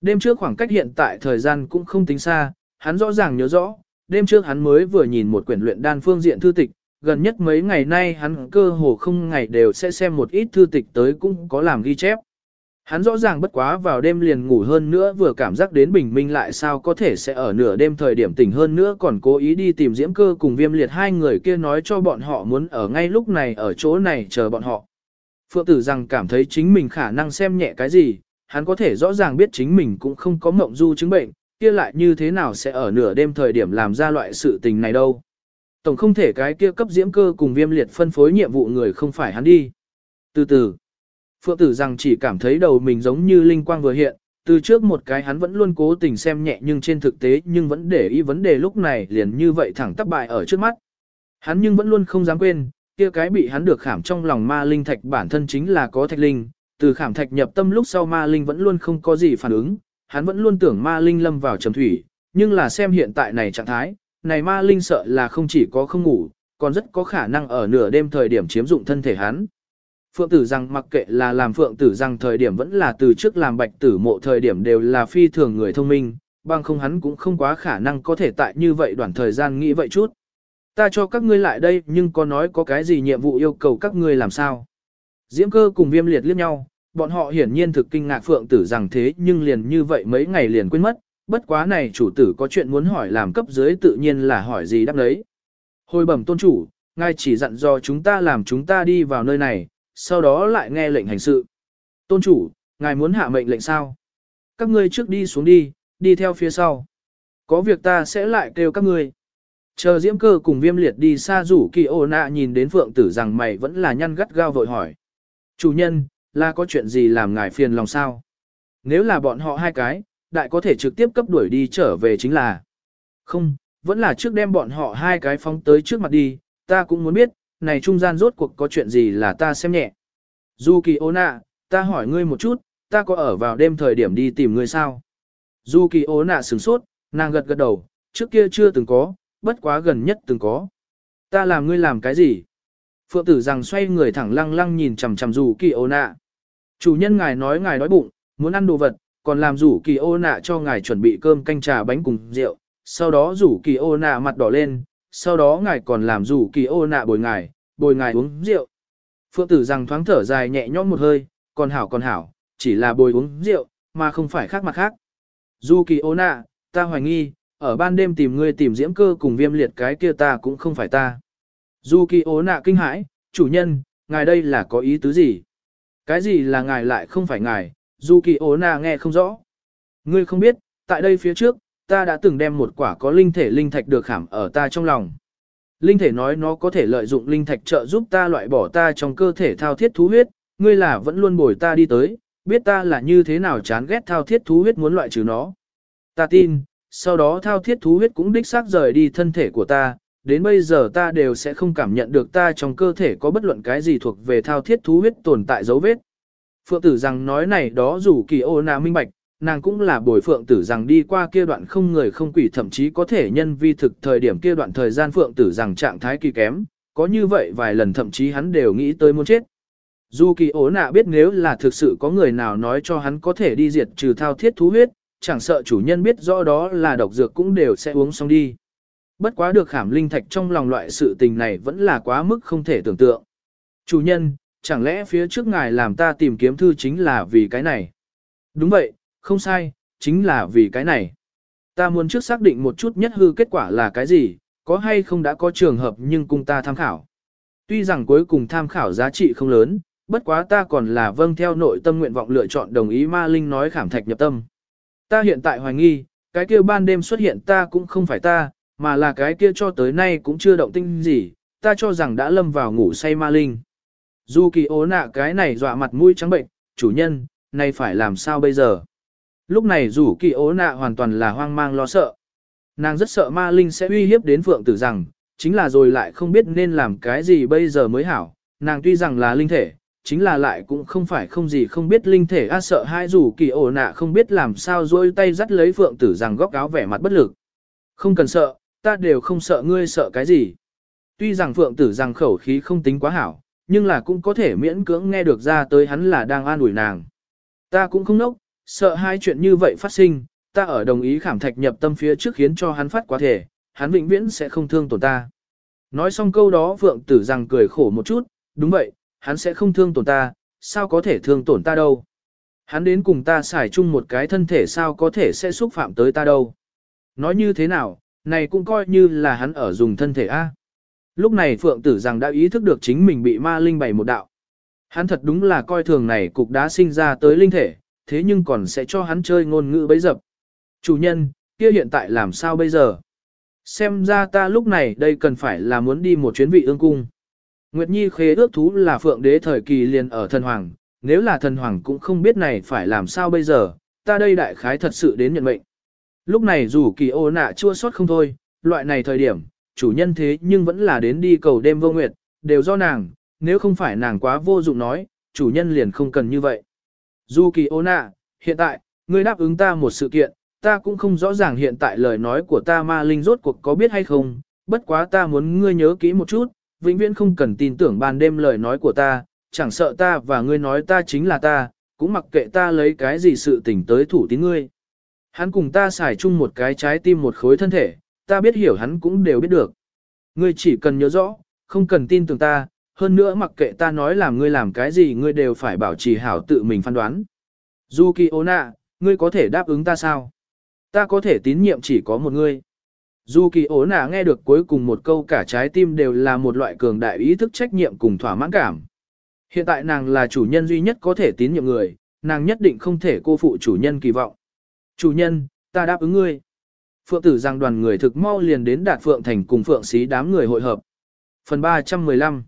Đêm trước khoảng cách hiện tại thời gian cũng không tính xa, hắn rõ ràng nhớ rõ, đêm trước hắn mới vừa nhìn một quyển luyện đan phương diện thư tịch, gần nhất mấy ngày nay hắn cơ hồ không ngày đều sẽ xem một ít thư tịch tới cũng có làm ghi chép. Hắn rõ ràng bất quá vào đêm liền ngủ hơn nữa vừa cảm giác đến bình minh lại sao có thể sẽ ở nửa đêm thời điểm tỉnh hơn nữa còn cố ý đi tìm diễm cơ cùng viêm liệt hai người kia nói cho bọn họ muốn ở ngay lúc này ở chỗ này chờ bọn họ. Phượng tử rằng cảm thấy chính mình khả năng xem nhẹ cái gì, hắn có thể rõ ràng biết chính mình cũng không có mộng du chứng bệnh, kia lại như thế nào sẽ ở nửa đêm thời điểm làm ra loại sự tình này đâu. Tổng không thể cái kia cấp diễm cơ cùng viêm liệt phân phối nhiệm vụ người không phải hắn đi. Từ từ, Phượng tử rằng chỉ cảm thấy đầu mình giống như linh quang vừa hiện, từ trước một cái hắn vẫn luôn cố tình xem nhẹ nhưng trên thực tế nhưng vẫn để ý vấn đề lúc này liền như vậy thẳng tắp bại ở trước mắt. Hắn nhưng vẫn luôn không dám quên, kia cái bị hắn được khảm trong lòng ma linh thạch bản thân chính là có thạch linh, từ khảm thạch nhập tâm lúc sau ma linh vẫn luôn không có gì phản ứng, hắn vẫn luôn tưởng ma linh lâm vào trầm thủy, nhưng là xem hiện tại này trạng thái, này ma linh sợ là không chỉ có không ngủ, còn rất có khả năng ở nửa đêm thời điểm chiếm dụng thân thể hắn. Phượng tử rằng mặc kệ là làm phượng tử rằng thời điểm vẫn là từ trước làm bạch tử mộ thời điểm đều là phi thường người thông minh, bằng không hắn cũng không quá khả năng có thể tại như vậy đoạn thời gian nghĩ vậy chút. Ta cho các ngươi lại đây nhưng có nói có cái gì nhiệm vụ yêu cầu các ngươi làm sao. Diễm cơ cùng viêm liệt liếc nhau, bọn họ hiển nhiên thực kinh ngạc phượng tử rằng thế nhưng liền như vậy mấy ngày liền quên mất, bất quá này chủ tử có chuyện muốn hỏi làm cấp dưới tự nhiên là hỏi gì đáp đấy. Hồi bẩm tôn chủ, ngài chỉ dặn dò chúng ta làm chúng ta đi vào nơi này, sau đó lại nghe lệnh hành sự. Tôn chủ, ngài muốn hạ mệnh lệnh sao? Các ngươi trước đi xuống đi, đi theo phía sau. Có việc ta sẽ lại kêu các ngươi. Chờ diễm cơ cùng viêm liệt đi xa rủ kỳ ô nạ nhìn đến phượng tử rằng mày vẫn là nhăn gắt gao vội hỏi. Chủ nhân, là có chuyện gì làm ngài phiền lòng sao? Nếu là bọn họ hai cái, đại có thể trực tiếp cấp đuổi đi trở về chính là. Không, vẫn là trước đem bọn họ hai cái phóng tới trước mặt đi, ta cũng muốn biết, này trung gian rốt cuộc có chuyện gì là ta xem nhẹ. Du kỳ ô nạ, ta hỏi ngươi một chút, ta có ở vào đêm thời điểm đi tìm ngươi sao? Du kỳ ô nạ sửng sốt, nàng gật gật đầu, trước kia chưa từng có, bất quá gần nhất từng có. Ta làm ngươi làm cái gì? Phượng tử rằng xoay người thẳng lăng lăng nhìn chằm chằm dù kỳ ô nạ. Chủ nhân ngài nói ngài đói bụng, muốn ăn đồ vật, còn làm rủ kỳ ô nạ cho ngài chuẩn bị cơm canh trà bánh cùng rượu, sau đó rủ kỳ ô nạ mặt đỏ lên, sau đó ngài còn làm rủ kỳ ô nạ bồi ngài, bồi ngài uống rượu. Phượng tử rằng thoáng thở dài nhẹ nhõm một hơi, còn hảo còn hảo, chỉ là bồi uống rượu, mà không phải khác mặt khác. Dù kỳ ô nạ, ta hoài nghi, ở ban đêm tìm ngươi tìm diễm cơ cùng viêm liệt cái kia ta cũng không phải ta. Dù kỳ ô nạ kinh hãi, chủ nhân, ngài đây là có ý tứ gì? Cái gì là ngài lại không phải ngài, dù kỳ ố nà nghe không rõ. Ngươi không biết, tại đây phía trước, ta đã từng đem một quả có linh thể linh thạch được khảm ở ta trong lòng. Linh thể nói nó có thể lợi dụng linh thạch trợ giúp ta loại bỏ ta trong cơ thể thao thiết thú huyết, ngươi là vẫn luôn bồi ta đi tới, biết ta là như thế nào chán ghét thao thiết thú huyết muốn loại trừ nó. Ta tin, sau đó thao thiết thú huyết cũng đích xác rời đi thân thể của ta, đến bây giờ ta đều sẽ không cảm nhận được ta trong cơ thể có bất luận cái gì thuộc về thao thiết thú huyết tồn tại dấu vết. Phượng tử rằng nói này đó dù kỳ ô nà minh bạch, nàng cũng là bồi phượng tử rằng đi qua kia đoạn không người không quỷ thậm chí có thể nhân vi thực thời điểm kia đoạn thời gian phượng tử rằng trạng thái kỳ kém, có như vậy vài lần thậm chí hắn đều nghĩ tới muốn chết. Dù kỳ ố nạ biết nếu là thực sự có người nào nói cho hắn có thể đi diệt trừ thao thiết thú huyết, chẳng sợ chủ nhân biết rõ đó là độc dược cũng đều sẽ uống xong đi. Bất quá được khảm linh thạch trong lòng loại sự tình này vẫn là quá mức không thể tưởng tượng. Chủ nhân, chẳng lẽ phía trước ngài làm ta tìm kiếm thư chính là vì cái này? Đúng vậy, không sai, chính là vì cái này. Ta muốn trước xác định một chút nhất hư kết quả là cái gì, có hay không đã có trường hợp nhưng cùng ta tham khảo. Tuy rằng cuối cùng tham khảo giá trị không lớn, bất quá ta còn là vâng theo nội tâm nguyện vọng lựa chọn đồng ý ma linh nói khảm thạch nhập tâm. Ta hiện tại hoài nghi, cái kia ban đêm xuất hiện ta cũng không phải ta, mà là cái kia cho tới nay cũng chưa động tinh gì, ta cho rằng đã lâm vào ngủ say ma linh. Dù kỳ ố nạ cái này dọa mặt mũi trắng bệnh, chủ nhân, này phải làm sao bây giờ? Lúc này dù kỳ ố nạ hoàn toàn là hoang mang lo sợ. Nàng rất sợ ma linh sẽ uy hiếp đến phượng tử rằng, chính là rồi lại không biết nên làm cái gì bây giờ mới hảo. Nàng tuy rằng là linh thể, chính là lại cũng không phải không gì không biết linh thể a sợ hai dù kỳ ổ nạ không biết làm sao dôi tay dắt lấy phượng tử rằng góc áo vẻ mặt bất lực. Không cần sợ, ta đều không sợ ngươi sợ cái gì. Tuy rằng phượng tử rằng khẩu khí không tính quá hảo, nhưng là cũng có thể miễn cưỡng nghe được ra tới hắn là đang an ủi nàng. Ta cũng không nốc, sợ hai chuyện như vậy phát sinh, ta ở đồng ý khảm thạch nhập tâm phía trước khiến cho hắn phát quá thể, hắn vĩnh viễn sẽ không thương tổn ta. Nói xong câu đó phượng tử rằng cười khổ một chút, đúng vậy, hắn sẽ không thương tổn ta, sao có thể thương tổn ta đâu. Hắn đến cùng ta xài chung một cái thân thể sao có thể sẽ xúc phạm tới ta đâu. Nói như thế nào, này cũng coi như là hắn ở dùng thân thể A. Lúc này Phượng tử rằng đã ý thức được chính mình bị ma linh bày một đạo. Hắn thật đúng là coi thường này cục đá sinh ra tới linh thể, thế nhưng còn sẽ cho hắn chơi ngôn ngữ bấy dập. Chủ nhân, kia hiện tại làm sao bây giờ? Xem ra ta lúc này đây cần phải là muốn đi một chuyến vị ương cung. Nguyệt Nhi khế ước thú là phượng đế thời kỳ liền ở thần hoàng, nếu là thần hoàng cũng không biết này phải làm sao bây giờ, ta đây đại khái thật sự đến nhận mệnh. Lúc này dù kỳ ô nạ chua sót không thôi, loại này thời điểm, chủ nhân thế nhưng vẫn là đến đi cầu đêm vô nguyệt, đều do nàng, nếu không phải nàng quá vô dụng nói, chủ nhân liền không cần như vậy. Dù kỳ ô nạ, hiện tại, ngươi đáp ứng ta một sự kiện, ta cũng không rõ ràng hiện tại lời nói của ta ma linh rốt cuộc có biết hay không, bất quá ta muốn ngươi nhớ kỹ một chút, vĩnh viễn không cần tin tưởng ban đêm lời nói của ta, chẳng sợ ta và ngươi nói ta chính là ta, cũng mặc kệ ta lấy cái gì sự tình tới thủ tín ngươi. Hắn cùng ta xài chung một cái trái tim một khối thân thể, ta biết hiểu hắn cũng đều biết được. Ngươi chỉ cần nhớ rõ, không cần tin tưởng ta, hơn nữa mặc kệ ta nói làm ngươi làm cái gì ngươi đều phải bảo trì hảo tự mình phán đoán. Yuki Onna, ngươi có thể đáp ứng ta sao? Ta có thể tín nhiệm chỉ có một ngươi. Yuki Onna nghe được cuối cùng một câu cả trái tim đều là một loại cường đại ý thức trách nhiệm cùng thỏa mãn cảm. Hiện tại nàng là chủ nhân duy nhất có thể tín nhiệm người, nàng nhất định không thể cô phụ chủ nhân kỳ vọng. Chủ nhân, ta đáp ứng ngươi. Phượng tử rằng đoàn người thực mau liền đến đạt Phượng Thành cùng Phượng Xí đám người hội hợp. Phần 315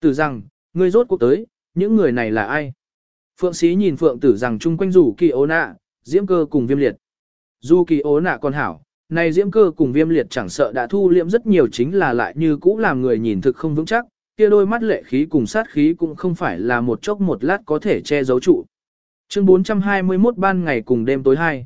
Tử rằng, ngươi rốt cuộc tới, những người này là ai? Phượng Xí nhìn Phượng tử rằng chung quanh rủ kỳ ố nạ, diễm cơ cùng viêm liệt. Dù kỳ ố nạ còn hảo, này diễm cơ cùng viêm liệt chẳng sợ đã thu liệm rất nhiều chính là lại như cũ làm người nhìn thực không vững chắc, kia đôi mắt lệ khí cùng sát khí cũng không phải là một chốc một lát có thể che giấu trụ. Chương 421 ban ngày cùng đêm tối hai.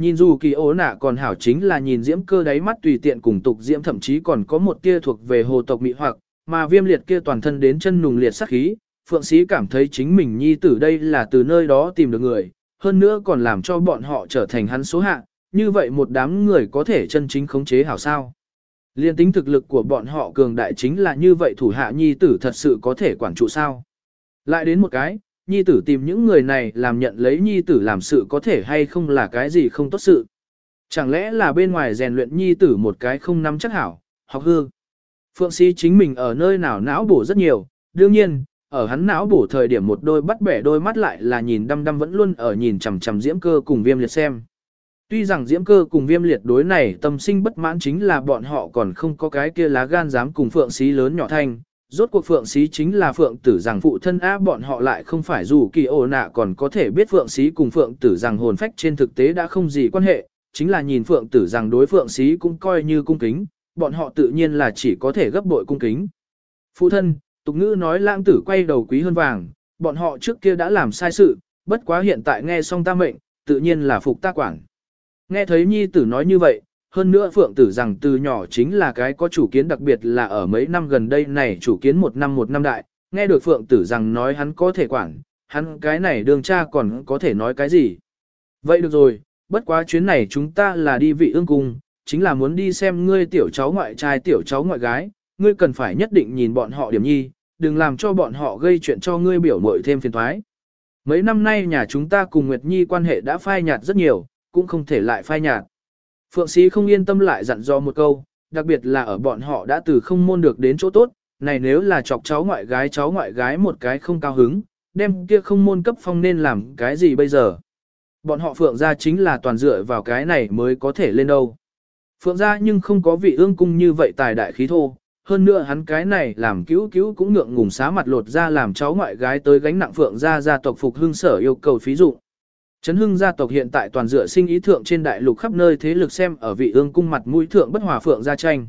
Nhìn dù kỳ ố nạ còn hảo chính là nhìn diễm cơ đáy mắt tùy tiện cùng tục diễm thậm chí còn có một tia thuộc về hồ tộc mỹ hoặc, mà viêm liệt kia toàn thân đến chân nùng liệt sắc khí, phượng sĩ cảm thấy chính mình nhi tử đây là từ nơi đó tìm được người, hơn nữa còn làm cho bọn họ trở thành hắn số hạ, như vậy một đám người có thể chân chính khống chế hảo sao. Liên tính thực lực của bọn họ cường đại chính là như vậy thủ hạ nhi tử thật sự có thể quản trụ sao. Lại đến một cái, nhi tử tìm những người này làm nhận lấy nhi tử làm sự có thể hay không là cái gì không tốt sự. Chẳng lẽ là bên ngoài rèn luyện nhi tử một cái không nắm chắc hảo, học hư. Phượng sĩ chính mình ở nơi nào não bổ rất nhiều, đương nhiên, ở hắn não bổ thời điểm một đôi bắt bẻ đôi mắt lại là nhìn đăm đăm vẫn luôn ở nhìn chằm chằm diễm cơ cùng viêm liệt xem. Tuy rằng diễm cơ cùng viêm liệt đối này tâm sinh bất mãn chính là bọn họ còn không có cái kia lá gan dám cùng phượng sĩ lớn nhỏ thanh, rốt cuộc phượng sĩ chính là phượng tử rằng phụ thân á bọn họ lại không phải dù kỳ ổ nạ còn có thể biết phượng sĩ cùng phượng tử rằng hồn phách trên thực tế đã không gì quan hệ, chính là nhìn phượng tử rằng đối phượng sĩ cũng coi như cung kính, bọn họ tự nhiên là chỉ có thể gấp bội cung kính. Phụ thân, tục ngữ nói lãng tử quay đầu quý hơn vàng, bọn họ trước kia đã làm sai sự, bất quá hiện tại nghe xong ta mệnh, tự nhiên là phục ta quản. Nghe thấy nhi tử nói như vậy, hơn nữa phượng tử rằng từ nhỏ chính là cái có chủ kiến đặc biệt là ở mấy năm gần đây này chủ kiến một năm một năm đại, nghe được phượng tử rằng nói hắn có thể quản, hắn cái này đường cha còn có thể nói cái gì. Vậy được rồi, bất quá chuyến này chúng ta là đi vị ương cung, chính là muốn đi xem ngươi tiểu cháu ngoại trai tiểu cháu ngoại gái, ngươi cần phải nhất định nhìn bọn họ điểm nhi, đừng làm cho bọn họ gây chuyện cho ngươi biểu mội thêm phiền thoái. Mấy năm nay nhà chúng ta cùng Nguyệt Nhi quan hệ đã phai nhạt rất nhiều, cũng không thể lại phai nhạt. Phượng Sĩ không yên tâm lại dặn dò một câu, đặc biệt là ở bọn họ đã từ không môn được đến chỗ tốt, này nếu là chọc cháu ngoại gái cháu ngoại gái một cái không cao hứng, đem kia không môn cấp phong nên làm cái gì bây giờ. Bọn họ Phượng gia chính là toàn dựa vào cái này mới có thể lên đâu. Phượng gia nhưng không có vị ương cung như vậy tài đại khí thô, hơn nữa hắn cái này làm cứu cứu cũng ngượng ngùng xá mặt lột ra làm cháu ngoại gái tới gánh nặng Phượng gia gia tộc phục hương sở yêu cầu phí dụng. Trấn hưng gia tộc hiện tại toàn dựa sinh ý thượng trên đại lục khắp nơi thế lực xem ở vị ương cung mặt mũi thượng bất hòa phượng gia tranh.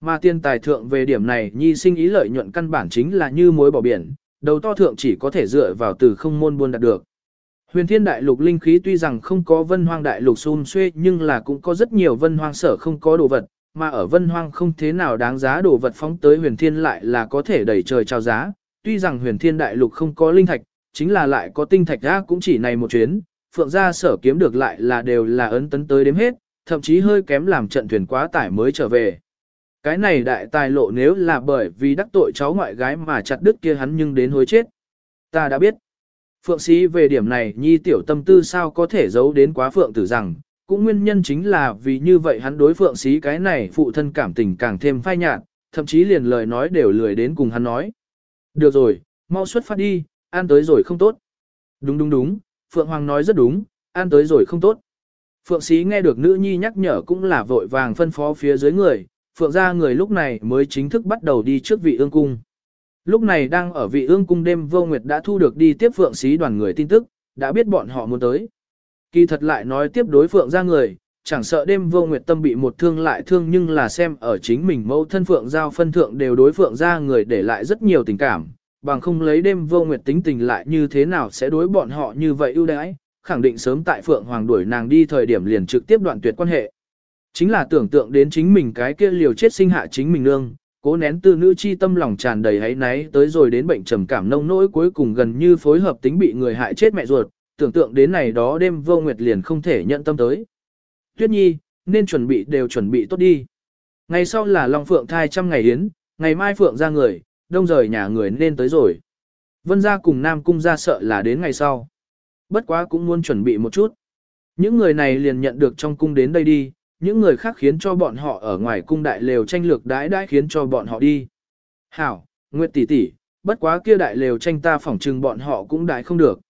Mà tiên tài thượng về điểm này nhi sinh ý lợi nhuận căn bản chính là như mối bỏ biển, đầu to thượng chỉ có thể dựa vào từ không môn buôn đạt được. Huyền thiên đại lục linh khí tuy rằng không có vân hoang đại lục xun xuê nhưng là cũng có rất nhiều vân hoang sở không có đồ vật, mà ở vân hoang không thế nào đáng giá đồ vật phóng tới huyền thiên lại là có thể đẩy trời trao giá. Tuy rằng huyền thiên đại lục không có linh thạch, chính là lại có tinh thạch ra cũng chỉ này một chuyến, phượng gia sở kiếm được lại là đều là ấn tấn tới đếm hết, thậm chí hơi kém làm trận thuyền quá tải mới trở về. Cái này đại tài lộ nếu là bởi vì đắc tội cháu ngoại gái mà chặt đứt kia hắn nhưng đến hối chết. Ta đã biết. Phượng sĩ về điểm này nhi tiểu tâm tư sao có thể giấu đến quá phượng tử rằng, cũng nguyên nhân chính là vì như vậy hắn đối phượng sĩ cái này phụ thân cảm tình càng thêm phai nhạt, thậm chí liền lời nói đều lười đến cùng hắn nói. Được rồi, mau xuất phát đi, ăn tới rồi không tốt. Đúng đúng đúng, Phượng Hoàng nói rất đúng, ăn tới rồi không tốt. Phượng Sĩ nghe được nữ nhi nhắc nhở cũng là vội vàng phân phó phía dưới người, Phượng gia người lúc này mới chính thức bắt đầu đi trước vị ương cung. Lúc này đang ở vị ương cung đêm vô nguyệt đã thu được đi tiếp Phượng Sĩ đoàn người tin tức, đã biết bọn họ muốn tới. Kỳ thật lại nói tiếp đối Phượng gia người, chẳng sợ đêm vô nguyệt tâm bị một thương lại thương nhưng là xem ở chính mình mẫu thân Phượng giao phân thượng đều đối Phượng gia người để lại rất nhiều tình cảm, bằng không lấy đêm vô nguyệt tính tình lại như thế nào sẽ đối bọn họ như vậy ưu đãi, khẳng định sớm tại Phượng Hoàng đuổi nàng đi thời điểm liền trực tiếp đoạn tuyệt quan hệ. Chính là tưởng tượng đến chính mình cái kia liều chết sinh hạ chính mình nương, cố nén tư nữ chi tâm lòng tràn đầy hấy náy tới rồi đến bệnh trầm cảm nông nỗi cuối cùng gần như phối hợp tính bị người hại chết mẹ ruột, tưởng tượng đến này đó đêm vô nguyệt liền không thể nhận tâm tới. Tuyết nhi, nên chuẩn bị đều chuẩn bị tốt đi. Ngày sau là Long Phượng thai trăm ngày yến, ngày mai Phượng ra người, đông rời nhà người nên tới rồi. Vân gia cùng Nam cung gia sợ là đến ngày sau. Bất quá cũng muốn chuẩn bị một chút. Những người này liền nhận được trong cung đến đây đi, những người khác khiến cho bọn họ ở ngoài cung đại lều tranh lược đãi đãi khiến cho bọn họ đi. Hảo, Nguyệt tỷ tỷ, bất quá kia đại lều tranh ta phỏng trừng bọn họ cũng đại không được.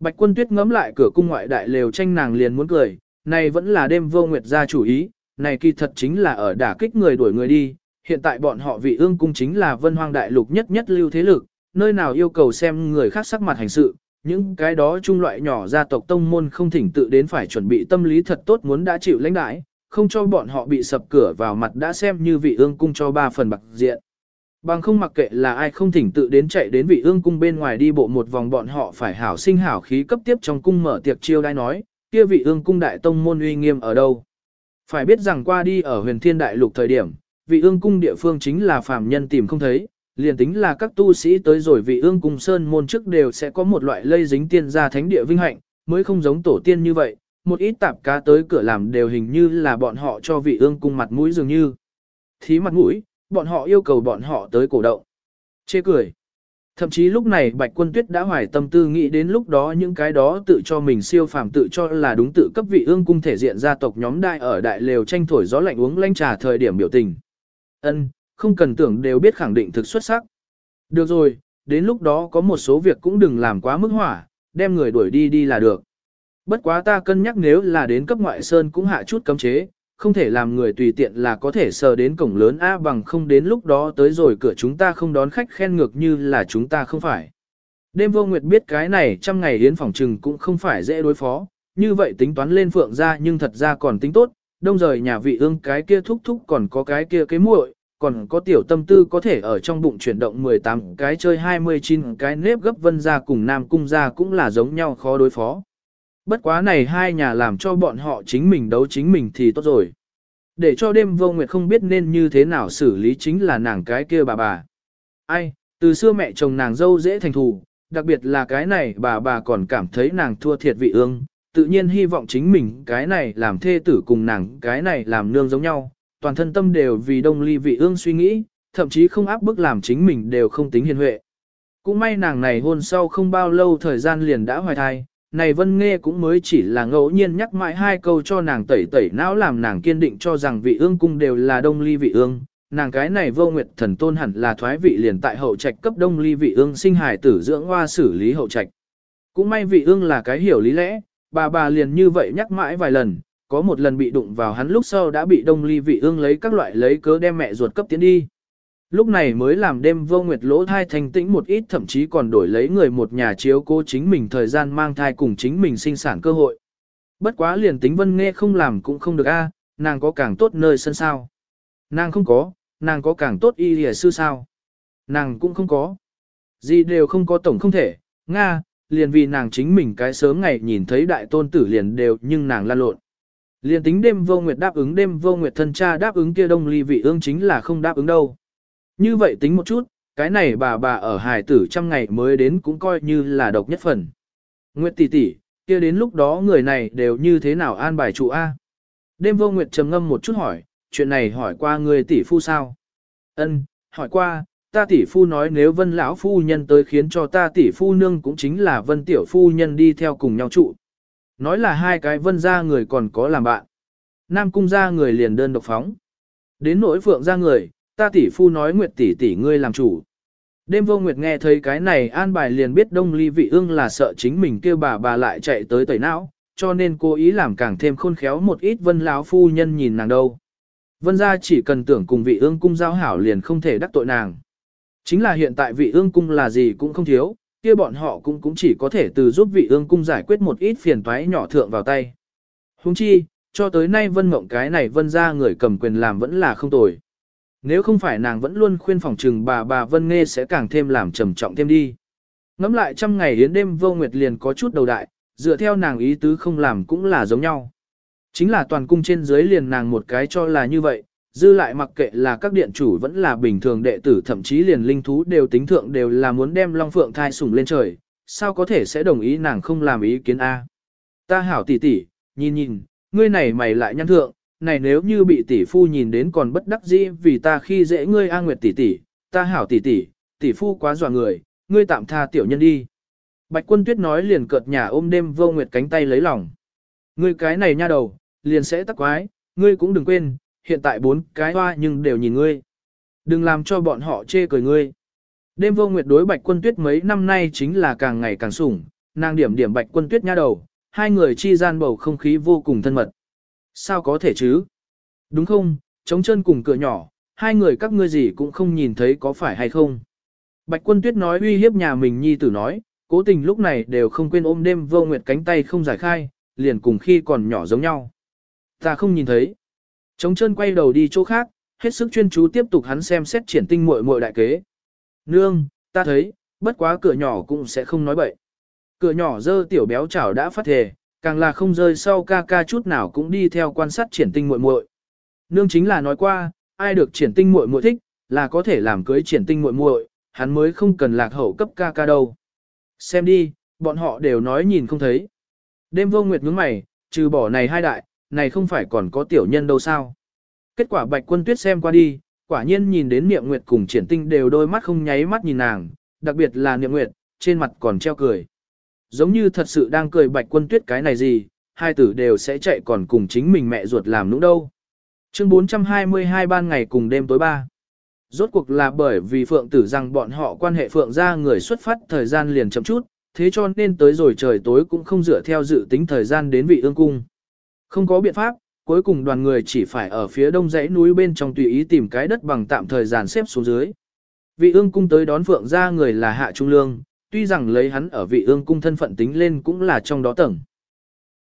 Bạch quân tuyết ngắm lại cửa cung ngoại đại lều tranh nàng liền muốn cười, này vẫn là đêm vô Nguyệt gia chủ ý, này kỳ thật chính là ở đả kích người đuổi người đi, hiện tại bọn họ vị ương cung chính là vân hoang đại lục nhất nhất lưu thế lực, nơi nào yêu cầu xem người khác sắc mặt hành sự, những cái đó trung loại nhỏ gia tộc tông môn không thỉnh tự đến phải chuẩn bị tâm lý thật tốt muốn đã chịu lãnh đãi, không cho bọn họ bị sập cửa vào mặt đã xem như vị ương cung cho ba phần bạc diện. Bằng không mặc kệ là ai không thỉnh tự đến chạy đến vị ương cung bên ngoài đi bộ một vòng bọn họ phải hảo sinh hảo khí cấp tiếp trong cung mở tiệc chiêu đai nói, kia vị ương cung đại tông môn uy nghiêm ở đâu. Phải biết rằng qua đi ở huyền thiên đại lục thời điểm, vị ương cung địa phương chính là phàm nhân tìm không thấy, liền tính là các tu sĩ tới rồi vị ương cung sơn môn trước đều sẽ có một loại lây dính tiên gia thánh địa vinh hạnh, mới không giống tổ tiên như vậy, một ít tạp cá tới cửa làm đều hình như là bọn họ cho vị ương cung mặt mũi dường như. Thí mặt mũi, bọn họ yêu cầu bọn họ tới cổ động. Chê cười. Thậm chí lúc này Bạch Quân Tuyết đã hoài tâm tư nghĩ đến lúc đó những cái đó tự cho mình siêu phàm tự cho là đúng tự cấp vị ương cung thể diện gia tộc nhóm đại ở đại lều tranh thổi gió lạnh uống lanh trà thời điểm biểu tình. Ân, không cần tưởng đều biết khẳng định thực xuất sắc. Được rồi, đến lúc đó có một số việc cũng đừng làm quá mức hỏa, đem người đuổi đi đi là được. Bất quá ta cân nhắc nếu là đến cấp ngoại sơn cũng hạ chút cấm chế, không thể làm người tùy tiện là có thể sờ đến cổng lớn A bằng không đến lúc đó tới rồi cửa chúng ta không đón khách khen ngược như là chúng ta không phải. Đêm vô nguyệt biết cái này trăm ngày hiến phòng trừng cũng không phải dễ đối phó, như vậy tính toán lên phượng ra nhưng thật ra còn tính tốt, đông rời nhà vị ương cái kia thúc thúc còn có cái kia cái muội, còn có tiểu tâm tư có thể ở trong bụng chuyển động 18 cái chơi 29 cái nếp gấp vân ra cùng nam cung ra cũng là giống nhau khó đối phó. Bất quá này hai nhà làm cho bọn họ chính mình đấu chính mình thì tốt rồi. Để cho đêm vô nguyệt không biết nên như thế nào xử lý chính là nàng cái kia bà bà. Ai, từ xưa mẹ chồng nàng dâu dễ thành thù, đặc biệt là cái này bà bà còn cảm thấy nàng thua thiệt vị ương, tự nhiên hy vọng chính mình cái này làm thê tử cùng nàng cái này làm nương giống nhau, toàn thân tâm đều vì đông ly vị ương suy nghĩ, thậm chí không áp bức làm chính mình đều không tính hiền huệ. Cũng may nàng này hôn sau không bao lâu thời gian liền đã hoài thai, này Vân Nghe cũng mới chỉ là ngẫu nhiên nhắc mãi hai câu cho nàng tẩy tẩy não làm nàng kiên định cho rằng vị ương cung đều là đông ly vị ương. Nàng cái này vô nguyệt thần tôn hẳn là thoái vị liền tại hậu trạch cấp đông ly vị ương sinh hài tử dưỡng hoa xử lý hậu trạch. Cũng may vị ương là cái hiểu lý lẽ, bà bà liền như vậy nhắc mãi vài lần, có một lần bị đụng vào hắn lúc sau đã bị đông ly vị ương lấy các loại lấy cớ đem mẹ ruột cấp tiến đi. Lúc này mới làm đêm vô nguyệt lỗ thai thanh tĩnh một ít thậm chí còn đổi lấy người một nhà chiếu cố chính mình thời gian mang thai cùng chính mình sinh sản cơ hội. Bất quá liền tính vân nghe không làm cũng không được a, nàng có càng tốt nơi sân sao. Nàng không có, nàng có càng tốt y lìa sư sao. Nàng cũng không có. Gì đều không có tổng không thể, Nga, liền vì nàng chính mình cái sớm ngày nhìn thấy đại tôn tử liền đều nhưng nàng lan lộn. Liền tính đêm vô nguyệt đáp ứng đêm vô nguyệt thân cha đáp ứng kia đông ly vị ương chính là không đáp ứng đâu. Như vậy tính một chút, cái này bà bà ở hải tử trăm ngày mới đến cũng coi như là độc nhất phần. Nguyệt tỷ tỷ, kia đến lúc đó người này đều như thế nào an bài trụ A. Đêm vô Nguyệt trầm ngâm một chút hỏi, chuyện này hỏi qua người tỷ phu sao? Ân, hỏi qua, ta tỷ phu nói nếu vân lão phu nhân tới khiến cho ta tỷ phu nương cũng chính là vân tiểu phu nhân đi theo cùng nhau trụ. Nói là hai cái vân ra người còn có làm bạn. Nam cung ra người liền đơn độc phóng. Đến nỗi phượng ra người, Ta tỷ phu nói Nguyệt tỷ tỷ ngươi làm chủ. Đêm vô Nguyệt nghe thấy cái này an bài liền biết đông ly vị ương là sợ chính mình kêu bà bà lại chạy tới tẩy não, cho nên cố ý làm càng thêm khôn khéo một ít vân lão phu nhân nhìn nàng đâu. Vân gia chỉ cần tưởng cùng vị ương cung giao hảo liền không thể đắc tội nàng. Chính là hiện tại vị ương cung là gì cũng không thiếu, kia bọn họ cũng cũng chỉ có thể từ giúp vị ương cung giải quyết một ít phiền toái nhỏ thượng vào tay. Huống chi, cho tới nay vân mộng cái này vân ra người cầm quyền làm vẫn là không tồi. Nếu không phải nàng vẫn luôn khuyên phòng trừng bà bà Vân nghe sẽ càng thêm làm trầm trọng thêm đi. Ngắm lại trăm ngày đến đêm vô nguyệt liền có chút đầu đại, dựa theo nàng ý tứ không làm cũng là giống nhau. Chính là toàn cung trên dưới liền nàng một cái cho là như vậy, dư lại mặc kệ là các điện chủ vẫn là bình thường đệ tử thậm chí liền linh thú đều tính thượng đều là muốn đem Long Phượng thai sủng lên trời, sao có thể sẽ đồng ý nàng không làm ý kiến A. Ta hảo tỷ tỷ, nhìn nhìn, ngươi này mày lại nhăn thượng, này nếu như bị tỷ phu nhìn đến còn bất đắc dĩ vì ta khi dễ ngươi A Nguyệt tỷ tỷ, ta hảo tỷ tỷ, tỷ phu quá dọa người, ngươi tạm tha tiểu nhân đi. Bạch quân tuyết nói liền cợt nhà ôm đêm vô nguyệt cánh tay lấy lòng. Ngươi cái này nha đầu, liền sẽ tắc quái, ngươi cũng đừng quên, hiện tại bốn cái hoa nhưng đều nhìn ngươi. Đừng làm cho bọn họ chê cười ngươi. Đêm vô nguyệt đối bạch quân tuyết mấy năm nay chính là càng ngày càng sủng, nàng điểm điểm bạch quân tuyết nha đầu, hai người chi gian bầu không khí vô cùng thân mật. Sao có thể chứ? Đúng không, chống chân cùng cửa nhỏ, hai người các ngươi gì cũng không nhìn thấy có phải hay không. Bạch quân tuyết nói uy hiếp nhà mình nhi tử nói, cố tình lúc này đều không quên ôm đêm vô nguyệt cánh tay không giải khai, liền cùng khi còn nhỏ giống nhau. Ta không nhìn thấy. Chống chân quay đầu đi chỗ khác, hết sức chuyên chú tiếp tục hắn xem xét triển tinh muội muội đại kế. Nương, ta thấy, bất quá cửa nhỏ cũng sẽ không nói bậy. Cửa nhỏ dơ tiểu béo chảo đã phát thề, càng là không rơi sau ca ca chút nào cũng đi theo quan sát triển tinh muội muội. Nương chính là nói qua, ai được triển tinh muội muội thích, là có thể làm cưới triển tinh muội muội, hắn mới không cần lạc hậu cấp ca ca đâu. Xem đi, bọn họ đều nói nhìn không thấy. Đêm vô nguyệt nhướng mày, trừ bỏ này hai đại, này không phải còn có tiểu nhân đâu sao. Kết quả bạch quân tuyết xem qua đi, quả nhiên nhìn đến niệm nguyệt cùng triển tinh đều đôi mắt không nháy mắt nhìn nàng, đặc biệt là niệm nguyệt, trên mặt còn treo cười. Giống như thật sự đang cười bạch quân tuyết cái này gì, hai tử đều sẽ chạy còn cùng chính mình mẹ ruột làm nũng đâu. Chương 422 ban ngày cùng đêm tối ba. Rốt cuộc là bởi vì phượng tử rằng bọn họ quan hệ phượng ra người xuất phát thời gian liền chậm chút, thế cho nên tới rồi trời tối cũng không dựa theo dự tính thời gian đến vị ương cung. Không có biện pháp, cuối cùng đoàn người chỉ phải ở phía đông dãy núi bên trong tùy ý tìm cái đất bằng tạm thời dàn xếp xuống dưới. Vị ương cung tới đón phượng ra người là hạ trung lương, tuy rằng lấy hắn ở vị ương cung thân phận tính lên cũng là trong đó tầng.